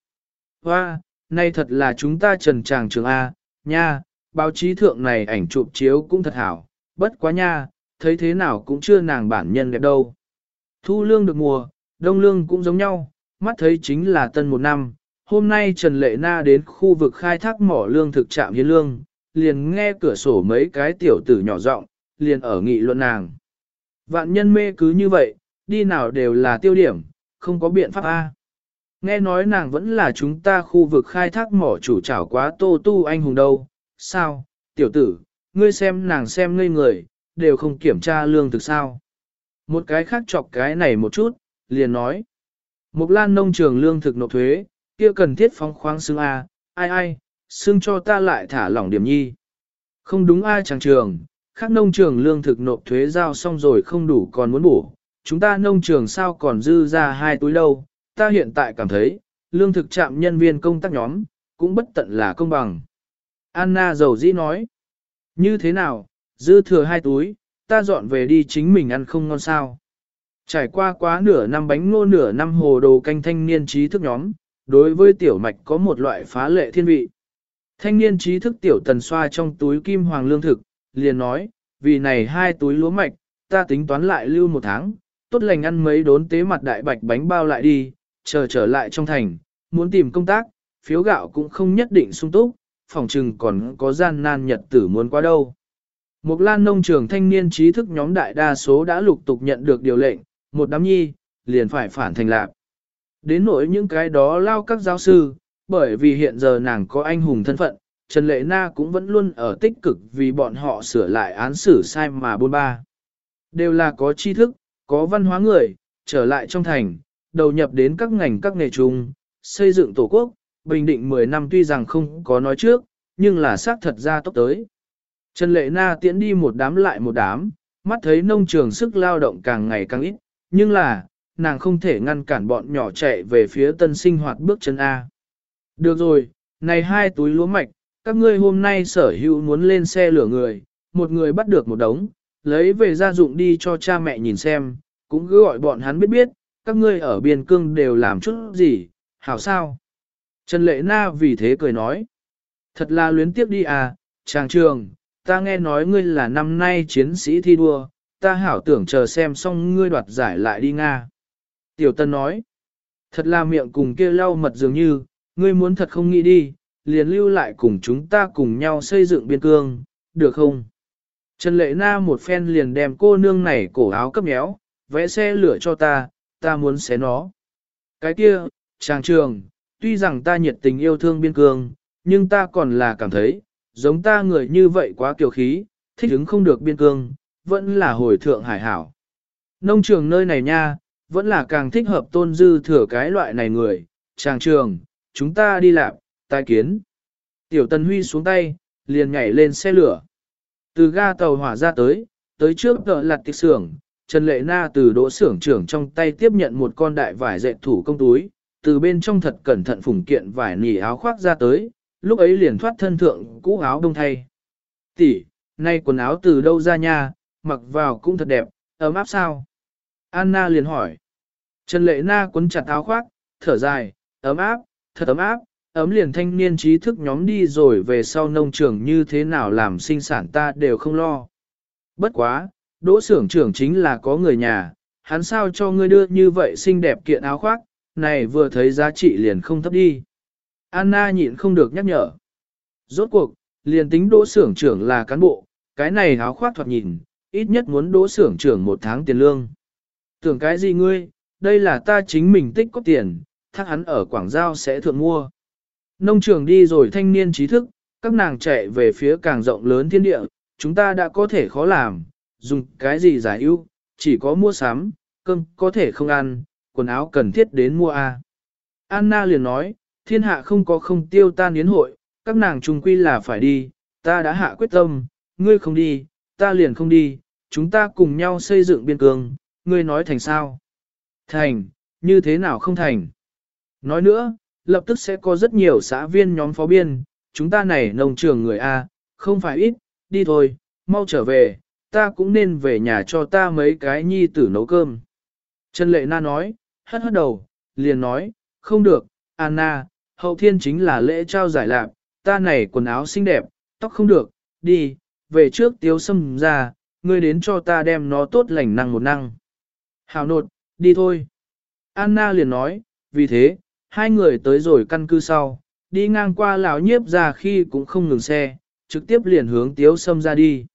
Hoa, nay thật là chúng ta trần tràng trường A, nha, báo chí thượng này ảnh chụp chiếu cũng thật hảo, bất quá nha, thấy thế nào cũng chưa nàng bản nhân đẹp đâu. Thu lương được mùa, đông lương cũng giống nhau, mắt thấy chính là tân một năm. Hôm nay Trần Lệ Na đến khu vực khai thác mỏ lương thực trạm hiến lương, liền nghe cửa sổ mấy cái tiểu tử nhỏ giọng, liền ở nghị luận nàng. Vạn nhân mê cứ như vậy, đi nào đều là tiêu điểm, không có biện pháp A. Nghe nói nàng vẫn là chúng ta khu vực khai thác mỏ chủ trảo quá tô tu anh hùng đâu. Sao, tiểu tử, ngươi xem nàng xem ngây người, đều không kiểm tra lương thực sao. Một cái khác chọc cái này một chút, liền nói. Mục lan nông trường lương thực nộp thuế, kia cần thiết phóng khoáng xương A, ai ai, xương cho ta lại thả lỏng điểm nhi. Không đúng ai chẳng trường, khác nông trường lương thực nộp thuế giao xong rồi không đủ còn muốn bổ, chúng ta nông trường sao còn dư ra hai túi đâu, ta hiện tại cảm thấy, lương thực chạm nhân viên công tác nhóm, cũng bất tận là công bằng. Anna dầu dĩ nói, như thế nào, dư thừa hai túi, ta dọn về đi chính mình ăn không ngon sao. Trải qua quá nửa năm bánh ngô nửa năm hồ đồ canh thanh niên trí thức nhóm, đối với tiểu mạch có một loại phá lệ thiên vị. Thanh niên trí thức tiểu tần xoa trong túi kim hoàng lương thực, liền nói, vì này hai túi lúa mạch, ta tính toán lại lưu một tháng, tốt lành ăn mấy đốn tế mặt đại bạch bánh bao lại đi, chờ trở lại trong thành, muốn tìm công tác, phiếu gạo cũng không nhất định sung túc, phòng trừng còn có gian nan nhật tử muốn qua đâu. Một lan nông trường thanh niên trí thức nhóm đại đa số đã lục tục nhận được điều lệnh, một đám nhi, liền phải phản thành lạc. Đến nỗi những cái đó lao các giáo sư, bởi vì hiện giờ nàng có anh hùng thân phận, Trần Lệ Na cũng vẫn luôn ở tích cực vì bọn họ sửa lại án xử sai mà bôn ba. Đều là có tri thức, có văn hóa người, trở lại trong thành, đầu nhập đến các ngành các nghề chung, xây dựng tổ quốc, bình định 10 năm tuy rằng không có nói trước, nhưng là xác thật ra tốc tới. Trần Lệ Na tiễn đi một đám lại một đám, mắt thấy nông trường sức lao động càng ngày càng ít, nhưng là, nàng không thể ngăn cản bọn nhỏ chạy về phía tân sinh hoạt bước chân A. Được rồi, này hai túi lúa mạch, các ngươi hôm nay sở hữu muốn lên xe lửa người, một người bắt được một đống, lấy về gia dụng đi cho cha mẹ nhìn xem, cũng cứ gọi bọn hắn biết biết, các ngươi ở biên cương đều làm chút gì, hảo sao. Trần Lệ Na vì thế cười nói, thật là luyến tiếc đi à, chàng trường, ta nghe nói ngươi là năm nay chiến sĩ thi đua, ta hảo tưởng chờ xem xong ngươi đoạt giải lại đi Nga. Tiểu Tân nói, thật là miệng cùng kia lau mật dường như, ngươi muốn thật không nghĩ đi, liền lưu lại cùng chúng ta cùng nhau xây dựng biên cương, được không? Trần Lệ Na một phen liền đem cô nương này cổ áo cấp méo, vẽ xe lửa cho ta, ta muốn xé nó. Cái kia, chàng trường, tuy rằng ta nhiệt tình yêu thương biên cương, nhưng ta còn là cảm thấy, giống ta người như vậy quá kiều khí, thích ứng không được biên cương, vẫn là hồi thượng hải hảo. Nông trường nơi này nha, vẫn là càng thích hợp tôn dư thừa cái loại này người, chàng trường, chúng ta đi lạc tai kiến. Tiểu Tần Huy xuống tay, liền nhảy lên xe lửa. Từ ga tàu hỏa ra tới, tới trước tợ lặt tịch xưởng, Trần Lệ Na từ đỗ xưởng trưởng trong tay tiếp nhận một con đại vải dệt thủ công túi, từ bên trong thật cẩn thận phủng kiện vải nỉ áo khoác ra tới, lúc ấy liền thoát thân thượng cũ áo đông thay. Tỷ, nay quần áo từ đâu ra nha, mặc vào cũng thật đẹp, ấm áp sao? Anna liền hỏi. Trần Lệ Na quấn chặt áo khoác, thở dài, ấm áp, thật ấm áp, ấm liền thanh niên trí thức nhóm đi rồi về sau nông trường như thế nào làm sinh sản ta đều không lo. Bất quá, đỗ xưởng trưởng chính là có người nhà, hắn sao cho ngươi đưa như vậy xinh đẹp kiện áo khoác, này vừa thấy giá trị liền không thấp đi. Anna nhịn không được nhắc nhở. Rốt cuộc, liền tính đỗ xưởng trưởng là cán bộ, cái này áo khoác thoạt nhìn, ít nhất muốn đỗ xưởng trưởng một tháng tiền lương. Tưởng cái gì ngươi, đây là ta chính mình tích có tiền, thác hắn ở Quảng Giao sẽ thượng mua. Nông trường đi rồi thanh niên trí thức, các nàng chạy về phía càng rộng lớn thiên địa, chúng ta đã có thể khó làm, dùng cái gì giải ưu, chỉ có mua sắm, cơm có thể không ăn, quần áo cần thiết đến mua a. Anna liền nói, thiên hạ không có không tiêu tan yến hội, các nàng trung quy là phải đi, ta đã hạ quyết tâm, ngươi không đi, ta liền không đi, chúng ta cùng nhau xây dựng biên cương, ngươi nói thành sao? Thành, như thế nào không thành? Nói nữa, lập tức sẽ có rất nhiều xã viên nhóm phó biên, chúng ta này nông trường người A, không phải ít, đi thôi, mau trở về, ta cũng nên về nhà cho ta mấy cái nhi tử nấu cơm. Trần Lệ Na nói, hất hất đầu, liền nói, không được, Anna, hậu thiên chính là lễ trao giải lạc, ta này quần áo xinh đẹp, tóc không được, đi, về trước tiếu xâm ra, ngươi đến cho ta đem nó tốt lành năng một năng. Hào nột, đi thôi. Anna liền nói, vì thế, hai người tới rồi căn cứ sau, đi ngang qua lão nhiếp ra khi cũng không ngừng xe, trực tiếp liền hướng tiếu sâm ra đi.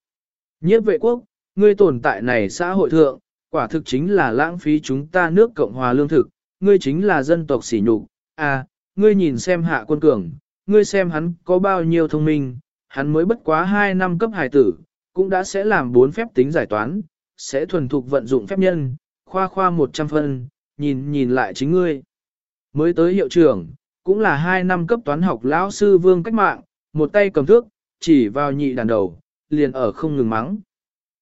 Nhiếp vệ quốc, ngươi tồn tại này xã hội thượng, quả thực chính là lãng phí chúng ta nước Cộng hòa lương thực, ngươi chính là dân tộc sỉ nhục. À, ngươi nhìn xem hạ quân cường, ngươi xem hắn có bao nhiêu thông minh, hắn mới bất quá 2 năm cấp hài tử, cũng đã sẽ làm bốn phép tính giải toán, sẽ thuần thục vận dụng phép nhân, khoa khoa 100 phân, nhìn nhìn lại chính ngươi. Mới tới hiệu trưởng, cũng là 2 năm cấp toán học lão sư vương cách mạng, một tay cầm thước, chỉ vào nhị đàn đầu, liền ở không ngừng mắng.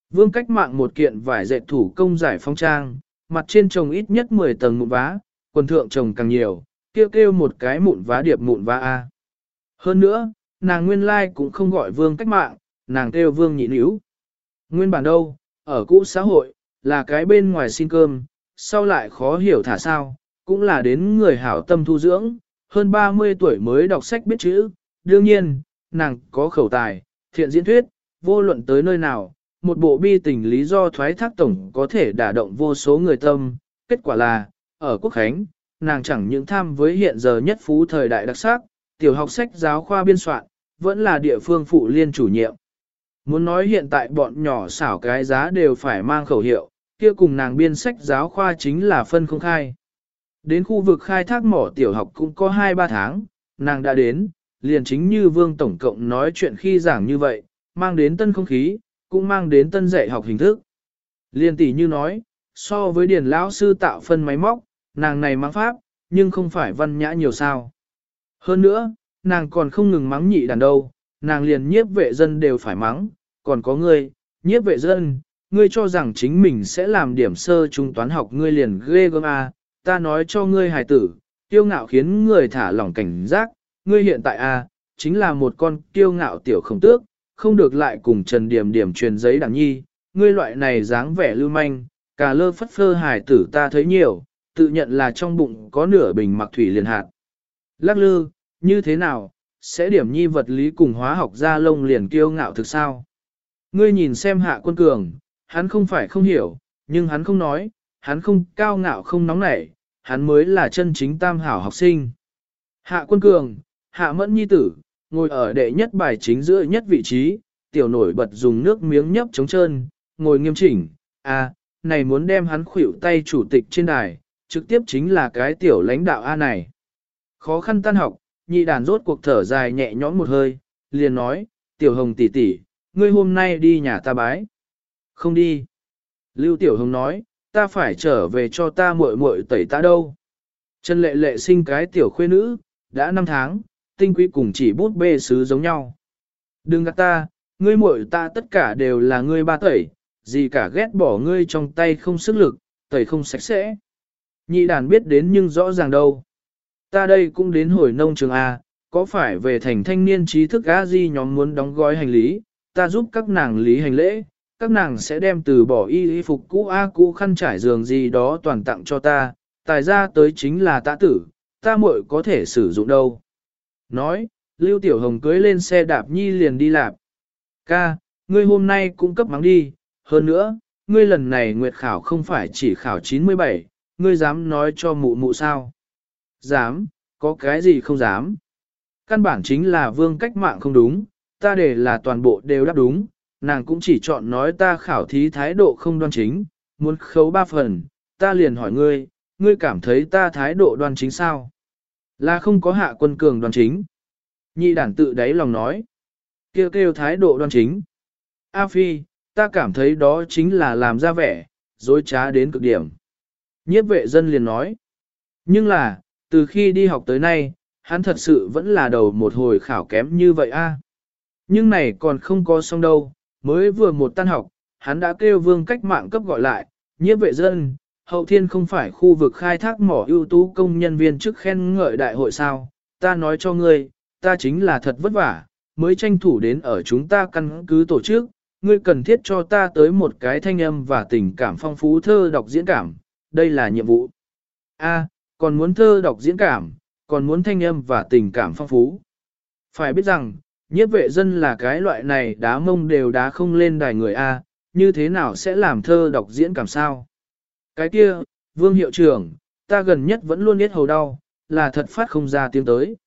Vương cách mạng một kiện vải dệt thủ công giải phong trang, mặt trên trồng ít nhất 10 tầng mụn vá, quần thượng trồng càng nhiều, kêu kêu một cái mụn vá điệp mụn vá A. Hơn nữa, nàng nguyên lai cũng không gọi vương cách mạng, nàng kêu vương nhị níu. Nguyên bản đâu, ở cũ xã hội, là cái bên ngoài xin cơm, sau lại khó hiểu thả sao, cũng là đến người hảo tâm thu dưỡng, hơn 30 tuổi mới đọc sách biết chữ, đương nhiên, nàng có khẩu tài, thiện diễn thuyết, vô luận tới nơi nào, một bộ bi tình lý do thoái thác tổng có thể đả động vô số người tâm, kết quả là, ở Quốc Khánh, nàng chẳng những tham với hiện giờ nhất phú thời đại đặc sắc, tiểu học sách giáo khoa biên soạn, vẫn là địa phương phụ liên chủ nhiệm. Muốn nói hiện tại bọn nhỏ xảo cái giá đều phải mang khẩu hiệu, kia cùng nàng biên sách giáo khoa chính là phân không khai. Đến khu vực khai thác mỏ tiểu học cũng có 2-3 tháng, nàng đã đến, liền chính như vương tổng cộng nói chuyện khi giảng như vậy, mang đến tân không khí, cũng mang đến tân dạy học hình thức. Liên tỷ như nói, so với điển lão sư tạo phân máy móc, nàng này mang pháp, nhưng không phải văn nhã nhiều sao. Hơn nữa, nàng còn không ngừng mắng nhị đàn đâu, nàng liền nhiếp vệ dân đều phải mắng, còn có ngươi, nhiếp vệ dân, ngươi cho rằng chính mình sẽ làm điểm sơ trung toán học ngươi liền ghê gớm à, ta nói cho ngươi hài tử, tiêu ngạo khiến người thả lỏng cảnh giác, ngươi hiện tại à, chính là một con tiêu ngạo tiểu không tước, không được lại cùng Trần Điểm Điểm truyền giấy đảng nhi, ngươi loại này dáng vẻ lưu manh, cả lơ phất phơ hài tử ta thấy nhiều, tự nhận là trong bụng có nửa bình mặc thủy liền hạt. Lắc lư, như thế nào, sẽ điểm nhi vật lý cùng hóa học ra lông liền kiêu ngạo thực sao? Ngươi nhìn xem hạ quân cường, hắn không phải không hiểu, nhưng hắn không nói, hắn không cao ngạo không nóng nảy, hắn mới là chân chính tam hảo học sinh. Hạ quân cường, hạ mẫn nhi tử, ngồi ở đệ nhất bài chính giữa nhất vị trí, tiểu nổi bật dùng nước miếng nhấp trống trơn, ngồi nghiêm chỉnh, à, này muốn đem hắn khuỷu tay chủ tịch trên đài, trực tiếp chính là cái tiểu lãnh đạo A này. Khó khăn tan học, nhị đàn rốt cuộc thở dài nhẹ nhõm một hơi, liền nói, tiểu hồng tỷ tỷ, ngươi hôm nay đi nhà ta bái. Không đi. Lưu tiểu hồng nói, ta phải trở về cho ta muội muội tẩy ta đâu. Trần lệ lệ sinh cái tiểu khuê nữ, đã 5 tháng, tinh quý cùng chỉ bút bê sứ giống nhau. Đừng gạt ta, ngươi muội ta tất cả đều là ngươi ba tẩy, gì cả ghét bỏ ngươi trong tay không sức lực, tẩy không sạch sẽ. Nhị đàn biết đến nhưng rõ ràng đâu. Ta đây cũng đến hồi nông trường A, có phải về thành thanh niên trí thức A di nhóm muốn đóng gói hành lý, ta giúp các nàng lý hành lễ, các nàng sẽ đem từ bỏ y y phục cũ A cũ khăn trải giường gì đó toàn tặng cho ta, tài ra tới chính là ta tử, ta muội có thể sử dụng đâu. Nói, Lưu Tiểu Hồng cưới lên xe đạp nhi liền đi lạp. Ca, ngươi hôm nay cũng cấp mắng đi, hơn nữa, ngươi lần này nguyệt khảo không phải chỉ khảo 97, ngươi dám nói cho mụ mụ sao? Dám, có cái gì không dám? Căn bản chính là vương cách mạng không đúng, ta để là toàn bộ đều đáp đúng, nàng cũng chỉ chọn nói ta khảo thí thái độ không đoan chính, muốn khấu ba phần, ta liền hỏi ngươi, ngươi cảm thấy ta thái độ đoan chính sao? Là không có hạ quân cường đoan chính. Nhị đản tự đáy lòng nói. Kêu kêu thái độ đoan chính. A Phi, ta cảm thấy đó chính là làm ra vẻ, dối trá đến cực điểm. Nhiếp vệ dân liền nói. Nhưng là, từ khi đi học tới nay, hắn thật sự vẫn là đầu một hồi khảo kém như vậy a. Nhưng này còn không có xong đâu, mới vừa một tan học, hắn đã kêu vương cách mạng cấp gọi lại, nhiếp vệ dân, hậu thiên không phải khu vực khai thác mỏ ưu tú công nhân viên chức khen ngợi đại hội sao, ta nói cho ngươi, ta chính là thật vất vả, mới tranh thủ đến ở chúng ta căn cứ tổ chức, ngươi cần thiết cho ta tới một cái thanh âm và tình cảm phong phú thơ đọc diễn cảm, đây là nhiệm vụ. A, còn muốn thơ đọc diễn cảm, còn muốn thanh âm và tình cảm phong phú. Phải biết rằng, nhiếp vệ dân là cái loại này đá mông đều đá không lên đài người A, như thế nào sẽ làm thơ đọc diễn cảm sao? Cái kia, vương hiệu trưởng, ta gần nhất vẫn luôn biết hầu đau, là thật phát không ra tiếng tới.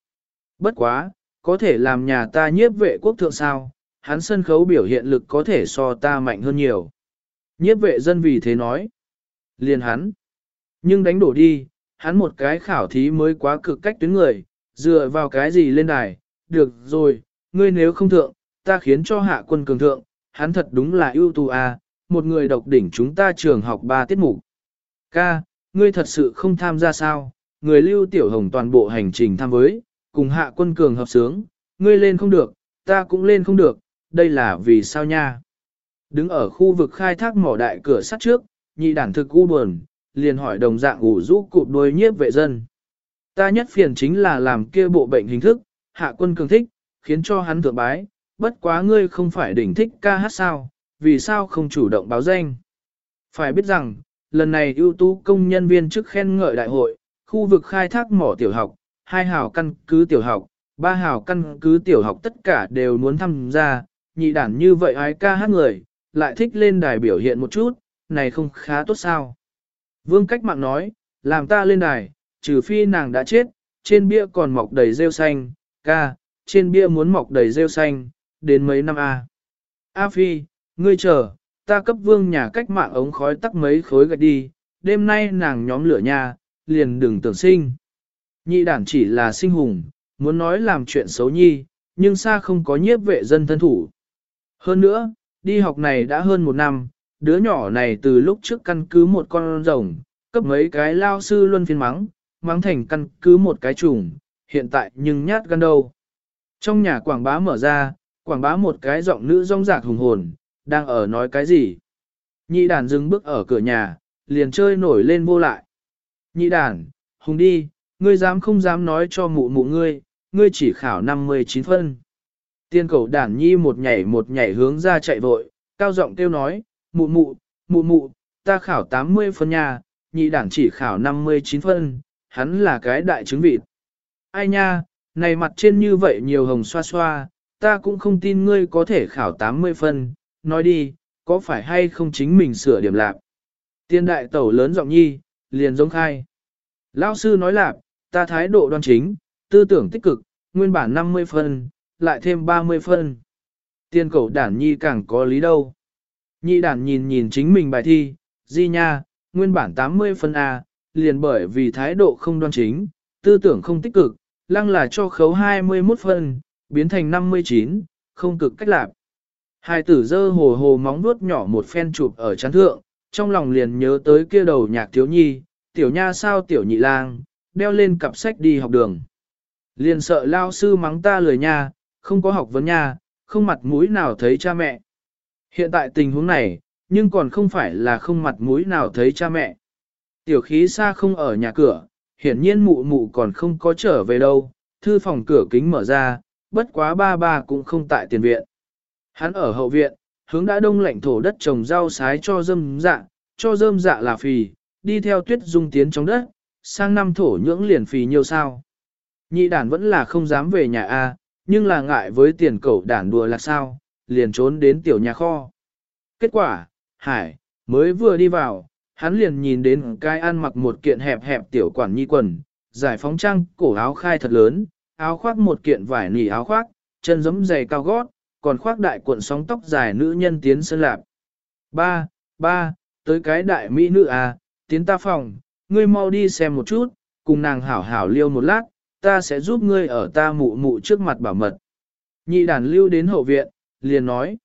Bất quá, có thể làm nhà ta nhiếp vệ quốc thượng sao, hắn sân khấu biểu hiện lực có thể so ta mạnh hơn nhiều. Nhiếp vệ dân vì thế nói. Liền hắn. Nhưng đánh đổ đi, hắn một cái khảo thí mới quá cực cách tuyến người, dựa vào cái gì lên đài, được rồi, ngươi nếu không thượng, ta khiến cho hạ quân cường thượng, hắn thật đúng là ưu tú à, một người độc đỉnh chúng ta trường học ba tiết mục. Ca, ngươi thật sự không tham gia sao, người lưu tiểu hồng toàn bộ hành trình tham với, cùng hạ quân cường hợp sướng, ngươi lên không được, ta cũng lên không được, đây là vì sao nha. Đứng ở khu vực khai thác mỏ đại cửa sắt trước, nhị đản thực u buồn, liền hỏi đồng dạng ủ rũ cụp đuôi nhiếp vệ dân. Ta nhất phiền chính là làm kia bộ bệnh hình thức, hạ quân cường thích, khiến cho hắn thượng bái, bất quá ngươi không phải đỉnh thích ca hát sao, vì sao không chủ động báo danh. Phải biết rằng, lần này ưu tú công nhân viên chức khen ngợi đại hội, khu vực khai thác mỏ tiểu học, hai hào căn cứ tiểu học, ba hào căn cứ tiểu học tất cả đều muốn tham gia, nhị đản như vậy ai ca hát người, lại thích lên đài biểu hiện một chút, này không khá tốt sao. Vương cách mạng nói, làm ta lên đài, trừ phi nàng đã chết, trên bia còn mọc đầy rêu xanh, ca, trên bia muốn mọc đầy rêu xanh, đến mấy năm A. A Phi, ngươi chờ, ta cấp vương nhà cách mạng ống khói tắt mấy khối gạch đi, đêm nay nàng nhóm lửa nhà, liền đừng tưởng sinh. Nhị đản chỉ là sinh hùng, muốn nói làm chuyện xấu nhi, nhưng xa không có nhiếp vệ dân thân thủ. Hơn nữa, đi học này đã hơn một năm, đứa nhỏ này từ lúc trước căn cứ một con rồng, cấp mấy cái lao sư luân phiên mắng, mắng thành căn cứ một cái trùng, hiện tại nhưng nhát gan đâu. Trong nhà quảng bá mở ra, quảng bá một cái giọng nữ rong rạc hùng hồn, đang ở nói cái gì. Nhị đàn dừng bước ở cửa nhà, liền chơi nổi lên vô lại. Nhị đàn, hùng đi, ngươi dám không dám nói cho mụ mụ ngươi, ngươi chỉ khảo 59 phân. Tiên cầu đản nhi một nhảy một nhảy hướng ra chạy vội, cao giọng kêu nói, mụ mụ, mụ mụ, ta khảo 80 phân nha, nhị đảng chỉ khảo 59 phân, hắn là cái đại chứng vịt. Ai nha, này mặt trên như vậy nhiều hồng xoa xoa, ta cũng không tin ngươi có thể khảo 80 phân, nói đi, có phải hay không chính mình sửa điểm lạc. Tiên đại tẩu lớn giọng nhi, liền giống khai. Lão sư nói lạc, ta thái độ đoan chính, tư tưởng tích cực, nguyên bản 50 phân, lại thêm 30 phân. Tiên cầu đản nhi càng có lý đâu. Nhị đàn nhìn nhìn chính mình bài thi, di nha, nguyên bản 80 phân A, liền bởi vì thái độ không đoan chính, tư tưởng không tích cực, lăng là cho khấu 21 phân, biến thành 59, không cực cách lạc. Hai tử dơ hồ hồ móng vuốt nhỏ một phen chụp ở chán thượng, trong lòng liền nhớ tới kia đầu nhạc thiếu nhi, tiểu nha sao tiểu nhị lang, đeo lên cặp sách đi học đường. Liền sợ lao sư mắng ta lười nha, không có học vấn nha, không mặt mũi nào thấy cha mẹ. Hiện tại tình huống này, nhưng còn không phải là không mặt mũi nào thấy cha mẹ. Tiểu khí xa không ở nhà cửa, hiển nhiên mụ mụ còn không có trở về đâu, thư phòng cửa kính mở ra, bất quá ba ba cũng không tại tiền viện. Hắn ở hậu viện, hướng đã đông lạnh thổ đất trồng rau sái cho dâm dạ, cho dơm dạ là phì, đi theo tuyết dung tiến trong đất, sang năm thổ nhưỡng liền phì nhiều sao. Nhị đàn vẫn là không dám về nhà A, nhưng là ngại với tiền cậu đàn đùa là sao, liền trốn đến tiểu nhà kho. Kết quả, Hải, mới vừa đi vào, hắn liền nhìn đến cái ăn mặc một kiện hẹp hẹp tiểu quản nhi quần, giải phóng trang, cổ áo khai thật lớn, áo khoác một kiện vải nỉ áo khoác, chân giấm giày cao gót, còn khoác đại cuộn sóng tóc dài nữ nhân tiến sân lạp. Ba, ba, tới cái đại mỹ nữ à, tiến ta phòng, ngươi mau đi xem một chút, cùng nàng hảo hảo liêu một lát, ta sẽ giúp ngươi ở ta mụ mụ trước mặt bảo mật. Nhị đàn lưu đến hậu viện, liền nói.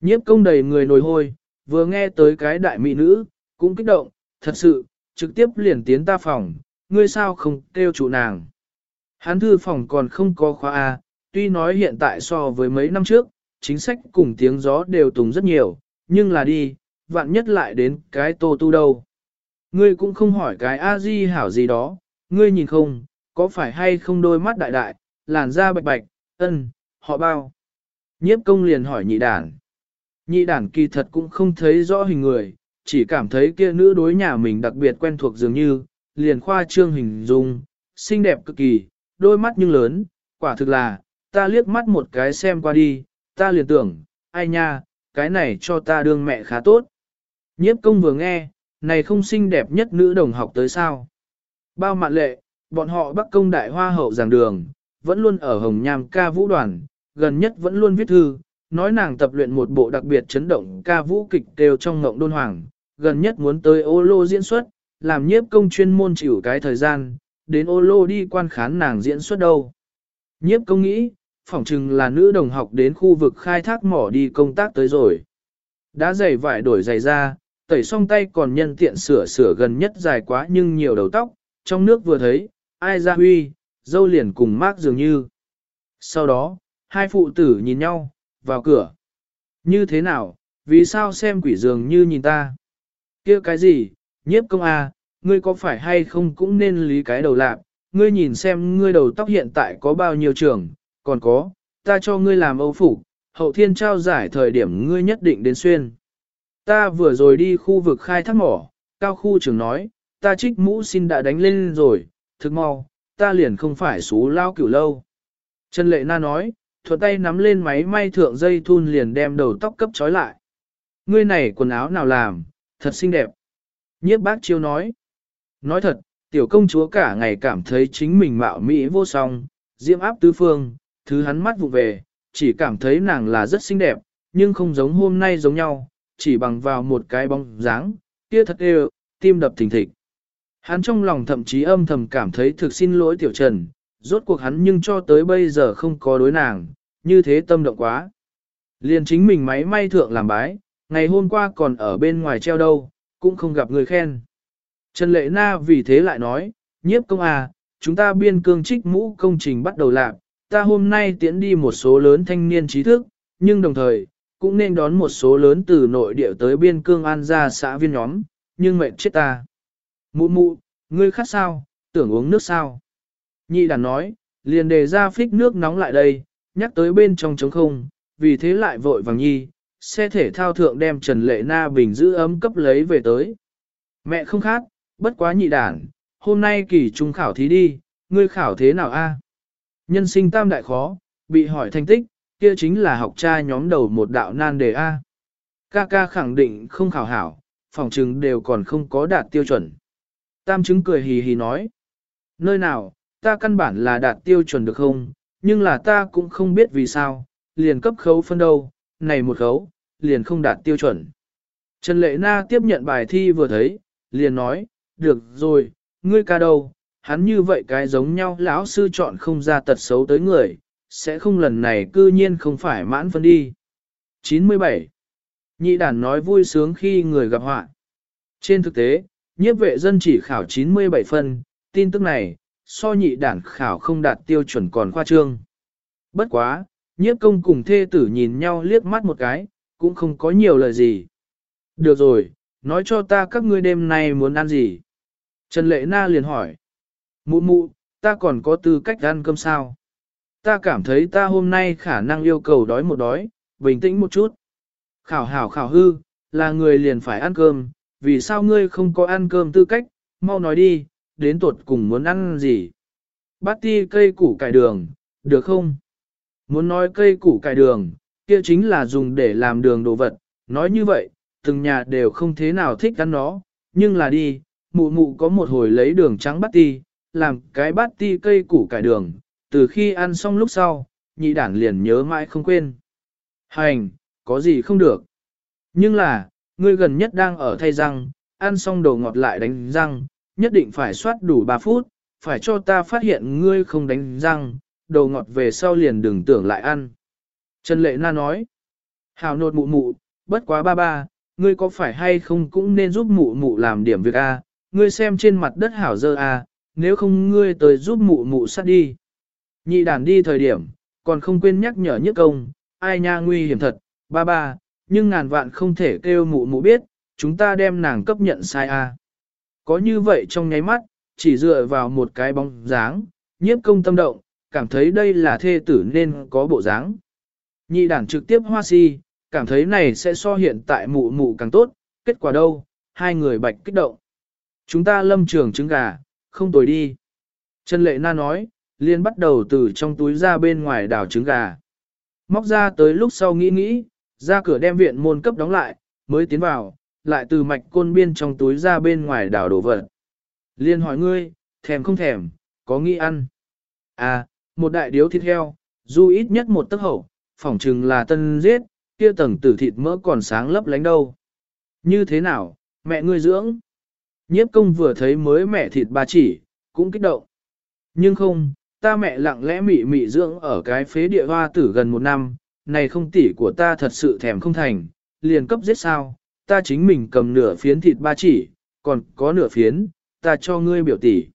Nhiếp công đầy người nồi hôi, vừa nghe tới cái đại mỹ nữ, cũng kích động, thật sự, trực tiếp liền tiến ta phòng, ngươi sao không kêu chủ nàng. Hán thư phòng còn không có khóa A, tuy nói hiện tại so với mấy năm trước, chính sách cùng tiếng gió đều tùng rất nhiều, nhưng là đi, vạn nhất lại đến cái tô tu đâu. Ngươi cũng không hỏi cái A-di hảo gì đó, ngươi nhìn không, có phải hay không đôi mắt đại đại, làn da bạch bạch, ân, họ bao. Nhiếp công liền hỏi nhị đàn. Nhị đản kỳ thật cũng không thấy rõ hình người, chỉ cảm thấy kia nữ đối nhà mình đặc biệt quen thuộc dường như, liền khoa trương hình dung, xinh đẹp cực kỳ, đôi mắt nhưng lớn, quả thực là, ta liếc mắt một cái xem qua đi, ta liền tưởng, ai nha, cái này cho ta đương mẹ khá tốt. Nhiếp công vừa nghe, này không xinh đẹp nhất nữ đồng học tới sao. Bao mạn lệ, bọn họ bắc công đại hoa hậu giảng đường, vẫn luôn ở Hồng Nham ca vũ đoàn, gần nhất vẫn luôn viết thư, nói nàng tập luyện một bộ đặc biệt chấn động ca vũ kịch đều trong ngộng đôn hoàng, gần nhất muốn tới ô lô diễn xuất, làm nhiếp công chuyên môn chịu cái thời gian, đến ô lô đi quan khán nàng diễn xuất đâu. Nhiếp công nghĩ, phỏng chừng là nữ đồng học đến khu vực khai thác mỏ đi công tác tới rồi. Đã giày vải đổi giày ra, tẩy xong tay còn nhân tiện sửa sửa gần nhất dài quá nhưng nhiều đầu tóc, trong nước vừa thấy, ai ra huy, dâu liền cùng mát dường như. Sau đó, hai phụ tử nhìn nhau, vào cửa. Như thế nào, vì sao xem quỷ dường như nhìn ta? kia cái gì, nhiếp công à, ngươi có phải hay không cũng nên lý cái đầu lạc, ngươi nhìn xem ngươi đầu tóc hiện tại có bao nhiêu trường, còn có, ta cho ngươi làm âu phục, hậu thiên trao giải thời điểm ngươi nhất định đến xuyên. Ta vừa rồi đi khu vực khai thác mỏ, cao khu trưởng nói, ta trích mũ xin đã đánh lên rồi, thực mau, ta liền không phải xú lao cửu lâu. Trần Lệ Na nói, thuận tay nắm lên máy may thượng dây thun liền đem đầu tóc cấp trói lại. Ngươi này quần áo nào làm, thật xinh đẹp. Nhiếp bác chiêu nói. Nói thật, tiểu công chúa cả ngày cảm thấy chính mình mạo mỹ vô song, diễm áp tứ phương, thứ hắn mắt vụ về, chỉ cảm thấy nàng là rất xinh đẹp, nhưng không giống hôm nay giống nhau, chỉ bằng vào một cái bóng dáng, kia thật đều, tim đập thình thịch. Hắn trong lòng thậm chí âm thầm cảm thấy thực xin lỗi tiểu trần, rốt cuộc hắn nhưng cho tới bây giờ không có đối nàng, như thế tâm động quá. Liền chính mình máy may thượng làm bái, ngày hôm qua còn ở bên ngoài treo đâu, cũng không gặp người khen. Trần Lệ Na vì thế lại nói, nhiếp công à, chúng ta biên cương trích mũ công trình bắt đầu làm, ta hôm nay tiễn đi một số lớn thanh niên trí thức, nhưng đồng thời, cũng nên đón một số lớn từ nội địa tới biên cương an ra xã viên nhóm, nhưng mệt chết ta. Mụ mụ, ngươi khát sao, tưởng uống nước sao? Nhị đàn nói, liền đề ra phích nước nóng lại đây, nhắc tới bên trong trống không, vì thế lại vội vàng nhi, xe thể thao thượng đem Trần Lệ Na bình giữ ấm cấp lấy về tới. Mẹ không khát, bất quá nhị đàn, hôm nay kỳ trung khảo thí đi, ngươi khảo thế nào a? Nhân sinh tam đại khó, bị hỏi thành tích, kia chính là học tra nhóm đầu một đạo nan đề A. Ca ca khẳng định không khảo hảo, phòng chứng đều còn không có đạt tiêu chuẩn. Tam chứng cười hì hì nói. Nơi nào, ta căn bản là đạt tiêu chuẩn được không, nhưng là ta cũng không biết vì sao, liền cấp khấu phân đâu, này một khấu, liền không đạt tiêu chuẩn. Trần Lệ Na tiếp nhận bài thi vừa thấy, liền nói, được rồi, ngươi ca đâu, hắn như vậy cái giống nhau lão sư chọn không ra tật xấu tới người, sẽ không lần này cư nhiên không phải mãn phân đi. 97. Nhị đàn nói vui sướng khi người gặp họa. Trên thực tế, nhiếp vệ dân chỉ khảo 97 phân, tin tức này, so nhị đản khảo không đạt tiêu chuẩn còn khoa trương. Bất quá, nhiếp công cùng thê tử nhìn nhau liếc mắt một cái, cũng không có nhiều lời gì. Được rồi, nói cho ta các ngươi đêm nay muốn ăn gì. Trần Lệ Na liền hỏi. Mụ mụ, ta còn có tư cách ăn cơm sao? Ta cảm thấy ta hôm nay khả năng yêu cầu đói một đói, bình tĩnh một chút. Khảo hảo khảo hư, là người liền phải ăn cơm, vì sao ngươi không có ăn cơm tư cách, mau nói đi, đến tuột cùng muốn ăn gì. Bát ti cây củ cải đường, được không? Muốn nói cây củ cải đường, kia chính là dùng để làm đường đồ vật, nói như vậy, từng nhà đều không thế nào thích ăn nó, nhưng là đi, mụ mụ có một hồi lấy đường trắng bát ti, làm cái bát ti cây củ cải đường, từ khi ăn xong lúc sau, nhị đản liền nhớ mãi không quên. Hành, có gì không được. Nhưng là, ngươi gần nhất đang ở thay răng, ăn xong đồ ngọt lại đánh răng, nhất định phải soát đủ 3 phút, phải cho ta phát hiện ngươi không đánh răng, đồ ngọt về sau liền đừng tưởng lại ăn. Trần Lệ Na nói, hào nột mụ mụ, bất quá ba ba, ngươi có phải hay không cũng nên giúp mụ mụ làm điểm việc A, ngươi xem trên mặt đất hảo dơ A, nếu không ngươi tới giúp mụ mụ sát đi. Nhị đàn đi thời điểm, còn không quên nhắc nhở nhất công, ai nha nguy hiểm thật, ba ba, nhưng ngàn vạn không thể kêu mụ mụ biết, chúng ta đem nàng cấp nhận sai A. Có như vậy trong nháy mắt, chỉ dựa vào một cái bóng dáng, nhiếp công tâm động, cảm thấy đây là thê tử nên có bộ dáng. Nhị đản trực tiếp hoa si, cảm thấy này sẽ so hiện tại mụ mụ càng tốt, kết quả đâu, hai người bạch kích động. Chúng ta lâm trường trứng gà, không tồi đi. Trần Lệ Na nói, liền bắt đầu từ trong túi ra bên ngoài đảo trứng gà. Móc ra tới lúc sau nghĩ nghĩ, ra cửa đem viện môn cấp đóng lại, mới tiến vào, lại từ mạch côn biên trong túi ra bên ngoài đảo đổ vật. Liên hỏi ngươi, thèm không thèm, có nghĩ ăn. À, một đại điếu thịt heo, dù ít nhất một tấc hậu, phỏng chừng là tân giết, kia tầng tử thịt mỡ còn sáng lấp lánh đâu. Như thế nào, mẹ ngươi dưỡng? Nhiếp công vừa thấy mới mẹ thịt bà chỉ, cũng kích động. Nhưng không, ta mẹ lặng lẽ mị mị dưỡng ở cái phế địa hoa tử gần một năm, này không tỷ của ta thật sự thèm không thành, liền cấp giết sao, ta chính mình cầm nửa phiến thịt ba chỉ, còn có nửa phiến, ta cho ngươi biểu tỷ.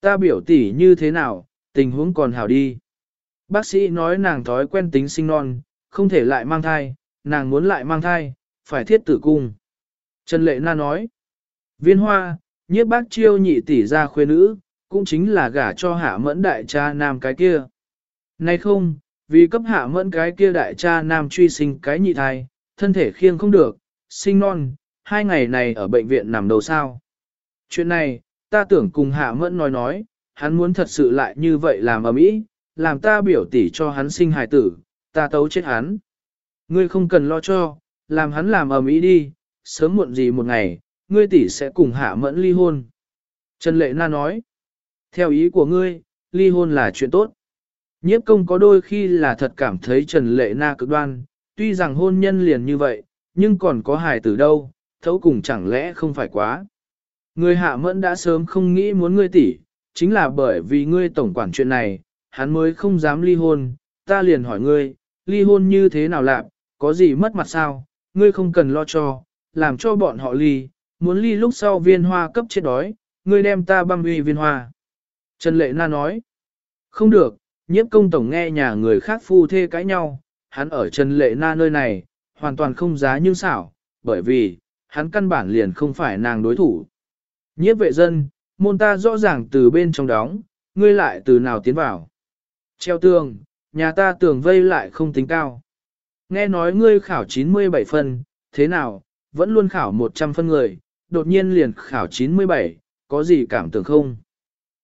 Ta biểu tỷ như thế nào, tình huống còn hảo đi. Bác sĩ nói nàng thói quen tính sinh non, không thể lại mang thai, nàng muốn lại mang thai, phải thiết tử cung. Trần Lệ Na nói, viên hoa, nhiếp bác chiêu nhị tỷ ra khuê nữ, cũng chính là gả cho hạ mẫn đại cha nam cái kia. Nay không, vì cấp hạ mẫn cái kia đại cha nam truy sinh cái nhị thai, thân thể khiêng không được, sinh non, hai ngày này ở bệnh viện nằm đầu sao. Chuyện này, ta tưởng cùng hạ mẫn nói nói, hắn muốn thật sự lại như vậy làm ở mỹ, làm ta biểu tỷ cho hắn sinh hài tử, ta tấu chết hắn. Ngươi không cần lo cho, làm hắn làm ở mỹ đi, sớm muộn gì một ngày, ngươi tỷ sẽ cùng hạ mẫn ly hôn. Trần Lệ Na nói, theo ý của ngươi, ly hôn là chuyện tốt. Nhiếp công có đôi khi là thật cảm thấy Trần Lệ Na cực đoan, tuy rằng hôn nhân liền như vậy, nhưng còn có hài tử đâu, thấu cùng chẳng lẽ không phải quá. Người hạ mẫn đã sớm không nghĩ muốn ngươi tỷ, chính là bởi vì ngươi tổng quản chuyện này, hắn mới không dám ly hôn, ta liền hỏi ngươi, ly hôn như thế nào lạc, có gì mất mặt sao, ngươi không cần lo cho, làm cho bọn họ ly, muốn ly lúc sau viên hoa cấp chết đói, ngươi đem ta băm uy viên hoa. Trần Lệ Na nói, không được, nhiếp công tổng nghe nhà người khác phu thê cãi nhau, hắn ở Trần Lệ Na nơi này, hoàn toàn không giá nhưng xảo, bởi vì, hắn căn bản liền không phải nàng đối thủ. Nhiếp vệ dân, môn ta rõ ràng từ bên trong đóng, ngươi lại từ nào tiến vào. Treo tường, nhà ta tường vây lại không tính cao. Nghe nói ngươi khảo 97 phân, thế nào, vẫn luôn khảo 100 phân người, đột nhiên liền khảo 97, có gì cảm tưởng không?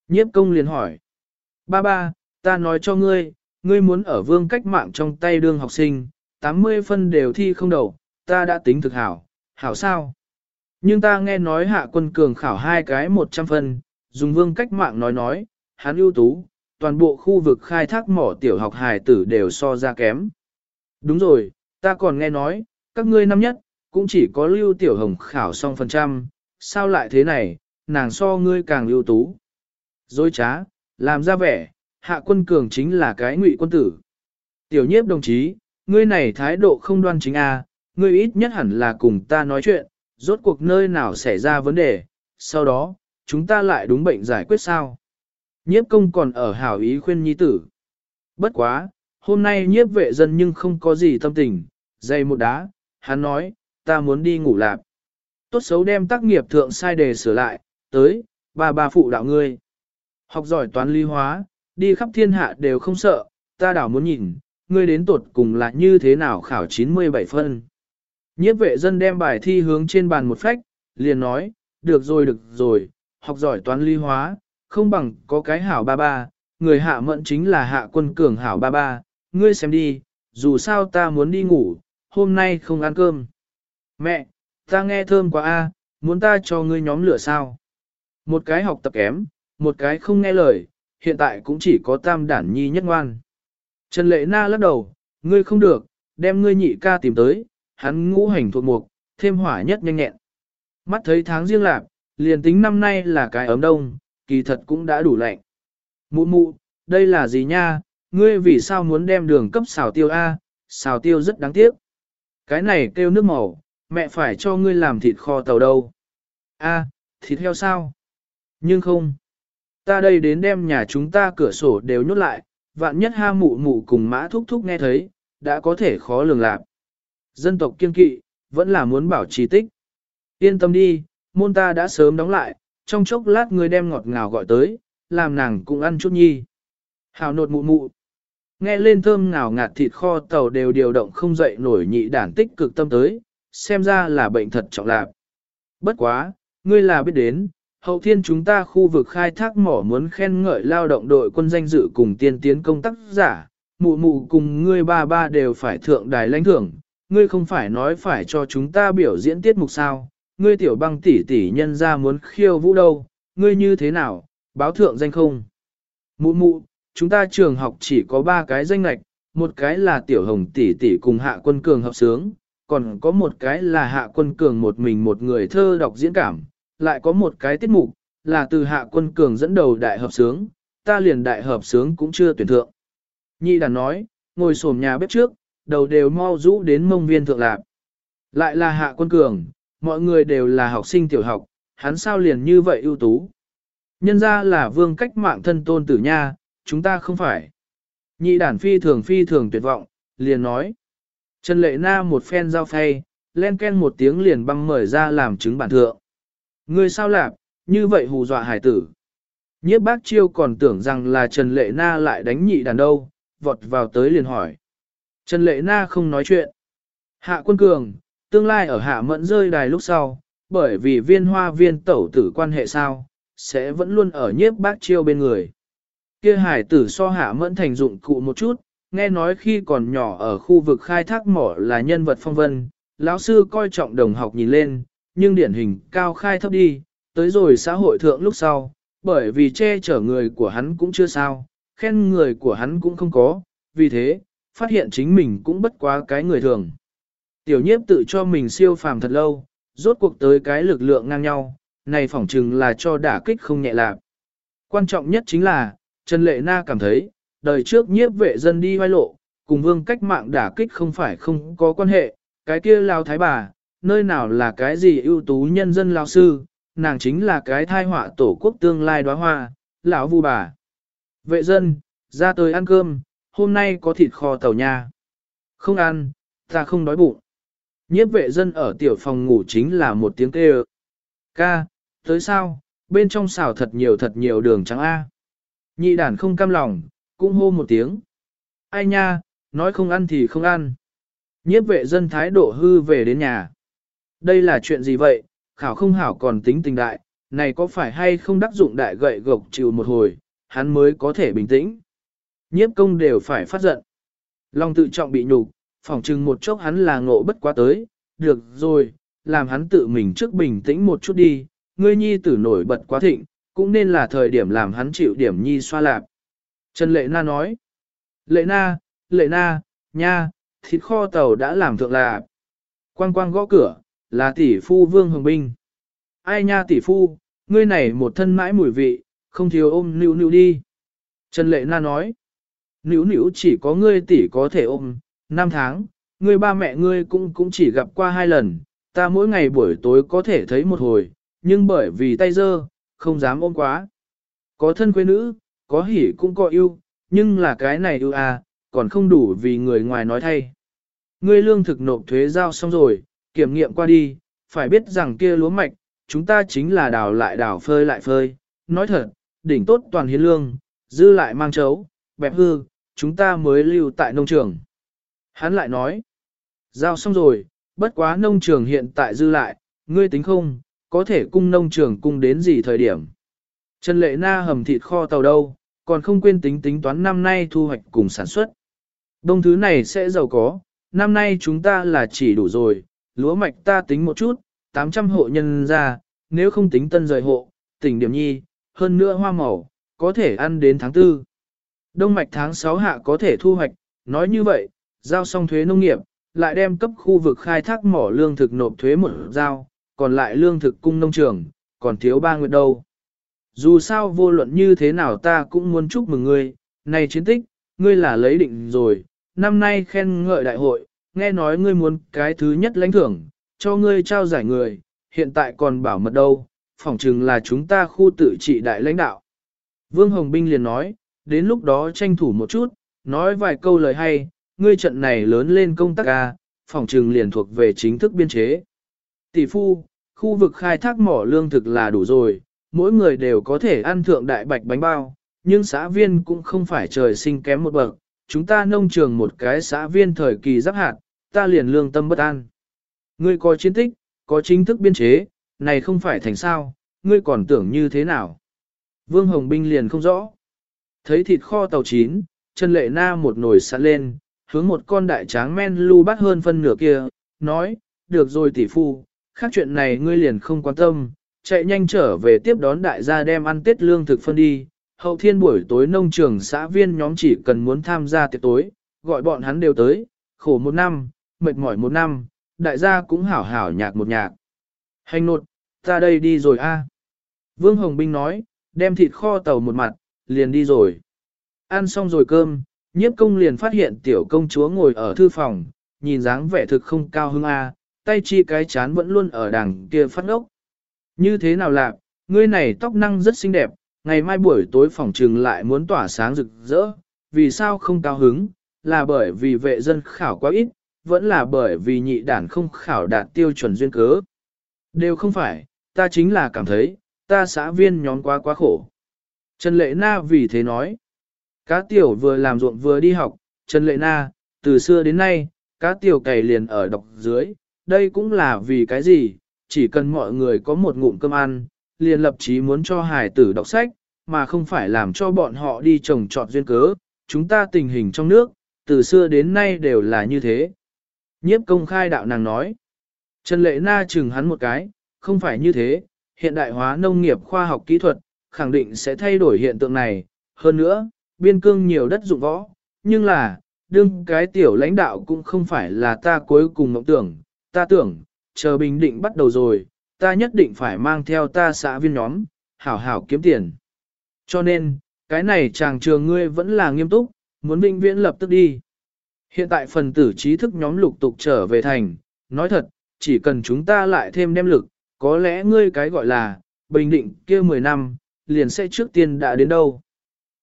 Nhiếp công liền hỏi. Ba ba, ta nói cho ngươi, ngươi muốn ở vương cách mạng trong tay đương học sinh, 80 phân đều thi không đầu, ta đã tính thực hảo, hảo sao? Nhưng ta nghe nói hạ quân cường khảo hai cái 100 phân, dùng vương cách mạng nói nói, hắn ưu tú, toàn bộ khu vực khai thác mỏ tiểu học hài tử đều so ra kém. Đúng rồi, ta còn nghe nói, các ngươi năm nhất, cũng chỉ có lưu tiểu hồng khảo xong phần trăm, sao lại thế này, nàng so ngươi càng ưu tú. Dối trá, làm ra vẻ, hạ quân cường chính là cái ngụy quân tử. Tiểu nhiếp đồng chí, ngươi này thái độ không đoan chính a, à, ngươi ít nhất hẳn là cùng ta nói chuyện, rốt cuộc nơi nào xảy ra vấn đề, sau đó, chúng ta lại đúng bệnh giải quyết sao. Nhiếp công còn ở hảo ý khuyên nhi tử. Bất quá, hôm nay nhiếp vệ dân nhưng không có gì tâm tình, dây một đá, hắn nói, ta muốn đi ngủ lạp. Tốt xấu đem tác nghiệp thượng sai đề sửa lại, tới, ba bà phụ đạo ngươi. Học giỏi toán lý hóa, đi khắp thiên hạ đều không sợ, ta đảo muốn nhìn, ngươi đến tột cùng là như thế nào khảo 97 phân. Nhiếp vệ dân đem bài thi hướng trên bàn một phách, liền nói, được rồi được rồi, học giỏi toán lý hóa, không bằng có cái hảo ba ba, người hạ mẫn chính là hạ quân cường hảo ba ba, ngươi xem đi, dù sao ta muốn đi ngủ, hôm nay không ăn cơm. Mẹ, ta nghe thơm quá a, muốn ta cho ngươi nhóm lửa sao? Một cái học tập kém, một cái không nghe lời, hiện tại cũng chỉ có tam đản nhi nhất ngoan. Trần Lệ Na lắc đầu, ngươi không được, đem ngươi nhị ca tìm tới, hắn ngũ hành thuộc mục, thêm hỏa nhất nhanh nhẹn. Mắt thấy tháng riêng lạc, liền tính năm nay là cái ấm đông, kỳ thật cũng đã đủ lạnh. Mụ mụ, đây là gì nha, ngươi vì sao muốn đem đường cấp xào tiêu A, xào tiêu rất đáng tiếc. Cái này kêu nước màu, mẹ phải cho ngươi làm thịt kho tàu đâu. A, thịt heo sao? Nhưng không. Ta đây đến đem nhà chúng ta cửa sổ đều nhốt lại, vạn nhất ha mụ mụ cùng mã thúc thúc nghe thấy, đã có thể khó lường lạc. Dân tộc kiên kỵ, vẫn là muốn bảo trì tích. Yên tâm đi, môn ta đã sớm đóng lại, trong chốc lát người đem ngọt ngào gọi tới, làm nàng cũng ăn chút nhi. Hào nột mụ mụ. Nghe lên thơm ngào ngạt thịt kho tàu đều điều động không dậy nổi nhị đản tích cực tâm tới, xem ra là bệnh thật trọng lạc. Bất quá, ngươi là biết đến, hậu thiên chúng ta khu vực khai thác mỏ muốn khen ngợi lao động đội quân danh dự cùng tiên tiến công tác giả, mụ mụ cùng ngươi ba ba đều phải thượng đài lãnh thưởng, ngươi không phải nói phải cho chúng ta biểu diễn tiết mục sao, ngươi tiểu băng tỷ tỷ nhân ra muốn khiêu vũ đâu, ngươi như thế nào, báo thượng danh không? Mụ mụ, chúng ta trường học chỉ có ba cái danh lạch, một cái là tiểu hồng tỷ tỷ cùng hạ quân cường hợp sướng, còn có một cái là hạ quân cường một mình một người thơ đọc diễn cảm, lại có một cái tiết mục, là từ hạ quân cường dẫn đầu đại hợp sướng, ta liền đại hợp sướng cũng chưa tuyển thượng. Nhị đàn nói, ngồi xổm nhà bếp trước, đầu đều mau rũ đến mông viên thượng lạc. Lại là hạ quân cường, mọi người đều là học sinh tiểu học, hắn sao liền như vậy ưu tú. Nhân ra là vương cách mạng thân tôn tử nha, chúng ta không phải. Nhị đàn phi thường phi thường tuyệt vọng, liền nói. Trần Lệ Na một phen giao phay, len ken một tiếng liền băng mời ra làm chứng bản thượng. Ngươi sao lạp, như vậy hù dọa hải tử. Nhiếp bác chiêu còn tưởng rằng là Trần Lệ Na lại đánh nhị đàn đâu, vọt vào tới liền hỏi. Trần Lệ Na không nói chuyện. Hạ quân cường, tương lai ở hạ mẫn rơi đài lúc sau, bởi vì viên hoa viên tẩu tử quan hệ sao, sẽ vẫn luôn ở nhiếp bác chiêu bên người. Kia hải tử so hạ mẫn thành dụng cụ một chút, nghe nói khi còn nhỏ ở khu vực khai thác mỏ là nhân vật phong vân, lão sư coi trọng đồng học nhìn lên, nhưng điển hình cao khai thấp đi, tới rồi xã hội thượng lúc sau, bởi vì che chở người của hắn cũng chưa sao, khen người của hắn cũng không có, vì thế, phát hiện chính mình cũng bất quá cái người thường. Tiểu nhiếp tự cho mình siêu phàm thật lâu, rốt cuộc tới cái lực lượng ngang nhau, này phỏng chừng là cho đả kích không nhẹ lạc. Quan trọng nhất chính là, Trần Lệ Na cảm thấy, đời trước nhiếp vệ dân đi hoai lộ, cùng vương cách mạng đả kích không phải không có quan hệ, cái kia lao thái bà, nơi nào là cái gì ưu tú nhân dân lao sư, nàng chính là cái thai họa tổ quốc tương lai đóa hoa, lão vu bà. Vệ dân, ra tới ăn cơm, hôm nay có thịt kho tàu nha. Không ăn, ta không đói bụng. Nhiếp vệ dân ở tiểu phòng ngủ chính là một tiếng kêu. Ca, tới sao, bên trong xào thật nhiều thật nhiều đường trắng A. Nhị đàn không cam lòng, cũng hô một tiếng. Ai nha, nói không ăn thì không ăn. Nhiếp vệ dân thái độ hư về đến nhà. Đây là chuyện gì vậy, khảo không hảo còn tính tình đại, này có phải hay không đắc dụng đại gậy gộc chịu một hồi, hắn mới có thể bình tĩnh. Nhiếp công đều phải phát giận. Long tự trọng bị nhục, phỏng chừng một chốc hắn là ngộ bất quá tới, được rồi, làm hắn tự mình trước bình tĩnh một chút đi, ngươi nhi tử nổi bật quá thịnh, cũng nên là thời điểm làm hắn chịu điểm nhi xoa lạp. Trần Lệ Na nói, Lệ Na, Lệ Na, nha, thịt kho tàu đã làm thượng lạp. Quang quang gõ cửa, là tỷ phu Vương Hồng Binh. Ai nha tỷ phu, ngươi này một thân mãi mùi vị, không thiếu ôm níu níu đi. Trần Lệ Na nói, níu níu chỉ có ngươi tỷ có thể ôm, năm tháng, ngươi ba mẹ ngươi cũng cũng chỉ gặp qua hai lần, ta mỗi ngày buổi tối có thể thấy một hồi, nhưng bởi vì tay dơ, không dám ôm quá. Có thân quê nữ, có hỉ cũng có yêu, nhưng là cái này yêu à, còn không đủ vì người ngoài nói thay. Ngươi lương thực nộp thuế giao xong rồi, kiểm nghiệm qua đi, phải biết rằng kia lúa mạch, chúng ta chính là đào lại đào phơi lại phơi. Nói thật, đỉnh tốt toàn hiến lương, dư lại mang chấu, bẹp hư, chúng ta mới lưu tại nông trường. Hắn lại nói, giao xong rồi, bất quá nông trường hiện tại dư lại, ngươi tính không, có thể cung nông trường cung đến gì thời điểm. Trần Lệ Na hầm thịt kho tàu đâu, còn không quên tính tính toán năm nay thu hoạch cùng sản xuất. Đông thứ này sẽ giàu có, năm nay chúng ta là chỉ đủ rồi, lúa mạch ta tính một chút, 800 hộ nhân ra, nếu không tính tân rời hộ, tỉnh điểm nhi, hơn nữa hoa màu, có thể ăn đến tháng 4. Đông mạch tháng 6 hạ có thể thu hoạch, nói như vậy, giao xong thuế nông nghiệp, lại đem cấp khu vực khai thác mỏ lương thực nộp thuế một giao, còn lại lương thực cung nông trường, còn thiếu ba nguyệt đâu. Dù sao vô luận như thế nào ta cũng muốn chúc mừng ngươi, này chiến tích, ngươi là lấy định rồi, năm nay khen ngợi đại hội, nghe nói ngươi muốn cái thứ nhất lãnh thưởng, cho ngươi trao giải người, hiện tại còn bảo mật đâu, phỏng chừng là chúng ta khu tự trị đại lãnh đạo. Vương Hồng Binh liền nói, đến lúc đó tranh thủ một chút, nói vài câu lời hay, ngươi trận này lớn lên công tác ca, phỏng chừng liền thuộc về chính thức biên chế. Tỷ phu, khu vực khai thác mỏ lương thực là đủ rồi, mỗi người đều có thể ăn thượng đại bạch bánh bao, nhưng xã viên cũng không phải trời sinh kém một bậc, chúng ta nông trường một cái xã viên thời kỳ giáp hạt, ta liền lương tâm bất an. Ngươi có chiến tích, có chính thức biên chế, này không phải thành sao, ngươi còn tưởng như thế nào. Vương Hồng Binh liền không rõ. Thấy thịt kho tàu chín, Trần Lệ Na một nồi sẵn lên, hướng một con đại tráng men lưu bắt hơn phân nửa kia, nói, được rồi tỷ phu, khác chuyện này ngươi liền không quan tâm, chạy nhanh trở về tiếp đón đại gia đem ăn tết lương thực phân đi. Hậu thiên buổi tối nông trường xã viên nhóm chỉ cần muốn tham gia tiệc tối, gọi bọn hắn đều tới, khổ một năm, mệt mỏi một năm, đại gia cũng hảo hảo nhạc một nhạc. Hành nột, ta đây đi rồi a. Vương Hồng Binh nói, đem thịt kho tàu một mặt, liền đi rồi. Ăn xong rồi cơm, nhiếp công liền phát hiện tiểu công chúa ngồi ở thư phòng, nhìn dáng vẻ thực không cao hứng a, tay chi cái chán vẫn luôn ở đằng kia phát ốc. Như thế nào lạc, ngươi này tóc năng rất xinh đẹp, ngày mai buổi tối phòng trừng lại muốn tỏa sáng rực rỡ, vì sao không cao hứng, là bởi vì vệ dân khảo quá ít, vẫn là bởi vì nhị đản không khảo đạt tiêu chuẩn duyên cớ. Đều không phải, ta chính là cảm thấy, ta xã viên nhóm quá quá khổ. Trần Lệ Na vì thế nói, cá tiểu vừa làm ruộng vừa đi học, Trần Lệ Na, từ xưa đến nay, cá tiểu cày liền ở đọc dưới, đây cũng là vì cái gì, chỉ cần mọi người có một ngụm cơm ăn, liền lập chí muốn cho hải tử đọc sách, mà không phải làm cho bọn họ đi trồng trọt duyên cớ, chúng ta tình hình trong nước, từ xưa đến nay đều là như thế. Nhiếp công khai đạo nàng nói, Trần Lệ Na chừng hắn một cái, không phải như thế, hiện đại hóa nông nghiệp khoa học kỹ thuật, khẳng định sẽ thay đổi hiện tượng này. Hơn nữa, biên cương nhiều đất dụng võ, nhưng là, đương cái tiểu lãnh đạo cũng không phải là ta cuối cùng mộng tưởng, ta tưởng, chờ bình định bắt đầu rồi, ta nhất định phải mang theo ta xã viên nhóm, hảo hảo kiếm tiền. Cho nên, cái này chàng trường ngươi vẫn là nghiêm túc, muốn vinh viễn lập tức đi. Hiện tại phần tử trí thức nhóm lục tục trở về thành, nói thật, chỉ cần chúng ta lại thêm đem lực, có lẽ ngươi cái gọi là, bình định kia 10 năm, liền sẽ trước tiên đã đến đâu.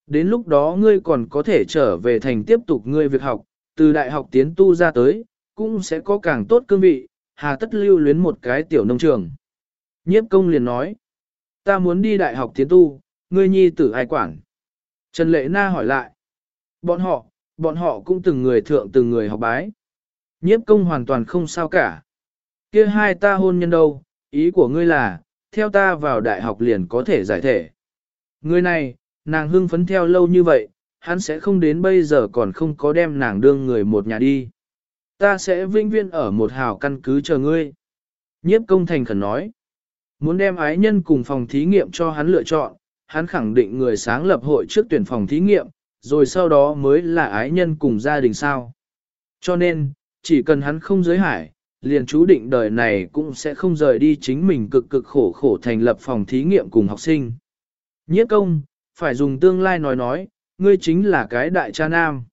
Đến lúc đó ngươi còn có thể trở về thành tiếp tục ngươi việc học, từ đại học tiến tu ra tới, cũng sẽ có càng tốt cương vị, hà tất lưu luyến một cái tiểu nông trường. Nhiếp công liền nói, ta muốn đi đại học tiến tu, ngươi nhi tử ai quản. Trần Lệ Na hỏi lại, bọn họ, bọn họ cũng từng người thượng từng người học bái. Nhiếp công hoàn toàn không sao cả. kia hai ta hôn nhân đâu, ý của ngươi là, theo ta vào đại học liền có thể giải thể. Người này, nàng hưng phấn theo lâu như vậy, hắn sẽ không đến bây giờ còn không có đem nàng đương người một nhà đi. Ta sẽ vinh viên ở một hào căn cứ chờ ngươi. Nhiếp công thành khẩn nói. Muốn đem ái nhân cùng phòng thí nghiệm cho hắn lựa chọn, hắn khẳng định người sáng lập hội trước tuyển phòng thí nghiệm, rồi sau đó mới là ái nhân cùng gia đình sao. Cho nên, chỉ cần hắn không giới hải, liền chú định đời này cũng sẽ không rời đi chính mình cực cực khổ khổ thành lập phòng thí nghiệm cùng học sinh. Nhiếp công, phải dùng tương lai nói nói, ngươi chính là cái đại cha nam.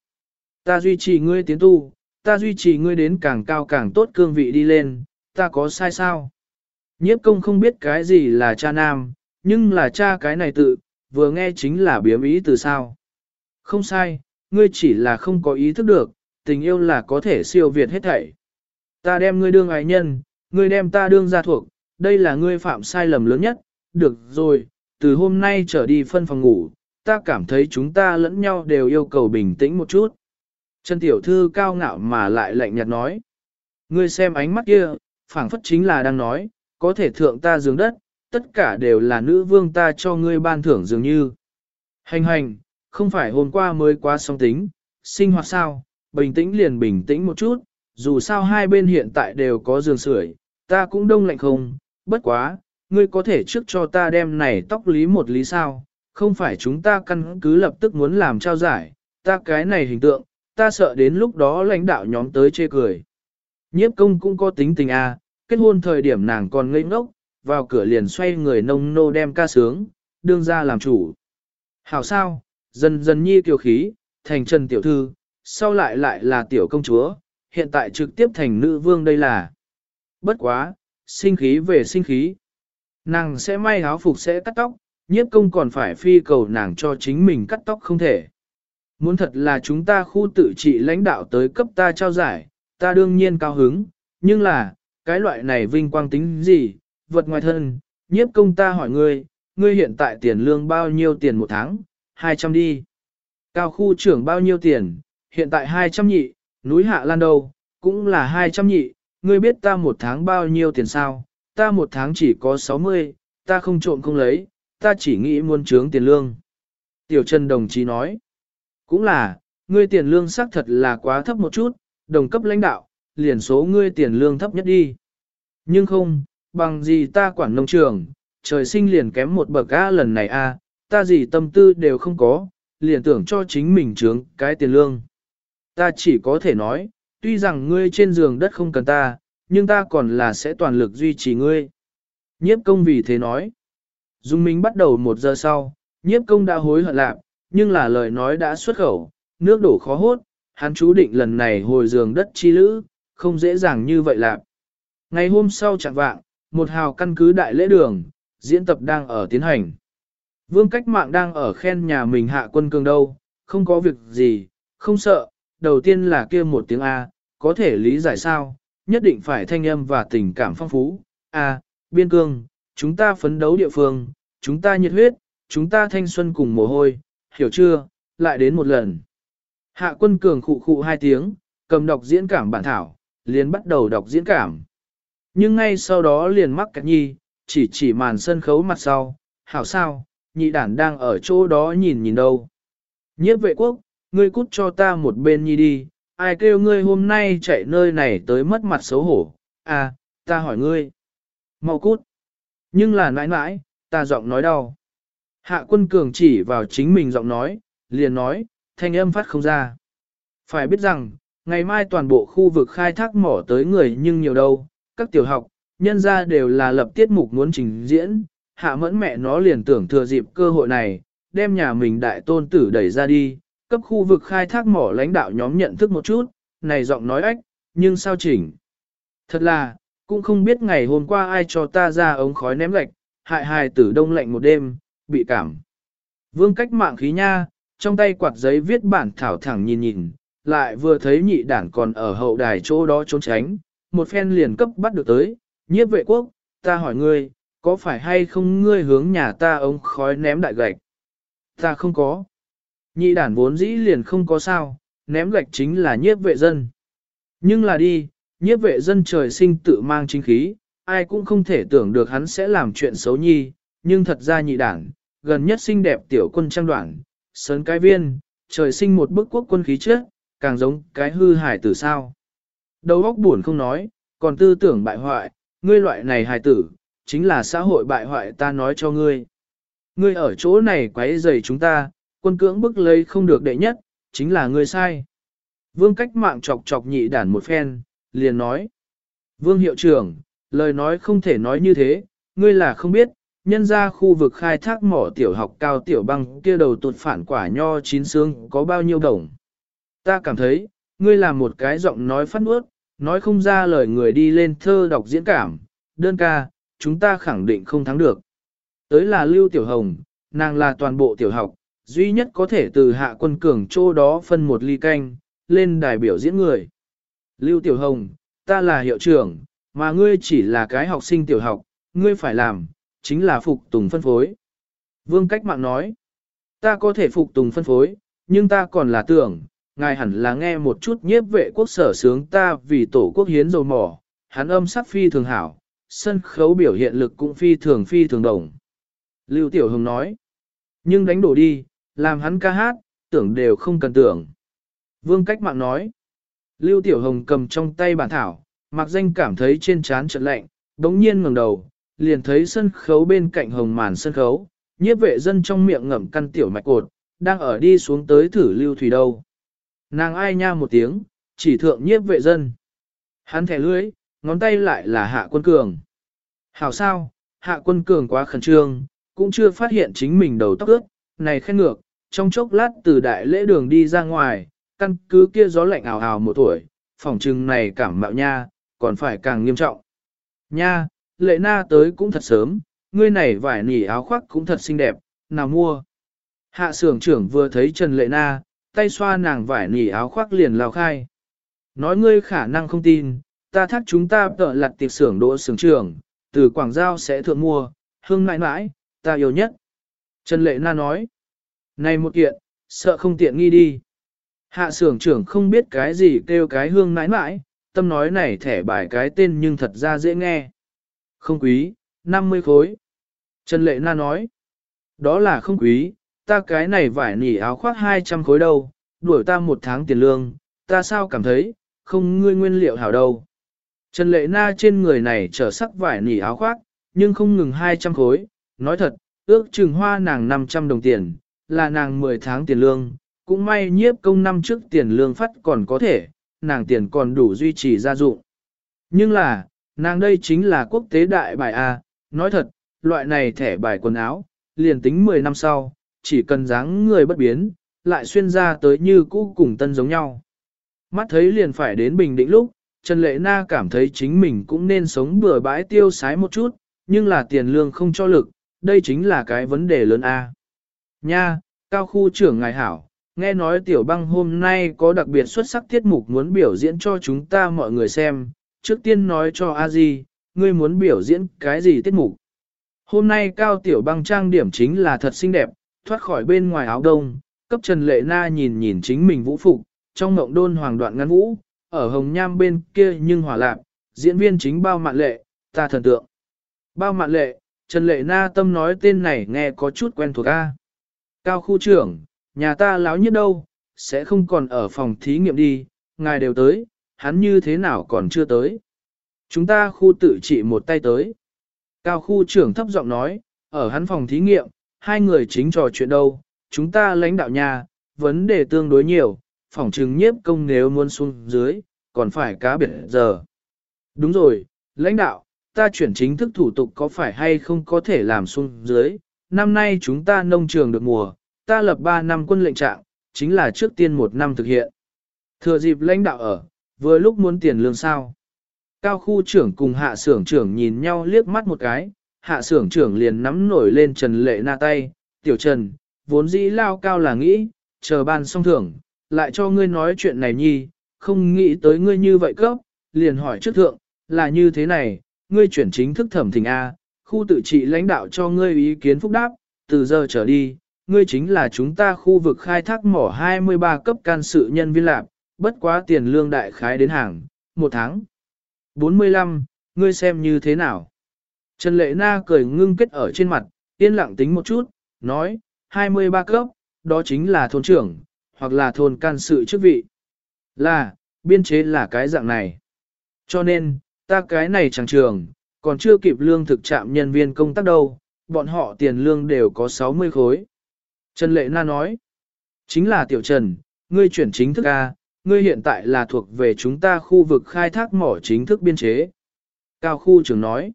Ta duy trì ngươi tiến tu, ta duy trì ngươi đến càng cao càng tốt cương vị đi lên, ta có sai sao? Nhiếp công không biết cái gì là cha nam, nhưng là cha cái này tự, vừa nghe chính là biếm ý từ sao. Không sai, ngươi chỉ là không có ý thức được, tình yêu là có thể siêu việt hết thảy. Ta đem ngươi đương ái nhân, ngươi đem ta đương gia thuộc, đây là ngươi phạm sai lầm lớn nhất, được rồi, từ hôm nay trở đi phân phòng ngủ, ta cảm thấy chúng ta lẫn nhau đều yêu cầu bình tĩnh một chút. Trần Tiểu Thư cao ngạo mà lại lạnh nhạt nói. Ngươi xem ánh mắt kia, phảng phất chính là đang nói, có thể thượng ta giường đất, tất cả đều là nữ vương ta cho ngươi ban thưởng dường như. Hành hành, không phải hôm qua mới quá song tính, sinh hoạt sao, bình tĩnh liền bình tĩnh một chút, dù sao hai bên hiện tại đều có giường sưởi, ta cũng đông lạnh không, bất quá, ngươi có thể trước cho ta đem này tóc lý một lý sao, không phải chúng ta căn cứ lập tức muốn làm trao giải, ta cái này hình tượng, ta sợ đến lúc đó lãnh đạo nhóm tới chê cười. Nhiếp công cũng có tính tình à, kết hôn thời điểm nàng còn ngây ngốc, vào cửa liền xoay người nông nô đem ca sướng, đương ra làm chủ. Hảo sao, dần dần nhi kiều khí, thành trần tiểu thư, sau lại lại là tiểu công chúa, hiện tại trực tiếp thành nữ vương đây là. Bất quá, sinh khí về sinh khí. Nàng sẽ may áo phục sẽ cắt tóc, nhiếp công còn phải phi cầu nàng cho chính mình cắt tóc không thể. Muốn thật là chúng ta khu tự trị lãnh đạo tới cấp ta trao giải, ta đương nhiên cao hứng, nhưng là, cái loại này vinh quang tính gì, vật ngoài thân, nhiếp công ta hỏi ngươi, ngươi hiện tại tiền lương bao nhiêu tiền một tháng, 200 đi. Cao khu trưởng bao nhiêu tiền, hiện tại 200 nhị, núi Hạ Lan đâu, cũng là 200 nhị, ngươi biết ta một tháng bao nhiêu tiền sao, ta một tháng chỉ có 60, ta không trộm không lấy, ta chỉ nghĩ muốn trướng tiền lương. Tiểu Trần đồng chí nói, cũng là, ngươi tiền lương xác thật là quá thấp một chút, đồng cấp lãnh đạo, liền số ngươi tiền lương thấp nhất đi. Nhưng không, bằng gì ta quản nông trường, trời sinh liền kém một bậc A lần này A, ta gì tâm tư đều không có, liền tưởng cho chính mình trướng cái tiền lương. Ta chỉ có thể nói, tuy rằng ngươi trên giường đất không cần ta, nhưng ta còn là sẽ toàn lực duy trì ngươi. Nhiếp công vì thế nói. Dung Minh bắt đầu một giờ sau, nhiếp công đã hối hận lạc, nhưng là lời nói đã xuất khẩu, nước đổ khó hốt, hắn chú định lần này hồi giường đất chi lữ, không dễ dàng như vậy lạc. Ngày hôm sau chẳng vạng, một hào căn cứ đại lễ đường, diễn tập đang ở tiến hành. Vương cách mạng đang ở khen nhà mình hạ quân cường đâu, không có việc gì, không sợ, đầu tiên là kia một tiếng A, có thể lý giải sao, nhất định phải thanh âm và tình cảm phong phú. A, biên cương, chúng ta phấn đấu địa phương, chúng ta nhiệt huyết, chúng ta thanh xuân cùng mồ hôi, hiểu chưa, lại đến một lần. Hạ quân cường khụ khụ hai tiếng, cầm đọc diễn cảm bản thảo, liền bắt đầu đọc diễn cảm. Nhưng ngay sau đó liền mắc cạch nhi, chỉ chỉ màn sân khấu mặt sau, hảo sao, nhị đản đang ở chỗ đó nhìn nhìn đâu. Nhiếp vệ quốc, ngươi cút cho ta một bên nhi đi, ai kêu ngươi hôm nay chạy nơi này tới mất mặt xấu hổ, à, ta hỏi ngươi. Mau cút. Nhưng là nãi nãi, ta giọng nói đau. Hạ quân cường chỉ vào chính mình giọng nói, liền nói, thanh âm phát không ra. Phải biết rằng, ngày mai toàn bộ khu vực khai thác mỏ tới người nhưng nhiều đâu, các tiểu học, nhân ra đều là lập tiết mục muốn trình diễn, hạ mẫn mẹ nó liền tưởng thừa dịp cơ hội này, đem nhà mình đại tôn tử đẩy ra đi, cấp khu vực khai thác mỏ lãnh đạo nhóm nhận thức một chút, này giọng nói ách, nhưng sao chỉnh. Thật là, cũng không biết ngày hôm qua ai cho ta ra ống khói ném lệch, hại hài tử đông lạnh một đêm, bị cảm. Vương cách mạng khí nha, trong tay quạt giấy viết bản thảo thẳng nhìn nhìn, lại vừa thấy nhị đảng còn ở hậu đài chỗ đó trốn tránh, một phen liền cấp bắt được tới, nhiếp vệ quốc, ta hỏi ngươi, có phải hay không ngươi hướng nhà ta ống khói ném đại gạch? Ta không có. Nhị đản vốn dĩ liền không có sao, ném gạch chính là nhiếp vệ dân. Nhưng là đi, nhiếp vệ dân trời sinh tự mang chính khí, ai cũng không thể tưởng được hắn sẽ làm chuyện xấu nhi, nhưng thật ra nhị đản, gần nhất xinh đẹp tiểu quân trang đoạn, sớn cái viên, trời sinh một bức quốc quân khí trước, càng giống cái hư hải tử sao. Đầu óc buồn không nói, còn tư tưởng bại hoại, ngươi loại này hài tử, chính là xã hội bại hoại ta nói cho ngươi. Ngươi ở chỗ này quấy rầy chúng ta, quân cưỡng bức lấy không được đệ nhất, chính là ngươi sai. Vương cách mạng chọc chọc nhị đản một phen, liền nói. Vương hiệu trưởng, lời nói không thể nói như thế, ngươi là không biết, nhân ra khu vực khai thác mỏ tiểu học cao tiểu băng kia đầu tụt phản quả nho chín xương có bao nhiêu đồng. Ta cảm thấy, ngươi là một cái giọng nói phát ướt, nói không ra lời người đi lên thơ đọc diễn cảm, đơn ca, chúng ta khẳng định không thắng được. Tới là Lưu Tiểu Hồng, nàng là toàn bộ tiểu học, duy nhất có thể từ hạ quân cường chỗ đó phân một ly canh, lên đài biểu diễn người. Lưu Tiểu Hồng, ta là hiệu trưởng, mà ngươi chỉ là cái học sinh tiểu học, ngươi phải làm, chính là phục tùng phân phối. Vương Cách Mạng nói, ta có thể phục tùng phân phối, nhưng ta còn là tưởng, ngài hẳn là nghe một chút nhiếp vệ quốc sở sướng ta vì tổ quốc hiến dầu mỏ, hắn âm sắc phi thường hảo, sân khấu biểu hiện lực cũng phi thường phi thường đồng. Lưu Tiểu Hồng nói, nhưng đánh đổ đi, làm hắn ca hát, tưởng đều không cần tưởng. Vương Cách Mạng nói, Lưu Tiểu Hồng cầm trong tay bản thảo, mặc danh cảm thấy trên trán trận lạnh, đống nhiên ngẩng đầu, liền thấy sân khấu bên cạnh hồng màn sân khấu, nhiếp vệ dân trong miệng ngậm căn tiểu mạch cột, đang ở đi xuống tới thử lưu thủy đâu. Nàng ai nha một tiếng, chỉ thượng nhiếp vệ dân. Hắn thẻ lưới, ngón tay lại là hạ quân cường. Hảo sao, hạ quân cường quá khẩn trương, cũng chưa phát hiện chính mình đầu tóc ướt, này khen ngược, trong chốc lát từ đại lễ đường đi ra ngoài, căn cứ kia gió lạnh ảo ảo một tuổi, phỏng trừng này cảm mạo nha, còn phải càng nghiêm trọng. Nha, lệ na tới cũng thật sớm, ngươi này vải nỉ áo khoác cũng thật xinh đẹp, nào mua. Hạ sưởng trưởng vừa thấy Trần Lệ Na, tay xoa nàng vải nỉ áo khoác liền lao khai. Nói ngươi khả năng không tin, ta thác chúng ta tợ lặt tiệc xưởng đỗ xưởng trưởng, từ Quảng Giao sẽ thượng mua, hương mãi mãi, ta yêu nhất. Trần Lệ Na nói, này một kiện, sợ không tiện nghi đi. Hạ sưởng trưởng không biết cái gì kêu cái hương nãi nãi, tâm nói này thẻ bài cái tên nhưng thật ra dễ nghe. Không quý, 50 khối. Trần Lệ Na nói, đó là không quý, ta cái này vải nỉ áo khoác 200 khối đâu, đuổi ta một tháng tiền lương, ta sao cảm thấy, không ngươi nguyên liệu hảo đâu. Trần Lệ Na trên người này trở sắc vải nỉ áo khoác, nhưng không ngừng 200 khối, nói thật, ước chừng hoa nàng 500 đồng tiền, là nàng 10 tháng tiền lương, cũng may nhiếp công năm trước tiền lương phát còn có thể, nàng tiền còn đủ duy trì gia dụng. Nhưng là, nàng đây chính là quốc tế đại bài A, nói thật, loại này thẻ bài quần áo, liền tính 10 năm sau, chỉ cần dáng người bất biến, lại xuyên ra tới như cũ cùng tân giống nhau. Mắt thấy liền phải đến bình định lúc, Trần Lệ Na cảm thấy chính mình cũng nên sống bừa bãi tiêu sái một chút, nhưng là tiền lương không cho lực, đây chính là cái vấn đề lớn A. Nha, cao khu trưởng ngài hảo, nghe nói tiểu băng hôm nay có đặc biệt xuất sắc tiết mục muốn biểu diễn cho chúng ta mọi người xem, trước tiên nói cho a di ngươi muốn biểu diễn cái gì tiết mục. Hôm nay cao tiểu băng trang điểm chính là thật xinh đẹp, thoát khỏi bên ngoài áo đông, cấp Trần Lệ Na nhìn nhìn chính mình vũ phục, trong mộng đôn hoàng đoạn ngắn vũ, ở hồng nham bên kia nhưng hỏa lạc, diễn viên chính bao mạn lệ, ta thần tượng. Bao mạn lệ, Trần Lệ Na tâm nói tên này nghe có chút quen thuộc a. Cao khu trưởng, nhà ta láo nhất đâu, sẽ không còn ở phòng thí nghiệm đi, ngài đều tới, hắn như thế nào còn chưa tới. Chúng ta khu tự trị một tay tới. Cao khu trưởng thấp giọng nói, ở hắn phòng thí nghiệm, hai người chính trò chuyện đâu, chúng ta lãnh đạo nhà, vấn đề tương đối nhiều, phỏng trừng nhiếp công nếu muốn xuống dưới, còn phải cá biệt giờ. Đúng rồi, lãnh đạo, ta chuyển chính thức thủ tục có phải hay không có thể làm xuống dưới, năm nay chúng ta nông trường được mùa, ta lập 3 năm quân lệnh trạng, chính là trước tiên một năm thực hiện. Thừa dịp lãnh đạo ở, vừa lúc muốn tiền lương sao. Cao khu trưởng cùng hạ xưởng trưởng nhìn nhau liếc mắt một cái, hạ xưởng trưởng liền nắm nổi lên Trần Lệ Na tay, tiểu Trần, vốn dĩ lao cao là nghĩ, chờ ban xong thưởng, lại cho ngươi nói chuyện này nhi, không nghĩ tới ngươi như vậy cấp, liền hỏi trước thượng, là như thế này, ngươi chuyển chính thức thẩm thỉnh A, khu tự trị lãnh đạo cho ngươi ý kiến phúc đáp, từ giờ trở đi, ngươi chính là chúng ta khu vực khai thác mỏ 23 cấp can sự nhân viên lạc, bất quá tiền lương đại khái đến hàng, một tháng. 45, ngươi xem như thế nào? Trần Lệ Na cười ngưng kết ở trên mặt, yên lặng tính một chút, nói, 23 cấp, đó chính là thôn trưởng, hoặc là thôn can sự chức vị. Là, biên chế là cái dạng này. Cho nên, ta cái này chẳng trường, còn chưa kịp lương thực trạm nhân viên công tác đâu, bọn họ tiền lương đều có 60 khối. Trần Lệ Na nói, chính là Tiểu Trần, ngươi chuyển chính thức A, ngươi hiện tại là thuộc về chúng ta khu vực khai thác mỏ chính thức biên chế. Cao khu trưởng nói,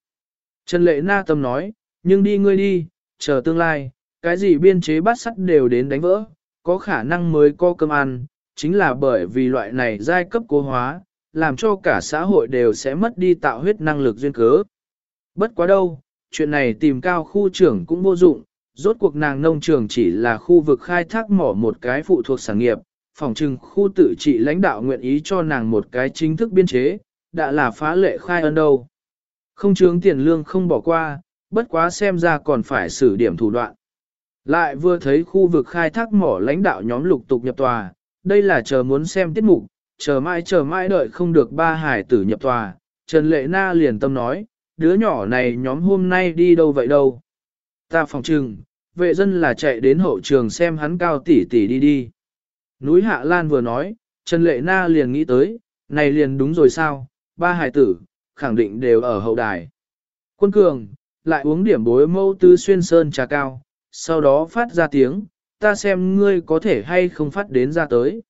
Trần Lệ Na tâm nói, nhưng đi ngươi đi, chờ tương lai, cái gì biên chế bắt sắt đều đến đánh vỡ, có khả năng mới có cơm ăn, chính là bởi vì loại này giai cấp cố hóa, làm cho cả xã hội đều sẽ mất đi tạo huyết năng lực duyên cớ. Bất quá đâu, chuyện này tìm cao khu trưởng cũng vô dụng, rốt cuộc nàng nông trường chỉ là khu vực khai thác mỏ một cái phụ thuộc sản nghiệp, phòng trừng khu tự trị lãnh đạo nguyện ý cho nàng một cái chính thức biên chế, đã là phá lệ khai ân đâu. Không chướng tiền lương không bỏ qua, bất quá xem ra còn phải xử điểm thủ đoạn. Lại vừa thấy khu vực khai thác mỏ lãnh đạo nhóm lục tục nhập tòa, đây là chờ muốn xem tiết mục, chờ mãi chờ mãi đợi không được ba hải tử nhập tòa. Trần Lệ Na liền tâm nói, đứa nhỏ này nhóm hôm nay đi đâu vậy đâu. Ta phòng trừng, vệ dân là chạy đến hậu trường xem hắn cao tỷ tỷ đi đi. Núi Hạ Lan vừa nói, Trần Lệ Na liền nghĩ tới, này liền đúng rồi sao, ba hải tử, khẳng định đều ở hậu đài. Quân cường, lại uống điểm bối mâu tư xuyên sơn trà cao, sau đó phát ra tiếng, ta xem ngươi có thể hay không phát đến ra tới.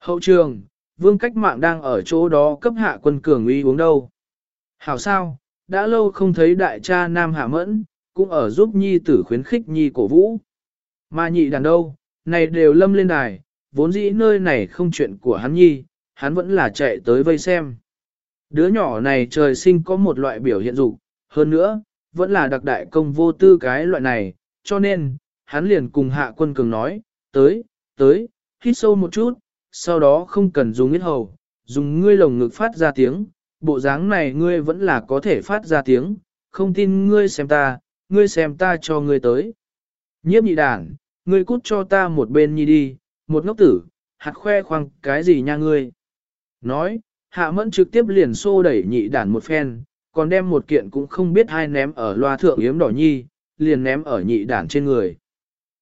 Hậu trường, vương cách mạng đang ở chỗ đó cấp hạ quân cường uy uống đâu. Hảo sao, đã lâu không thấy đại cha Nam Hạ Mẫn, cũng ở giúp nhi tử khuyến khích nhi cổ vũ. Mà nhị đàn đâu, này đều lâm lên đài, vốn dĩ nơi này không chuyện của hắn nhi, hắn vẫn là chạy tới vây xem. Đứa nhỏ này trời sinh có một loại biểu hiện dục, hơn nữa, vẫn là đặc đại công vô tư cái loại này, cho nên, hắn liền cùng hạ quân cường nói, tới, tới, hít sâu một chút, sau đó không cần dùng ít hầu, dùng ngươi lồng ngực phát ra tiếng, bộ dáng này ngươi vẫn là có thể phát ra tiếng, không tin ngươi xem ta, ngươi xem ta cho ngươi tới. Nhiếp nhị đàn, ngươi cút cho ta một bên nhi đi, một ngốc tử, hạt khoe khoang cái gì nha ngươi. Nói, hạ mẫn trực tiếp liền xô đẩy nhị đản một phen, còn đem một kiện cũng không biết hai ném ở loa thượng yếm đỏ nhi, liền ném ở nhị đản trên người.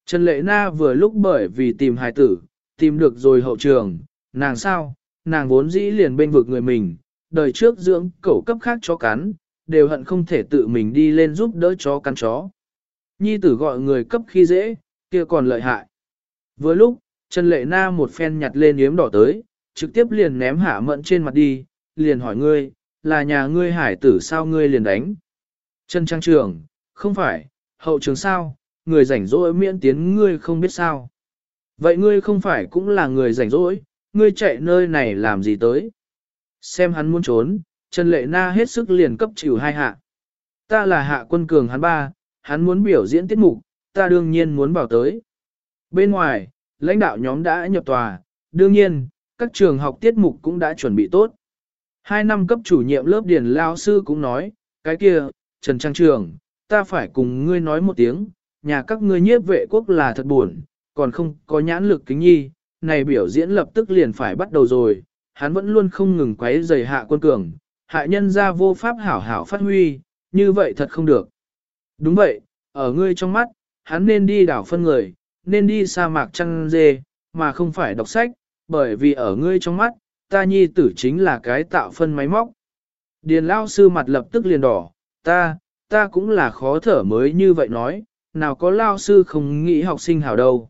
Trần Lệ Na vừa lúc bởi vì tìm hài tử, tìm được rồi hậu trường, nàng sao, nàng vốn dĩ liền bên vực người mình, đời trước dưỡng cẩu cấp khác chó cắn, đều hận không thể tự mình đi lên giúp đỡ chó cắn chó. Nhi tử gọi người cấp khi dễ, kia còn lợi hại. Vừa lúc, Trần Lệ Na một phen nhặt lên yếm đỏ tới, trực tiếp liền ném hạ mẫn trên mặt đi, liền hỏi ngươi, là nhà ngươi hải tử sao ngươi liền đánh. Trần Trang Trường, không phải, hậu trường sao, người rảnh rỗi miễn tiến ngươi không biết sao. Vậy ngươi không phải cũng là người rảnh rỗi, ngươi chạy nơi này làm gì tới. Xem hắn muốn trốn, Trần Lệ Na hết sức liền cấp chịu hai hạ. Ta là hạ quân cường hắn ba, hắn muốn biểu diễn tiết mục, ta đương nhiên muốn bảo tới. Bên ngoài, lãnh đạo nhóm đã nhập tòa, đương nhiên, các trường học tiết mục cũng đã chuẩn bị tốt. Hai năm cấp chủ nhiệm lớp điển lao sư cũng nói, cái kia, Trần Trang Trường, ta phải cùng ngươi nói một tiếng, nhà các ngươi nhiếp vệ quốc là thật buồn, còn không có nhãn lực kính nhi, này biểu diễn lập tức liền phải bắt đầu rồi, hắn vẫn luôn không ngừng quấy giày hạ quân cường, hại nhân ra vô pháp hảo hảo phát huy, như vậy thật không được. Đúng vậy, ở ngươi trong mắt, hắn nên đi đảo phân người, nên đi sa mạc trăng dê, mà không phải đọc sách, bởi vì ở ngươi trong mắt, ta nhi tử chính là cái tạo phân máy móc. Điền lao sư mặt lập tức liền đỏ, ta, ta cũng là khó thở mới như vậy nói, nào có lao sư không nghĩ học sinh hảo đâu.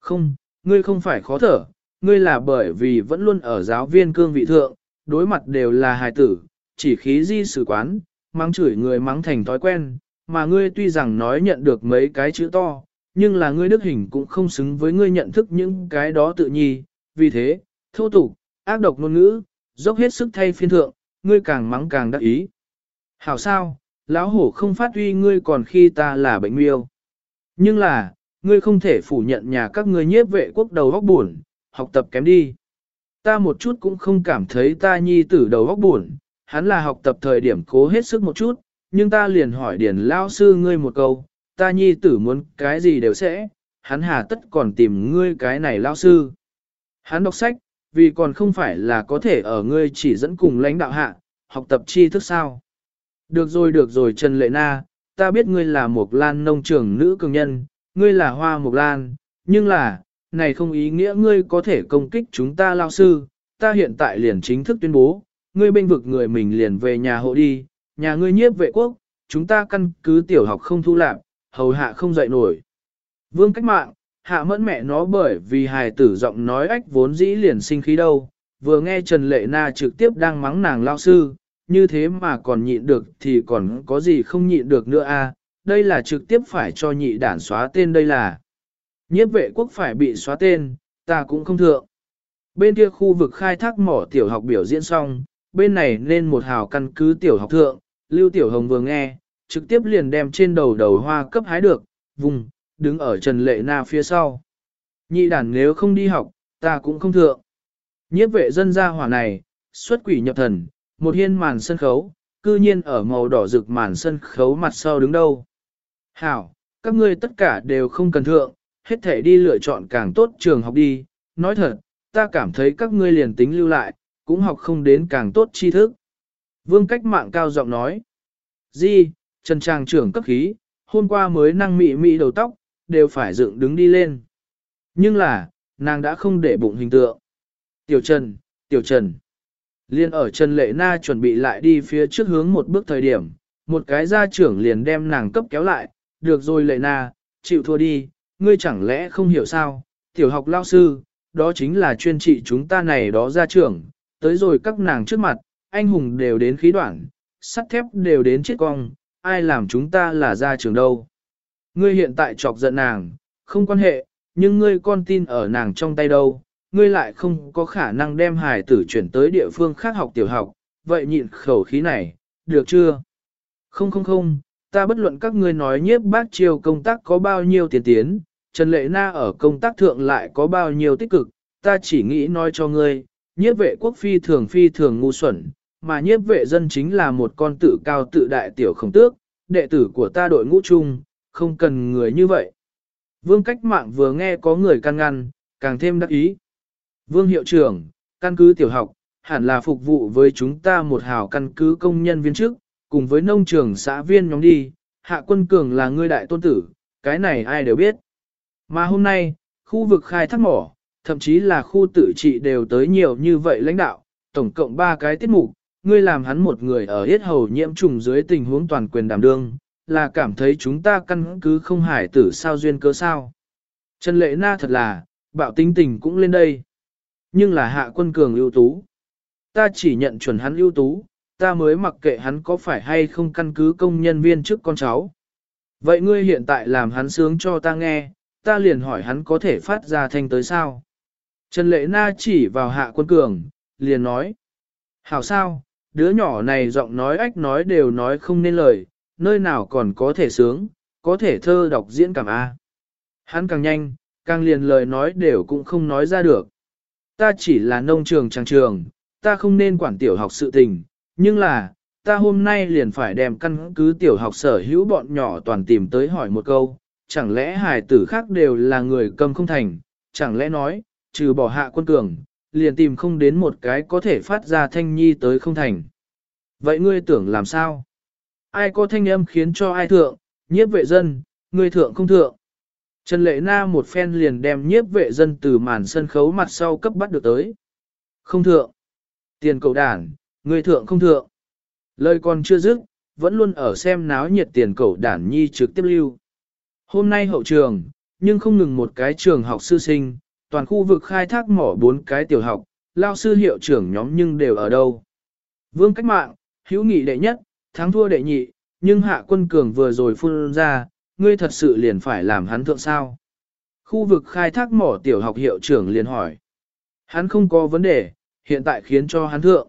Không, ngươi không phải khó thở, ngươi là bởi vì vẫn luôn ở giáo viên cương vị thượng, đối mặt đều là hài tử, chỉ khí di sử quán, mắng chửi người mắng thành thói quen, mà ngươi tuy rằng nói nhận được mấy cái chữ to, nhưng là ngươi đức hình cũng không xứng với ngươi nhận thức những cái đó tự nhi, vì thế, thô tục, ác độc ngôn ngữ, dốc hết sức thay phiên thượng, ngươi càng mắng càng đắc ý. Hảo sao, lão hổ không phát uy ngươi còn khi ta là bệnh miêu. Nhưng là, ngươi không thể phủ nhận nhà các ngươi nhiếp vệ quốc đầu góc buồn, học tập kém đi. Ta một chút cũng không cảm thấy ta nhi tử đầu góc buồn, hắn là học tập thời điểm cố hết sức một chút, nhưng ta liền hỏi điển lao sư ngươi một câu, ta nhi tử muốn cái gì đều sẽ, hắn hà tất còn tìm ngươi cái này lao sư. Hắn đọc sách, vì còn không phải là có thể ở ngươi chỉ dẫn cùng lãnh đạo hạ, học tập tri thức sao. Được rồi được rồi Trần Lệ Na, ta biết ngươi là một lan nông trường nữ cường nhân, ngươi là hoa mộc lan, nhưng là, này không ý nghĩa ngươi có thể công kích chúng ta lao sư, ta hiện tại liền chính thức tuyên bố, ngươi bên vực người mình liền về nhà hộ đi, nhà ngươi nhiếp vệ quốc, chúng ta căn cứ tiểu học không thu lạc, hầu hạ không dậy nổi. Vương cách mạng, hạ mẫn mẹ nó bởi vì hài tử giọng nói ách vốn dĩ liền sinh khí đâu, vừa nghe Trần Lệ Na trực tiếp đang mắng nàng lao sư, như thế mà còn nhịn được thì còn có gì không nhịn được nữa a? À? đây là trực tiếp phải cho nhị đản xóa tên đây là. Nhiếp vệ quốc phải bị xóa tên, ta cũng không thượng. Bên kia khu vực khai thác mỏ tiểu học biểu diễn xong, bên này nên một hào căn cứ tiểu học thượng, Lưu Tiểu Hồng vừa nghe, trực tiếp liền đem trên đầu đầu hoa cấp hái được, vùng, đứng ở Trần Lệ Na phía sau. Nhị đản nếu không đi học, ta cũng không thượng. Nhiếp vệ dân gia hỏa này, xuất quỷ nhập thần, một hiên màn sân khấu, cư nhiên ở màu đỏ rực màn sân khấu mặt sau đứng đâu. Hảo, các ngươi tất cả đều không cần thượng, hết thể đi lựa chọn càng tốt trường học đi, nói thật, ta cảm thấy các ngươi liền tính lưu lại, cũng học không đến càng tốt tri thức. Vương cách mạng cao giọng nói, Di, Trần Trang trưởng cấp khí, hôm qua mới năng mị mị đầu tóc, đều phải dựng đứng đi lên. Nhưng là, nàng đã không để bụng hình tượng. Tiểu Trần, Tiểu Trần. Liên ở Trần Lệ Na chuẩn bị lại đi phía trước hướng một bước thời điểm, một cái gia trưởng liền đem nàng cấp kéo lại, được rồi Lệ Na, chịu thua đi, ngươi chẳng lẽ không hiểu sao, tiểu học lao sư, đó chính là chuyên trị chúng ta này đó gia trưởng, tới rồi các nàng trước mặt, anh hùng đều đến khí đoạn, sắt thép đều đến chết cong, ai làm chúng ta là gia trưởng đâu. Ngươi hiện tại chọc giận nàng, không quan hệ, nhưng ngươi con tin ở nàng trong tay đâu, ngươi lại không có khả năng đem hài tử chuyển tới địa phương khác học tiểu học, vậy nhịn khẩu khí này, được chưa? Không không không, ta bất luận các ngươi nói nhiếp bác triều công tác có bao nhiêu tiền tiến, Trần Lệ Na ở công tác thượng lại có bao nhiêu tích cực, ta chỉ nghĩ nói cho ngươi, nhiếp vệ quốc phi thường phi thường ngu xuẩn, mà nhiếp vệ dân chính là một con tự cao tự đại tiểu không tước, đệ tử của ta đội ngũ chung, không cần người như vậy. Vương cách mạng vừa nghe có người can ngăn, càng thêm đắc ý. Vương hiệu trưởng, căn cứ tiểu học, hẳn là phục vụ với chúng ta một hào căn cứ công nhân viên chức, cùng với nông trường xã viên nhóm đi, hạ quân cường là ngươi đại tôn tử, cái này ai đều biết. Mà hôm nay, khu vực khai thác mỏ, thậm chí là khu tự trị đều tới nhiều như vậy lãnh đạo, tổng cộng 3 cái tiết mục, ngươi làm hắn một người ở hết hầu nhiễm trùng dưới tình huống toàn quyền đảm đương, là cảm thấy chúng ta căn cứ không hải tử sao duyên cớ sao. Trần Lệ Na thật là, bạo tính tình cũng lên đây. Nhưng là hạ quân cường ưu tú. Ta chỉ nhận chuẩn hắn ưu tú, ta mới mặc kệ hắn có phải hay không căn cứ công nhân viên trước con cháu. Vậy ngươi hiện tại làm hắn sướng cho ta nghe, ta liền hỏi hắn có thể phát ra thanh tới sao. Trần Lệ Na chỉ vào hạ quân cường, liền nói. Hảo sao, đứa nhỏ này giọng nói ách nói đều nói không nên lời, nơi nào còn có thể sướng, có thể thơ đọc diễn cảm A. Hắn càng nhanh, càng liền lời nói đều cũng không nói ra được. Ta chỉ là nông trường trang trường, ta không nên quản tiểu học sự tình, nhưng là, ta hôm nay liền phải đem căn cứ tiểu học sở hữu bọn nhỏ toàn tìm tới hỏi một câu, chẳng lẽ hài tử khác đều là người cầm không thành, chẳng lẽ nói, trừ bỏ hạ quân cường, liền tìm không đến một cái có thể phát ra thanh nhi tới không thành. Vậy ngươi tưởng làm sao? Ai có thanh âm khiến cho ai thượng, nhiếp vệ dân, ngươi thượng không thượng. Trần Lệ Na một phen liền đem nhiếp vệ dân từ màn sân khấu mặt sau cấp bắt được tới. Không thượng. Tiền cầu đản, người thượng không thượng. Lời còn chưa dứt, vẫn luôn ở xem náo nhiệt tiền cầu đản nhi trực tiếp lưu. Hôm nay hậu trường, nhưng không ngừng một cái trường học sư sinh, toàn khu vực khai thác mỏ bốn cái tiểu học, lao sư hiệu trưởng nhóm nhưng đều ở đâu. Vương cách mạng, hữu nghị đệ nhất, thắng thua đệ nhị, nhưng hạ quân cường vừa rồi phun ra, ngươi thật sự liền phải làm hắn thượng sao. Khu vực khai thác mỏ tiểu học hiệu trưởng liền hỏi. Hắn không có vấn đề, hiện tại khiến cho hắn thượng.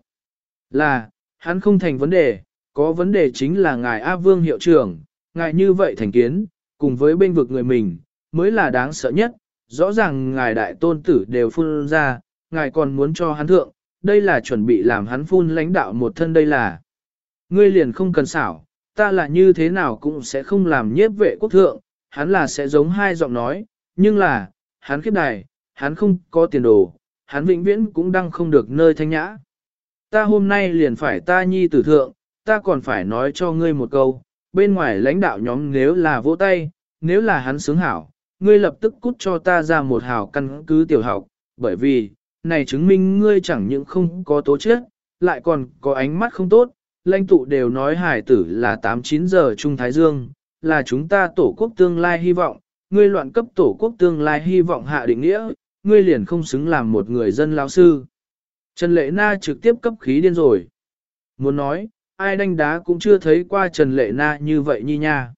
Là, hắn không thành vấn đề, có vấn đề chính là ngài A Vương hiệu trưởng, ngài như vậy thành kiến, cùng với bên vực người mình, mới là đáng sợ nhất, rõ ràng ngài đại tôn tử đều phun ra, ngài còn muốn cho hắn thượng, đây là chuẩn bị làm hắn phun lãnh đạo một thân đây là. Ngươi liền không cần xảo, ta là như thế nào cũng sẽ không làm nhiếp vệ quốc thượng, hắn là sẽ giống hai giọng nói, nhưng là, hắn khiếp đài, hắn không có tiền đồ, hắn vĩnh viễn cũng đang không được nơi thanh nhã. Ta hôm nay liền phải ta nhi tử thượng, ta còn phải nói cho ngươi một câu, bên ngoài lãnh đạo nhóm nếu là vỗ tay, nếu là hắn sướng hảo, ngươi lập tức cút cho ta ra một hào căn cứ tiểu học, bởi vì, này chứng minh ngươi chẳng những không có tố chất, lại còn có ánh mắt không tốt, lãnh tụ đều nói hải tử là 8-9 giờ Trung Thái Dương, là chúng ta tổ quốc tương lai hy vọng, ngươi loạn cấp tổ quốc tương lai hy vọng hạ định nghĩa, ngươi liền không xứng làm một người dân lao sư. Trần Lệ Na trực tiếp cấp khí điên rồi. Muốn nói, ai đánh đá cũng chưa thấy qua Trần Lệ Na như vậy nhi nha.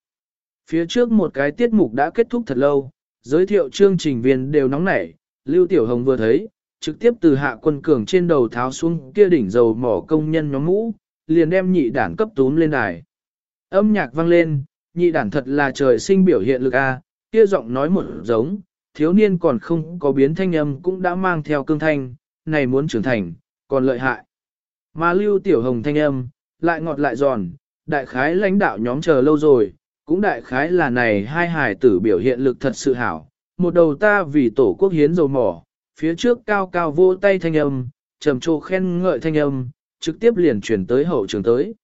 Phía trước một cái tiết mục đã kết thúc thật lâu, giới thiệu chương trình viên đều nóng nảy, Lưu Tiểu Hồng vừa thấy, trực tiếp từ hạ quân cường trên đầu tháo xuống kia đỉnh dầu mỏ công nhân nhóm mũ, liền đem nhị đản cấp túm lên đài. Âm nhạc vang lên, nhị đản thật là trời sinh biểu hiện lực A, kia giọng nói một giống, thiếu niên còn không có biến thanh âm cũng đã mang theo cương thanh, này muốn trưởng thành, còn lợi hại. Mà lưu tiểu hồng thanh âm, lại ngọt lại giòn, đại khái lãnh đạo nhóm chờ lâu rồi, cũng đại khái là này hai hải tử biểu hiện lực thật sự hảo. Một đầu ta vì tổ quốc hiến dầu mỏ, phía trước cao cao vô tay thanh âm, trầm trồ khen ngợi thanh âm, trực tiếp liền chuyển tới hậu trường tới.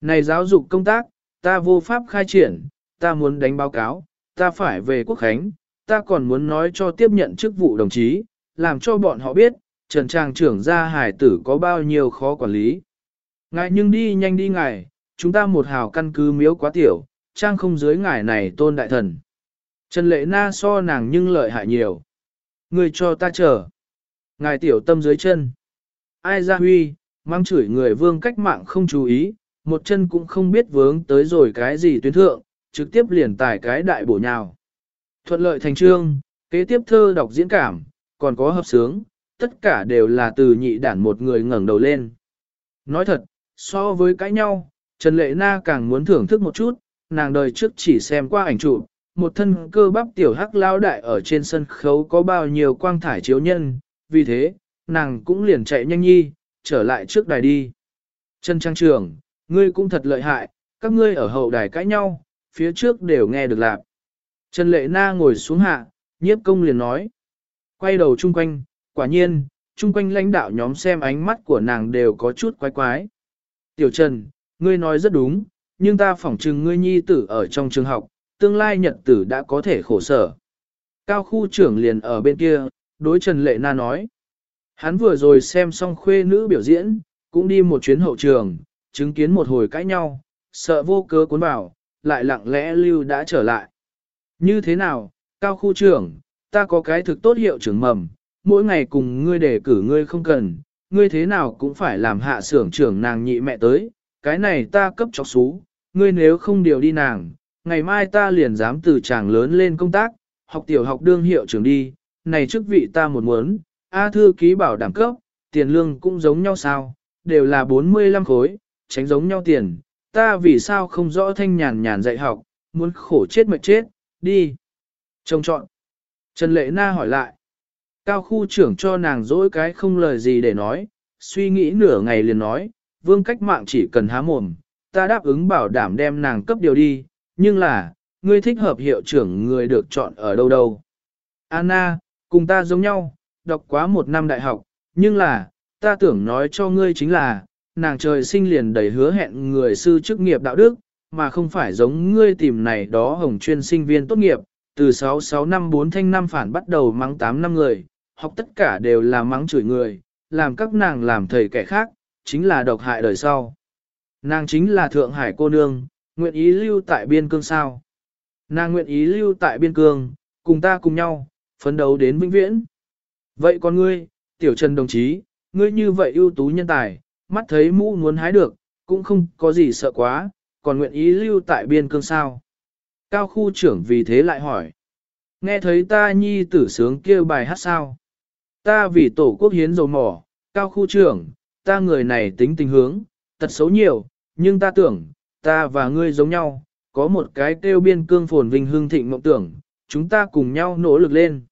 Này giáo dục công tác, ta vô pháp khai triển, ta muốn đánh báo cáo, ta phải về quốc khánh, ta còn muốn nói cho tiếp nhận chức vụ đồng chí, làm cho bọn họ biết, Trần Trang trưởng gia hải tử có bao nhiêu khó quản lý. Ngài nhưng đi nhanh đi ngài, chúng ta một hào căn cứ miếu quá tiểu, trang không dưới ngài này tôn đại thần. Trần Lệ Na so nàng nhưng lợi hại nhiều. Người cho ta chờ. Ngài tiểu tâm dưới chân. Ai ra huy, mang chửi người vương cách mạng không chú ý, một chân cũng không biết vướng tới rồi cái gì tuyến thượng, trực tiếp liền tải cái đại bổ nhào. Thuận lợi thành trương, kế tiếp thơ đọc diễn cảm, còn có hợp sướng, tất cả đều là từ nhị đản một người ngẩng đầu lên. Nói thật, so với cãi nhau, Trần Lệ Na càng muốn thưởng thức một chút, nàng đời trước chỉ xem qua ảnh chụp, một thân cơ bắp tiểu hắc lao đại ở trên sân khấu có bao nhiêu quang thải chiếu nhân, vì thế, nàng cũng liền chạy nhanh nhi, trở lại trước đài đi. Trần Trang Trường, ngươi cũng thật lợi hại, các ngươi ở hậu đài cãi nhau, phía trước đều nghe được lạc. Trần Lệ Na ngồi xuống hạ, nhiếp công liền nói. Quay đầu chung quanh, Quả nhiên, chung quanh lãnh đạo nhóm xem ánh mắt của nàng đều có chút quái quái. Tiểu Trần, ngươi nói rất đúng, nhưng ta phỏng chừng ngươi nhi tử ở trong trường học, tương lai nhật tử đã có thể khổ sở. Cao khu trưởng liền ở bên kia, đối Trần Lệ Na nói. Hắn vừa rồi xem xong khuê nữ biểu diễn, cũng đi một chuyến hậu trường, chứng kiến một hồi cãi nhau, sợ vô cớ cuốn vào, lại lặng lẽ lưu đã trở lại. Như thế nào, cao khu trưởng, ta có cái thực tốt hiệu trưởng mầm, mỗi ngày cùng ngươi để cử ngươi không cần, ngươi thế nào cũng phải làm hạ xưởng trưởng nàng nhị mẹ tới, cái này ta cấp cho xú, ngươi nếu không điều đi nàng, ngày mai ta liền dám từ chàng lớn lên công tác, học tiểu học đương hiệu trưởng đi, này chức vị ta một muốn, A thư ký bảo đảm cấp, tiền lương cũng giống nhau sao, đều là 45 khối, tránh giống nhau tiền, ta vì sao không rõ thanh nhàn nhàn dạy học, muốn khổ chết mệt chết, đi. Trông chọn. Trần Lệ Na hỏi lại. Cao khu trưởng cho nàng dỗi cái không lời gì để nói, suy nghĩ nửa ngày liền nói, vương cách mạng chỉ cần há mồm, ta đáp ứng bảo đảm đem nàng cấp điều đi, nhưng là, ngươi thích hợp hiệu trưởng người được chọn ở đâu đâu. Anna, cùng ta giống nhau, đọc quá một năm đại học, nhưng là, ta tưởng nói cho ngươi chính là, nàng trời sinh liền đầy hứa hẹn người sư chức nghiệp đạo đức, mà không phải giống ngươi tìm này đó hồng chuyên sinh viên tốt nghiệp, từ 66 năm 4 thanh năm phản bắt đầu mắng 8 năm người, học tất cả đều là mắng chửi người, làm các nàng làm thầy kẻ khác, chính là độc hại đời sau. Nàng chính là Thượng Hải cô nương, nguyện ý lưu tại biên cương sao. Nàng nguyện ý lưu tại biên cương, cùng ta cùng nhau, phấn đấu đến vĩnh viễn. Vậy còn ngươi, Tiểu Trần đồng chí, ngươi như vậy ưu tú nhân tài, mắt thấy mũ muốn hái được, cũng không có gì sợ quá, còn nguyện ý lưu tại biên cương sao. Cao khu trưởng vì thế lại hỏi. Nghe thấy ta nhi tử sướng kêu bài hát sao. Ta vì tổ quốc hiến dầu mỏ, cao khu trưởng, ta người này tính tình hướng, tật xấu nhiều, nhưng ta tưởng, ta và ngươi giống nhau, có một cái kêu biên cương phồn vinh hương thịnh mộng tưởng, chúng ta cùng nhau nỗ lực lên.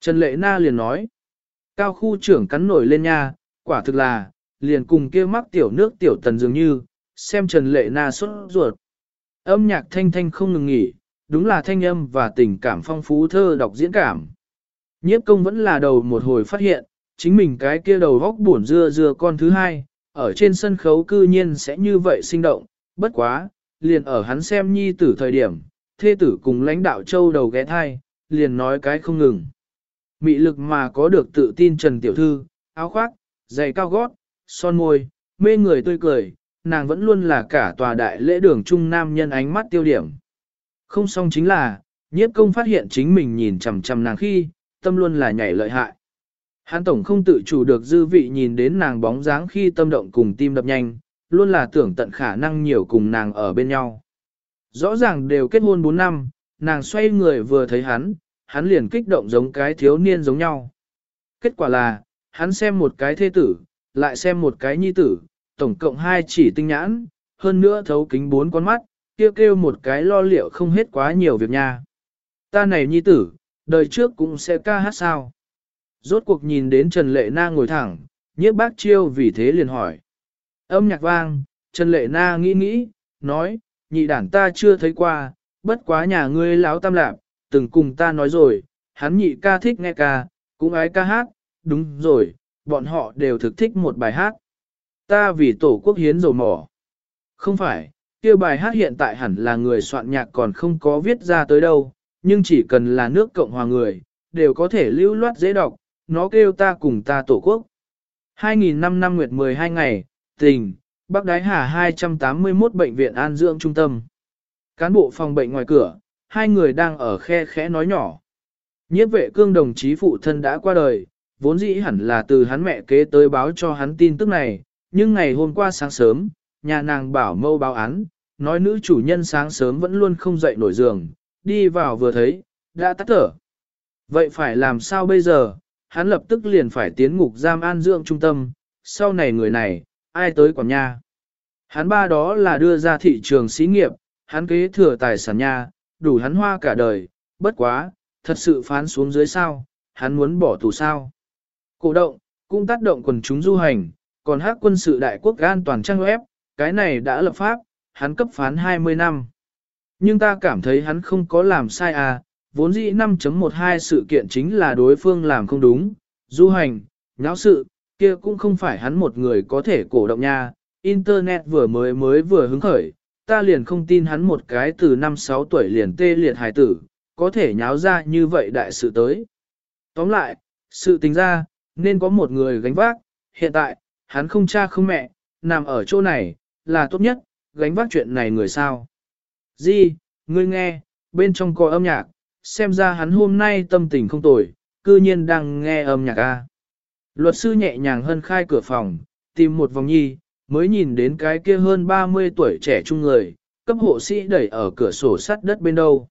Trần Lệ Na liền nói, cao khu trưởng cắn nổi lên nha, quả thực là, liền cùng kia mắc tiểu nước tiểu tần dường như, xem Trần Lệ Na xuất ruột. Âm nhạc thanh thanh không ngừng nghỉ, đúng là thanh âm và tình cảm phong phú thơ đọc diễn cảm. Nhiếp công vẫn là đầu một hồi phát hiện, chính mình cái kia đầu góc buồn dưa dưa con thứ hai, ở trên sân khấu cư nhiên sẽ như vậy sinh động, bất quá, liền ở hắn xem nhi tử thời điểm, thê tử cùng lãnh đạo châu đầu ghé thai, liền nói cái không ngừng. Mị lực mà có được tự tin Trần Tiểu Thư, áo khoác, giày cao gót, son môi, mê người tươi cười, nàng vẫn luôn là cả tòa đại lễ đường trung nam nhân ánh mắt tiêu điểm. Không xong chính là, nhiếp công phát hiện chính mình nhìn chằm chằm nàng khi, tâm luôn là nhảy lợi hại. Hán tổng không tự chủ được dư vị nhìn đến nàng bóng dáng khi tâm động cùng tim đập nhanh, luôn là tưởng tận khả năng nhiều cùng nàng ở bên nhau. Rõ ràng đều kết hôn 4 năm, nàng xoay người vừa thấy hắn, hắn liền kích động giống cái thiếu niên giống nhau. Kết quả là, hắn xem một cái thê tử, lại xem một cái nhi tử, tổng cộng hai chỉ tinh nhãn, hơn nữa thấu kính bốn con mắt, kêu kêu một cái lo liệu không hết quá nhiều việc nha. Ta này nhi tử, đời trước cũng sẽ ca hát sao. Rốt cuộc nhìn đến Trần Lệ Na ngồi thẳng, nhiếp bác chiêu vì thế liền hỏi. Âm nhạc vang, Trần Lệ Na nghĩ nghĩ, nói, nhị đản ta chưa thấy qua, bất quá nhà ngươi láo tam lạp, từng cùng ta nói rồi, hắn nhị ca thích nghe ca, cũng ái ca hát, đúng rồi, bọn họ đều thực thích một bài hát. Ta vì tổ quốc hiến dầu mỏ. Không phải, kia bài hát hiện tại hẳn là người soạn nhạc còn không có viết ra tới đâu, nhưng chỉ cần là nước Cộng hòa người, đều có thể lưu loát dễ đọc, nó kêu ta cùng ta tổ quốc. 2005 năm nguyệt 12 ngày, tình, Bắc Đái Hà 281 bệnh viện an dưỡng trung tâm. Cán bộ phòng bệnh ngoài cửa, hai người đang ở khe khẽ nói nhỏ. Nhiếp vệ cương đồng chí phụ thân đã qua đời, vốn dĩ hẳn là từ hắn mẹ kế tới báo cho hắn tin tức này, nhưng ngày hôm qua sáng sớm, nhà nàng bảo mâu báo án, nói nữ chủ nhân sáng sớm vẫn luôn không dậy nổi giường, đi vào vừa thấy, đã tắt thở. Vậy phải làm sao bây giờ, hắn lập tức liền phải tiến ngục giam an dưỡng trung tâm, sau này người này, ai tới quản nha. Hắn ba đó là đưa ra thị trường xí nghiệp, hắn kế thừa tài sản nha, đủ hắn hoa cả đời, bất quá, thật sự phán xuống dưới sao, hắn muốn bỏ tù sao. Cổ động, cũng tác động quần chúng du hành, còn hát quân sự đại quốc an toàn trang web, cái này đã lập pháp, hắn cấp phán 20 năm. Nhưng ta cảm thấy hắn không có làm sai à, vốn dĩ 5.12 sự kiện chính là đối phương làm không đúng, Du hành, nháo sự, kia cũng không phải hắn một người có thể cổ động nha, Internet vừa mới mới vừa hứng khởi, ta liền không tin hắn một cái từ năm 6 tuổi liền tê liệt hài tử, có thể nháo ra như vậy đại sự tới. Tóm lại, sự tình ra, nên có một người gánh vác, hiện tại, hắn không cha không mẹ, nằm ở chỗ này, là tốt nhất, gánh vác chuyện này người sao. Di, ngươi nghe, bên trong có âm nhạc, xem ra hắn hôm nay tâm tình không tồi, cư nhiên đang nghe âm nhạc a. Luật sư nhẹ nhàng hân khai cửa phòng, tìm một vòng nhi, mới nhìn đến cái kia hơn 30 tuổi trẻ trung người, cấp hộ sĩ đẩy ở cửa sổ sắt đất bên đâu.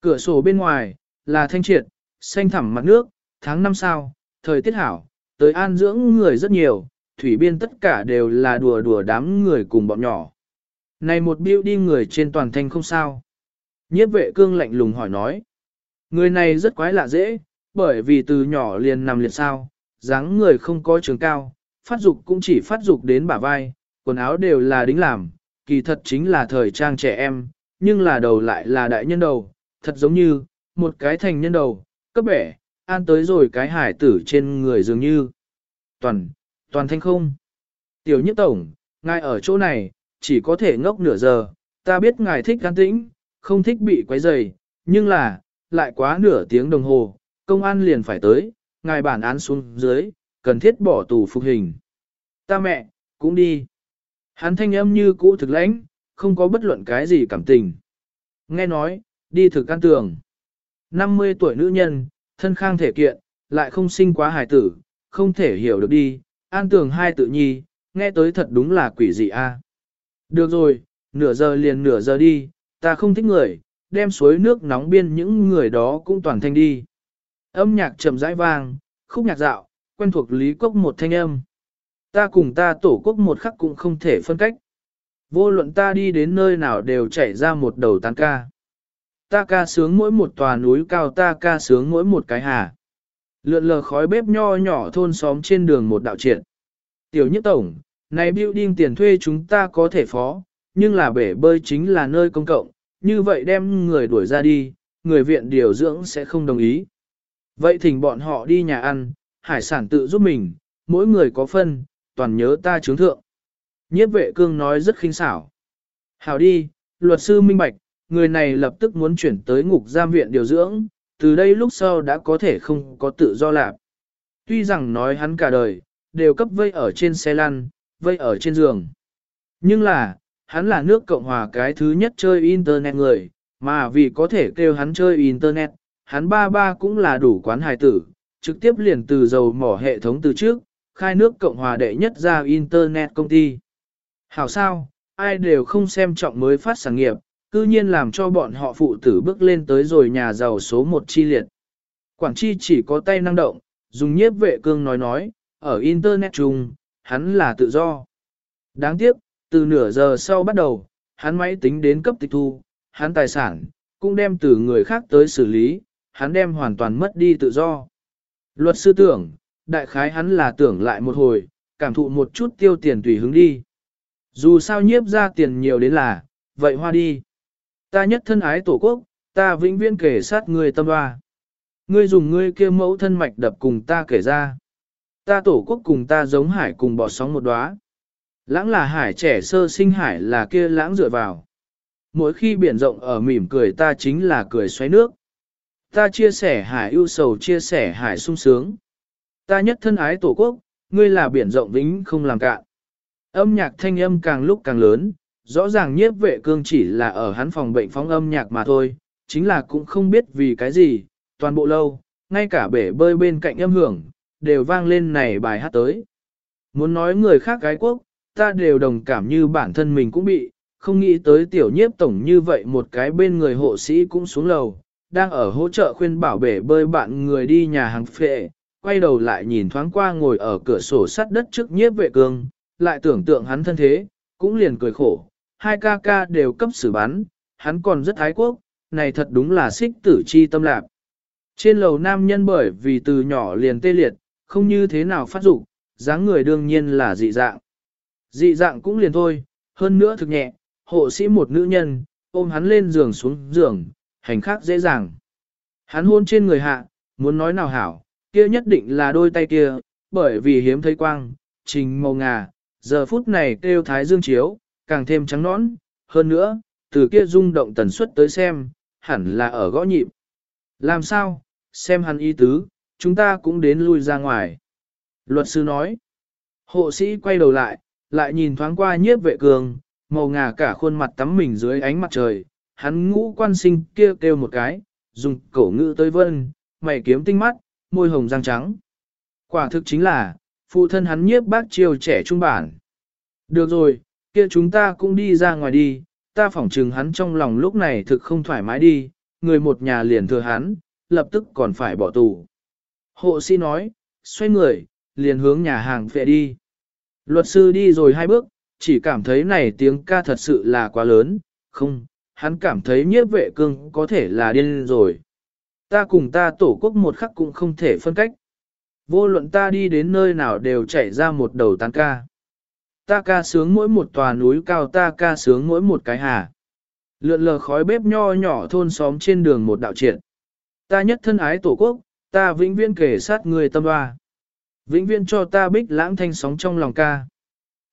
Cửa sổ bên ngoài, là thanh triệt, xanh thẳm mặt nước, tháng năm sao, thời tiết hảo, tới an dưỡng người rất nhiều, thủy biên tất cả đều là đùa đùa đám người cùng bọn nhỏ. Này một đi người trên toàn thanh không sao. Nhiếp vệ cương lạnh lùng hỏi nói. Người này rất quái lạ dễ, bởi vì từ nhỏ liền nằm liệt sao, dáng người không có trường cao, phát dục cũng chỉ phát dục đến bả vai, quần áo đều là đính làm, kỳ thật chính là thời trang trẻ em, nhưng là đầu lại là đại nhân đầu, thật giống như, một cái thành nhân đầu, cấp bẻ, an tới rồi cái hải tử trên người dường như. Toàn, toàn thanh không. Tiểu nhất tổng, ngài ở chỗ này, chỉ có thể ngốc nửa giờ, ta biết ngài thích gan tĩnh, không thích bị quấy rầy, nhưng là, lại quá nửa tiếng đồng hồ, công an liền phải tới, ngài bản án xuống dưới, cần thiết bỏ tù phục hình. Ta mẹ, cũng đi. Hắn thanh âm như cũ thực lãnh, không có bất luận cái gì cảm tình. Nghe nói, đi thực can tường. 50 tuổi nữ nhân, thân khang thể kiện, lại không sinh quá hài tử, không thể hiểu được đi, an tường hai tự nhi, nghe tới thật đúng là quỷ dị a. Được rồi, nửa giờ liền nửa giờ đi, ta không thích người, đem suối nước nóng biên những người đó cũng toàn thanh đi. Âm nhạc trầm rãi vang, khúc nhạc dạo, quen thuộc lý cốc một thanh âm. Ta cùng ta tổ quốc một khắc cũng không thể phân cách. Vô luận ta đi đến nơi nào đều chảy ra một đầu tán ca. Ta ca sướng mỗi một tòa núi cao ta ca sướng mỗi một cái hà. Lượn lờ khói bếp nho nhỏ thôn xóm trên đường một đạo triện. Tiểu nhất tổng, này building tiền thuê chúng ta có thể phó, nhưng là bể bơi chính là nơi công cộng, như vậy đem người đuổi ra đi, người viện điều dưỡng sẽ không đồng ý. Vậy thỉnh bọn họ đi nhà ăn, hải sản tự giúp mình, mỗi người có phân, toàn nhớ ta chứng thượng. Nhiếp vệ cương nói rất khinh xảo. Hảo đi, luật sư minh bạch, người này lập tức muốn chuyển tới ngục giam viện điều dưỡng, từ đây lúc sau đã có thể không có tự do lạp. Tuy rằng nói hắn cả đời, đều cấp vây ở trên xe lăn, vây ở trên giường. Nhưng là, hắn là nước Cộng Hòa cái thứ nhất chơi Internet người, mà vì có thể kêu hắn chơi Internet, hắn ba ba cũng là đủ quán hài tử, trực tiếp liền từ dầu mỏ hệ thống từ trước, khai nước Cộng Hòa đệ nhất ra Internet công ty. Hảo sao, ai đều không xem trọng mới phát sản nghiệp, cư nhiên làm cho bọn họ phụ tử bước lên tới rồi nhà giàu số một chi liệt. Quảng Chi chỉ có tay năng động, dùng nhiếp vệ cương nói nói, ở Internet chung, hắn là tự do. Đáng tiếc, từ nửa giờ sau bắt đầu, hắn máy tính đến cấp tịch thu, hắn tài sản, cũng đem từ người khác tới xử lý, hắn đem hoàn toàn mất đi tự do. Luật sư tưởng, đại khái hắn là tưởng lại một hồi, cảm thụ một chút tiêu tiền tùy hứng đi. Dù sao nhiếp ra tiền nhiều đến là, vậy hoa đi. Ta nhất thân ái tổ quốc, ta vĩnh viễn kể sát người tâm hoa. Ngươi dùng ngươi kia mẫu thân mạch đập cùng ta kể ra. Ta tổ quốc cùng ta giống hải cùng bỏ sóng một đóa. Lãng là hải trẻ sơ sinh hải là kia lãng dựa vào. Mỗi khi biển rộng ở mỉm cười ta chính là cười xoáy nước. Ta chia sẻ hải ưu sầu chia sẻ hải sung sướng. Ta nhất thân ái tổ quốc, ngươi là biển rộng vĩnh không làm cạn. Âm nhạc thanh âm càng lúc càng lớn, rõ ràng nhiếp vệ cương chỉ là ở hắn phòng bệnh phóng âm nhạc mà thôi, chính là cũng không biết vì cái gì, toàn bộ lâu, ngay cả bể bơi bên cạnh âm hưởng, đều vang lên này bài hát tới. Muốn nói người khác gái quốc, ta đều đồng cảm như bản thân mình cũng bị, không nghĩ tới tiểu nhiếp tổng như vậy một cái bên người hộ sĩ cũng xuống lầu, đang ở hỗ trợ khuyên bảo bể bơi bạn người đi nhà hàng phệ, quay đầu lại nhìn thoáng qua ngồi ở cửa sổ sắt đất trước nhiếp vệ cương, lại tưởng tượng hắn thân thế, cũng liền cười khổ, hai ca ca đều cấp xử bắn, hắn còn rất ái quốc, này thật đúng là xích tử chi tâm lạc. Trên lầu nam nhân bởi vì từ nhỏ liền tê liệt, không như thế nào phát dục dáng người đương nhiên là dị dạng. Dị dạng cũng liền thôi, hơn nữa thực nhẹ, hộ sĩ một nữ nhân, ôm hắn lên giường xuống giường, hành khác dễ dàng. Hắn hôn trên người hạ, muốn nói nào hảo, kia nhất định là đôi tay kia, bởi vì hiếm thấy quang, trình màu ngà, giờ phút này kêu thái dương chiếu, càng thêm trắng nõn, hơn nữa, từ kia rung động tần suất tới xem, hẳn là ở gõ nhịp. Làm sao, xem hắn y tứ, chúng ta cũng đến lui ra ngoài. Luật sư nói, hộ sĩ quay đầu lại, lại nhìn thoáng qua nhiếp vệ cường, màu ngà cả khuôn mặt tắm mình dưới ánh mặt trời, hắn ngũ quan sinh kia kêu, kêu một cái, dùng cổ ngữ tới vân, mày kiếm tinh mắt, môi hồng răng trắng. Quả thực chính là, phụ thân hắn nhiếp bác triều trẻ trung bản. Được rồi, kia chúng ta cũng đi ra ngoài đi, ta phỏng trừng hắn trong lòng lúc này thực không thoải mái đi, người một nhà liền thừa hắn, lập tức còn phải bỏ tù. Hộ sĩ nói, xoay người, liền hướng nhà hàng về đi. Luật sư đi rồi hai bước, chỉ cảm thấy này tiếng ca thật sự là quá lớn, không, hắn cảm thấy nhiếp vệ cương có thể là điên rồi. Ta cùng ta tổ quốc một khắc cũng không thể phân cách. Vô luận ta đi đến nơi nào đều chảy ra một đầu tán ca. Ta ca sướng mỗi một tòa núi cao ta ca sướng mỗi một cái hà. Lượn lờ khói bếp nho nhỏ thôn xóm trên đường một đạo triện. Ta nhất thân ái tổ quốc, ta vĩnh viễn kể sát người tâm hoa. Vĩnh viễn cho ta bích lãng thanh sóng trong lòng ca.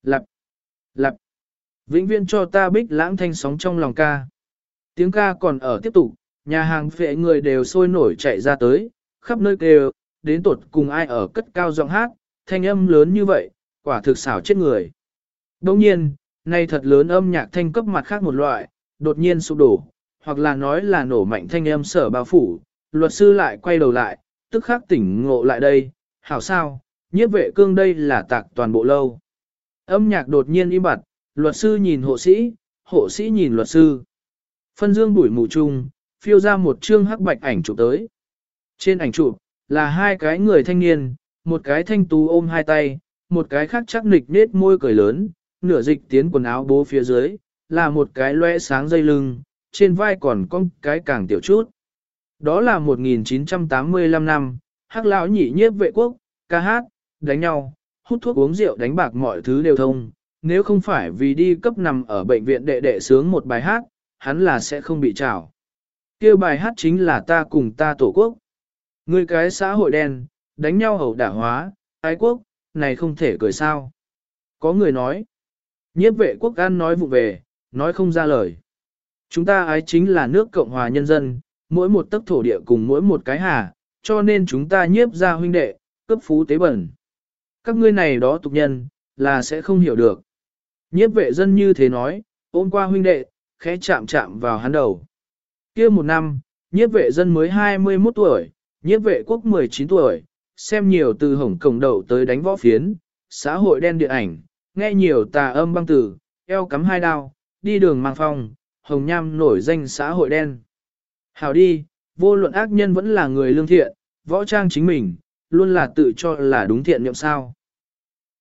Lặp, lặp, vĩnh viễn cho ta bích lãng thanh sóng trong lòng ca. Tiếng ca còn ở tiếp tục, nhà hàng phệ người đều sôi nổi chạy ra tới, khắp nơi kêu, đến tột cùng ai ở cất cao giọng hát, thanh âm lớn như vậy, quả thực xảo chết người. Đồng nhiên, nay thật lớn âm nhạc thanh cấp mặt khác một loại, đột nhiên sụp đổ, hoặc là nói là nổ mạnh thanh âm sở bao phủ, luật sư lại quay đầu lại, tức khắc tỉnh ngộ lại đây, hảo sao, nhiếp vệ cương đây là tạc toàn bộ lâu. Âm nhạc đột nhiên im bặt, luật sư nhìn hộ sĩ, hộ sĩ nhìn luật sư. Phân dương bụi mù chung, phiêu ra một chương hắc bạch ảnh chụp tới. Trên ảnh chụp, là hai cái người thanh niên, một cái thanh tú ôm hai tay, một cái khác chắc nịch nết môi cười lớn, nửa dịch tiến quần áo bố phía dưới, là một cái loe sáng dây lưng, trên vai còn có cái càng tiểu chút. Đó là 1985 năm, hắc lão nhị nhiếp vệ quốc, ca hát, đánh nhau, hút thuốc uống rượu đánh bạc mọi thứ đều thông. Nếu không phải vì đi cấp nằm ở bệnh viện đệ đệ sướng một bài hát, hắn là sẽ không bị trào. Kêu bài hát chính là ta cùng ta tổ quốc. Người cái xã hội đen, đánh nhau hầu đả hóa, ái quốc, này không thể cười sao. Có người nói, nhiếp vệ quốc an nói vụ về, nói không ra lời. Chúng ta ái chính là nước Cộng hòa nhân dân, mỗi một tấc thổ địa cùng mỗi một cái hà, cho nên chúng ta nhiếp ra huynh đệ, cấp phú tế bẩn. Các ngươi này đó tục nhân, là sẽ không hiểu được. Nhiếp vệ dân như thế nói, ôm qua huynh đệ, khẽ chạm chạm vào hắn đầu. kia một năm, nhiếp vệ dân mới 21 tuổi, nhiếp vệ quốc 19 tuổi, xem nhiều từ hổng cổng đầu tới đánh võ phiến, xã hội đen điện ảnh, nghe nhiều tà âm băng tử, eo cắm hai đao, đi đường mang phong, hồng nham nổi danh xã hội đen. Hảo đi, vô luận ác nhân vẫn là người lương thiện, võ trang chính mình, luôn là tự cho là đúng thiện niệm sao.